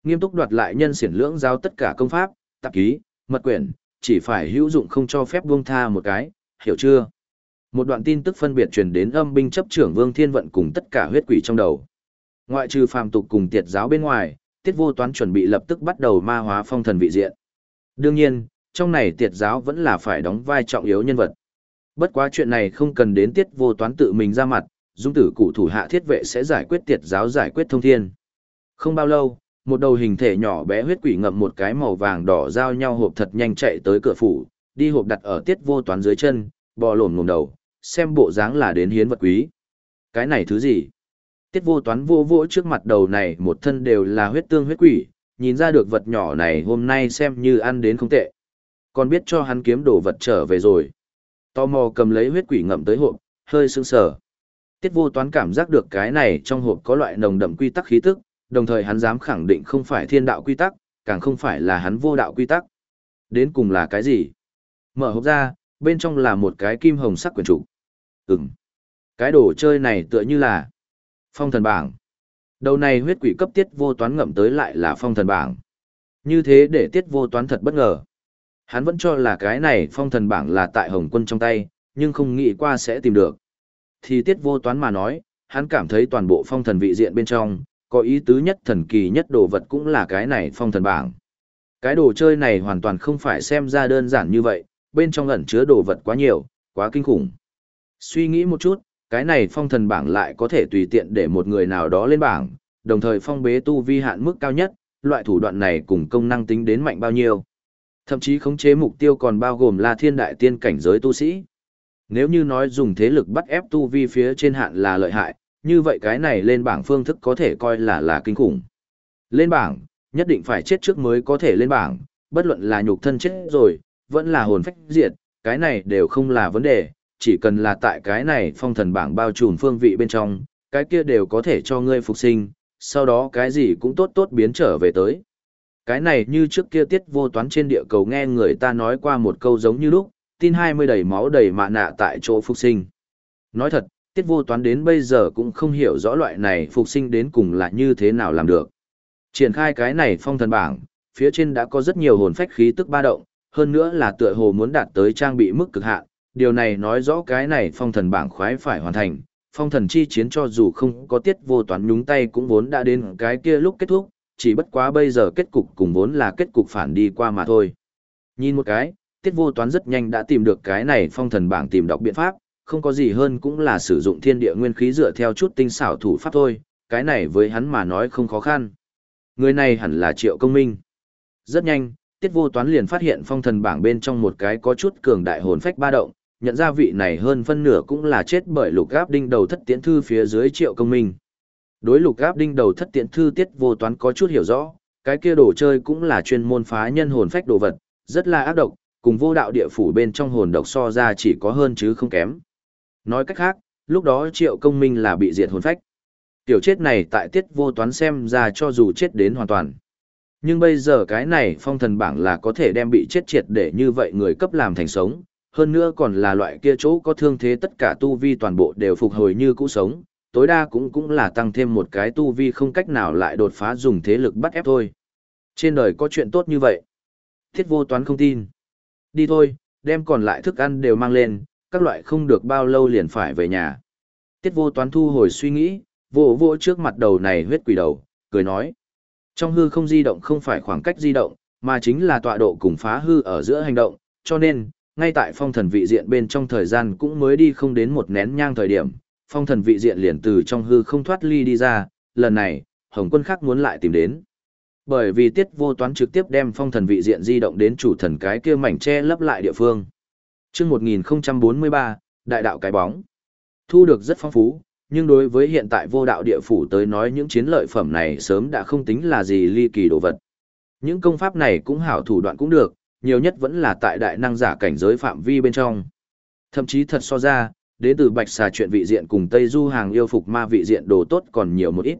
Nghiêm túc đoạt lại nhân siển lưỡng giao tất cả công pháp, tạp ký, mật quyển, chỉ phải hữu dụng không cho phép buông tha một cái, hiểu chưa? Một đoạn tin tức phân biệt truyền đến âm binh chấp trưởng Vương Thiên Vận cùng tất cả huyết quỷ trong đầu. Ngoại trừ phàm tục cùng tiệt giáo bên ngoài, Tiết Vô Toán chuẩn bị lập tức bắt đầu ma hóa phong thần vị diện. Đương nhiên, trong này tiệt giáo vẫn là phải đóng vai trọng yếu nhân vật. Bất quá chuyện này không cần đến Tiết Vô Toán tự mình ra mặt, dung tử cụ thủ hạ thiết vệ sẽ giải quyết tiệt giáo giải quyết thông thiên. Không bao lâu, một đầu hình thể nhỏ bé huyết quỷ ngậm một cái màu vàng đỏ giao nhau hộp thật nhanh chạy tới cửa phủ, đi hộp đặt ở Tiết Vô Toán dưới chân, bò lổm ngồm đầu, xem bộ dáng là đến hiến vật quý. Cái này thứ gì? Tiết vô toán vô vỗ trước mặt đầu này một thân đều là huyết tương huyết quỷ, nhìn ra được vật nhỏ này hôm nay xem như ăn đến không tệ. Còn biết cho hắn kiếm đồ vật trở về rồi. Tò mò cầm lấy huyết quỷ ngậm tới hộp, hơi sưng sờ. Tiết vô toán cảm giác được cái này trong hộp có loại nồng đậm quy tắc khí tức, đồng thời hắn dám khẳng định không phải thiên đạo quy tắc, càng không phải là hắn vô đạo quy tắc. Đến cùng là cái gì? Mở hộp ra, bên trong là một cái kim hồng sắc quyển trục. Ừm. Cái đồ chơi này tựa như là phong thần bảng. Đầu này huyết quỷ cấp tiết vô toán ngậm tới lại là phong thần bảng. Như thế để tiết vô toán thật bất ngờ. Hắn vẫn cho là cái này phong thần bảng là tại hồng quân trong tay, nhưng không nghĩ qua sẽ tìm được. Thì tiết vô toán mà nói, hắn cảm thấy toàn bộ phong thần vị diện bên trong, có ý tứ nhất thần kỳ nhất đồ vật cũng là cái này phong thần bảng. Cái đồ chơi này hoàn toàn không phải xem ra đơn giản như vậy, bên trong ẩn chứa đồ vật quá nhiều, quá kinh khủng. Suy nghĩ một chút, cái này phong thần bảng lại có thể tùy tiện để một người nào đó lên bảng, đồng thời phong bế tu vi hạn mức cao nhất, loại thủ đoạn này cùng công năng tính đến mạnh bao nhiêu. Thậm chí khống chế mục tiêu còn bao gồm là thiên đại tiên cảnh giới tu sĩ. Nếu như nói dùng thế lực bắt ép tu vi phía trên hạn là lợi hại, như vậy cái này lên bảng phương thức có thể coi là là kinh khủng. Lên bảng, nhất định phải chết trước mới có thể lên bảng, bất luận là nhục thân chết rồi, vẫn là hồn phách diệt, cái này đều không là vấn đề, chỉ cần là tại cái này phong thần bảng bao trùm phương vị bên trong, cái kia đều có thể cho ngươi phục sinh, sau đó cái gì cũng tốt tốt biến trở về tới. Cái này như trước kia tiết vô toán trên địa cầu nghe người ta nói qua một câu giống như lúc, tin 20 đầy máu đầy mạ nạ tại chỗ phục sinh. Nói thật, tiết vô toán đến bây giờ cũng không hiểu rõ loại này phục sinh đến cùng là như thế nào làm được. Triển khai cái này phong thần bảng, phía trên đã có rất nhiều hồn phách khí tức ba động, hơn nữa là tựa hồ muốn đạt tới trang bị mức cực hạn, điều này nói rõ cái này phong thần bảng khoái phải hoàn thành. Phong thần chi chiến cho dù không có tiết vô toán nhúng tay cũng vốn đã đến cái kia lúc kết thúc, chỉ bất quá bây giờ kết cục cùng vốn là kết cục phản đi qua mà thôi. Nhìn một cái, tiết vô toán rất nhanh đã tìm được cái này phong thần bảng tìm đọc biện pháp, không có gì hơn cũng là sử dụng thiên địa nguyên khí dựa theo chút tinh xảo thủ pháp thôi, cái này với hắn mà nói không khó khăn. Người này hẳn là triệu công minh. Rất nhanh, tiết vô toán liền phát hiện phong thần bảng bên trong một cái có chút cường đại hồn phách ba động, nhận ra vị này hơn phân nửa cũng là chết bởi lục gáp đinh đầu thất tiễn thư phía dưới triệu công minh. Đối lục gáp đinh đầu thất tiễn thư tiết vô toán có chút hiểu rõ, cái kia đồ chơi cũng là chuyên môn phá nhân hồn phách đồ vật, rất là ác độc, cùng vô đạo địa phủ bên trong hồn độc so ra chỉ có hơn chứ không kém. Nói cách khác, lúc đó triệu công minh là bị diệt hồn phách. Tiểu chết này tại tiết vô toán xem ra cho dù chết đến hoàn toàn. Nhưng bây giờ cái này phong thần bảng là có thể đem bị chết triệt để như vậy người cấp làm thành sống, hơn nữa còn là loại kia chỗ có thương thế tất cả tu vi toàn bộ đều phục hồi như cũ sống, tối đa cũng cũng là tăng thêm một cái tu vi không cách nào lại đột phá dùng thế lực bắt ép thôi. Trên đời có chuyện tốt như vậy. Thiết vô toán không tin. Đi thôi, đem còn lại thức ăn đều mang lên, các loại không được bao lâu liền phải về nhà. Tiết vô toán thu hồi suy nghĩ, vỗ vỗ trước mặt đầu này huyết quỷ đầu, cười nói. Trong hư không di động không phải khoảng cách di động, mà chính là tọa độ cùng phá hư ở giữa hành động, cho nên, ngay tại phong thần vị diện bên trong thời gian cũng mới đi không đến một nén nhang thời điểm, phong thần vị diện liền từ trong hư không thoát ly đi ra, lần này, Hồng quân khác muốn lại tìm đến. Bởi vì tiết vô toán trực tiếp đem phong thần vị diện di động đến chủ thần cái kia mảnh che lấp lại địa phương. Trước 1043, đại đạo cái bóng. Thu được rất phong phú, nhưng đối với hiện tại vô đạo địa phủ tới nói những chiến lợi phẩm này sớm đã không tính là gì ly kỳ đồ vật. Những công pháp này cũng hảo thủ đoạn cũng được, nhiều nhất vẫn là tại đại năng giả cảnh giới phạm vi bên trong. Thậm chí thật so ra, đến từ bạch xà chuyện vị diện cùng Tây Du hàng yêu phục ma vị diện đồ tốt còn nhiều một ít.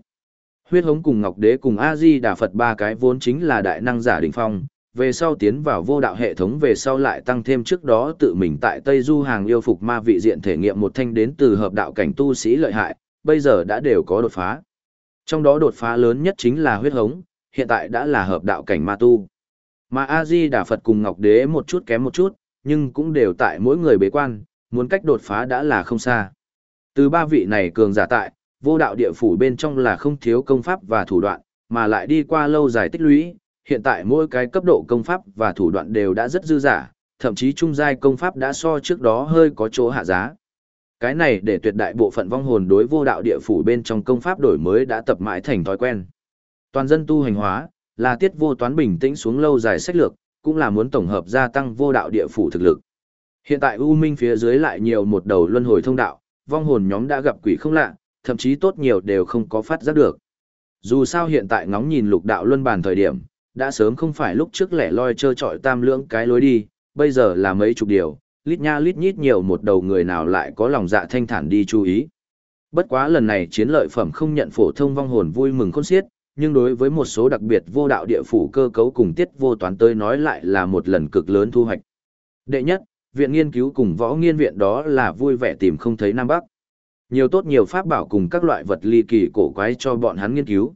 Huyết hống cùng Ngọc Đế cùng A-di Đà Phật ba cái vốn chính là đại năng giả đỉnh phong, về sau tiến vào vô đạo hệ thống về sau lại tăng thêm trước đó tự mình tại Tây Du hàng yêu phục ma vị diện thể nghiệm một thanh đến từ hợp đạo cảnh tu sĩ lợi hại, bây giờ đã đều có đột phá. Trong đó đột phá lớn nhất chính là huyết hống, hiện tại đã là hợp đạo cảnh ma tu. Mà A-di Đà Phật cùng Ngọc Đế một chút kém một chút, nhưng cũng đều tại mỗi người bế quan, muốn cách đột phá đã là không xa. Từ ba vị này cường giả tại, vô đạo địa phủ bên trong là không thiếu công pháp và thủ đoạn, mà lại đi qua lâu dài tích lũy, hiện tại mỗi cái cấp độ công pháp và thủ đoạn đều đã rất dư giả, thậm chí trung giai công pháp đã so trước đó hơi có chỗ hạ giá. Cái này để tuyệt đại bộ phận vong hồn đối vô đạo địa phủ bên trong công pháp đổi mới đã tập mãi thành thói quen. Toàn dân tu hành hóa, là tiết vô toán bình tĩnh xuống lâu dài sách lược, cũng là muốn tổng hợp gia tăng vô đạo địa phủ thực lực. Hiện tại U Minh phía dưới lại nhiều một đầu luân hồi thông đạo, vong hồn nhóm đã gặp quỷ không lạ, thậm chí tốt nhiều đều không có phát giác được. Dù sao hiện tại ngóng nhìn lục đạo luân bàn thời điểm, đã sớm không phải lúc trước lẻ loi trơ trọi tam lưỡng cái lối đi, bây giờ là mấy chục điều, lít nha lít nhít nhiều một đầu người nào lại có lòng dạ thanh thản đi chú ý. Bất quá lần này chiến lợi phẩm không nhận phổ thông vong hồn vui mừng khôn xiết, nhưng đối với một số đặc biệt vô đạo địa phủ cơ cấu cùng tiết vô toán tới nói lại là một lần cực lớn thu hoạch. Đệ nhất, viện nghiên cứu cùng võ nghiên viện đó là vui vẻ tìm không thấy Nam Bắc. Nhiều tốt nhiều pháp bảo cùng các loại vật ly kỳ cổ quái cho bọn hắn nghiên cứu.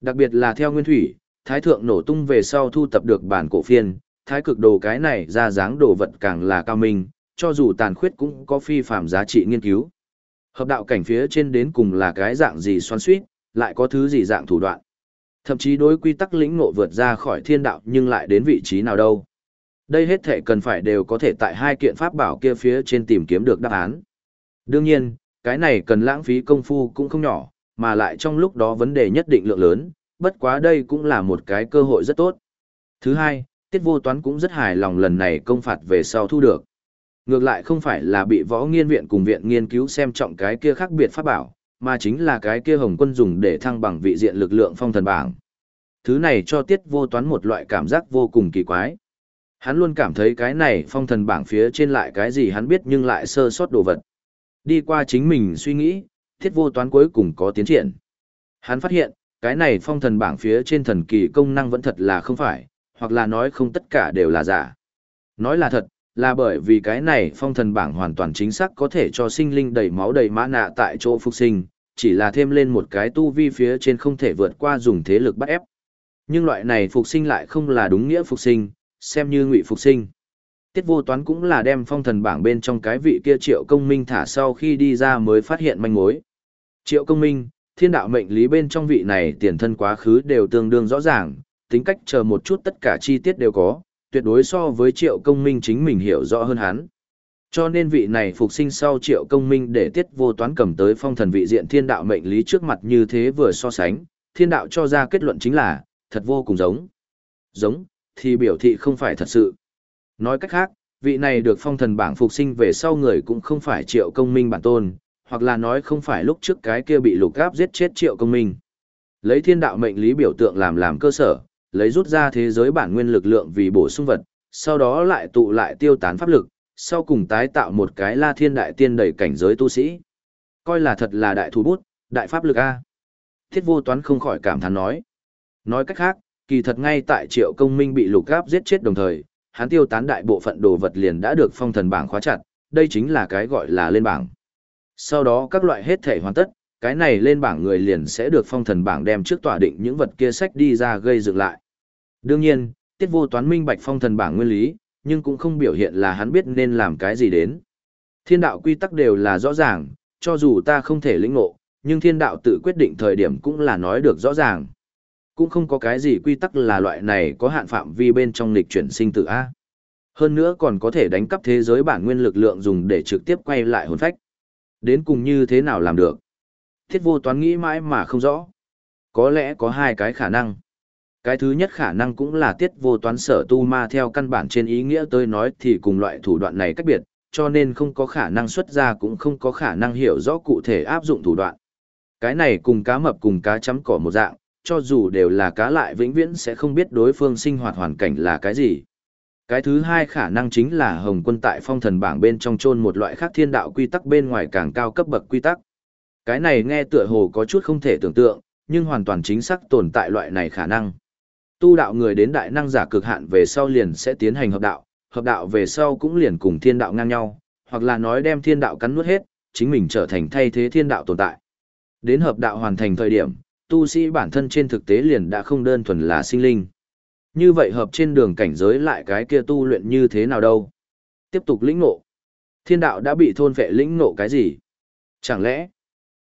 Đặc biệt là theo nguyên thủy, thái thượng nổ tung về sau thu tập được bản cổ phiên, thái cực đồ cái này ra dáng đồ vật càng là cao minh, cho dù tàn khuyết cũng có phi phạm giá trị nghiên cứu. Hợp đạo cảnh phía trên đến cùng là cái dạng gì xoắn suýt, lại có thứ gì dạng thủ đoạn. Thậm chí đối quy tắc lĩnh ngộ vượt ra khỏi thiên đạo nhưng lại đến vị trí nào đâu. Đây hết thể cần phải đều có thể tại hai kiện pháp bảo kia phía trên tìm kiếm được đáp án. Đương nhiên, cái này cần lãng phí công phu cũng không nhỏ, mà lại trong lúc đó vấn đề nhất định lượng lớn, bất quá đây cũng là một cái cơ hội rất tốt. Thứ hai, tiết vô toán cũng rất hài lòng lần này công phạt về sau thu được. Ngược lại không phải là bị võ nghiên viện cùng viện nghiên cứu xem trọng cái kia khác biệt pháp bảo, mà chính là cái kia hồng quân dùng để thăng bằng vị diện lực lượng phong thần bảng. Thứ này cho tiết vô toán một loại cảm giác vô cùng kỳ quái. Hắn luôn cảm thấy cái này phong thần bảng phía trên lại cái gì hắn biết nhưng lại sơ sót đồ vật. Đi qua chính mình suy nghĩ, thiết vô toán cuối cùng có tiến triển. Hắn phát hiện, cái này phong thần bảng phía trên thần kỳ công năng vẫn thật là không phải, hoặc là nói không tất cả đều là giả. Nói là thật, là bởi vì cái này phong thần bảng hoàn toàn chính xác có thể cho sinh linh đầy máu đầy mã nạ tại chỗ phục sinh, chỉ là thêm lên một cái tu vi phía trên không thể vượt qua dùng thế lực bắt ép. Nhưng loại này phục sinh lại không là đúng nghĩa phục sinh, xem như ngụy phục sinh. Tiết vô toán cũng là đem phong thần bảng bên trong cái vị kia triệu công minh thả sau khi đi ra mới phát hiện manh mối. Triệu công minh, thiên đạo mệnh lý bên trong vị này tiền thân quá khứ đều tương đương rõ ràng, tính cách chờ một chút tất cả chi tiết đều có, tuyệt đối so với triệu công minh chính mình hiểu rõ hơn hắn. Cho nên vị này phục sinh sau triệu công minh để tiết vô toán cầm tới phong thần vị diện thiên đạo mệnh lý trước mặt như thế vừa so sánh, thiên đạo cho ra kết luận chính là, thật vô cùng giống. Giống, thì biểu thị không phải thật sự. Nói cách khác, vị này được phong thần bảng phục sinh về sau người cũng không phải triệu công minh bản tôn, hoặc là nói không phải lúc trước cái kia bị lục gáp giết chết triệu công minh. Lấy thiên đạo mệnh lý biểu tượng làm làm cơ sở, lấy rút ra thế giới bản nguyên lực lượng vì bổ sung vật, sau đó lại tụ lại tiêu tán pháp lực, sau cùng tái tạo một cái la thiên đại tiên đầy cảnh giới tu sĩ. Coi là thật là đại thủ bút, đại pháp lực A. Thiết vô toán không khỏi cảm thán nói. Nói cách khác, kỳ thật ngay tại triệu công minh bị lục gáp giết chết đồng thời, hắn tiêu tán đại bộ phận đồ vật liền đã được phong thần bảng khóa chặt, đây chính là cái gọi là lên bảng. Sau đó các loại hết thể hoàn tất, cái này lên bảng người liền sẽ được phong thần bảng đem trước tỏa định những vật kia sách đi ra gây dựng lại. Đương nhiên, tiết vô toán minh bạch phong thần bảng nguyên lý, nhưng cũng không biểu hiện là hắn biết nên làm cái gì đến. Thiên đạo quy tắc đều là rõ ràng, cho dù ta không thể lĩnh ngộ, nhưng thiên đạo tự quyết định thời điểm cũng là nói được rõ ràng. Cũng không có cái gì quy tắc là loại này có hạn phạm vi bên trong lịch chuyển sinh tử A. Hơn nữa còn có thể đánh cắp thế giới bản nguyên lực lượng dùng để trực tiếp quay lại hồn phách. Đến cùng như thế nào làm được? Thiết vô toán nghĩ mãi mà không rõ. Có lẽ có hai cái khả năng. Cái thứ nhất khả năng cũng là tiết vô toán sở tu ma theo căn bản trên ý nghĩa tôi nói thì cùng loại thủ đoạn này cách biệt, cho nên không có khả năng xuất ra cũng không có khả năng hiểu rõ cụ thể áp dụng thủ đoạn. Cái này cùng cá mập cùng cá chấm cỏ một dạng, cho dù đều là cá lại vĩnh viễn sẽ không biết đối phương sinh hoạt hoàn cảnh là cái gì. Cái thứ hai khả năng chính là Hồng quân tại phong thần bảng bên trong chôn một loại khác thiên đạo quy tắc bên ngoài càng cao cấp bậc quy tắc. Cái này nghe tựa hồ có chút không thể tưởng tượng, nhưng hoàn toàn chính xác tồn tại loại này khả năng. Tu đạo người đến đại năng giả cực hạn về sau liền sẽ tiến hành hợp đạo, hợp đạo về sau cũng liền cùng thiên đạo ngang nhau, hoặc là nói đem thiên đạo cắn nuốt hết, chính mình trở thành thay thế thiên đạo tồn tại. Đến hợp đạo hoàn thành thời điểm, tu sĩ bản thân trên thực tế liền đã không đơn thuần là sinh linh. Như vậy hợp trên đường cảnh giới lại cái kia tu luyện như thế nào đâu? Tiếp tục lĩnh ngộ. Thiên đạo đã bị thôn vệ lĩnh ngộ cái gì? Chẳng lẽ,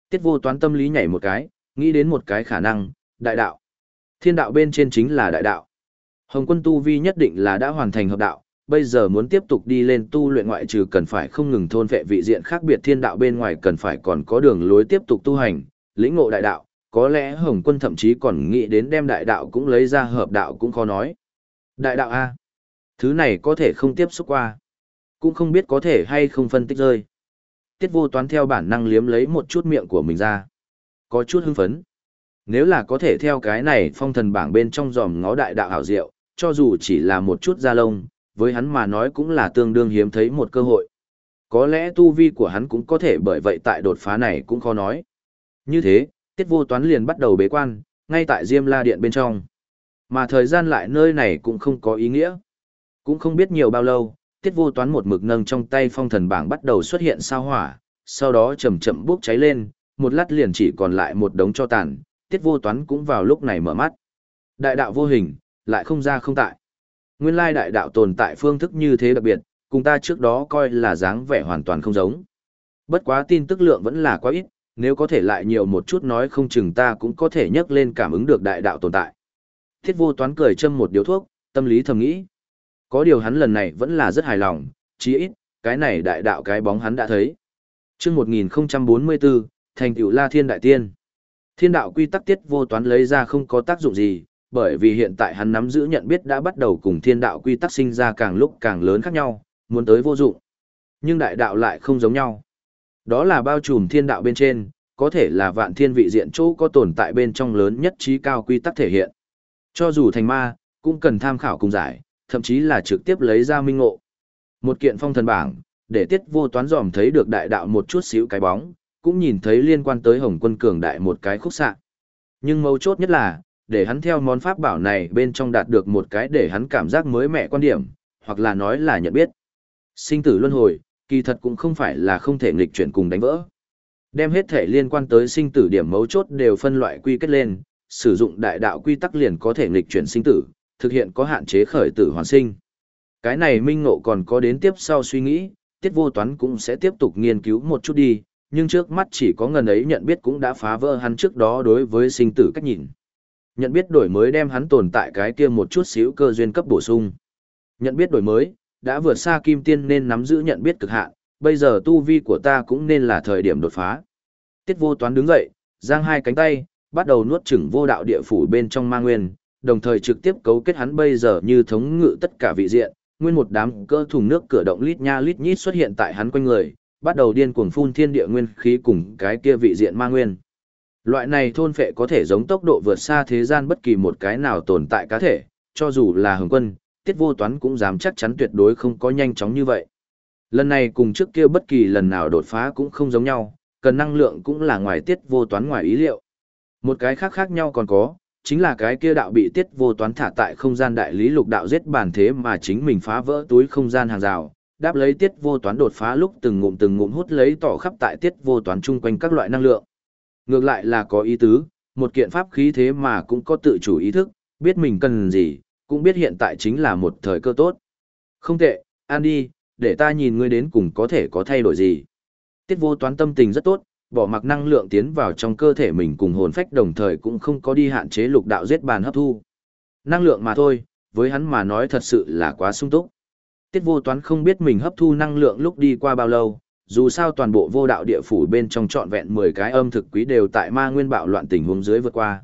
tiết vô toán tâm lý nhảy một cái, nghĩ đến một cái khả năng, đại đạo. Thiên đạo bên trên chính là đại đạo. Hồng quân tu vi nhất định là đã hoàn thành hợp đạo, bây giờ muốn tiếp tục đi lên tu luyện ngoại trừ cần phải không ngừng thôn vệ vị diện khác biệt thiên đạo bên ngoài cần phải còn có đường lối tiếp tục tu hành, lĩnh ngộ đại đạo, có lẽ Hồng quân thậm chí còn nghĩ đến đem đại đạo cũng lấy ra hợp đạo cũng khó nói. Đại đạo A. Thứ này có thể không tiếp xúc qua. Cũng không biết có thể hay không phân tích rơi. Tiết vô toán theo bản năng liếm lấy một chút miệng của mình ra. Có chút hưng phấn. Nếu là có thể theo cái này phong thần bảng bên trong dòm ngó đại đạo hảo diệu, cho dù chỉ là một chút da lông, với hắn mà nói cũng là tương đương hiếm thấy một cơ hội. Có lẽ tu vi của hắn cũng có thể bởi vậy tại đột phá này cũng khó nói. Như thế, tiết vô toán liền bắt đầu bế quan, ngay tại Diêm La Điện bên trong. Mà thời gian lại nơi này cũng không có ý nghĩa. Cũng không biết nhiều bao lâu, tiết vô toán một mực nâng trong tay phong thần bảng bắt đầu xuất hiện sao hỏa, sau đó chậm chậm bốc cháy lên, một lát liền chỉ còn lại một đống cho tàn, tiết vô toán cũng vào lúc này mở mắt. Đại đạo vô hình, lại không ra không tại. Nguyên lai đại đạo tồn tại phương thức như thế đặc biệt, cùng ta trước đó coi là dáng vẻ hoàn toàn không giống. Bất quá tin tức lượng vẫn là quá ít, nếu có thể lại nhiều một chút nói không chừng ta cũng có thể nhắc lên cảm ứng được đại đạo tồn tại. Thiết vô toán cười châm một điếu thuốc, tâm lý thầm nghĩ. Có điều hắn lần này vẫn là rất hài lòng, chí ít, cái này đại đạo cái bóng hắn đã thấy. chương 1044, thành tựu La Thiên Đại Tiên. Thiên đạo quy tắc tiết vô toán lấy ra không có tác dụng gì, bởi vì hiện tại hắn nắm giữ nhận biết đã bắt đầu cùng thiên đạo quy tắc sinh ra càng lúc càng lớn khác nhau, muốn tới vô dụng. Nhưng đại đạo lại không giống nhau. Đó là bao trùm thiên đạo bên trên, có thể là vạn thiên vị diện chỗ có tồn tại bên trong lớn nhất trí cao quy tắc thể hiện. Cho dù thành ma, cũng cần tham khảo cùng giải, thậm chí là trực tiếp lấy ra minh ngộ. Một kiện phong thần bảng, để tiết vô toán dòm thấy được đại đạo một chút xíu cái bóng, cũng nhìn thấy liên quan tới hồng quân cường đại một cái khúc xạ. Nhưng mấu chốt nhất là, để hắn theo món pháp bảo này bên trong đạt được một cái để hắn cảm giác mới mẻ quan điểm, hoặc là nói là nhận biết. Sinh tử luân hồi, kỳ thật cũng không phải là không thể nghịch chuyển cùng đánh vỡ. Đem hết thể liên quan tới sinh tử điểm mấu chốt đều phân loại quy kết lên, sử dụng đại đạo quy tắc liền có thể nghịch chuyển sinh tử, thực hiện có hạn chế khởi tử hoàn sinh. Cái này minh ngộ còn có đến tiếp sau suy nghĩ, tiết vô toán cũng sẽ tiếp tục nghiên cứu một chút đi, nhưng trước mắt chỉ có ngần ấy nhận biết cũng đã phá vỡ hắn trước đó đối với sinh tử cách nhìn. Nhận biết đổi mới đem hắn tồn tại cái kia một chút xíu cơ duyên cấp bổ sung. Nhận biết đổi mới, đã vượt xa kim tiên nên nắm giữ nhận biết cực hạn, bây giờ tu vi của ta cũng nên là thời điểm đột phá. Tiết vô toán đứng dậy, giang hai cánh tay, bắt đầu nuốt chửng vô đạo địa phủ bên trong ma nguyên, đồng thời trực tiếp cấu kết hắn bây giờ như thống ngự tất cả vị diện, nguyên một đám cơ thùng nước cửa động lít nha lít nhít xuất hiện tại hắn quanh người, bắt đầu điên cuồng phun thiên địa nguyên khí cùng cái kia vị diện ma nguyên. Loại này thôn phệ có thể giống tốc độ vượt xa thế gian bất kỳ một cái nào tồn tại cá thể, cho dù là hồng quân, tiết vô toán cũng dám chắc chắn tuyệt đối không có nhanh chóng như vậy. Lần này cùng trước kia bất kỳ lần nào đột phá cũng không giống nhau, cần năng lượng cũng là ngoài tiết vô toán ngoài ý liệu. Một cái khác khác nhau còn có, chính là cái kia đạo bị tiết vô toán thả tại không gian đại lý lục đạo giết bản thế mà chính mình phá vỡ túi không gian hàng rào, đáp lấy tiết vô toán đột phá lúc từng ngụm từng ngụm hút lấy tỏ khắp tại tiết vô toán chung quanh các loại năng lượng. Ngược lại là có ý tứ, một kiện pháp khí thế mà cũng có tự chủ ý thức, biết mình cần gì, cũng biết hiện tại chính là một thời cơ tốt. Không tệ, an đi, để ta nhìn ngươi đến cùng có thể có thay đổi gì. Tiết vô toán tâm tình rất tốt, bỏ mặc năng lượng tiến vào trong cơ thể mình cùng hồn phách đồng thời cũng không có đi hạn chế lục đạo giết bàn hấp thu. Năng lượng mà thôi, với hắn mà nói thật sự là quá sung túc. Tiết vô toán không biết mình hấp thu năng lượng lúc đi qua bao lâu, dù sao toàn bộ vô đạo địa phủ bên trong trọn vẹn 10 cái âm thực quý đều tại ma nguyên bạo loạn tình huống dưới vượt qua.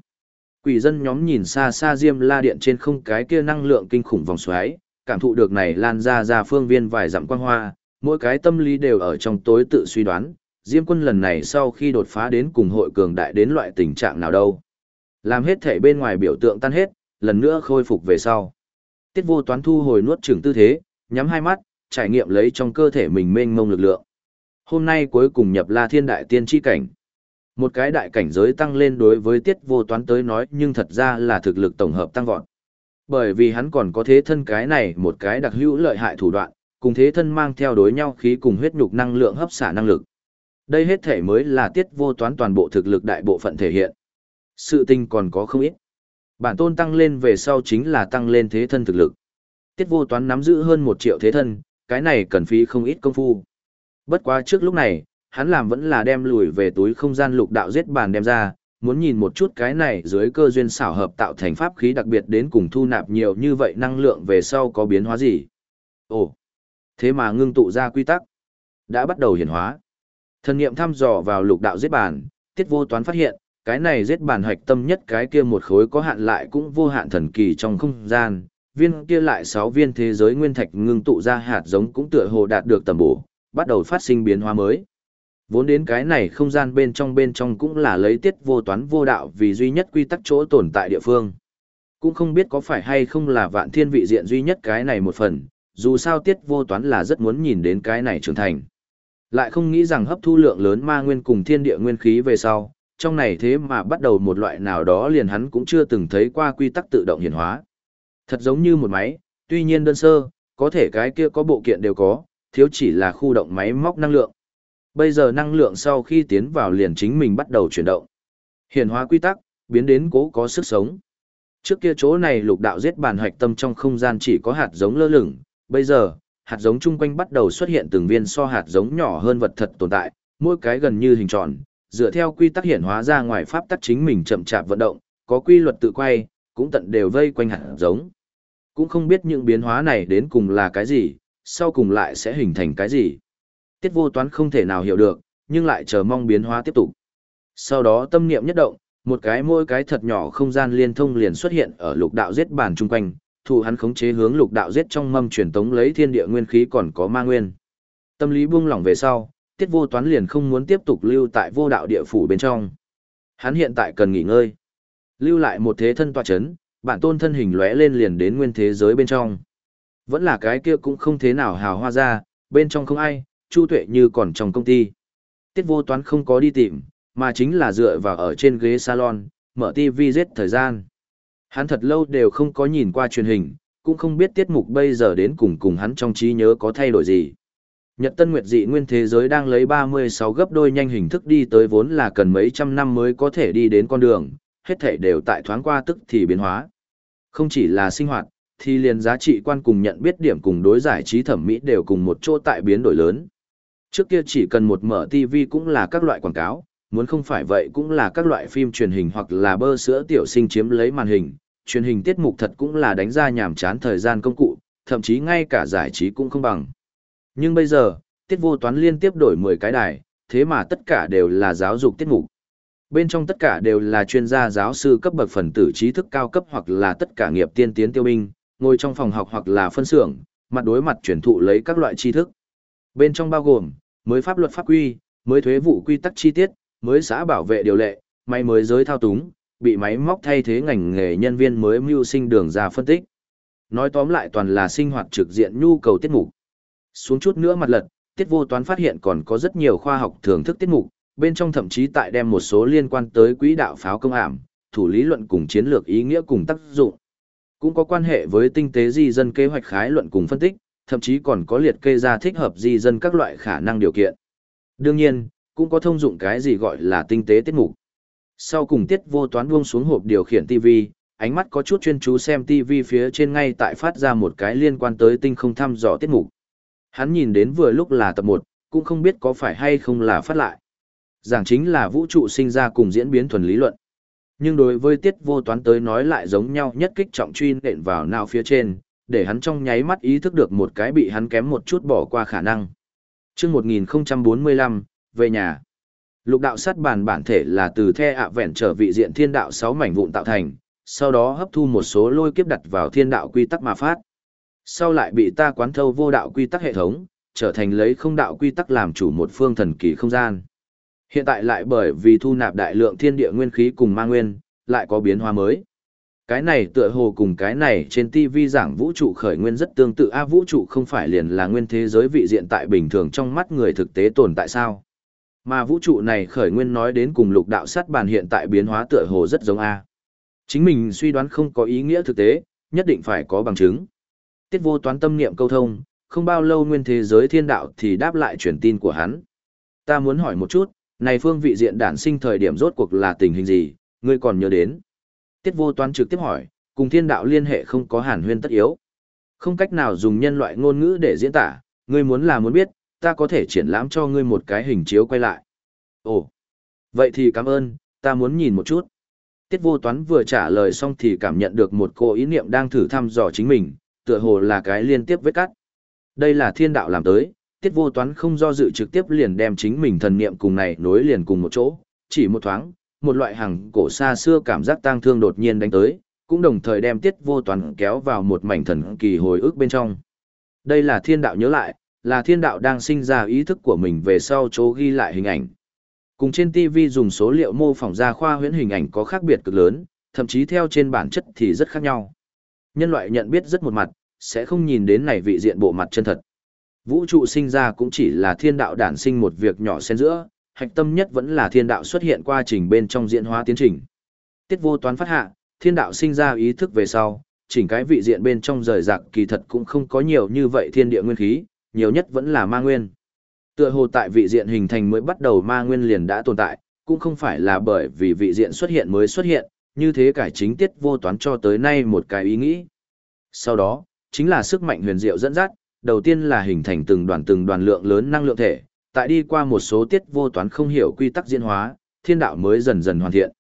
Quỷ dân nhóm nhìn xa xa Diêm La Điện trên không cái kia năng lượng kinh khủng vòng xoáy, cảm thụ được này lan ra ra phương viên vài dặm quang hoa, mỗi cái tâm lý đều ở trong tối tự suy đoán, Diêm quân lần này sau khi đột phá đến cùng hội cường đại đến loại tình trạng nào đâu. Làm hết thể bên ngoài biểu tượng tan hết, lần nữa khôi phục về sau. Tiết vô toán thu hồi nuốt chửng tư thế, nhắm hai mắt, trải nghiệm lấy trong cơ thể mình mênh mông lực lượng. Hôm nay cuối cùng nhập La Thiên Đại Tiên chi cảnh. Một cái đại cảnh giới tăng lên đối với tiết vô toán tới nói nhưng thật ra là thực lực tổng hợp tăng vọt. Bởi vì hắn còn có thế thân cái này một cái đặc hữu lợi hại thủ đoạn, cùng thế thân mang theo đối nhau khí cùng huyết nhục năng lượng hấp xả năng lực. Đây hết thể mới là tiết vô toán toàn bộ thực lực đại bộ phận thể hiện. Sự tình còn có không ít. Bản tôn tăng lên về sau chính là tăng lên thế thân thực lực. Tiết vô toán nắm giữ hơn một triệu thế thân, cái này cần phí không ít công phu. Bất quá trước lúc này, hắn làm vẫn là đem lùi về túi không gian lục đạo giết bàn đem ra, muốn nhìn một chút cái này dưới cơ duyên xảo hợp tạo thành pháp khí đặc biệt đến cùng thu nạp nhiều như vậy năng lượng về sau có biến hóa gì. Ồ, thế mà ngưng tụ ra quy tắc, đã bắt đầu hiển hóa. Thần nghiệm thăm dò vào lục đạo giết bàn, tiết vô toán phát hiện, cái này giết bàn hoạch tâm nhất cái kia một khối có hạn lại cũng vô hạn thần kỳ trong không gian, viên kia lại sáu viên thế giới nguyên thạch ngưng tụ ra hạt giống cũng tựa hồ đạt được tầm bổ, bắt đầu phát sinh biến hóa mới. Vốn đến cái này không gian bên trong bên trong cũng là lấy tiết vô toán vô đạo vì duy nhất quy tắc chỗ tồn tại địa phương. Cũng không biết có phải hay không là vạn thiên vị diện duy nhất cái này một phần, dù sao tiết vô toán là rất muốn nhìn đến cái này trưởng thành. Lại không nghĩ rằng hấp thu lượng lớn ma nguyên cùng thiên địa nguyên khí về sau, trong này thế mà bắt đầu một loại nào đó liền hắn cũng chưa từng thấy qua quy tắc tự động hiển hóa. Thật giống như một máy, tuy nhiên đơn sơ, có thể cái kia có bộ kiện đều có, thiếu chỉ là khu động máy móc năng lượng. Bây giờ năng lượng sau khi tiến vào liền chính mình bắt đầu chuyển động. Hiển hóa quy tắc, biến đến cố có sức sống. Trước kia chỗ này lục đạo giết bàn hạch tâm trong không gian chỉ có hạt giống lơ lửng, bây giờ, hạt giống chung quanh bắt đầu xuất hiện từng viên so hạt giống nhỏ hơn vật thật tồn tại, mỗi cái gần như hình tròn, dựa theo quy tắc hiển hóa ra ngoài pháp tắc chính mình chậm chạp vận động, có quy luật tự quay, cũng tận đều vây quanh hạt giống. Cũng không biết những biến hóa này đến cùng là cái gì, sau cùng lại sẽ hình thành cái gì. Tiết vô toán không thể nào hiểu được, nhưng lại chờ mong biến hóa tiếp tục. Sau đó tâm niệm nhất động, một cái mỗi cái thật nhỏ không gian liên thông liền xuất hiện ở lục đạo giết bàn chung quanh, thủ hắn khống chế hướng lục đạo giết trong mâm truyền tống lấy thiên địa nguyên khí còn có ma nguyên. Tâm lý buông lỏng về sau, tiết vô toán liền không muốn tiếp tục lưu tại vô đạo địa phủ bên trong. Hắn hiện tại cần nghỉ ngơi. Lưu lại một thế thân tọa chấn, bản tôn thân hình lóe lên liền đến nguyên thế giới bên trong. Vẫn là cái kia cũng không thế nào hào hoa ra, bên trong không ai, chu tuệ như còn trong công ty. Tiết vô toán không có đi tìm, mà chính là dựa vào ở trên ghế salon, mở TV giết thời gian. Hắn thật lâu đều không có nhìn qua truyền hình, cũng không biết tiết mục bây giờ đến cùng cùng hắn trong trí nhớ có thay đổi gì. Nhật Tân Nguyệt dị nguyên thế giới đang lấy 36 gấp đôi nhanh hình thức đi tới vốn là cần mấy trăm năm mới có thể đi đến con đường, hết thảy đều tại thoáng qua tức thì biến hóa. Không chỉ là sinh hoạt, thì liền giá trị quan cùng nhận biết điểm cùng đối giải trí thẩm mỹ đều cùng một chỗ tại biến đổi lớn. Trước kia chỉ cần một mở TV cũng là các loại quảng cáo, muốn không phải vậy cũng là các loại phim truyền hình hoặc là bơ sữa tiểu sinh chiếm lấy màn hình, truyền hình tiết mục thật cũng là đánh ra nhàm chán thời gian công cụ, thậm chí ngay cả giải trí cũng không bằng. Nhưng bây giờ, tiết vô toán liên tiếp đổi 10 cái đài, thế mà tất cả đều là giáo dục tiết mục. Bên trong tất cả đều là chuyên gia giáo sư cấp bậc phần tử trí thức cao cấp hoặc là tất cả nghiệp tiên tiến tiêu binh, ngồi trong phòng học hoặc là phân xưởng, mặt đối mặt truyền thụ lấy các loại tri thức. Bên trong bao gồm, mới pháp luật pháp quy, mới thuế vụ quy tắc chi tiết, mới xã bảo vệ điều lệ, máy mới giới thao túng, bị máy móc thay thế ngành nghề nhân viên mới mưu sinh đường ra phân tích. Nói tóm lại toàn là sinh hoạt trực diện nhu cầu tiết mục. Xuống chút nữa mặt lật, tiết vô toán phát hiện còn có rất nhiều khoa học thưởng thức tiết mục, bên trong thậm chí tại đem một số liên quan tới quỹ đạo pháo công ảm, thủ lý luận cùng chiến lược ý nghĩa cùng tác dụng. Cũng có quan hệ với tinh tế di dân kế hoạch khái luận cùng phân tích, thậm chí còn có liệt kê ra thích hợp di dân các loại khả năng điều kiện. Đương nhiên, cũng có thông dụng cái gì gọi là tinh tế tiết mục. Sau cùng tiết vô toán buông xuống hộp điều khiển TV, ánh mắt có chút chuyên chú xem TV phía trên ngay tại phát ra một cái liên quan tới tinh không thăm dò tiết mục. Hắn nhìn đến vừa lúc là tập 1, cũng không biết có phải hay không là phát lại. Giảng chính là vũ trụ sinh ra cùng diễn biến thuần lý luận. Nhưng đối với tiết vô toán tới nói lại giống nhau nhất kích trọng truy nện vào nào phía trên, để hắn trong nháy mắt ý thức được một cái bị hắn kém một chút bỏ qua khả năng. Trước 1045, về nhà. Lục đạo sắt bàn bản thể là từ the ạ vẹn trở vị diện thiên đạo 6 mảnh vụn tạo thành, sau đó hấp thu một số lôi kiếp đặt vào thiên đạo quy tắc mà phát. Sau lại bị ta quán thâu vô đạo quy tắc hệ thống, trở thành lấy không đạo quy tắc làm chủ một phương thần kỳ không gian. Hiện tại lại bởi vì thu nạp đại lượng thiên địa nguyên khí cùng ma nguyên, lại có biến hóa mới. Cái này tựa hồ cùng cái này trên TV giảng vũ trụ khởi nguyên rất tương tự A vũ trụ không phải liền là nguyên thế giới vị diện tại bình thường trong mắt người thực tế tồn tại sao. Mà vũ trụ này khởi nguyên nói đến cùng lục đạo sát bàn hiện tại biến hóa tựa hồ rất giống A. Chính mình suy đoán không có ý nghĩa thực tế, nhất định phải có bằng chứng. Tiết vô toán tâm niệm câu thông, không bao lâu nguyên thế giới thiên đạo thì đáp lại truyền tin của hắn. Ta muốn hỏi một chút, này phương vị diện đản sinh thời điểm rốt cuộc là tình hình gì, ngươi còn nhớ đến. Tiết vô toán trực tiếp hỏi, cùng thiên đạo liên hệ không có hàn huyên tất yếu. Không cách nào dùng nhân loại ngôn ngữ để diễn tả, ngươi muốn là muốn biết, ta có thể triển lãm cho ngươi một cái hình chiếu quay lại. Ồ, vậy thì cảm ơn, ta muốn nhìn một chút. Tiết vô toán vừa trả lời xong thì cảm nhận được một cô ý niệm đang thử thăm dò chính mình, tựa hồ là cái liên tiếp vết cắt. Đây là thiên đạo làm tới, tiết vô toán không do dự trực tiếp liền đem chính mình thần niệm cùng này nối liền cùng một chỗ, chỉ một thoáng, một loại hàng cổ xa xưa cảm giác tang thương đột nhiên đánh tới, cũng đồng thời đem tiết vô toàn kéo vào một mảnh thần kỳ hồi ức bên trong. Đây là thiên đạo nhớ lại, là thiên đạo đang sinh ra ý thức của mình về sau chỗ ghi lại hình ảnh. Cùng trên TV dùng số liệu mô phỏng ra khoa huyễn hình ảnh có khác biệt cực lớn, thậm chí theo trên bản chất thì rất khác nhau. Nhân loại nhận biết rất một mặt, sẽ không nhìn đến này vị diện bộ mặt chân thật. Vũ trụ sinh ra cũng chỉ là thiên đạo đản sinh một việc nhỏ xen giữa, hạch tâm nhất vẫn là thiên đạo xuất hiện qua trình bên trong diễn hóa tiến trình. Tiết vô toán phát hạ, thiên đạo sinh ra ý thức về sau, chỉnh cái vị diện bên trong rời rạc kỳ thật cũng không có nhiều như vậy thiên địa nguyên khí, nhiều nhất vẫn là ma nguyên. Tựa hồ tại vị diện hình thành mới bắt đầu ma nguyên liền đã tồn tại, cũng không phải là bởi vì vị diện xuất hiện mới xuất hiện, như thế cải chính tiết vô toán cho tới nay một cái ý nghĩ. Sau đó, chính là sức mạnh huyền diệu dẫn dắt, đầu tiên là hình thành từng đoàn từng đoàn lượng lớn năng lượng thể, tại đi qua một số tiết vô toán không hiểu quy tắc diễn hóa, thiên đạo mới dần dần hoàn thiện.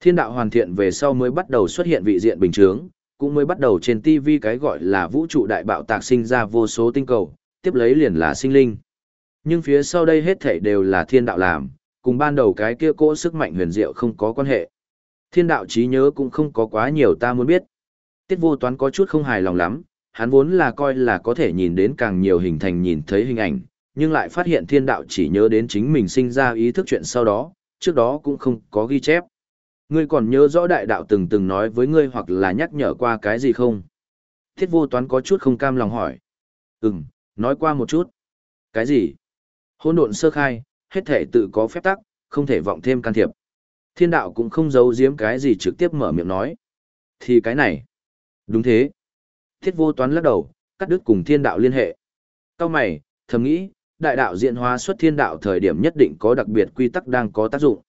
Thiên đạo hoàn thiện về sau mới bắt đầu xuất hiện vị diện bình thường, cũng mới bắt đầu trên TV cái gọi là vũ trụ đại bạo tạc sinh ra vô số tinh cầu, tiếp lấy liền là sinh linh. Nhưng phía sau đây hết thảy đều là thiên đạo làm, cùng ban đầu cái kia cỗ sức mạnh huyền diệu không có quan hệ. Thiên đạo trí nhớ cũng không có quá nhiều ta muốn biết. Tiết vô toán có chút không hài lòng lắm, hắn vốn là coi là có thể nhìn đến càng nhiều hình thành nhìn thấy hình ảnh, nhưng lại phát hiện thiên đạo chỉ nhớ đến chính mình sinh ra ý thức chuyện sau đó, trước đó cũng không có ghi chép. Ngươi còn nhớ rõ đại đạo từng từng nói với ngươi hoặc là nhắc nhở qua cái gì không? Thiết vô toán có chút không cam lòng hỏi. Ừm, nói qua một chút. Cái gì? Hôn độn sơ khai, hết thể tự có phép tắc, không thể vọng thêm can thiệp. Thiên đạo cũng không giấu giếm cái gì trực tiếp mở miệng nói. Thì cái này. Đúng thế. Thiết vô toán lắc đầu, cắt đứt cùng thiên đạo liên hệ. Cao mày, thầm nghĩ, đại đạo diễn hóa xuất thiên đạo thời điểm nhất định có đặc biệt quy tắc đang có tác dụng.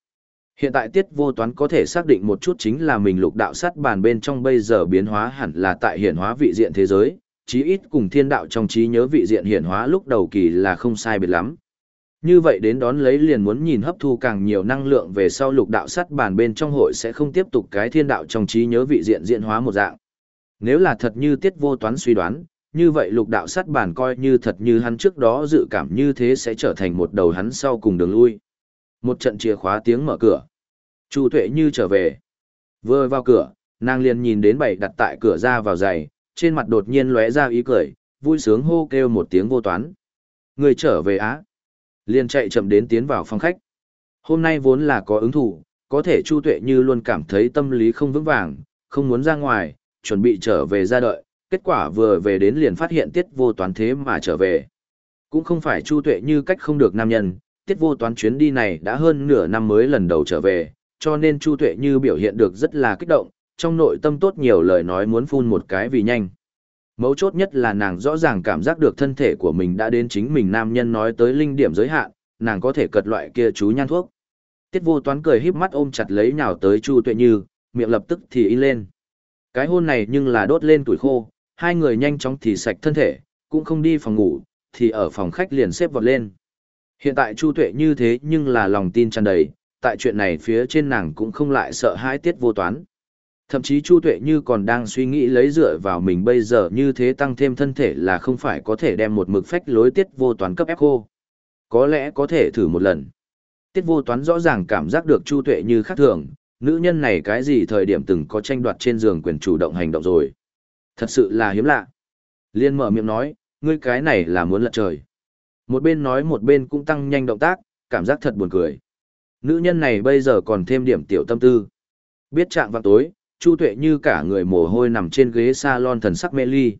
Hiện tại tiết vô toán có thể xác định một chút chính là mình lục đạo sắt bàn bên trong bây giờ biến hóa hẳn là tại hiển hóa vị diện thế giới, chí ít cùng thiên đạo trong trí nhớ vị diện hiển hóa lúc đầu kỳ là không sai biệt lắm. Như vậy đến đón lấy liền muốn nhìn hấp thu càng nhiều năng lượng về sau lục đạo sắt bàn bên trong hội sẽ không tiếp tục cái thiên đạo trong trí nhớ vị diện diễn hóa một dạng. Nếu là thật như tiết vô toán suy đoán, như vậy lục đạo sắt bản coi như thật như hắn trước đó dự cảm như thế sẽ trở thành một đầu hắn sau cùng đường lui. Một trận chìa khóa tiếng mở cửa. Chu Tuệ như trở về. Vừa vào cửa, nàng liền nhìn đến bảy đặt tại cửa ra vào giày, trên mặt đột nhiên lóe ra ý cười, vui sướng hô kêu một tiếng vô toán. Người trở về á. Liền chạy chậm đến tiến vào phòng khách. Hôm nay vốn là có ứng thủ, có thể Chu Tuệ như luôn cảm thấy tâm lý không vững vàng, không muốn ra ngoài, chuẩn bị trở về ra đợi, kết quả vừa về đến liền phát hiện tiết vô toán thế mà trở về. Cũng không phải Chu Tuệ như cách không được nam nhân, tiết vô toán chuyến đi này đã hơn nửa năm mới lần đầu trở về, cho nên Chu Tuệ như biểu hiện được rất là kích động, trong nội tâm tốt nhiều lời nói muốn phun một cái vì nhanh. Mấu chốt nhất là nàng rõ ràng cảm giác được thân thể của mình đã đến chính mình nam nhân nói tới linh điểm giới hạn, nàng có thể cật loại kia chú nhan thuốc. Tiết vô toán cười híp mắt ôm chặt lấy nhào tới Chu Tuệ Như, miệng lập tức thì in lên. Cái hôn này nhưng là đốt lên tuổi khô, hai người nhanh chóng thì sạch thân thể, cũng không đi phòng ngủ, thì ở phòng khách liền xếp vọt lên. Hiện tại Chu Tuệ như thế nhưng là lòng tin tràn đầy, tại chuyện này phía trên nàng cũng không lại sợ hãi tiết vô toán. Thậm chí Chu Tuệ như còn đang suy nghĩ lấy dựa vào mình bây giờ như thế tăng thêm thân thể là không phải có thể đem một mực phách lối tiết vô toán cấp ép khô. Có lẽ có thể thử một lần. Tiết vô toán rõ ràng cảm giác được Chu Tuệ như khác thường, nữ nhân này cái gì thời điểm từng có tranh đoạt trên giường quyền chủ động hành động rồi. Thật sự là hiếm lạ. Liên mở miệng nói, ngươi cái này là muốn lật trời. Một bên nói một bên cũng tăng nhanh động tác, cảm giác thật buồn cười. Nữ nhân này bây giờ còn thêm điểm tiểu tâm tư. Biết trạng vào tối, Chu Tuệ như cả người mồ hôi nằm trên ghế salon thần sắc mê ly.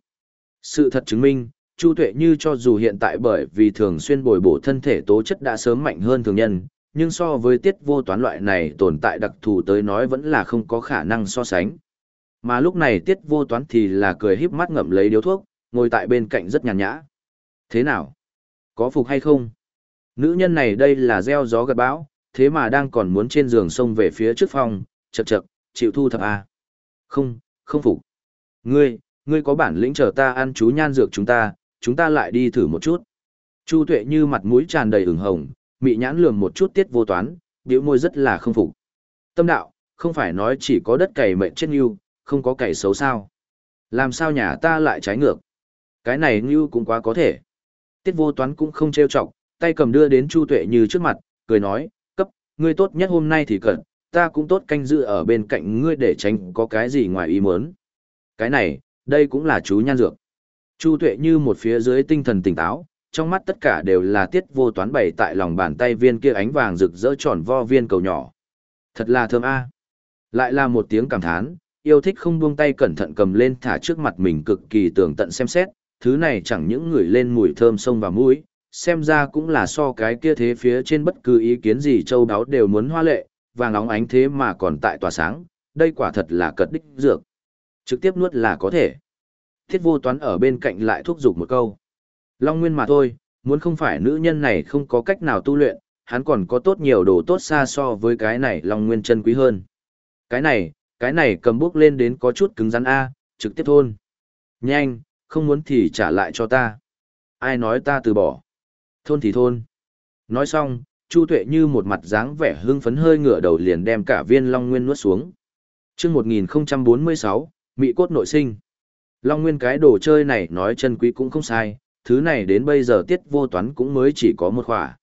Sự thật chứng minh, Chu Tuệ như cho dù hiện tại bởi vì thường xuyên bồi bổ thân thể tố chất đã sớm mạnh hơn thường nhân, nhưng so với tiết vô toán loại này tồn tại đặc thù tới nói vẫn là không có khả năng so sánh. Mà lúc này tiết vô toán thì là cười híp mắt ngậm lấy điếu thuốc, ngồi tại bên cạnh rất nhàn nhã. Thế nào? Có phục hay không? Nữ nhân này đây là gieo gió gật bão, thế mà đang còn muốn trên giường sông về phía trước phòng, chật chật, chịu thu thập à. Không, không phục. Ngươi, ngươi có bản lĩnh chờ ta ăn chú nhan dược chúng ta, chúng ta lại đi thử một chút. Chu tuệ như mặt mũi tràn đầy ửng hồng, mị nhãn lườm một chút tiết vô toán, biểu môi rất là không phục. Tâm đạo, không phải nói chỉ có đất cày mệnh chết yêu không có cày xấu sao. Làm sao nhà ta lại trái ngược? Cái này như cũng quá có thể. Tiết vô toán cũng không trêu chọc, tay cầm đưa đến Chu Tuệ Như trước mặt, cười nói, cấp, ngươi tốt nhất hôm nay thì cẩn, ta cũng tốt canh giữ ở bên cạnh ngươi để tránh có cái gì ngoài ý muốn. Cái này, đây cũng là chú nhan dược. Chu Tuệ Như một phía dưới tinh thần tỉnh táo, trong mắt tất cả đều là tiết vô toán bày tại lòng bàn tay viên kia ánh vàng rực rỡ tròn vo viên cầu nhỏ. Thật là thơm a. Lại là một tiếng cảm thán, yêu thích không buông tay cẩn thận cầm lên thả trước mặt mình cực kỳ tường tận xem xét, thứ này chẳng những người lên mùi thơm sông và mũi, xem ra cũng là so cái kia thế phía trên bất cứ ý kiến gì châu đáo đều muốn hoa lệ, vàng óng ánh thế mà còn tại tòa sáng, đây quả thật là cật đích dược. Trực tiếp nuốt là có thể. Thiết vô toán ở bên cạnh lại thúc giục một câu. Long Nguyên mà thôi, muốn không phải nữ nhân này không có cách nào tu luyện, hắn còn có tốt nhiều đồ tốt xa so với cái này Long Nguyên chân quý hơn. Cái này, cái này cầm bước lên đến có chút cứng rắn A, trực tiếp thôn. Nhanh, không muốn thì trả lại cho ta. Ai nói ta từ bỏ. Thôn thì thôn. Nói xong, Chu Tuệ như một mặt dáng vẻ hưng phấn hơi ngửa đầu liền đem cả viên Long Nguyên nuốt xuống. Trước 1046, Mỹ cốt nội sinh. Long Nguyên cái đồ chơi này nói chân quý cũng không sai, thứ này đến bây giờ tiết vô toán cũng mới chỉ có một khỏa.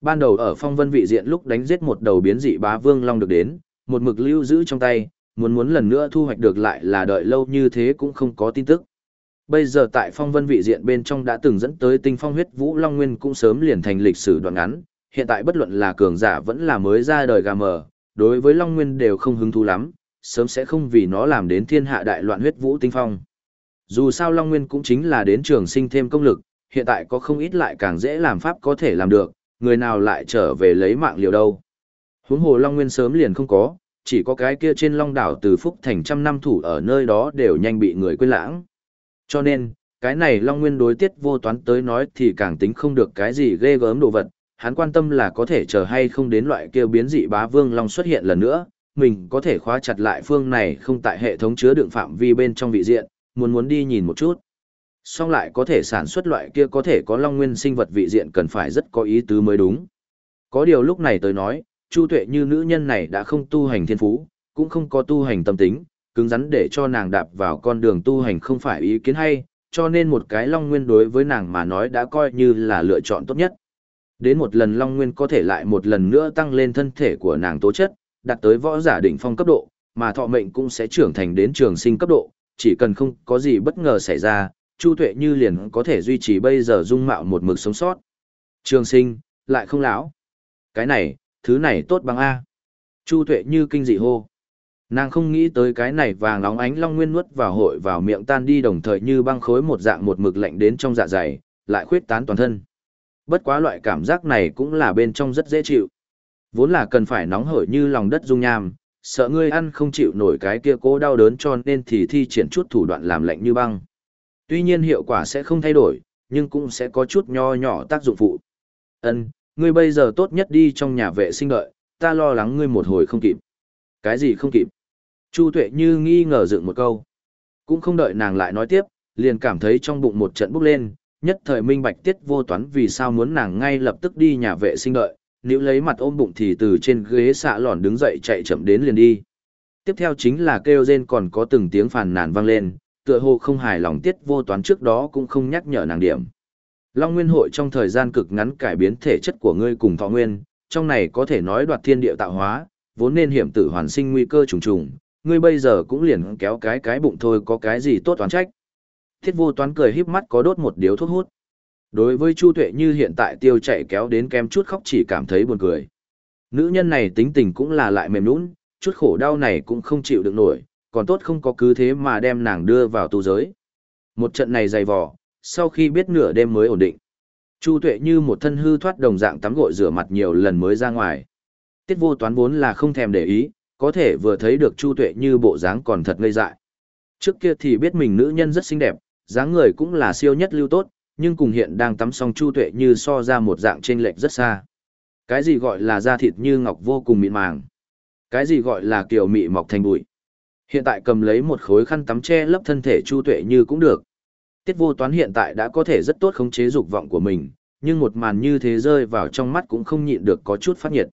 Ban đầu ở phong vân vị diện lúc đánh giết một đầu biến dị bá vương long được đến, một mực lưu giữ trong tay, muốn muốn lần nữa thu hoạch được lại là đợi lâu như thế cũng không có tin tức. Bây giờ tại phong vân vị diện bên trong đã từng dẫn tới tinh phong huyết vũ long nguyên cũng sớm liền thành lịch sử đoạn ngắn, hiện tại bất luận là cường giả vẫn là mới ra đời gà mờ, đối với long nguyên đều không hứng thú lắm, sớm sẽ không vì nó làm đến thiên hạ đại loạn huyết vũ tinh phong. Dù sao Long Nguyên cũng chính là đến trường sinh thêm công lực, hiện tại có không ít lại càng dễ làm pháp có thể làm được, người nào lại trở về lấy mạng liều đâu. Huống hồ Long Nguyên sớm liền không có, chỉ có cái kia trên Long đảo từ Phúc thành trăm năm thủ ở nơi đó đều nhanh bị người quên lãng. Cho nên, cái này Long Nguyên đối tiết vô toán tới nói thì càng tính không được cái gì ghê gớm đồ vật, hắn quan tâm là có thể chờ hay không đến loại kia biến dị bá vương Long xuất hiện lần nữa, mình có thể khóa chặt lại phương này không tại hệ thống chứa đựng phạm vi bên trong vị diện, muốn muốn đi nhìn một chút. Song lại có thể sản xuất loại kia có thể có long nguyên sinh vật vị diện cần phải rất có ý tứ mới đúng. Có điều lúc này tới nói, Chu Tuệ như nữ nhân này đã không tu hành thiên phú, cũng không có tu hành tâm tính, cứng rắn để cho nàng đạp vào con đường tu hành không phải ý kiến hay, cho nên một cái long nguyên đối với nàng mà nói đã coi như là lựa chọn tốt nhất. Đến một lần long nguyên có thể lại một lần nữa tăng lên thân thể của nàng tố chất, đạt tới võ giả đỉnh phong cấp độ, mà thọ mệnh cũng sẽ trưởng thành đến trường sinh cấp độ, chỉ cần không có gì bất ngờ xảy ra, Chu Tuệ Như liền có thể duy trì bây giờ dung mạo một mực sống sót. Trường sinh, lại không lão. Cái này, thứ này tốt bằng A. Chu Tuệ Như kinh dị hô. Nàng không nghĩ tới cái này vàng nóng ánh long nguyên nuốt vào hội vào miệng tan đi đồng thời như băng khối một dạng một mực lạnh đến trong dạ dày, lại khuyết tán toàn thân. Bất quá loại cảm giác này cũng là bên trong rất dễ chịu. Vốn là cần phải nóng hổi như lòng đất dung nham, sợ ngươi ăn không chịu nổi cái kia cố đau đớn cho nên thì thi triển chút thủ đoạn làm lạnh như băng. Tuy nhiên hiệu quả sẽ không thay đổi, nhưng cũng sẽ có chút nho nhỏ tác dụng phụ. Ân, ngươi bây giờ tốt nhất đi trong nhà vệ sinh đợi, ta lo lắng ngươi một hồi không kịp. Cái gì không kịp? Chu Tuệ như nghi ngờ dựng một câu. Cũng không đợi nàng lại nói tiếp, liền cảm thấy trong bụng một trận bốc lên, nhất thời minh bạch tiết vô toán vì sao muốn nàng ngay lập tức đi nhà vệ sinh đợi, nếu lấy mặt ôm bụng thì từ trên ghế xạ lòn đứng dậy chạy chậm đến liền đi. Tiếp theo chính là kêu rên còn có từng tiếng phàn nàn vang lên, tựa hồ không hài lòng tiết vô toán trước đó cũng không nhắc nhở nàng điểm. Long Nguyên hội trong thời gian cực ngắn cải biến thể chất của ngươi cùng thọ nguyên, trong này có thể nói đoạt thiên địa tạo hóa, vốn nên hiểm tử hoàn sinh nguy cơ trùng trùng, ngươi bây giờ cũng liền kéo cái cái bụng thôi có cái gì tốt toán trách. Thiết vô toán cười híp mắt có đốt một điếu thuốc hút. Đối với Chu Tuệ như hiện tại tiêu chạy kéo đến kem chút khóc chỉ cảm thấy buồn cười. Nữ nhân này tính tình cũng là lại mềm nũng, chút khổ đau này cũng không chịu được nổi, còn tốt không có cứ thế mà đem nàng đưa vào tu giới. Một trận này dày vò, sau khi biết nửa đêm mới ổn định. Chu Tuệ như một thân hư thoát đồng dạng tắm gội rửa mặt nhiều lần mới ra ngoài. Tiết vô toán vốn là không thèm để ý, có thể vừa thấy được Chu Tuệ như bộ dáng còn thật ngây dại. Trước kia thì biết mình nữ nhân rất xinh đẹp, dáng người cũng là siêu nhất lưu tốt, nhưng cùng hiện đang tắm xong Chu Tuệ như so ra một dạng trên lệch rất xa. Cái gì gọi là da thịt như ngọc vô cùng mịn màng? Cái gì gọi là kiều mị mọc thành bụi? Hiện tại cầm lấy một khối khăn tắm che lấp thân thể Chu Tuệ như cũng được. Tiết vô toán hiện tại đã có thể rất tốt khống chế dục vọng của mình, nhưng một màn như thế rơi vào trong mắt cũng không nhịn được có chút phát nhiệt.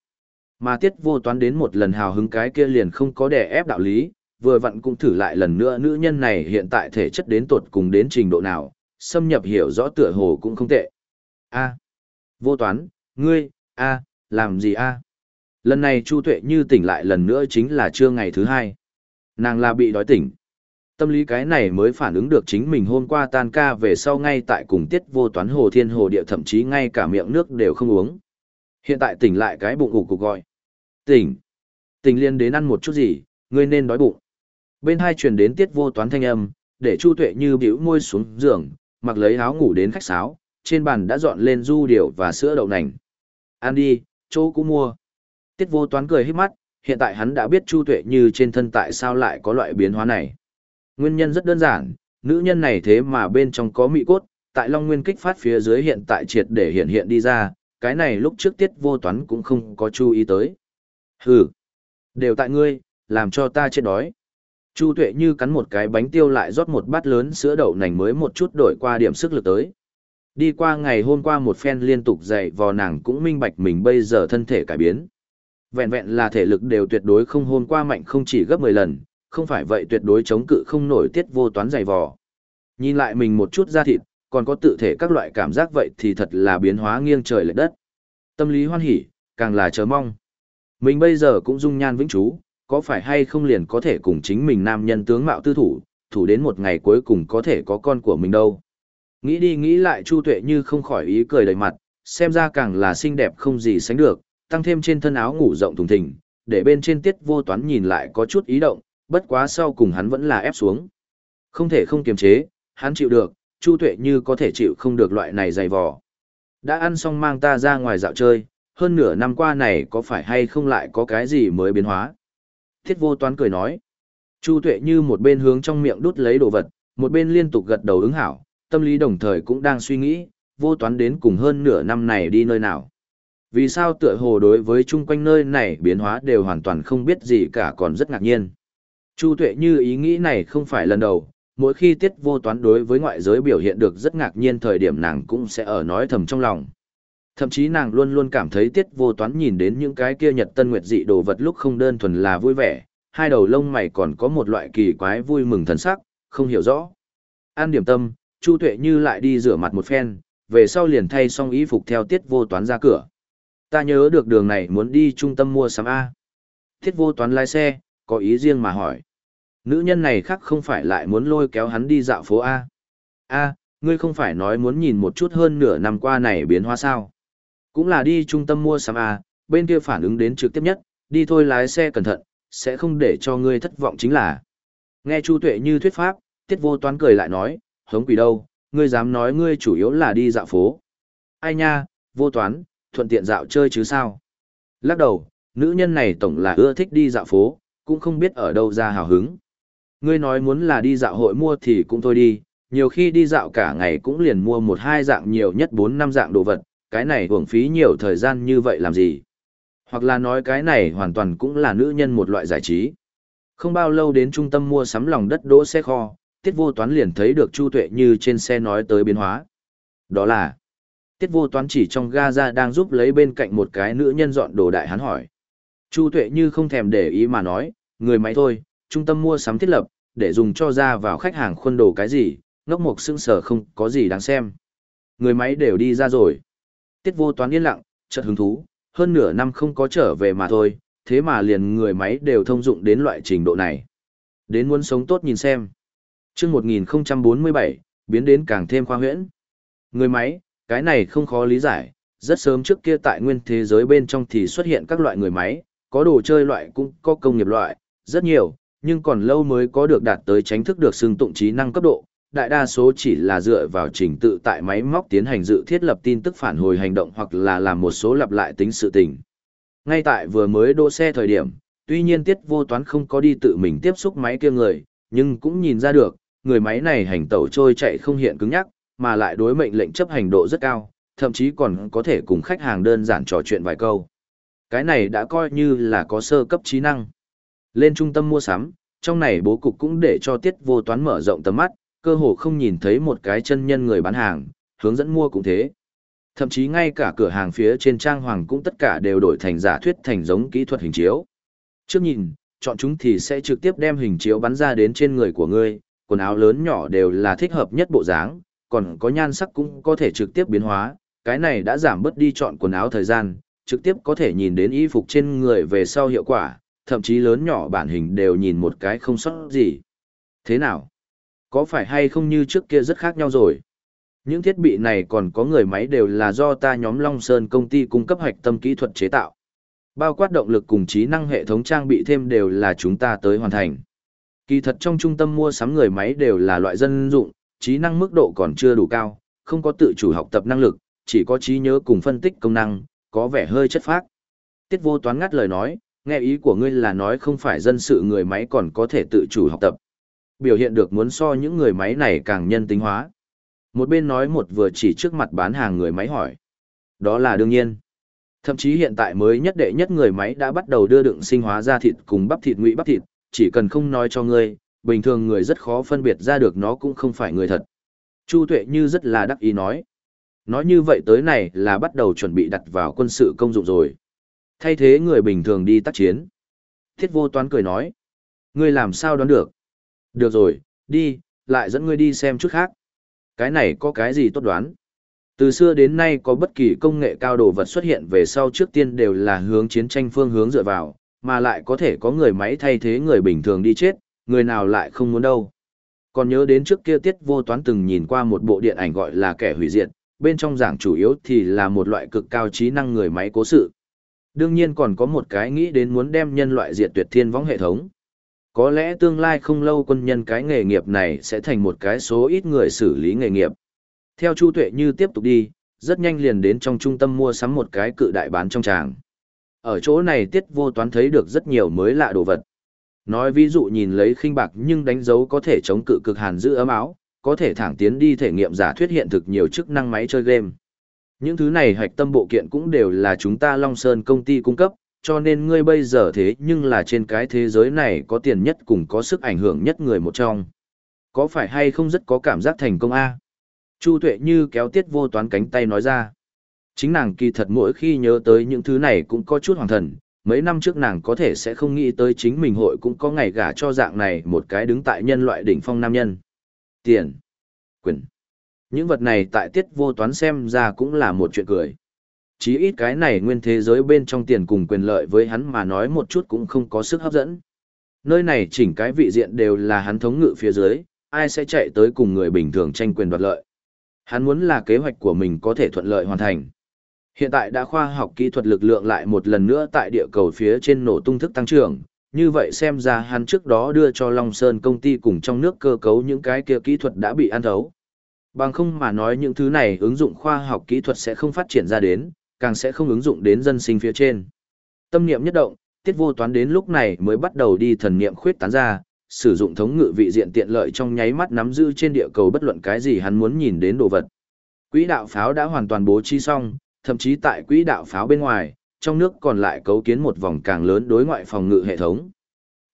Mà tiết vô toán đến một lần hào hứng cái kia liền không có đè ép đạo lý, vừa vặn cũng thử lại lần nữa nữ nhân này hiện tại thể chất đến tột cùng đến trình độ nào, xâm nhập hiểu rõ tựa hồ cũng không tệ. A. vô toán, ngươi, a, làm gì a? Lần này Chu Tuệ như tỉnh lại lần nữa chính là trưa ngày thứ hai. Nàng là bị đói tỉnh. Tâm lý cái này mới phản ứng được chính mình hôm qua tan ca về sau ngay tại cùng tiết vô toán hồ thiên hồ địa thậm chí ngay cả miệng nước đều không uống. Hiện tại tỉnh lại cái bụng ủ cục gọi. Tỉnh. Tỉnh liên đến ăn một chút gì, ngươi nên đói bụng. Bên hai truyền đến tiết vô toán thanh âm, để Chu Tuệ như bĩu môi xuống giường, mặc lấy áo ngủ đến khách sáo, trên bàn đã dọn lên du điều và sữa đậu nành. Ăn đi, chỗ cũng mua. Tiết vô toán cười hít mắt, hiện tại hắn đã biết Chu Tuệ như trên thân tại sao lại có loại biến hóa này. Nguyên nhân rất đơn giản, nữ nhân này thế mà bên trong có mị cốt, tại Long Nguyên kích phát phía dưới hiện tại triệt để hiện hiện đi ra, cái này lúc trước tiết vô toán cũng không có chú ý tới. Hừ, đều tại ngươi, làm cho ta chết đói. Chu tuệ như cắn một cái bánh tiêu lại rót một bát lớn sữa đậu nành mới một chút đổi qua điểm sức lực tới. Đi qua ngày hôm qua một phen liên tục dậy vò nàng cũng minh bạch mình bây giờ thân thể cải biến. Vẹn vẹn là thể lực đều tuyệt đối không hôm qua mạnh không chỉ gấp 10 lần, không phải vậy tuyệt đối chống cự không nổi tiết vô toán dày vò. Nhìn lại mình một chút da thịt, còn có tự thể các loại cảm giác vậy thì thật là biến hóa nghiêng trời lệch đất. Tâm lý hoan hỉ, càng là chờ mong. Mình bây giờ cũng dung nhan vĩnh chú, có phải hay không liền có thể cùng chính mình nam nhân tướng mạo tư thủ, thủ đến một ngày cuối cùng có thể có con của mình đâu. Nghĩ đi nghĩ lại Chu Tuệ như không khỏi ý cười đầy mặt, xem ra càng là xinh đẹp không gì sánh được, tăng thêm trên thân áo ngủ rộng thùng thình, để bên trên tiết vô toán nhìn lại có chút ý động, bất quá sau cùng hắn vẫn là ép xuống. Không thể không kiềm chế, hắn chịu được, Chu Tuệ như có thể chịu không được loại này dày vò. Đã ăn xong mang ta ra ngoài dạo chơi, hơn nửa năm qua này có phải hay không lại có cái gì mới biến hóa. Thiết vô toán cười nói. Chu Tuệ như một bên hướng trong miệng đút lấy đồ vật, một bên liên tục gật đầu ứng hảo, tâm lý đồng thời cũng đang suy nghĩ, vô toán đến cùng hơn nửa năm này đi nơi nào. Vì sao tựa hồ đối với chung quanh nơi này biến hóa đều hoàn toàn không biết gì cả còn rất ngạc nhiên. Chu tuệ như ý nghĩ này không phải lần đầu, mỗi khi tiết vô toán đối với ngoại giới biểu hiện được rất ngạc nhiên thời điểm nàng cũng sẽ ở nói thầm trong lòng. Thậm chí nàng luôn luôn cảm thấy tiết vô toán nhìn đến những cái kia nhật tân nguyệt dị đồ vật lúc không đơn thuần là vui vẻ, hai đầu lông mày còn có một loại kỳ quái vui mừng thần sắc, không hiểu rõ. An điểm tâm, Chu tuệ như lại đi rửa mặt một phen, về sau liền thay xong y phục theo tiết vô toán ra cửa. Ta nhớ được đường này muốn đi trung tâm mua sắm A. Tiết vô toán lái xe, có ý riêng mà hỏi. Nữ nhân này khác không phải lại muốn lôi kéo hắn đi dạo phố A. A, ngươi không phải nói muốn nhìn một chút hơn nửa năm qua này biến hóa sao. Cũng là đi trung tâm mua sắm A, bên kia phản ứng đến trực tiếp nhất, đi thôi lái xe cẩn thận, sẽ không để cho ngươi thất vọng chính là. Nghe Chu Tuệ như thuyết pháp, Tiết Vô Toán cười lại nói, hống quỷ đâu, ngươi dám nói ngươi chủ yếu là đi dạo phố. Ai nha, Vô Toán, thuận tiện dạo chơi chứ sao. Lắc đầu, nữ nhân này tổng là ưa thích đi dạo phố, cũng không biết ở đâu ra hào hứng. Ngươi nói muốn là đi dạo hội mua thì cũng thôi đi, nhiều khi đi dạo cả ngày cũng liền mua một hai dạng nhiều nhất bốn năm dạng đồ vật, cái này hưởng phí nhiều thời gian như vậy làm gì. Hoặc là nói cái này hoàn toàn cũng là nữ nhân một loại giải trí. Không bao lâu đến trung tâm mua sắm lòng đất đỗ xe kho, tiết vô toán liền thấy được Chu Tuệ như trên xe nói tới biến hóa. Đó là, tiết vô toán chỉ trong ga ra đang giúp lấy bên cạnh một cái nữ nhân dọn đồ đại hắn hỏi. Chu Tuệ như không thèm để ý mà nói, người máy thôi, trung tâm mua sắm thiết lập, để dùng cho ra vào khách hàng khuôn đồ cái gì, ngốc mục xương sở không có gì đáng xem. Người máy đều đi ra rồi. Tiết vô toán yên lặng, chợt hứng thú, hơn nửa năm không có trở về mà thôi, thế mà liền người máy đều thông dụng đến loại trình độ này. Đến muốn sống tốt nhìn xem. Trước 1047, biến đến càng thêm khoa huyễn. Người máy, cái này không khó lý giải, rất sớm trước kia tại nguyên thế giới bên trong thì xuất hiện các loại người máy, có đồ chơi loại cũng có công nghiệp loại, rất nhiều, nhưng còn lâu mới có được đạt tới tránh thức được xưng tụng trí năng cấp độ. Đại đa số chỉ là dựa vào trình tự tại máy móc tiến hành dự thiết lập tin tức phản hồi hành động hoặc là làm một số lặp lại tính sự tình. Ngay tại vừa mới đỗ xe thời điểm, tuy nhiên tiết vô toán không có đi tự mình tiếp xúc máy kia người, nhưng cũng nhìn ra được, người máy này hành tẩu trôi chạy không hiện cứng nhắc, mà lại đối mệnh lệnh chấp hành độ rất cao, thậm chí còn có thể cùng khách hàng đơn giản trò chuyện vài câu. Cái này đã coi như là có sơ cấp trí năng. Lên trung tâm mua sắm, trong này bố cục cũng để cho tiết vô toán mở rộng tầm mắt, cơ hồ không nhìn thấy một cái chân nhân người bán hàng, hướng dẫn mua cũng thế. Thậm chí ngay cả cửa hàng phía trên trang hoàng cũng tất cả đều đổi thành giả thuyết thành giống kỹ thuật hình chiếu. Trước nhìn, chọn chúng thì sẽ trực tiếp đem hình chiếu bắn ra đến trên người của ngươi, quần áo lớn nhỏ đều là thích hợp nhất bộ dáng, còn có nhan sắc cũng có thể trực tiếp biến hóa, cái này đã giảm bớt đi chọn quần áo thời gian, trực tiếp có thể nhìn đến y phục trên người về sau hiệu quả, thậm chí lớn nhỏ bản hình đều nhìn một cái không sót gì. Thế nào? Có phải hay không như trước kia rất khác nhau rồi? Những thiết bị này còn có người máy đều là do ta nhóm Long Sơn công ty cung cấp hạch tâm kỹ thuật chế tạo. Bao quát động lực cùng trí năng hệ thống trang bị thêm đều là chúng ta tới hoàn thành. Kỳ thật trong trung tâm mua sắm người máy đều là loại dân dụng, trí năng mức độ còn chưa đủ cao, không có tự chủ học tập năng lực, chỉ có trí nhớ cùng phân tích công năng, có vẻ hơi chất phác. Tiết vô toán ngắt lời nói, nghe ý của ngươi là nói không phải dân sự người máy còn có thể tự chủ học tập. Biểu hiện được muốn so những người máy này càng nhân tính hóa. Một bên nói một vừa chỉ trước mặt bán hàng người máy hỏi. Đó là đương nhiên. Thậm chí hiện tại mới nhất đệ nhất người máy đã bắt đầu đưa đựng sinh hóa ra thịt cùng bắp thịt ngụy bắp thịt, chỉ cần không nói cho ngươi, bình thường người rất khó phân biệt ra được nó cũng không phải người thật. Chu Tuệ Như rất là đắc ý nói. Nói như vậy tới này là bắt đầu chuẩn bị đặt vào quân sự công dụng rồi. Thay thế người bình thường đi tác chiến. Thiết vô toán cười nói. Ngươi làm sao đoán được? Được rồi, đi, lại dẫn ngươi đi xem chút khác. Cái này có cái gì tốt đoán? Từ xưa đến nay có bất kỳ công nghệ cao đồ vật xuất hiện về sau trước tiên đều là hướng chiến tranh phương hướng dựa vào, mà lại có thể có người máy thay thế người bình thường đi chết, người nào lại không muốn đâu. Còn nhớ đến trước kia tiết vô toán từng nhìn qua một bộ điện ảnh gọi là kẻ hủy diệt, bên trong giảng chủ yếu thì là một loại cực cao trí năng người máy cố sự. Đương nhiên còn có một cái nghĩ đến muốn đem nhân loại diệt tuyệt thiên võng hệ thống. Có lẽ tương lai không lâu quân nhân cái nghề nghiệp này sẽ thành một cái số ít người xử lý nghề nghiệp. Theo Chu Tuệ Như tiếp tục đi, rất nhanh liền đến trong trung tâm mua sắm một cái cự đại bán trong tràng. Ở chỗ này tiết vô toán thấy được rất nhiều mới lạ đồ vật. Nói ví dụ nhìn lấy khinh bạc nhưng đánh dấu có thể chống cự cực hàn giữ ấm áo, có thể thẳng tiến đi thể nghiệm giả thuyết hiện thực nhiều chức năng máy chơi game. Những thứ này hạch tâm bộ kiện cũng đều là chúng ta Long Sơn công ty cung cấp, cho nên ngươi bây giờ thế nhưng là trên cái thế giới này có tiền nhất cùng có sức ảnh hưởng nhất người một trong. Có phải hay không rất có cảm giác thành công a? Chu Tuệ như kéo tiết vô toán cánh tay nói ra. Chính nàng kỳ thật mỗi khi nhớ tới những thứ này cũng có chút hoàng thần, mấy năm trước nàng có thể sẽ không nghĩ tới chính mình hội cũng có ngày gả cho dạng này một cái đứng tại nhân loại đỉnh phong nam nhân. Tiền, quyền. Những vật này tại tiết vô toán xem ra cũng là một chuyện cười. Chí ít cái này nguyên thế giới bên trong tiền cùng quyền lợi với hắn mà nói một chút cũng không có sức hấp dẫn. Nơi này chỉnh cái vị diện đều là hắn thống ngự phía dưới, ai sẽ chạy tới cùng người bình thường tranh quyền đoạt lợi. Hắn muốn là kế hoạch của mình có thể thuận lợi hoàn thành. Hiện tại đã khoa học kỹ thuật lực lượng lại một lần nữa tại địa cầu phía trên nổ tung thức tăng trưởng, như vậy xem ra hắn trước đó đưa cho Long Sơn công ty cùng trong nước cơ cấu những cái kia kỹ thuật đã bị ăn thấu. Bằng không mà nói những thứ này ứng dụng khoa học kỹ thuật sẽ không phát triển ra đến, càng sẽ không ứng dụng đến dân sinh phía trên. Tâm niệm nhất động, tiết vô toán đến lúc này mới bắt đầu đi thần niệm khuyết tán ra, sử dụng thống ngự vị diện tiện lợi trong nháy mắt nắm giữ trên địa cầu bất luận cái gì hắn muốn nhìn đến đồ vật. Quỹ đạo pháo đã hoàn toàn bố trí xong, thậm chí tại quỹ đạo pháo bên ngoài, trong nước còn lại cấu kiến một vòng càng lớn đối ngoại phòng ngự hệ thống.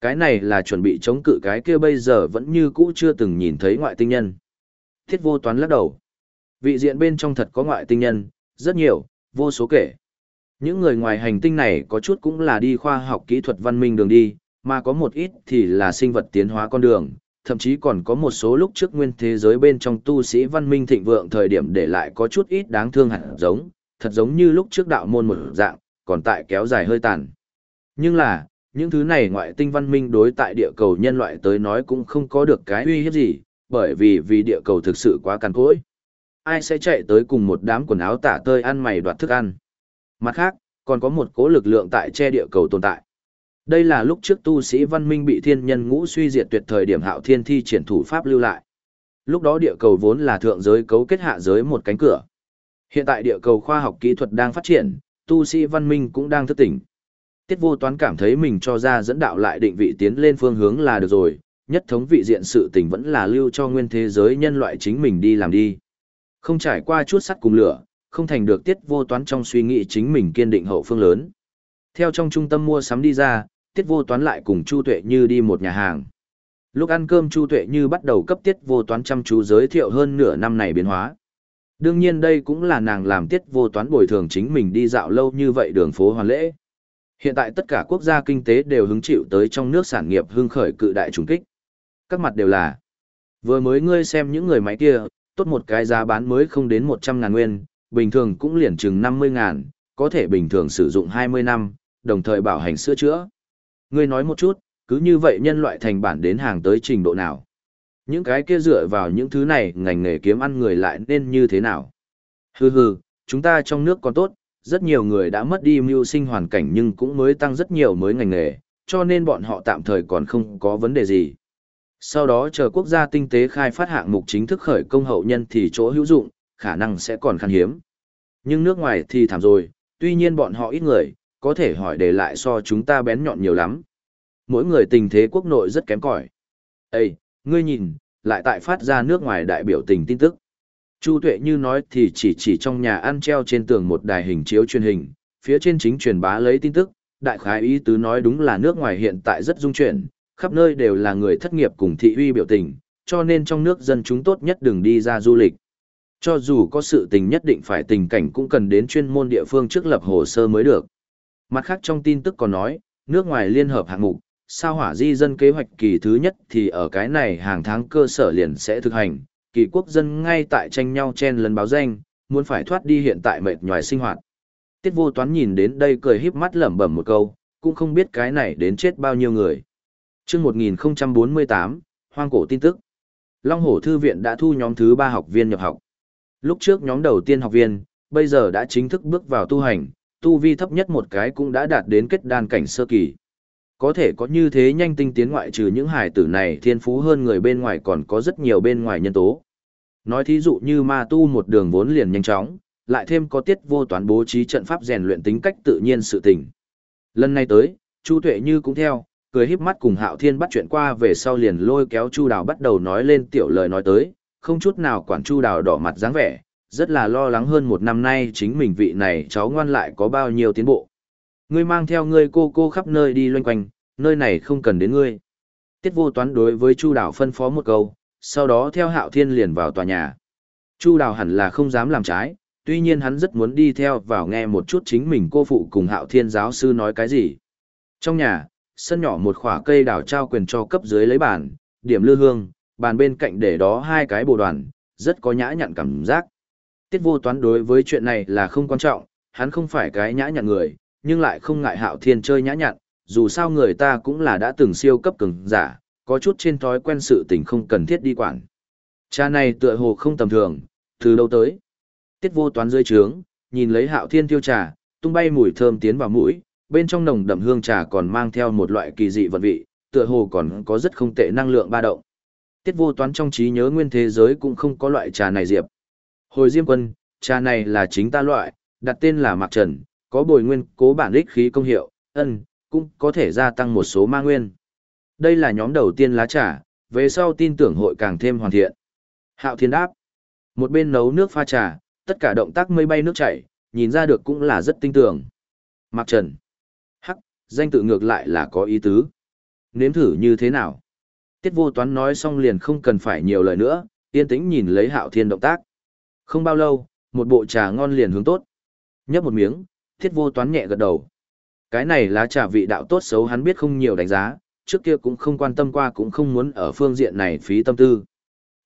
Cái này là chuẩn bị chống cự cái kia bây giờ vẫn như cũ chưa từng nhìn thấy ngoại tinh nhân. Thiết vô toán lắc đầu. Vị diện bên trong thật có ngoại tinh nhân, rất nhiều, vô số kể. Những người ngoài hành tinh này có chút cũng là đi khoa học kỹ thuật văn minh đường đi, mà có một ít thì là sinh vật tiến hóa con đường, thậm chí còn có một số lúc trước nguyên thế giới bên trong tu sĩ văn minh thịnh vượng thời điểm để lại có chút ít đáng thương hẳn giống, thật giống như lúc trước đạo môn một dạng, còn tại kéo dài hơi tàn. Nhưng là, những thứ này ngoại tinh văn minh đối tại địa cầu nhân loại tới nói cũng không có được cái uy hiếp gì, bởi vì vì địa cầu thực sự quá cằn cỗi. Ai sẽ chạy tới cùng một đám quần áo tả tơi ăn mày đoạt thức ăn. Mặt khác, còn có một cố lực lượng tại che địa cầu tồn tại. Đây là lúc trước tu sĩ văn minh bị thiên nhân ngũ suy diệt tuyệt thời điểm hạo thiên thi triển thủ pháp lưu lại. Lúc đó địa cầu vốn là thượng giới cấu kết hạ giới một cánh cửa. Hiện tại địa cầu khoa học kỹ thuật đang phát triển, tu sĩ văn minh cũng đang thức tỉnh. Tiết vô toán cảm thấy mình cho ra dẫn đạo lại định vị tiến lên phương hướng là được rồi, nhất thống vị diện sự tình vẫn là lưu cho nguyên thế giới nhân loại chính mình đi làm đi. Không trải qua chút sắt cùng lửa, không thành được tiết vô toán trong suy nghĩ chính mình kiên định hậu phương lớn. Theo trong trung tâm mua sắm đi ra, tiết vô toán lại cùng Chu Tuệ Như đi một nhà hàng. Lúc ăn cơm Chu Tuệ Như bắt đầu cấp tiết vô toán chăm chú giới thiệu hơn nửa năm này biến hóa. Đương nhiên đây cũng là nàng làm tiết vô toán bồi thường chính mình đi dạo lâu như vậy đường phố hoàn lễ. Hiện tại tất cả quốc gia kinh tế đều hứng chịu tới trong nước sản nghiệp hưng khởi cự đại trùng kích. Các mặt đều là. Vừa mới ngươi xem những người máy kia, tốt một cái giá bán mới không đến 100 ngàn nguyên, bình thường cũng liền chừng 50 ngàn, có thể bình thường sử dụng 20 năm, đồng thời bảo hành sửa chữa. Ngươi nói một chút, cứ như vậy nhân loại thành bản đến hàng tới trình độ nào? Những cái kia dựa vào những thứ này ngành nghề kiếm ăn người lại nên như thế nào? Hừ hừ, chúng ta trong nước còn tốt, rất nhiều người đã mất đi mưu sinh hoàn cảnh nhưng cũng mới tăng rất nhiều mới ngành nghề, cho nên bọn họ tạm thời còn không có vấn đề gì. Sau đó chờ quốc gia tinh tế khai phát hạng mục chính thức khởi công hậu nhân thì chỗ hữu dụng, khả năng sẽ còn khan hiếm. Nhưng nước ngoài thì thảm rồi, tuy nhiên bọn họ ít người, có thể hỏi để lại so chúng ta bén nhọn nhiều lắm. Mỗi người tình thế quốc nội rất kém cỏi. Ê, ngươi nhìn, lại tại phát ra nước ngoài đại biểu tình tin tức. Chu Tuệ như nói thì chỉ chỉ trong nhà ăn treo trên tường một đài hình chiếu truyền hình, phía trên chính truyền bá lấy tin tức, đại khái ý tứ nói đúng là nước ngoài hiện tại rất dung chuyển, khắp nơi đều là người thất nghiệp cùng thị uy biểu tình, cho nên trong nước dân chúng tốt nhất đừng đi ra du lịch. Cho dù có sự tình nhất định phải tình cảnh cũng cần đến chuyên môn địa phương trước lập hồ sơ mới được. Mặt khác trong tin tức còn nói, nước ngoài liên hợp hạng mục, sao hỏa di dân kế hoạch kỳ thứ nhất thì ở cái này hàng tháng cơ sở liền sẽ thực hành, kỳ quốc dân ngay tại tranh nhau chen lần báo danh, muốn phải thoát đi hiện tại mệt nhòi sinh hoạt. Tiết vô toán nhìn đến đây cười híp mắt lẩm bẩm một câu, cũng không biết cái này đến chết bao nhiêu người. chương 1048, hoang cổ tin tức. Long Hổ Thư viện đã thu nhóm thứ 3 học viên nhập học. Lúc trước nhóm đầu tiên học viên, bây giờ đã chính thức bước vào tu hành, tu vi thấp nhất một cái cũng đã đạt đến kết đan cảnh sơ kỳ. Có thể có như thế nhanh tinh tiến ngoại trừ những hải tử này thiên phú hơn người bên ngoài còn có rất nhiều bên ngoài nhân tố. Nói thí dụ như ma tu một đường vốn liền nhanh chóng, lại thêm có tiết vô toán bố trí trận pháp rèn luyện tính cách tự nhiên sự tình. Lần này tới, Chu Tuệ Như cũng theo, cười híp mắt cùng Hạo Thiên bắt chuyện qua về sau liền lôi kéo Chu Đào bắt đầu nói lên tiểu lời nói tới, không chút nào quản Chu Đào đỏ mặt dáng vẻ, rất là lo lắng hơn một năm nay chính mình vị này cháu ngoan lại có bao nhiêu tiến bộ. Ngươi mang theo ngươi cô cô khắp nơi đi loanh quanh, nơi này không cần đến ngươi. Tiết vô toán đối với Chu Đào phân phó một câu, sau đó theo Hạo Thiên liền vào tòa nhà. Chu Đào hẳn là không dám làm trái, tuy nhiên hắn rất muốn đi theo vào nghe một chút chính mình cô phụ cùng Hạo Thiên giáo sư nói cái gì. Trong nhà, sân nhỏ một khỏa cây đào trao quyền cho cấp dưới lấy bàn, điểm lư hương, bàn bên cạnh để đó hai cái bồ đoàn, rất có nhã nhặn cảm giác. Tiết vô toán đối với chuyện này là không quan trọng, hắn không phải cái nhã nhặn người, nhưng lại không ngại hạo thiên chơi nhã nhặn, dù sao người ta cũng là đã từng siêu cấp cường giả, có chút trên thói quen sự tình không cần thiết đi quản. Cha này tựa hồ không tầm thường, từ đâu tới. Tiết vô toán rơi trướng, nhìn lấy hạo thiên tiêu trà, tung bay mùi thơm tiến vào mũi, bên trong nồng đậm hương trà còn mang theo một loại kỳ dị vận vị, tựa hồ còn có rất không tệ năng lượng ba động. Tiết vô toán trong trí nhớ nguyên thế giới cũng không có loại trà này diệp. Hồi Diêm Quân, trà này là chính ta loại, đặt tên là Mạc Trần, có bồi nguyên cố bản ích khí công hiệu, ân, cũng có thể gia tăng một số ma nguyên. Đây là nhóm đầu tiên lá trà, về sau tin tưởng hội càng thêm hoàn thiện. Hạo Thiên đáp. Một bên nấu nước pha trà, tất cả động tác mây bay nước chảy, nhìn ra được cũng là rất tinh tưởng. Mạc Trần. Hắc, danh tự ngược lại là có ý tứ. Nếm thử như thế nào? Tiết vô toán nói xong liền không cần phải nhiều lời nữa, yên tĩnh nhìn lấy hạo thiên động tác. Không bao lâu, một bộ trà ngon liền hướng tốt. Nhấp một miếng, thiết vô toán nhẹ gật đầu. Cái này lá trà vị đạo tốt xấu hắn biết không nhiều đánh giá, trước kia cũng không quan tâm qua cũng không muốn ở phương diện này phí tâm tư.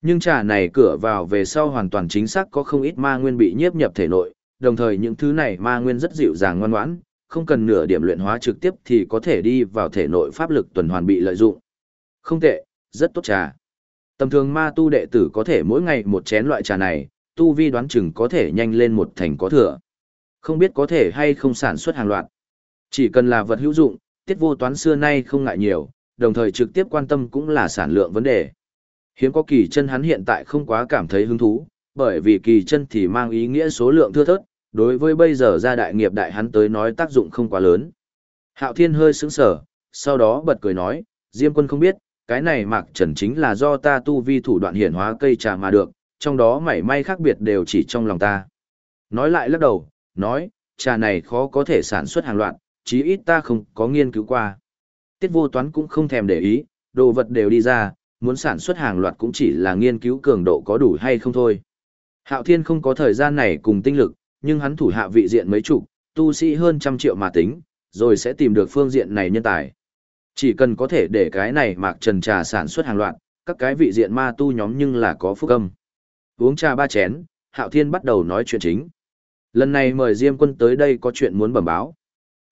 Nhưng trà này cửa vào về sau hoàn toàn chính xác có không ít ma nguyên bị nhiếp nhập thể nội, đồng thời những thứ này ma nguyên rất dịu dàng ngoan ngoãn, không cần nửa điểm luyện hóa trực tiếp thì có thể đi vào thể nội pháp lực tuần hoàn bị lợi dụng. Không tệ, rất tốt trà. Tầm thường ma tu đệ tử có thể mỗi ngày một chén loại trà này, tu vi đoán chừng có thể nhanh lên một thành có thừa. Không biết có thể hay không sản xuất hàng loạt. Chỉ cần là vật hữu dụng, tiết vô toán xưa nay không ngại nhiều, đồng thời trực tiếp quan tâm cũng là sản lượng vấn đề. Hiếm có kỳ chân hắn hiện tại không quá cảm thấy hứng thú, bởi vì kỳ chân thì mang ý nghĩa số lượng thưa thớt, đối với bây giờ gia đại nghiệp đại hắn tới nói tác dụng không quá lớn. Hạo Thiên hơi sững sờ, sau đó bật cười nói, Diêm quân không biết, cái này mạc trần chính là do ta tu vi thủ đoạn hiển hóa cây trà mà được, trong đó mảy may khác biệt đều chỉ trong lòng ta. Nói lại lắc đầu, nói, trà này khó có thể sản xuất hàng loạt, chí ít ta không có nghiên cứu qua. Tiết vô toán cũng không thèm để ý, đồ vật đều đi ra, muốn sản xuất hàng loạt cũng chỉ là nghiên cứu cường độ có đủ hay không thôi. Hạo Thiên không có thời gian này cùng tinh lực, nhưng hắn thủ hạ vị diện mấy chục, tu sĩ hơn trăm triệu mà tính, rồi sẽ tìm được phương diện này nhân tài. Chỉ cần có thể để cái này mạc trần trà sản xuất hàng loạt, các cái vị diện ma tu nhóm nhưng là có phúc âm. Uống trà ba chén, Hạo Thiên bắt đầu nói chuyện chính. Lần này mời Diêm quân tới đây có chuyện muốn bẩm báo.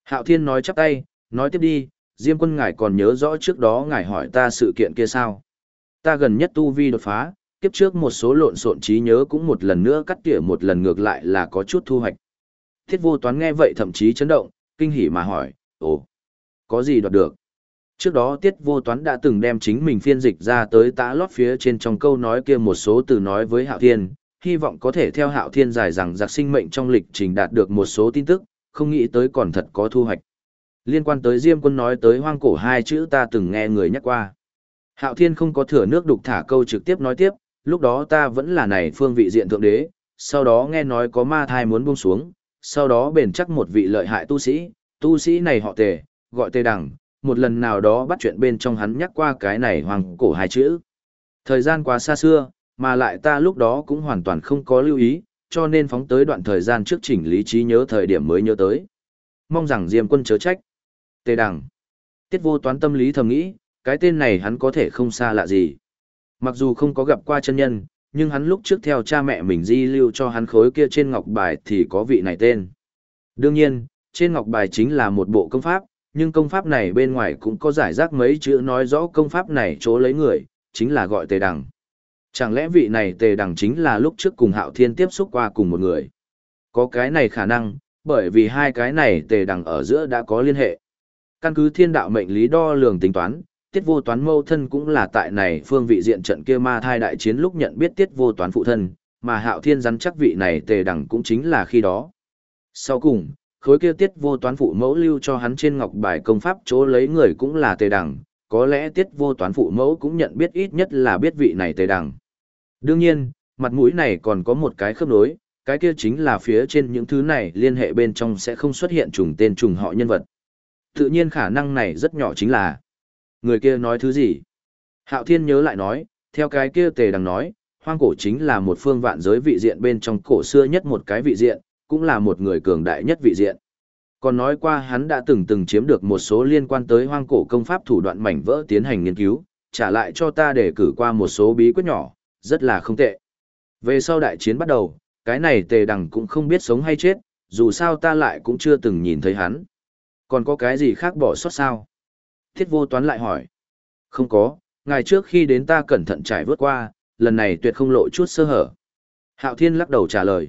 Hạo Thiên nói chắp tay, nói tiếp đi, Diêm quân ngài còn nhớ rõ trước đó ngài hỏi ta sự kiện kia sao. Ta gần nhất tu vi đột phá, kiếp trước một số lộn xộn trí nhớ cũng một lần nữa cắt tỉa một lần ngược lại là có chút thu hoạch. Thiết vô toán nghe vậy thậm chí chấn động, kinh hỉ mà hỏi, ồ, có gì đoạt được? Trước đó tiết vô toán đã từng đem chính mình phiên dịch ra tới tã lót phía trên trong câu nói kia một số từ nói với Hạo Thiên, hy vọng có thể theo Hạo Thiên giải rằng giặc sinh mệnh trong lịch trình đạt được một số tin tức, không nghĩ tới còn thật có thu hoạch. Liên quan tới Diêm quân nói tới hoang cổ hai chữ ta từng nghe người nhắc qua. Hạo Thiên không có thừa nước đục thả câu trực tiếp nói tiếp, lúc đó ta vẫn là này phương vị diện thượng đế, sau đó nghe nói có ma thai muốn buông xuống, sau đó bền chắc một vị lợi hại tu sĩ, tu sĩ này họ tề, gọi tề đằng, một lần nào đó bắt chuyện bên trong hắn nhắc qua cái này hoàng cổ hai chữ. Thời gian quá xa xưa, mà lại ta lúc đó cũng hoàn toàn không có lưu ý, cho nên phóng tới đoạn thời gian trước chỉnh lý trí nhớ thời điểm mới nhớ tới. Mong rằng Diêm quân chớ trách. Tề đằng. Tiết vô toán tâm lý thầm nghĩ, cái tên này hắn có thể không xa lạ gì. Mặc dù không có gặp qua chân nhân, nhưng hắn lúc trước theo cha mẹ mình di lưu cho hắn khối kia trên ngọc bài thì có vị này tên. Đương nhiên, trên ngọc bài chính là một bộ công pháp, nhưng công pháp này bên ngoài cũng có giải rác mấy chữ nói rõ công pháp này chỗ lấy người, chính là gọi tề đằng. Chẳng lẽ vị này tề đằng chính là lúc trước cùng hạo thiên tiếp xúc qua cùng một người? Có cái này khả năng, bởi vì hai cái này tề đằng ở giữa đã có liên hệ. Căn cứ thiên đạo mệnh lý đo lường tính toán, tiết vô toán mâu thân cũng là tại này phương vị diện trận kia ma thai đại chiến lúc nhận biết tiết vô toán phụ thân, mà hạo thiên rắn chắc vị này tề đằng cũng chính là khi đó. Sau cùng, khối kia tiết vô toán phụ mẫu lưu cho hắn trên ngọc bài công pháp chỗ lấy người cũng là tề đằng, có lẽ tiết vô toán phụ mẫu cũng nhận biết ít nhất là biết vị này tề đằng. Đương nhiên, mặt mũi này còn có một cái khớp nối, cái kia chính là phía trên những thứ này liên hệ bên trong sẽ không xuất hiện trùng tên trùng họ nhân vật. Tự nhiên khả năng này rất nhỏ chính là Người kia nói thứ gì? Hạo Thiên nhớ lại nói, theo cái kia tề đằng nói, hoang cổ chính là một phương vạn giới vị diện bên trong cổ xưa nhất một cái vị diện, cũng là một người cường đại nhất vị diện. Còn nói qua hắn đã từng từng chiếm được một số liên quan tới hoang cổ công pháp thủ đoạn mảnh vỡ tiến hành nghiên cứu, trả lại cho ta để cử qua một số bí quyết nhỏ, rất là không tệ. Về sau đại chiến bắt đầu, cái này tề đằng cũng không biết sống hay chết, dù sao ta lại cũng chưa từng nhìn thấy hắn. Còn có cái gì khác bỏ sót sao? Thiết vô toán lại hỏi. Không có, ngày trước khi đến ta cẩn thận trải vớt qua, lần này tuyệt không lộ chút sơ hở. Hạo Thiên lắc đầu trả lời.